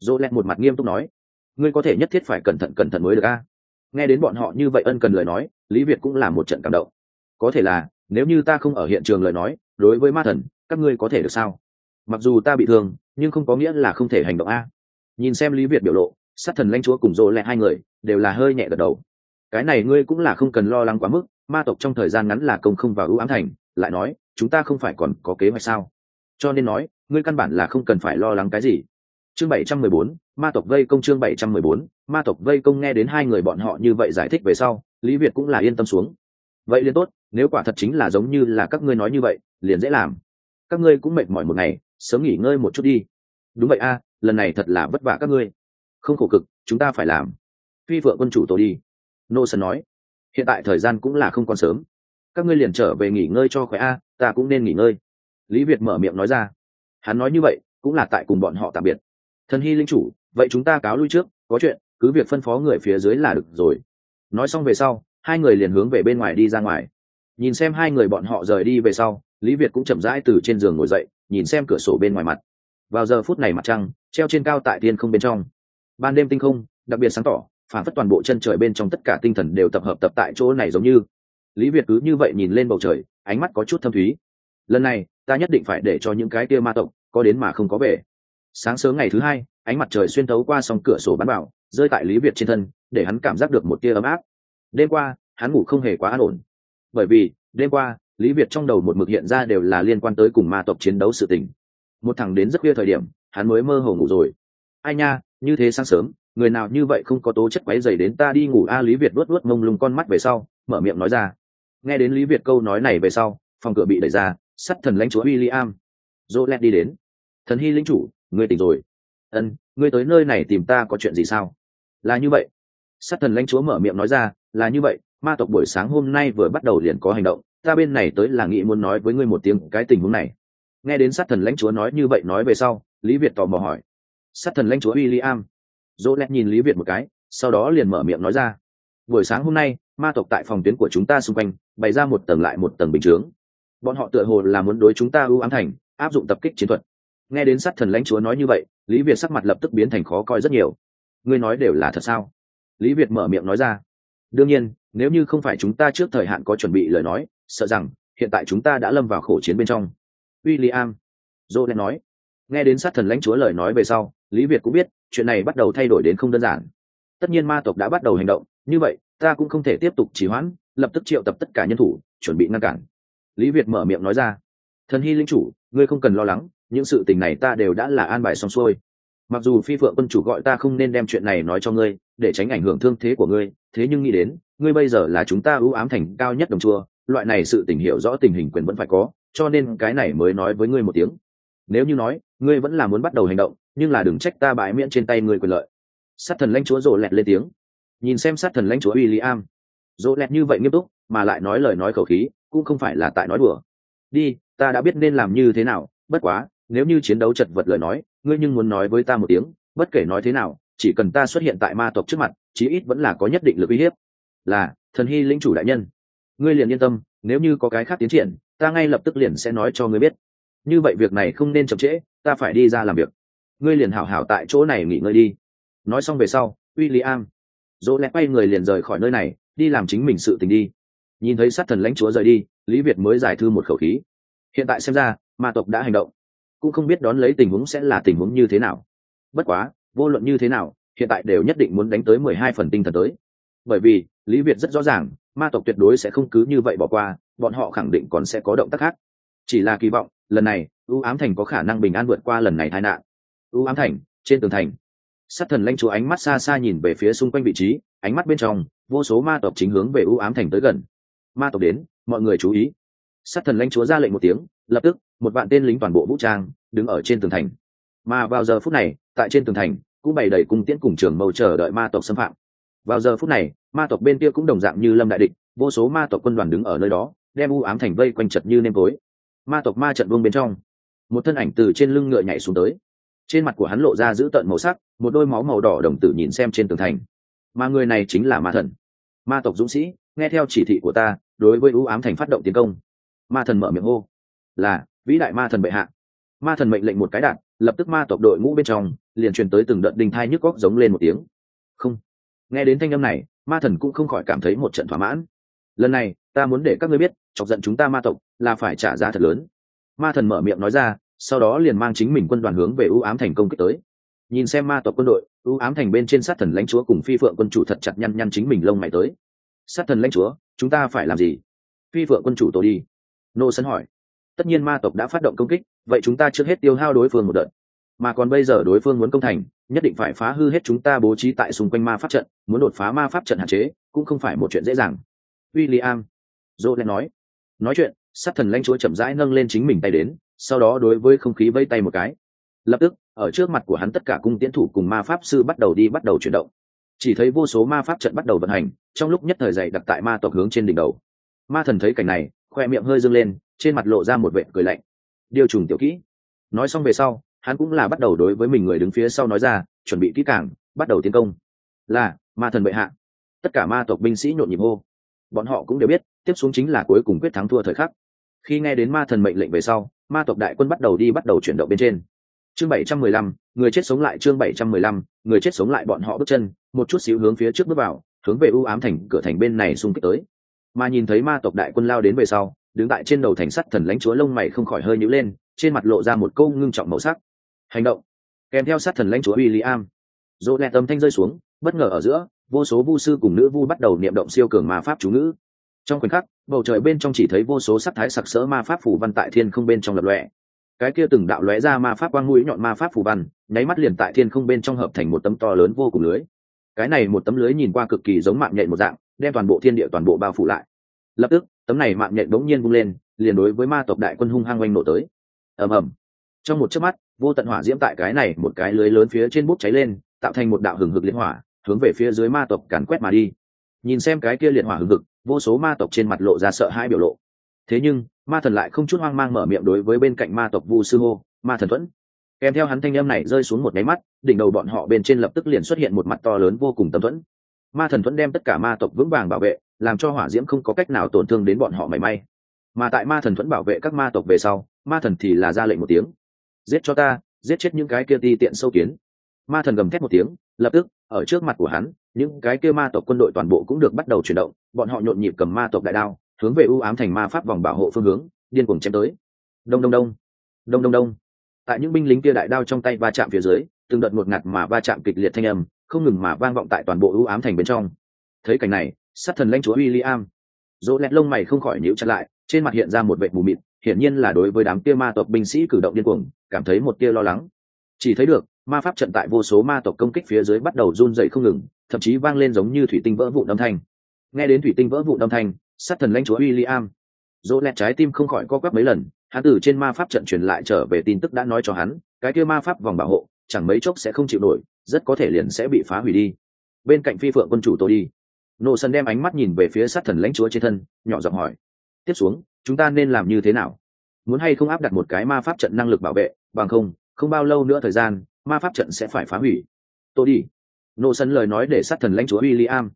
dỗ lẹt một mặt nghiêm túc nói, ngươi có thể nhất thiết phải cẩn thận cẩn thận mới được a. Nghe đến bọn họ như vậy ân cần lời nói, lý việt cũng là một trận cảm động. Có thể là, nếu như ta không ở hiện trường lời nói, đối với ma thần, các ngươi có thể được sao? Mặc dù ta bị thương, nhưng không có nghĩa là không thể hành động a. Nhìn xem lý việt biểu lộ, sát thần lãnh chúa cùng dỗ lẹ hai người, đều là hơi nhẹ gật đầu. Cái này ngươi cũng là không cần lo lắng quá mức, ma tộc trong thời gian ngắn là công không vào ưu ám thành, lại nói, chúng ta không phải còn có kế hoạch sao? Cho nên nói, ngươi căn bản là không cần phải lo lắng cái gì. Chương bảy trăm mười bốn, ma tộc vây công chương bảy trăm mười bốn, ma tộc vây công nghe đến hai người bọn họ như vậy giải thích về sau, lý việt cũng là yên tâm xuống. Vậy liền tốt, nếu quả thật chính là giống như là các ngươi nói như vậy, liền dễ làm các ngươi cũng mệt mỏi một ngày, sớm nghỉ ngơi một chút đi. Đúng vậy a, lần này thật là vất vả các ngươi. Không khổ cực, chúng ta phải làm. Phi vợ quân chủ tổ đi. Nô sơn nói. Hiện tại thời gian cũng là không còn sớm. Các ngươi liền trở về nghỉ ngơi cho khỏe a, ta cũng nên nghỉ ngơi. Lý việt mở miệng nói ra. Hắn nói như vậy, cũng là tại cùng bọn họ tạm biệt. Thần hy linh chủ, vậy chúng ta cáo lui trước, có chuyện, cứ việc phân phó người phía dưới là được rồi. Nói xong về sau, hai người liền hướng về bên ngoài đi ra ngoài. Nhìn xem hai người bọn họ rời đi về sau lý việt cũng chậm rãi từ trên giường ngồi dậy, nhìn xem cửa sổ bên ngoài mặt. Vào giờ phút này mặt trăng, treo trên cao tại thiên không bên trong. Ban đêm tinh không, đặc biệt sáng tỏ, phản phất toàn bộ chân trời bên trong tất cả tinh thần đều tập hợp tập tại chỗ này giống như. Lý việt cứ như vậy nhìn lên bầu trời, ánh mắt có chút thâm thúy. Lần này, ta nhất định phải để cho những cái kia ma tộc, có đến mà không có về. Sáng sớm ngày thứ hai, ánh mặt trời xuyên thấu qua song cửa sổ bắn bảo, rơi tại lý việt trên thân, để hắn cảm giác được một tia ấm áp. Đêm qua, hắn ngủ không hề quá an ổn. Bởi vì, đêm qua lý việt trong đầu một mực hiện ra đều là liên quan tới cùng ma tộc chiến đấu sự tình. Một thằng đến rất khuya thời điểm, hắn mới mơ hồ ngủ rồi. Ai nha, như thế sáng sớm, người nào như vậy không có tố chất quấy dày đến ta đi ngủ a? Lý việt luốt luốt mông lung con mắt về sau, mở miệng nói ra. Nghe đến lý việt câu nói này về sau, phòng cửa bị đẩy ra, sắt thần lãnh chúa w i l l i am dỗ lẹt đi đến. Thần hy lính chủ, ngươi tỉnh rồi. Ân, ngươi tới nơi này tìm ta có chuyện gì sao? Là như vậy. Sát thần lãnh chúa mở miệng nói ra, là như vậy, ma tộc buổi sáng hôm nay vừa bắt đầu liền có hành động ta bên này tới là nghĩ muốn nói với ngươi một tiếng cái tình huống này. Nghe đến sát thần lãnh chúa nói như vậy nói về sau, lý việt tò mò hỏi. Sát thần lãnh chúa w i l l i am dỗ lẹt nhìn lý việt một cái, sau đó liền mở miệng nói ra. Buổi sáng hôm nay, ma tộc tại phòng tuyến của chúng ta xung quanh, bày ra một tầng lại một tầng bình chướng. Bọn họ tựa hồ là muốn đối chúng ta ưu ám thành, áp dụng tập kích chiến thuật. Nghe đến sát thần lãnh chúa nói như vậy, lý việt sắc mặt lập tức biến thành khó coi rất nhiều. Ngươi nói đều là thật sao? Lý việt mở miệng nói ra. Đương nhiên nếu như không phải chúng ta trước thời hạn có chuẩn bị lời nói, sợ rằng hiện tại chúng ta đã lâm vào khổ chiến bên trong. W i l l i am nói. Nghe đến sát thần lãnh chúa lời nói về sau, lý việt cũng biết chuyện này bắt đầu thay đổi đến không đơn giản. Tất nhiên ma tộc đã bắt đầu hành động, như vậy, ta cũng không thể tiếp tục trì hoãn, lập tức triệu tập tất cả nhân thủ, chuẩn bị ngăn cản. Lý việt mở miệng nói ra. Thần hy linh chủ, ngươi không cần lo lắng, những sự tình này ta đều đã là an bài xong xuôi mặc dù phi phượng quân chủ gọi ta không nên đem chuyện này nói cho ngươi, để tránh ảnh hưởng thương thế của ngươi, thế nhưng nghĩ đến, ngươi bây giờ là chúng ta ưu ám thành cao nhất đồng chua loại này sự tình hiểu rõ tình hình quyền vẫn phải có, cho nên cái này mới nói với ngươi một tiếng. Nếu như nói, ngươi vẫn là muốn bắt đầu hành động, nhưng là đừng trách ta bãi miễn trên tay ngươi quyền lợi. Sát thần lãnh chúa rộ lẹt lên tiếng. Nhìn xem sát thần lãnh chúa w i am rộ lẹt như vậy nghiêm túc, mà lại nói lời nói khẩu khí, cũng không phải là tại nói đùa. Đi, ta đã biết nên làm như thế nào, bất quá nếu như chiến đấu chật vật lời nói, ngươi nhưng muốn nói với ta một tiếng, bất kể nói thế nào, chỉ cần ta xuất hiện tại ma tộc trước mặt, chí ít vẫn là có nhất định lực uy hiếp. Là, thần hy lĩnh chủ đại nhân. Ngươi liền yên tâm, nếu như có cái khác tiến triển, ta ngay lập tức liền sẽ nói cho ngươi biết. Như vậy việc này không nên chậm trễ, ta phải đi ra làm việc. Ngươi liền hảo hảo tại chỗ này nghỉ ngơi đi. Nói xong về sau w i l l i am dỗ lẽ quay người liền rời khỏi nơi này, đi làm chính mình sự tình đi. Nhìn thấy sát thần lãnh chúa rời đi, lý việt mới giải thư một khẩu khí. Hiện tại xem ra, ma tộc đã hành động cũng không biết đón lấy tình huống sẽ là tình huống như thế nào. Bất quá, vô luận như thế nào, hiện tại đều nhất định muốn đánh tới mười hai phần tinh thần tới. Bởi vì, lý việt rất rõ ràng, ma tộc tuyệt đối sẽ không cứ như vậy bỏ qua, bọn họ khẳng định còn sẽ có động tác khác. Chỉ là kỳ vọng, lần này ưu ám thành có khả năng bình an vượt qua lần này tai nạn. Ưu ám thành, trên tường thành. Sát thần lanh chúa ánh mắt xa xa nhìn về phía xung quanh vị trí, ánh mắt bên trong, vô số ma tộc chính hướng về ưu ám thành tới gần. Ma tộc đến, mọi người chú ý sát thần lãnh chúa ra lệnh một tiếng, lập tức, một vạn tên lính toàn bộ vũ trang, đứng ở trên tường thành. Mà vào giờ phút này, tại trên tường thành, cũng bày đầy cung tiễn cùng trường mâu chờ đợi ma tộc xâm phạm. Vào giờ phút này, ma tộc bên kia cũng đồng dạng như lâm đại địch, vô số ma tộc quân đoàn đứng ở nơi đó, đem u ám thành vây quanh chật như nêm tối. Ma tộc ma trận vương bên trong, một thân ảnh từ trên lưng ngựa nhảy xuống tới. Trên mặt của hắn lộ ra giữ tợn màu sắc, một đôi máu màu đỏ đồng tử nhìn xem trên tường thành. Mà người này chính là ma thần. Ma tộc dũng sĩ, nghe theo chỉ thị của ta, đối với u ám thành phát động tiến công ma thần mở miệng hô. Là, vĩ đại ma thần bệ hạ. Ma thần mệnh lệnh một cái đạn, lập tức ma tộc đội ngũ bên trong, liền truyền tới từng đợt đinh thai nhức góc giống lên một tiếng. Không. Nghe đến thanh âm này, ma thần cũng không khỏi cảm thấy một trận thỏa mãn. Lần này, ta muốn để các ngươi biết, chọc giận chúng ta ma tộc, là phải trả giá thật lớn. Ma thần mở miệng nói ra, sau đó liền mang chính mình quân đoàn hướng về ưu ám thành công kích tới. Nhìn xem ma tộc quân đội ưu ám thành bên trên sát thần lãnh chúa cùng phi phượng quân chủ thật chặt nhăn nhăn chính mình lông mày tới. Sát thần lãnh chúa, chúng ta phải làm gì? Phi phượng quân chủ tôi đi nô sân hỏi tất nhiên ma tộc đã phát động công kích vậy chúng ta trước hết tiêu hao đối phương một đợt mà còn bây giờ đối phương muốn công thành nhất định phải phá hư hết chúng ta bố trí tại xung quanh ma pháp trận muốn đột phá ma pháp trận hạn chế cũng không phải một chuyện dễ dàng William, Joe nói. Nói chuyện, sát thần lãnh chúa chậm rãi nâng lên chính mình tay đến, sau đó đối với không khí vây tay một cái. Lập tức, ở trước mặt của hắn tất cả cung tiễn thủ cùng ma pháp sư bắt đầu đi bắt đầu chuyển động. Chỉ thấy vô số ma pháp trận bắt đầu vận hành, trong lúc nhất thời dày đặt tại ma tộc hướng trên đỉnh đầu. Ma thần thấy cảnh này, khoe miệng hơi dâng lên, trên mặt lộ ra một vệ cười lạnh. Điều trùng tiểu kỹ. Nói xong về sau, hắn cũng là bắt đầu đối với mình người đứng phía sau nói ra, chuẩn bị kỹ càng, bắt đầu tiến công. Là, ma thần bệ hạ. Tất cả ma tộc binh sĩ nhộn nhịp hô bọn họ cũng đều biết tiếp xuống chính là cuối cùng quyết thắng thua thời khắc khi nghe đến ma thần mệnh lệnh về sau ma tộc đại quân bắt đầu đi bắt đầu chuyển động bên trên chương bảy trăm mười lăm người chết sống lại chương bảy trăm mười lăm người chết sống lại bọn họ bước chân một chút xíu hướng phía trước bước vào hướng về u ám thành cửa thành bên này xung kích tới mà nhìn thấy ma tộc đại quân lao đến về sau đứng tại trên đầu thành sắt thần lãnh chúa lông mày không khỏi hơi nhữ lên trên mặt lộ ra một câu ngưng trọng màu sắc. Hành động. Kèm theo sát thần lãnh chúa William. Dỗ lẹ tâm thanh rơi xuống, bất ngờ ở giữa, vô số vu sư cùng nữ vu bắt đầu niệm động siêu cường ma pháp chú ngữ. Trong khoảnh khắc bầu trời bên trong chỉ thấy vô số sắc thái sặc sỡ ma pháp phủ văn tại thiên không bên trong lập lòe. Cái kia từng đạo lóe ra ma pháp quang mũi nhọn ma pháp phủ văn nháy mắt liền tại thiên không bên trong hợp thành một tấm to lớn vô cùng lưới. Cái này một tấm lưới nhìn qua cực kỳ giống mạng nhện một dạng đem toàn bộ thiên địa toàn bộ bao phủ lại. Lập tức, tấm này mạng nhện đống nhiên vung lên, liền đối với ma tộc đại quân hung hăng oanh nổ tới. Ầm ầm. Trong một chớp mắt, vô tận hỏa diễm tại cái này một cái lưới lớn phía trên bút cháy lên, tạo thành một đạo hừng hực liên hỏa, hướng về phía dưới ma tộc càn quét mà đi. Nhìn xem cái kia liệt hỏa hừng hực, vô số ma tộc trên mặt lộ ra sợ hãi biểu lộ. Thế nhưng, ma thần lại không chút hoang mang mở miệng đối với bên cạnh ma tộc vu sư hô, ma thần thuẫn. Kèm theo hắn thanh âm này rơi xuống một nháy mắt, đỉnh đầu bọn họ bên trên lập tức liền xuất hiện một mặt to lớn vô cùng tâm thuẫn ma thần thuẫn đem tất cả ma tộc vững vàng bảo vệ, làm cho hỏa diễm không có cách nào tổn thương đến bọn họ mảy may. Mà tại ma thần thuẫn bảo vệ các ma tộc về sau, ma thần thì là ra lệnh một tiếng. Giết cho ta, giết chết những cái kia ti tiện sâu kiến. Ma thần gầm thét một tiếng, lập tức, ở trước mặt của hắn, những cái kia ma tộc quân đội toàn bộ cũng được bắt đầu chuyển động, bọn họ nhộn nhịp cầm ma tộc đại đao, hướng về ưu ám thành ma pháp vòng bảo hộ phương hướng, điên cuồng chém tới. Đông đông đông. Đông đông đông. Tại những binh lính kia đại đao trong tay va chạm phía dưới, từng đợt một ngạt mà va chạm kịch liệt thanh âm không ngừng mà vang vọng tại toàn bộ ưu ám thành bên trong. Thấy cảnh này, sát thần lãnh chúa William, dỗ lẹt lông mày không khỏi nhíu chặt lại, trên mặt hiện ra một vệ mù mịt, hiển nhiên là đối với đám kia ma tộc binh sĩ cử động điên cuồng, cảm thấy một tia lo lắng. Chỉ thấy được, ma pháp trận tại vô số ma tộc công kích phía dưới bắt đầu run dậy không ngừng, thậm chí vang lên giống như thủy tinh vỡ vụn âm thanh. Nghe đến thủy tinh vỡ vụn âm thanh, sát thần lãnh chúa William, dỗ lẹt trái tim không khỏi co quắp mấy lần, hắn từ trên ma pháp trận truyền lại trở về tin tức đã nói cho hắn, cái kia ma pháp vòng bảo hộ chẳng mấy chốc sẽ không chịu nổi, rất có thể liền sẽ bị phá hủy đi. Bên cạnh phi phượng quân chủ tôi đi. Nô sân đem ánh mắt nhìn về phía sát thần lãnh chúa trên thân, nhỏ giọng hỏi, tiếp xuống, chúng ta nên làm như thế nào? Muốn hay không áp đặt một cái ma pháp trận năng lực bảo vệ, bằng không không bao lâu nữa thời gian, ma pháp trận sẽ phải phá hủy. Tôi đi. Nô sân lời nói để sát thần lãnh chúa w i l l i am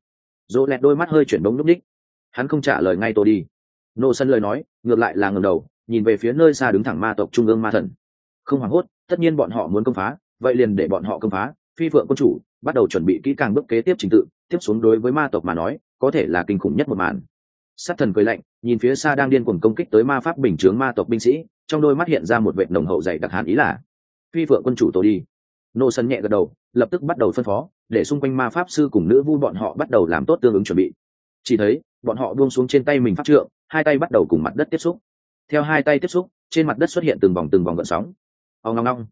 dỗ lẹt đôi mắt hơi chuyển bóng núp ních hắn không trả lời ngay tôi đi. Nô sân lời nói, ngược lại là ngầm đầu, nhìn về phía nơi xa đứng thẳng ma tộc trung ương ma thần. Không hoảng hốt, tất nhiên bọn họ muốn công phá vậy liền để bọn họ công phá, phi phượng quân chủ, bắt đầu chuẩn bị kỹ càng bước kế tiếp trình tự, tiếp xuống đối với ma tộc mà nói, có thể là kinh khủng nhất một màn. Sát thần cười lạnh, nhìn phía xa đang điên cuồng công kích tới ma pháp bình chướng ma tộc binh sĩ, trong đôi mắt hiện ra một vệ nồng hậu dày đặc hàn ý là, phi phượng quân chủ tổ đi. Nô sân nhẹ gật đầu, lập tức bắt đầu phân phó, để xung quanh ma pháp sư cùng nữ vu bọn họ bắt đầu làm tốt tương ứng chuẩn bị. Chỉ thấy, bọn họ buông xuống trên tay mình pháp trượng, hai tay bắt đầu cùng mặt đất tiếp xúc. Theo hai tay tiếp xúc, trên mặt đất xuất hiện từng vòng từng vòng gợn sóng. Ông ngong ngong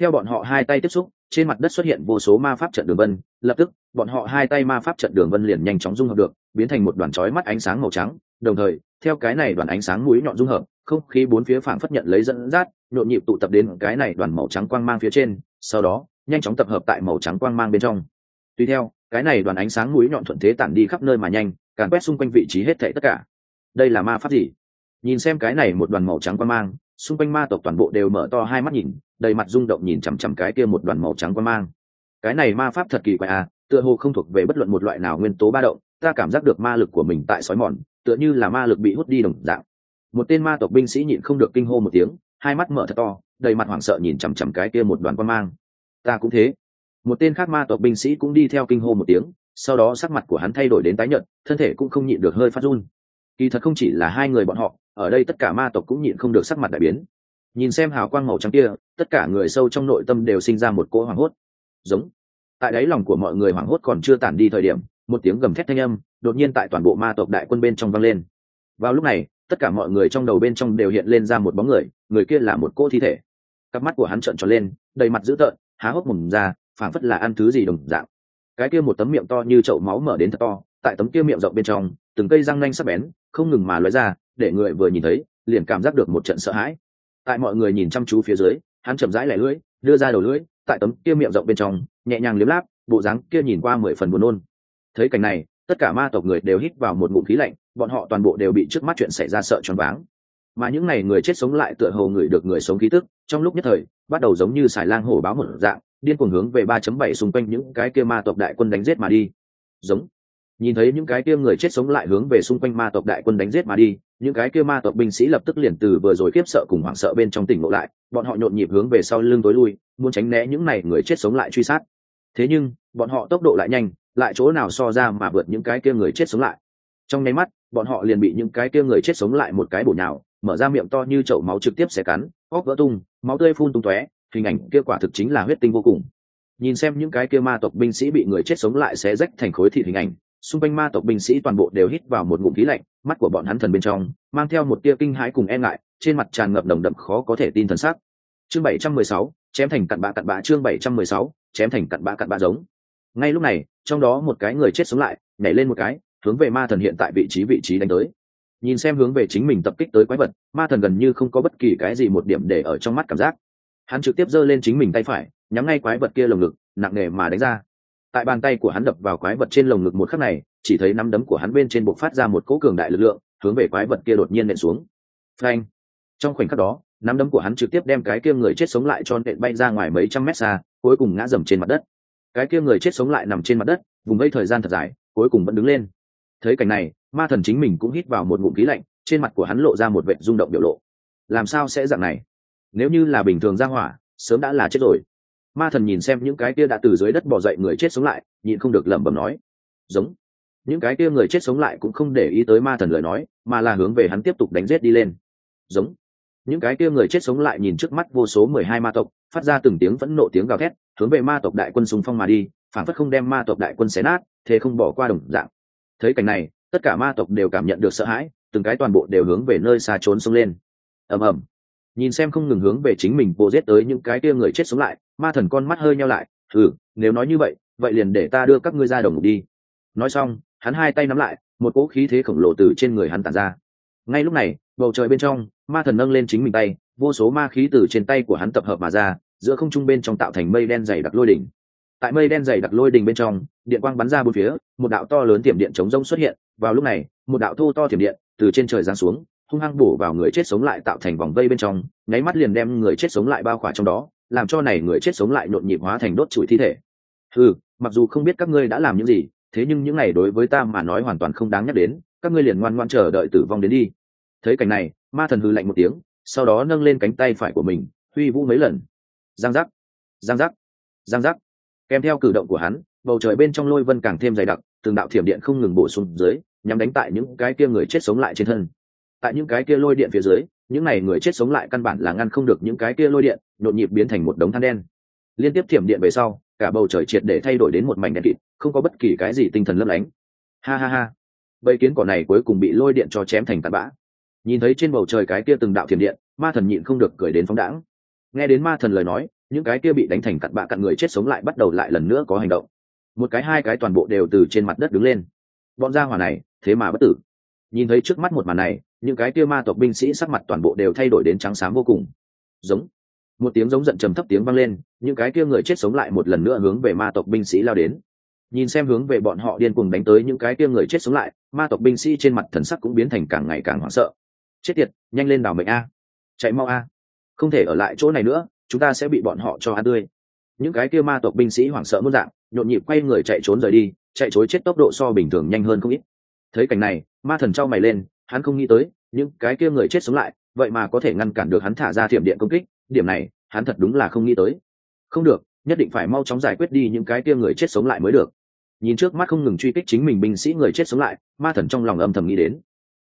theo bọn họ hai tay tiếp xúc, trên mặt đất xuất hiện vô số ma pháp trận đường vân, lập tức, bọn họ hai tay ma pháp trận đường vân liền nhanh chóng dung hợp được, biến thành một đoàn trói mắt ánh sáng màu trắng. Đồng thời, theo cái này đoàn ánh sáng mũi nhọn dung hợp, không khí bốn phía phảng phất nhận lấy dẫn dắt, nhộn nhịp tụ tập đến cái này đoàn màu trắng quang mang phía trên, sau đó, nhanh chóng tập hợp tại màu trắng quang mang bên trong. Tuy theo, cái này đoàn ánh sáng mũi nhọn thuận thế tản đi khắp nơi mà nhanh, càn quét xung quanh vị trí hết thảy tất cả. Đây là ma pháp gì? Nhìn xem cái này một đoàn màu trắng quan mang, xung quanh ma tộc toàn bộ đều mở to hai mắt nhìn, đầy mặt rung động nhìn chằm chằm cái kia một đoàn màu trắng quan mang. Cái này ma pháp thật kỳ quái à tựa hồ không thuộc về bất luận một loại nào nguyên tố ba động, ta cảm giác được ma lực của mình tại sói mòn, tựa như là ma lực bị hút đi đồng dạng. Một tên ma tộc binh sĩ nhịn không được kinh hô một tiếng, hai mắt mở thật to, đầy mặt hoảng sợ nhìn chằm chằm cái kia một đoàn quan mang. Ta cũng thế. Một tên khác ma tộc binh sĩ cũng đi theo kinh hô một tiếng, sau đó sắc mặt của hắn thay đổi đến tái nhợt, thân thể cũng không nhịn được hơi phát run kỳ thật không chỉ là hai người bọn họ, ở đây tất cả ma tộc cũng nhịn không được sắc mặt đại biến. Nhìn xem hào quang màu trắng kia, tất cả người sâu trong nội tâm đều sinh ra một cỗ hoảng hốt. Giống. Tại đáy lòng của mọi người hoảng hốt còn chưa tản đi thời điểm, một tiếng gầm thét thanh âm đột nhiên tại toàn bộ ma tộc đại quân bên trong vang lên. Vào lúc này, tất cả mọi người trong đầu bên trong đều hiện lên ra một bóng người người kia là một cô thi thể. Cặp mắt của hắn trợn tròn lên, đầy mặt dữ tợn, há hốc mồm ra, phảng phất là ăn thứ gì đồng dạng. Cái kia một tấm miệng to như chậu máu mở đến thật to, tại tấm kia miệng rộng bên trong, từng cây răng nanh sắc bén không ngừng mà lóe ra, để người vừa nhìn thấy, liền cảm giác được một trận sợ hãi. Tại mọi người nhìn chăm chú phía dưới, hắn chậm rãi lẻ lưỡi, đưa ra đầu lưỡi, tại tấm kia miệng rộng bên trong, nhẹ nhàng liếm láp, bộ dáng kia nhìn qua mười phần buồn nôn. Thấy cảnh này, tất cả ma tộc người đều hít vào một ngụm khí lạnh, bọn họ toàn bộ đều bị trước mắt chuyện xảy ra sợ choáng váng. Mà những ngày người chết sống lại tựa hồ người được người sống khí tức, trong lúc nhất thời, bắt đầu giống như xài lang hổ báo một dạng, điên cuồng hướng về ba chấm bảy xung quanh những cái kia ma tộc đại quân đánh giết mà đi. Giống nhìn thấy những cái kia người chết sống lại hướng về xung quanh ma tộc đại quân đánh giết mà đi, những cái kia ma tộc binh sĩ lập tức liền từ vừa rồi khiếp sợ cùng hoảng sợ bên trong tỉnh ngộ lại, bọn họ nhộn nhịp hướng về sau lưng tối lui, muốn tránh né những này người chết sống lại truy sát. Thế nhưng, bọn họ tốc độ lại nhanh, lại chỗ nào so ra mà vượt những cái kia người chết sống lại. Trong nháy mắt, bọn họ liền bị những cái kia người chết sống lại một cái bổ nhào, mở ra miệng to như chậu máu trực tiếp xẻ cắn óc vỡ tung, máu tươi phun tung tóe, hình ảnh kia quả thực chính là huyết tinh vô cùng. Nhìn xem những cái kia ma tộc binh sĩ bị người chết sống lại xé rách thành khối thịt hình ảnh xung quanh ma tộc binh sĩ toàn bộ đều hít vào một ngụm khí lạnh, mắt của bọn hắn thần bên trong, mang theo một tia kinh hãi cùng e ngại, trên mặt tràn ngập đồng đậm khó có thể tin thần sắc. Chương bảy trăm mười sáu, chém thành cặn bạ cặn bạ chương bảy trăm mười sáu, chém thành cặn bạ cặn bạ giống. Ngay lúc này, trong đó một cái người chết sống lại, nhảy lên một cái, hướng về ma thần hiện tại vị trí vị trí đánh tới. Nhìn xem hướng về chính mình tập kích tới quái vật, ma thần gần như không có bất kỳ cái gì một điểm để ở trong mắt cảm giác. Hắn trực tiếp giơ lên chính mình tay phải, nhắm ngay quái vật kia lồng ngực, nặng nề mà đánh ra tại bàn tay của hắn đập vào quái vật trên lồng ngực một khắc này, chỉ thấy nắm đấm của hắn bên trên bộc phát ra một cỗ cường đại lực lượng, hướng về quái vật kia đột nhiên nện xuống. Phanh! Trong khoảnh khắc đó, nắm đấm của hắn trực tiếp đem cái kia người chết sống lại cho nện bay ra ngoài mấy trăm mét xa, cuối cùng ngã dầm trên mặt đất. Cái kia người chết sống lại nằm trên mặt đất, vùng vây thời gian thật dài, cuối cùng vẫn đứng lên. Thấy cảnh này, ma thần chính mình cũng hít vào một ngụm khí lạnh, trên mặt của hắn lộ ra một vệ rung động biểu lộ. Làm sao sẽ dạng này? Nếu như là bình thường ra hỏa, sớm đã là chết rồi ma thần nhìn xem những cái kia đã từ dưới đất bỏ dậy người chết sống lại, nhịn không được lẩm bẩm nói, giống. Những cái kia người chết sống lại cũng không để ý tới ma thần lời nói, mà là hướng về hắn tiếp tục đánh g i ế t đi lên. Giống. Những cái kia người chết sống lại nhìn trước mắt vô số mười hai ma tộc, phát ra từng tiếng phẫn nộ tiếng gào thét, hướng về ma tộc đại quân súng phong mà đi, phản phất không đem ma tộc đại quân xé nát, thế không bỏ qua đồng dạng. Thấy cảnh này, tất cả ma tộc đều cảm nhận được sợ hãi, từng cái toàn bộ đều hướng về nơi xa trốn xông lên. Ầm ầm. Nhìn xem không ngừng hướng về chính mình vô giết tới những cái kia người chết sống lại ma thần con mắt hơi nhau lại ừ nếu nói như vậy vậy liền để ta đưa các ngươi ra đồng ngục đi. Nói xong, hắn hai tay nắm lại, một cỗ khí thế khổng lồ từ trên người hắn tàn ra. Ngay lúc này, bầu trời bên trong, ma thần nâng lên chính mình tay, vô số ma khí từ trên tay của hắn tập hợp mà ra, giữa không trung bên trong tạo thành mây đen dày đặc lôi đỉnh. Tại mây đen dày đặc lôi đỉnh bên trong, điện quang bắn ra bốn phía, một đạo to lớn tiềm điện chống rông xuất hiện. Vào lúc này, một đạo thô to tiềm điện từ trên trời giáng xuống, hung hăng bổ vào người chết sống lại tạo thành vòng vây bên trong, nháy mắt liền đem người chết sống lại bao khỏa trong đó làm cho này người chết sống lại nhộn nhịp hóa thành đốt chuỗi thi thể. Ừ mặc dù không biết các ngươi đã làm những gì, thế nhưng những này đối với ta mà nói hoàn toàn không đáng nhắc đến, các ngươi liền ngoan ngoan chờ đợi tử vong đến đi. Thấy cảnh này, ma thần hư lạnh một tiếng, sau đó nâng lên cánh tay phải của mình, huy vũ mấy lần. Giang giác giang giác giang giác. Kèm theo cử động của hắn, bầu trời bên trong lôi vân càng thêm dày đặc, từng đạo thiểm điện không ngừng bổ sung dưới nhằm đánh tại những cái kia người chết sống lại trên thân. Tại những cái kia lôi điện phía dưới những này người chết sống lại căn bản là ngăn không được những cái kia lôi điện, nhộn nhịp biến thành một đống than đen. Liên tiếp thiểm điện về sau, cả bầu trời triệt để thay đổi đến một mảnh đen kịt, không có bất kỳ cái gì tinh thần lấp lánh. Ha ha ha. Bầy kiến cỏ này cuối cùng bị lôi điện cho chém thành tạt bã. Nhìn thấy trên bầu trời cái kia từng đạo thiểm điện, ma thần nhịn không được cười đến phóng đãng. Nghe đến ma thần lời nói, những cái kia bị đánh thành cặn bạ cặn người chết sống lại bắt đầu lại lần nữa có hành động. Một cái hai cái toàn bộ đều từ trên mặt đất đứng lên. Bọn gia hỏa này, thế mà bất tử. Nhìn thấy trước mắt một màn này những cái kia ma tộc binh sĩ sắc mặt toàn bộ đều thay đổi đến trắng xám vô cùng. Giống. Một tiếng giống giận trầm thấp tiếng vang lên, những cái kia người chết sống lại một lần nữa hướng về ma tộc binh sĩ lao đến. Nhìn xem hướng về bọn họ điên cuồng đánh tới những cái kia người chết sống lại, ma tộc binh sĩ trên mặt thần sắc cũng biến thành càng ngày càng hoảng sợ. Chết tiệt, nhanh lên đảo mệnh a. Chạy mau a. Không thể ở lại chỗ này nữa, chúng ta sẽ bị bọn họ cho ăn tươi. Những cái kia ma tộc binh sĩ hoảng sợ muốn dạng, nhộn nhịp quay người chạy trốn rời đi, chạy trốn chết tốc độ so bình thường nhanh hơn không ít. Thấy cảnh này, ma thần trao mày lên hắn không nghĩ tới, những cái kia người chết sống lại, vậy mà có thể ngăn cản được hắn thả ra thiểm điện công kích, điểm này, hắn thật đúng là không nghĩ tới. Không được, nhất định phải mau chóng giải quyết đi những cái kia người chết sống lại mới được. Nhìn trước mắt không ngừng truy kích chính mình binh sĩ người chết sống lại, ma thần trong lòng âm thầm nghĩ đến.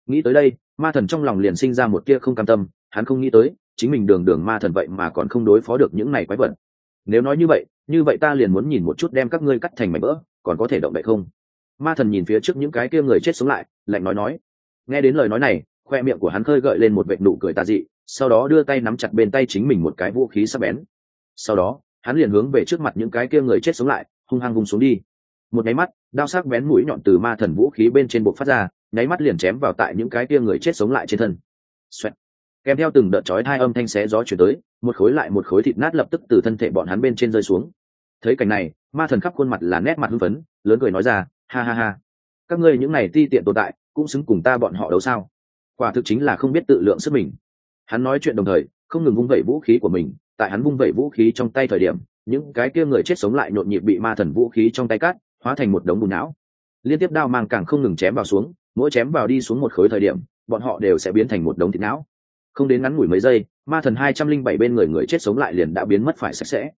Nghĩ tới đây, ma thần trong lòng liền sinh ra một tia không cam tâm, hắn không nghĩ tới, chính mình đường đường ma thần vậy mà còn không đối phó được những này quái vật. Nếu nói như vậy như vậy ta liền muốn nhìn một chút đem các ngươi cắt thành mảnh vỡ, còn có thể động đậy không? Ma thần nhìn phía trước những cái kia người chết sống lại, lạnh nói nói nghe đến lời nói này, khoe miệng của hắn khơi gợi lên một vệ nụ cười tà dị, sau đó đưa tay nắm chặt bên tay chính mình một cái vũ khí sắc bén. Sau đó, hắn liền hướng về trước mặt những cái kia người chết sống lại, hung hăng vùng xuống đi. Một nháy mắt, đao sắc bén mũi nhọn từ ma thần vũ khí bên trên bột phát ra, nháy mắt liền chém vào tại những cái kia người chết sống lại trên thân. Xoẹt. kèm theo từng đợt chói hai âm thanh xé gió chuyển tới, một khối lại một khối thịt nát lập tức từ thân thể bọn hắn bên trên rơi xuống. Thấy cảnh này, ma thần khắp khuôn mặt là nét mặt hưng phấn, lớn cười nói ra, ha ha ha. Các ngươi những này ti tiện tồn tại cũng xứng cùng ta bọn họ đấu sao? Quả thực chính là không biết tự lượng sức mình. Hắn nói chuyện đồng thời, không ngừng vung vẩy vũ khí của mình. Tại hắn vung vẩy vũ khí trong tay thời điểm, những cái kia người chết sống lại nhộn nhịp bị ma thần vũ khí trong tay cắt, hóa thành một đống bùn não. Liên tiếp đao mang càng không ngừng chém vào xuống, mỗi chém vào đi xuống một khối thời điểm, bọn họ đều sẽ biến thành một đống thịt não. Không đến ngắn ngủi mấy giây, ma thần hai trăm linh bảy bên người người chết sống lại liền đã biến mất phải sạch sẽ.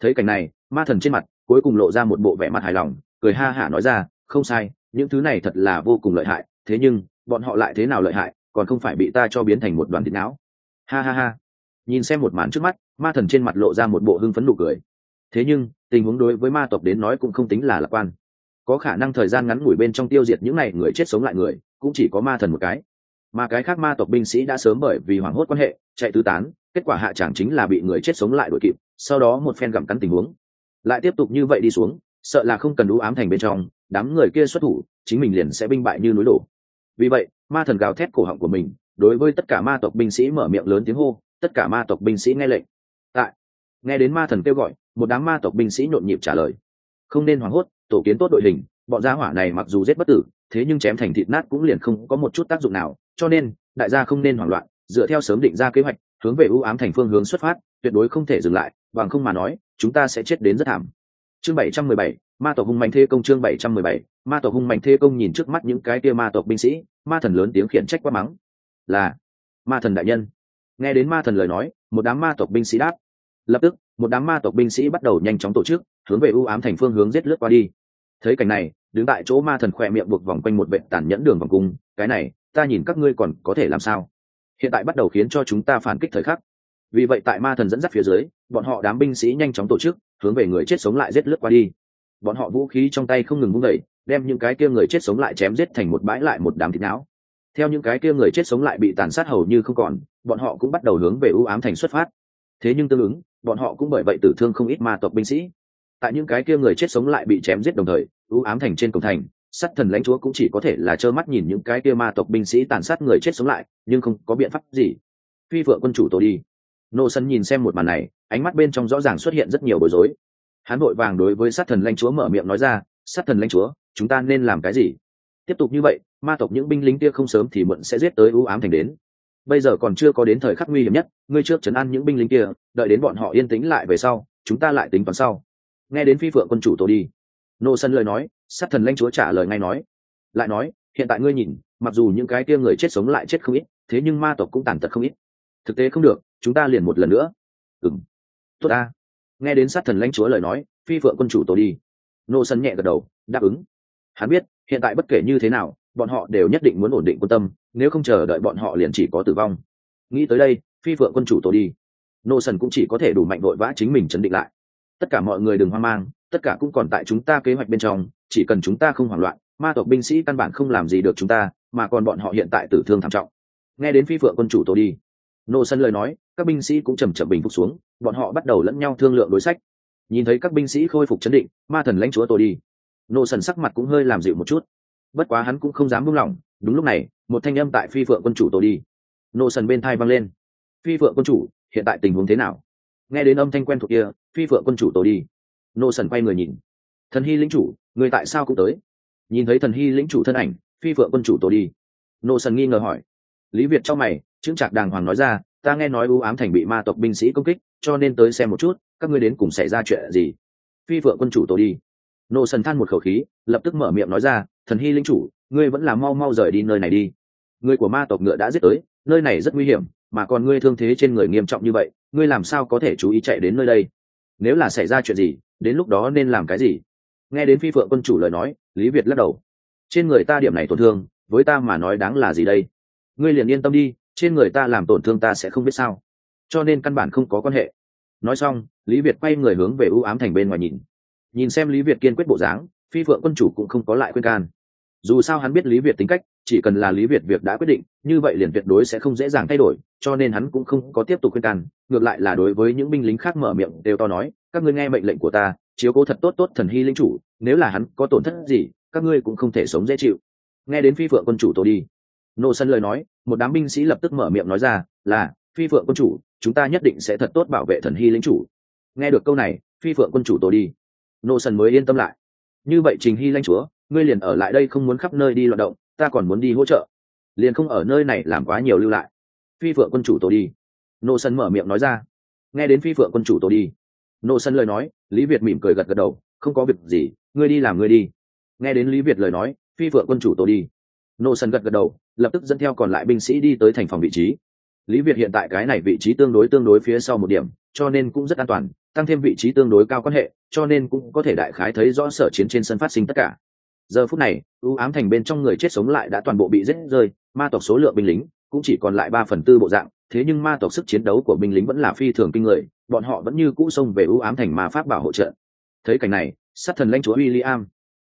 Thấy cảnh này, ma thần trên mặt cuối cùng lộ ra một bộ vẻ mặt hài lòng, cười ha hả nói ra, không sai, những thứ này thật là vô cùng lợi hại thế nhưng, bọn họ lại thế nào lợi hại, còn không phải bị ta cho biến thành một đoàn thịt não. Ha ha ha. Nhìn xem một màn trước mắt, ma thần trên mặt lộ ra một bộ hưng phấn nụ cười. Thế nhưng, tình huống đối với ma tộc đến nói cũng không tính là lạc quan. Có khả năng thời gian ngắn ngủi bên trong tiêu diệt những n à y người chết sống lại người, cũng chỉ có ma thần một cái. Mà cái khác ma tộc binh sĩ đã sớm bởi vì hoảng hốt quan hệ, chạy tứ tán, kết quả hạ chẳng chính là bị người chết sống lại đuổi kịp, sau đó một phen gặm cắn tình huống. Lại tiếp tục như vậy đi xuống, sợ là không cần đũ ám thành bên trong, đám người kia xuất thủ, chính mình liền sẽ binh bại như núi đổ vì vậy, ma thần gào thét cổ họng của mình, đối với tất cả ma tộc binh sĩ mở miệng lớn tiếng hô, tất cả ma tộc binh sĩ nghe lệnh. Tại, nghe đến ma thần kêu gọi, một đám ma tộc binh sĩ nhộn nhịp trả lời. Không nên hoảng hốt, tổ kiến tốt đội hình, bọn gia hỏa này mặc dù giết bất tử, thế nhưng chém thành thịt nát cũng liền không có một chút tác dụng nào, cho nên, đại gia không nên hoảng loạn, dựa theo sớm định ra kế hoạch, hướng về ưu ám thành phương hướng xuất phát, tuyệt đối không thể dừng lại, bằng không mà nói, chúng ta sẽ chết đến rất thảm chương bảy trăm mười bảy, ma tộc hung mạnh thê công chương bảy trăm mười bảy, ma tộc hung mạnh thê công nhìn trước mắt những cái kia ma tộc binh sĩ, ma thần lớn tiếng khiển trách quá mắng. Là, ma thần đại nhân. Nghe đến ma thần lời nói, một đám ma tộc binh sĩ đáp. Lập tức, một đám ma tộc binh sĩ bắt đầu nhanh chóng tổ chức, hướng về ưu ám thành phương hướng giết lướt qua đi. Thấy cảnh này, đứng tại chỗ ma thần khỏe miệng buộc vòng quanh một vệ tàn nhẫn đường vòng cung, cái này, ta nhìn các ngươi còn có thể làm sao? Hiện tại bắt đầu khiến cho chúng ta phản kích thời khắc. Vì vậy tại ma thần dẫn dắt phía dưới, bọn họ đám binh sĩ nhanh chóng tổ chức hướng về người chết sống lại giết lướt qua đi. Bọn họ vũ khí trong tay không ngừng vung đẩy đem những cái kia người chết sống lại chém giết thành một bãi lại một đám thịt não. Theo những cái kia người chết sống lại bị tàn sát hầu như không còn, bọn họ cũng bắt đầu hướng về ưu ám thành xuất phát. Thế nhưng tương ứng, bọn họ cũng bởi vậy tử thương không ít ma tộc binh sĩ. Tại những cái kia người chết sống lại bị chém giết đồng thời ưu ám thành trên cổng thành sắt thần lãnh chúa cũng chỉ có thể là trơ mắt nhìn những cái kia ma tộc binh sĩ tàn sát người chết sống lại, nhưng không có biện pháp gì. Phi vợ quân chủ tổ đi nô sân nhìn xem một màn này, ánh mắt bên trong rõ ràng xuất hiện rất nhiều bối rối. Hắn vội vàng đối với sát thần lanh chúa mở miệng nói ra, sát thần lanh chúa, chúng ta nên làm cái gì? Tiếp tục như vậy, ma tộc những binh lính kia không sớm thì muộn sẽ giết tới ưu ám thành đến. Bây giờ còn chưa có đến thời khắc nguy hiểm nhất, ngươi trước chấn an những binh lính kia, đợi đến bọn họ yên tĩnh lại về sau, chúng ta lại tính toán sau. Nghe đến phi phượng quân chủ tổ đi. Nô sân lời nói, sát thần lanh chúa trả lời ngay nói. Lại nói, hiện tại ngươi nhìn, mặc dù những cái kia người chết sống lại chết không ít, thế nhưng ma tộc cũng tàn tật không ít thực tế không được, chúng ta liền một lần nữa. Ừng tốt ta. Nghe đến sát thần lãnh chúa lời nói, phi phượng quân chủ tổ đi. Nô sân nhẹ gật đầu, đáp ứng. Hắn biết, hiện tại bất kể như thế nào, bọn họ đều nhất định muốn ổn định quân tâm, nếu không chờ đợi bọn họ liền chỉ có tử vong. Nghĩ tới đây, phi phượng quân chủ tổ đi. Nô sân cũng chỉ có thể đủ mạnh vội vã chính mình chấn định lại. Tất cả mọi người đừng hoang mang, tất cả cũng còn tại chúng ta kế hoạch bên trong, chỉ cần chúng ta không hoảng loạn, ma tộc binh sĩ căn bản không làm gì được chúng ta, mà còn bọn họ hiện tại tử thương thảm trọng. Nghe đến phi phượng quân chủ tổ đi nô sân lời nói, các binh sĩ cũng chầm chậm bình phục xuống, bọn họ bắt đầu lẫn nhau thương lượng đối sách. Nhìn thấy các binh sĩ khôi phục chấn định, ma thần lãnh chúa tôi đi. Nô sần sắc mặt cũng hơi làm dịu một chút. Bất quá hắn cũng không dám buông lỏng, đúng lúc này, một thanh âm tại phi phượng quân chủ tôi đi. Nô sần bên thai văng lên. Phi phượng quân chủ, hiện tại tình huống thế nào? Nghe đến âm thanh quen thuộc kia, phi phượng quân chủ tôi đi. Nô sần quay người nhìn. Thần hy lĩnh chủ, người tại sao cũng tới? Nhìn thấy thần hy lĩnh chủ thân ảnh, phi phượng quân chủ tôi đi. Nô sần nghi ngờ hỏi. Lý việt cho mày chững chạc đàng hoàng nói ra, ta nghe nói ưu ám thành bị ma tộc binh sĩ công kích, cho nên tới xem một chút, các ngươi đến cùng xảy ra chuyện gì? Phi vợ quân chủ tổ đi. Nô sần than một khẩu khí, lập tức mở miệng nói ra, thần hy linh chủ, ngươi vẫn là mau mau rời đi nơi này đi. Người của ma tộc ngựa đã giết tới, nơi này rất nguy hiểm, mà còn ngươi thương thế trên người nghiêm trọng như vậy, ngươi làm sao có thể chú ý chạy đến nơi đây? Nếu là xảy ra chuyện gì, đến lúc đó nên làm cái gì? Nghe đến phi phượng quân chủ lời nói, lý việt lắc đầu. Trên người ta điểm này tổn thương, với ta mà nói đáng là gì đây? Ngươi liền yên tâm đi trên người ta làm tổn thương ta sẽ không biết sao. Cho nên căn bản không có quan hệ. Nói xong, lý việt quay người hướng về ưu ám thành bên ngoài nhìn. Nhìn xem lý việt kiên quyết bộ dáng, phi phượng quân chủ cũng không có lại khuyên can. Dù sao hắn biết lý việt tính cách, chỉ cần là lý việt việc đã quyết định, như vậy liền tuyệt đối sẽ không dễ dàng thay đổi, cho nên hắn cũng không có tiếp tục khuyên can. Ngược lại là đối với những binh lính khác mở miệng đều to nói, các ngươi nghe mệnh lệnh của ta, chiếu cố thật tốt tốt thần hy linh chủ, nếu là hắn có tổn thất gì, các ngươi cũng không thể sống dễ chịu. Nghe đến phi phượng quân chủ tôi đi nô sân lời nói, một đám binh sĩ lập tức mở miệng nói ra, là, phi phượng quân chủ, chúng ta nhất định sẽ thật tốt bảo vệ thần hy lính chủ. Nghe được câu này, phi phượng quân chủ tôi đi. Nô sân mới yên tâm lại. Như vậy trình hy lanh chúa, ngươi liền ở lại đây không muốn khắp nơi đi loạt động, ta còn muốn đi hỗ trợ. Liền không ở nơi này làm quá nhiều lưu lại. Phi phượng quân chủ tổ đi. Nô sân mở miệng nói ra. Nghe đến phi phượng quân chủ tổ đi, nô sân lời nói, lý việt mỉm cười gật gật đầu, không có việc gì, ngươi đi làm ngươi đi. Nghe đến lý việt lời nói, phi phượng quân chủ tổ đi. Nô sân gật gật đầu lập tức dẫn theo còn lại binh sĩ đi tới thành phòng vị trí. Lý việt hiện tại cái này vị trí tương đối tương đối phía sau một điểm, cho nên cũng rất an toàn, tăng thêm vị trí tương đối cao quan hệ, cho nên cũng có thể đại khái thấy rõ sở chiến trên sân phát sinh tất cả. Giờ phút này, ưu ám thành bên trong người chết sống lại đã toàn bộ bị giết rơi, ma tộc số lượng binh lính cũng chỉ còn lại ba phần tư bộ dạng, thế nhưng ma tộc sức chiến đấu của binh lính vẫn là phi thường kinh người, bọn họ vẫn như cũ xông về ưu ám thành ma pháp bảo hộ trợ thấy cảnh này, sát thần lãnh chúa William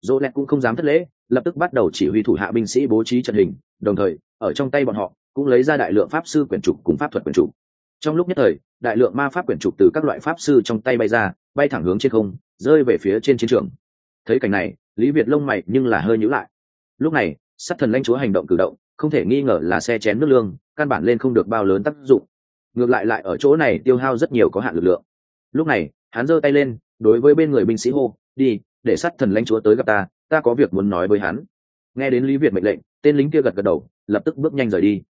dỗ lẹt cũng không dám thất lễ lập tức bắt đầu chỉ huy thủ hạ binh sĩ bố trí trận hình, đồng thời, ở trong tay bọn họ, cũng lấy ra đại lượng pháp sư quyển trục cùng pháp thuật quyển trục. Trong lúc nhất thời, đại lượng ma pháp quyển trục từ các loại pháp sư trong tay bay ra, bay thẳng hướng trên không, rơi về phía trên chiến trường. Thấy cảnh này, lý việt lông mày nhưng là hơi nhữ lại. Lúc này, sát thần lãnh chúa hành động cử động, không thể nghi ngờ là xe chén nước lương, căn bản lên không được bao lớn tác dụng. Ngược lại lại ở chỗ này tiêu hao rất nhiều có hạn lực lượng. Lúc này, hắn giơ tay lên, đối với bên người binh sĩ hô, đi, để sát thần lãnh chúa tới gặp ta ta có việc muốn nói với hắn nghe đến lý việt mệnh lệnh tên lính kia gật gật đầu lập tức bước nhanh rời đi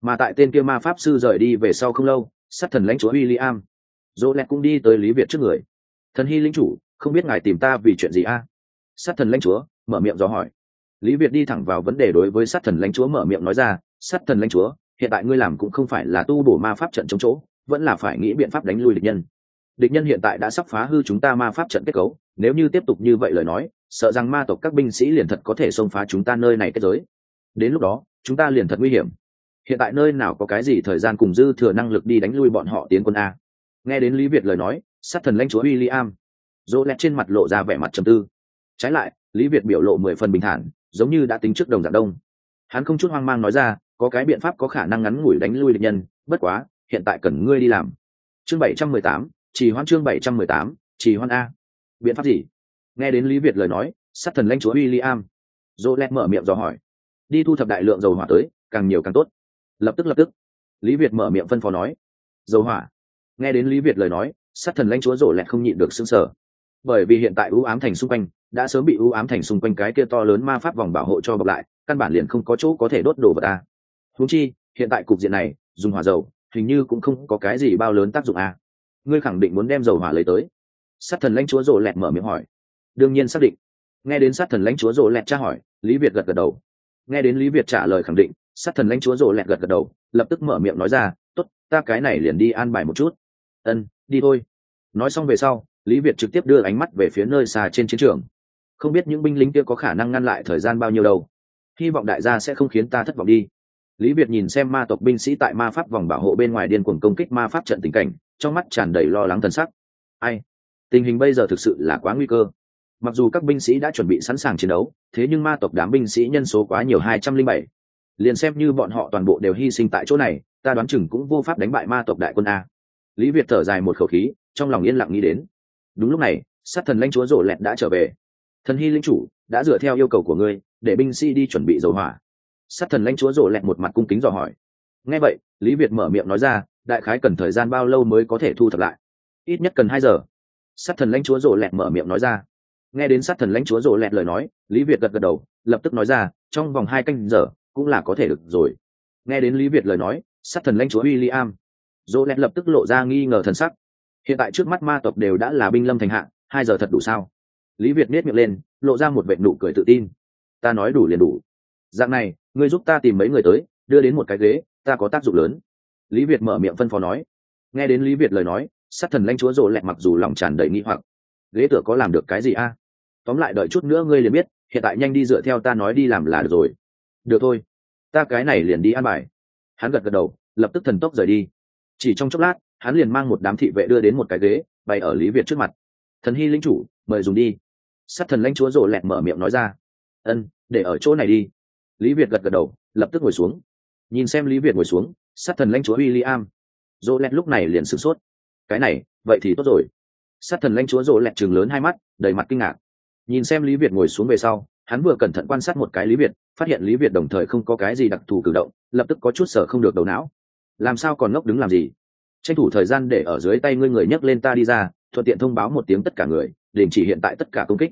mà tại tên kia ma pháp sư rời đi về sau không lâu sát thần lãnh chúa William. Dỗ lẹt cũng đi tới Lý Việt trước người. Thần hy lính chủ, không biết ngài tìm ta vì chuyện gì a? Sát thần lãnh chúa, mở miệng do hỏi. Lý Việt đi thẳng vào vấn đề đối với sát thần lãnh chúa mở miệng nói ra, sát thần lãnh chúa, hiện tại ngươi làm cũng không phải là tu bổ ma pháp trận chống chỗ, vẫn là phải nghĩ biện pháp đánh lui địch nhân. Địch nhân hiện tại đã sắp phá hư chúng ta ma pháp trận kết cấu, nếu như tiếp tục như vậy lời nói, sợ rằng ma tộc các binh sĩ liền thật có thể xông phá chúng ta nơi này kết giới. Đến lúc đó, chúng ta liền thật nguy hiểm. Hiện tại nơi nào có cái gì thời gian cùng dư thừa năng lực đi đánh lui bọn họ tiến quân a. Nghe đến lý việt lời nói sát thần lãnh chúa William, dỗ lẹt trên mặt lộ ra vẻ mặt trầm tư. Trái lại lý việt biểu lộ mười phần bình thản giống như đã tính trước đồng dạng đông. Hắn không chút hoang mang nói ra có cái biện pháp có khả năng ngắn ngủi đánh lui địch nhân bất quá hiện tại cần ngươi đi làm. Chương bảy trăm mười tám chỉ hoan chương bảy trăm mười tám chỉ hoan a. Biện pháp gì? Nghe đến lý việt lời nói sát thần lãnh chúa William, dỗ lẹt mở miệng dò hỏi. Đi thu thập đại lượng dầu hỏa tới càng nhiều càng tốt. Lập tức lập tức. Lý việt mở miệng phân phó nói. Dầu hỏa. Nghe đến lý việt lời nói sát thần lãnh chúa rổ lẹt không nhịn được xương sở bởi vì hiện tại ưu ám thành xung quanh đã sớm bị ưu ám thành xung quanh cái kia to lớn ma pháp vòng bảo hộ cho bọc lại căn bản liền không có chỗ có thể đốt đồ vật ta. Húng chi hiện tại cục diện này dùng hỏa dầu hình như cũng không có cái gì bao lớn tác dụng a ngươi khẳng định muốn đem dầu hỏa lấy tới. Sát thần lãnh chúa rổ lẹt mở miệng hỏi đương nhiên xác định. Nghe đến sát thần lãnh chúa rồ lẹt tra hỏi, lý việt gật gật đầu. Nghe đến lý việt trả lời khẳng định, sát thần lãnh chúa rồ lẹt gật gật đầu, lập tức mở miệng nói ra t ố t ta cái này liền đi an bài một chút. Ân, đi thôi. Nói xong về sau, lý việt trực tiếp đưa ánh mắt về phía nơi xa trên chiến trường. Không biết những binh lính kia có khả năng ngăn lại thời gian bao nhiêu đâu. Hy vọng đại gia sẽ không khiến ta thất vọng đi. Lý việt nhìn xem ma tộc binh sĩ tại ma pháp vòng bảo hộ bên ngoài điên cuồng công kích ma pháp trận tình cảnh, trong mắt tràn đầy lo lắng thần sắc. Ai? Tình hình bây giờ thực sự là quá nguy cơ mặc dù các binh sĩ đã chuẩn bị sẵn sàng chiến đấu, thế nhưng ma tộc đám binh sĩ nhân số quá nhiều hai trăm linh bảy. Liền xem như bọn họ toàn bộ đều hy sinh tại chỗ này, ta đoán chừng cũng vô pháp đánh bại ma tộc đại quân a. Lý việt thở dài một khẩu khí, trong lòng yên lặng nghĩ đến. Đúng lúc này, sát thần lãnh chúa rổ lẹt đã trở về. Thần hy linh chủ, đã dựa theo yêu cầu của ngươi, để binh sĩ đi chuẩn bị dầu hỏa. Sát thần lãnh chúa rổ lẹt một mặt cung kính dò hỏi. Nghe vậy, lý việt mở miệng nói ra, đại khái cần thời gian bao lâu mới có thể thu thập lại? Ít nhất cần hai giờ. Sát thần lãnh chúa rổ lẹt mở miệng nói ra nghe đến sát thần lãnh chúa rộ lẹt lời nói lý việt gật gật đầu lập tức nói ra trong vòng hai canh giờ cũng là có thể được rồi. Nghe đến lý việt lời nói sát thần lãnh chúa William, rộ lẹt lập tức lộ ra nghi ngờ thần sắc. Hiện tại trước mắt ma tộc đều đã là binh lâm thành hạ hai giờ thật đủ sao? Lý việt nết miệng lên lộ ra một vệ nụ cười tự tin. Ta nói đủ liền đủ. Dạng này ngươi giúp ta tìm mấy người tới đưa đến một cái ghế ta có tác dụng lớn. Lý việt mở miệng phân phó nói. Nghe đến lý việt lời nói sát thần lãnh chúa rộ lẹt mặc dù lòng tràn đầy nghi hoặc. Ghế tựa có làm được cái gì a? Tóm lại đợi chút nữa ngươi liền biết, hiện tại nhanh đi dựa theo ta nói đi làm là được rồi. Được thôi, ta cái này liền đi ăn bài. Hắn gật gật đầu, lập tức thần tốc rời đi. Chỉ trong chốc lát, hắn liền mang một đám thị vệ đưa đến một cái ghế, bày ở lý việt trước mặt. Thần hy linh chủ, mời dùng đi. Sát thần lãnh chúa rộ lẹt mở miệng nói ra. Ân, để ở chỗ này đi. Lý việt gật gật đầu, lập tức ngồi xuống. Nhìn xem lý việt ngồi xuống, sát thần lãnh chúa w i l l i am rộ lẹt lúc này liền sửng sốt. Cái này, vậy thì tốt rồi. Sát thần lãnh chúa rộ lẹt chừng lớn hai mắt, đầy mặt kinh ngạc nhìn xem lý việt ngồi xuống về sau, hắn vừa cẩn thận quan sát một cái lý việt, phát hiện lý việt đồng thời không có cái gì đặc thù cử động, lập tức có chút sở không được đầu não. Làm sao còn ngốc đứng làm gì? Tranh thủ thời gian để ở dưới tay ngươi người nhấc lên ta đi ra, thuận tiện thông báo một tiếng tất cả người, đình chỉ hiện tại tất cả công kích.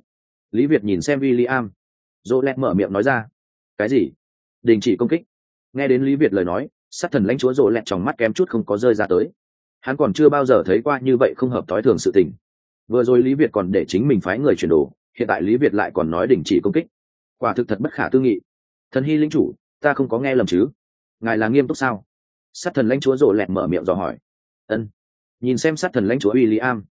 Lý việt nhìn xem w i l l i am dỗ lẹt mở miệng nói ra, cái gì? Đình chỉ công kích? Nghe đến lý việt lời nói, sát thần lãnh chúa rộ lẹt trong mắt kém chút không có rơi ra tới. Hắn còn chưa bao giờ thấy qua như vậy không hợp t ố i thường sự tình. Vừa rồi lý việt còn để chính mình phái người chuyển đồ hiện tại lý việt lại còn nói đình chỉ công kích. Quả thực thật bất khả tư nghị. Thần hy linh chủ, ta không có nghe lầm chứ? Ngài là nghiêm túc sao? Sát thần lãnh chúa rộ lẹt mở miệng dò hỏi. Ân. Nhìn xem sát thần lãnh chúa uy lý am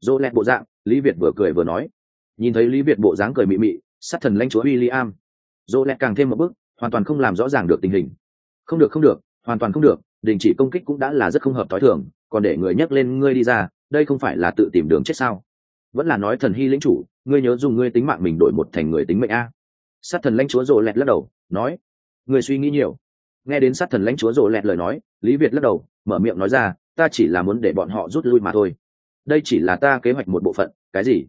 rộ lẹt bộ dạng, lý việt vừa cười vừa nói. Nhìn thấy lý việt bộ dáng cười mị mị, sát thần lãnh chúa uy lý am rộ lẹt càng thêm một bước, hoàn toàn không làm rõ ràng được tình hình. Không được không được, hoàn toàn không được, đình chỉ công kích cũng đã là rất không hợp t h o i thường, còn để người nhắc lên ngươi đi ra, đây không phải là tự tìm đường chết sao? Vẫn là nói thần hy lĩnh chủ, ngươi nhớ dùng ngươi tính mạng mình đổi một thành người tính mệnh a? Sát thần lãnh chúa rộ lẹt lắc đầu, nói người suy nghĩ nhiều. Nghe đến sát thần lãnh chúa rộ lẹt lời nói, lý việt lắc đầu, mở miệng nói ra, ta chỉ là muốn để bọn họ rút lui mà thôi. Đây chỉ là ta kế hoạch một bộ phận, cái gì?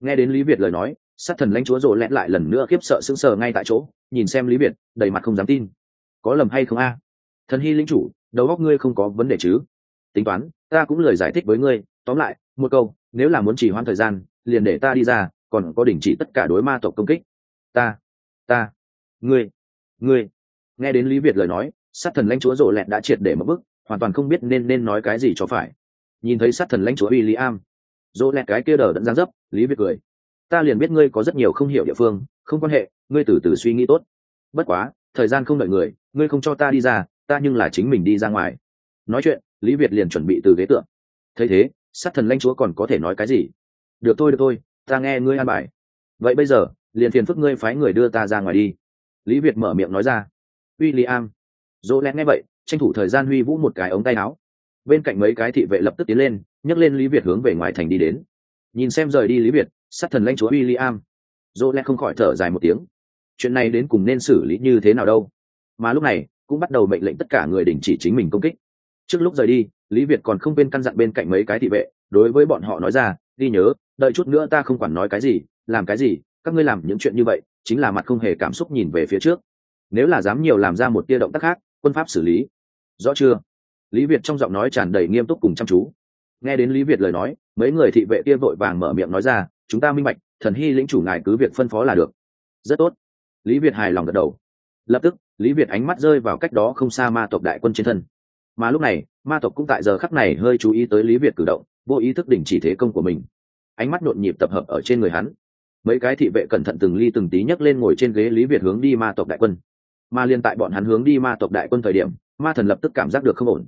Nghe đến lý việt lời nói, sát thần lãnh chúa rộ lẹt lại lần nữa khiếp sợ sững sờ ngay tại chỗ, nhìn xem lý việt, đầy mặt không dám tin. Có lầm hay không a? Thần hy lĩnh chủ, đầu óc ngươi không có vấn đề chứ? Tính toán, ta cũng lời giải thích với ngươi, tóm lại, một câu nếu là muốn chỉ hoãn thời gian liền để ta đi ra còn có đình chỉ tất cả đối ma tộc công kích. Ta ta ngươi ngươi. Nghe đến lý việt lời nói sát thần lãnh chúa rộ lẹn đã triệt để mất bức hoàn toàn không biết nên nên nói cái gì cho phải. Nhìn thấy sát thần lãnh chúa William, i am cái kia đờ đẫn giang dấp lý việt cười. Ta liền biết ngươi có rất nhiều không hiểu địa phương không quan hệ ngươi từ từ suy nghĩ tốt. Bất quá thời gian không đợi người ngươi không cho ta đi ra ta nhưng là chính mình đi ra ngoài. Nói chuyện lý việt liền chuẩn bị từ ghế tượng thấy thế sát thần lãnh chúa còn có thể nói cái gì? Được thôi được thôi, ta nghe ngươi an bài. Vậy bây giờ, liền phiền phức ngươi phái người đưa ta ra ngoài đi. Lý việt mở miệng nói ra. W i l l i am dỗ lẹt nghe vậy, tranh thủ thời gian huy vũ một cái ống tay áo. Bên cạnh mấy cái thị vệ lập tức tiến lên, nhấc lên lý việt hướng về ngoài thành đi đến. Nhìn xem rời đi lý việt, sát thần lãnh chúa w i l l i am dỗ lẽ không khỏi thở dài một tiếng. Chuyện này đến cùng nên xử lý như thế nào đâu? Mà lúc này, cũng bắt đầu mệnh lệnh tất cả người đình chỉ chính mình công kích. Trước lúc rời đi lý việt còn không quên căn dặn bên cạnh mấy cái thị vệ, đối với bọn họ nói ra, đi nhớ, đợi chút nữa ta không quản nói cái gì, làm cái gì, các ngươi làm những chuyện như vậy, chính là mặt không hề cảm xúc nhìn về phía trước. Nếu là dám nhiều làm ra một tia động tác khác, quân pháp xử lý. Rõ chưa? Lý việt trong giọng nói tràn đầy nghiêm túc cùng chăm chú. Nghe đến lý việt lời nói, mấy người thị vệ kia vội vàng mở miệng nói ra, chúng ta minh bạch, thần hy lĩnh chủ ngài cứ việc phân phó là được. Rất tốt. Lý việt hài lòng gật đầu. Lập tức, lý việt ánh mắt rơi vào cách đó không xa ma tộc đại quân trên thân mà lúc này, ma tộc cũng tại giờ khắc này hơi chú ý tới lý việt cử động, vô ý thức đình chỉ thế công của mình. Ánh mắt nhộn nhịp tập hợp ở trên người hắn. Mấy cái thị vệ cẩn thận từng ly từng tí nhấc lên ngồi trên ghế lý việt hướng đi ma tộc đại quân. Mà liên tại bọn hắn hướng đi ma tộc đại quân thời điểm, ma thần lập tức cảm giác được không ổn.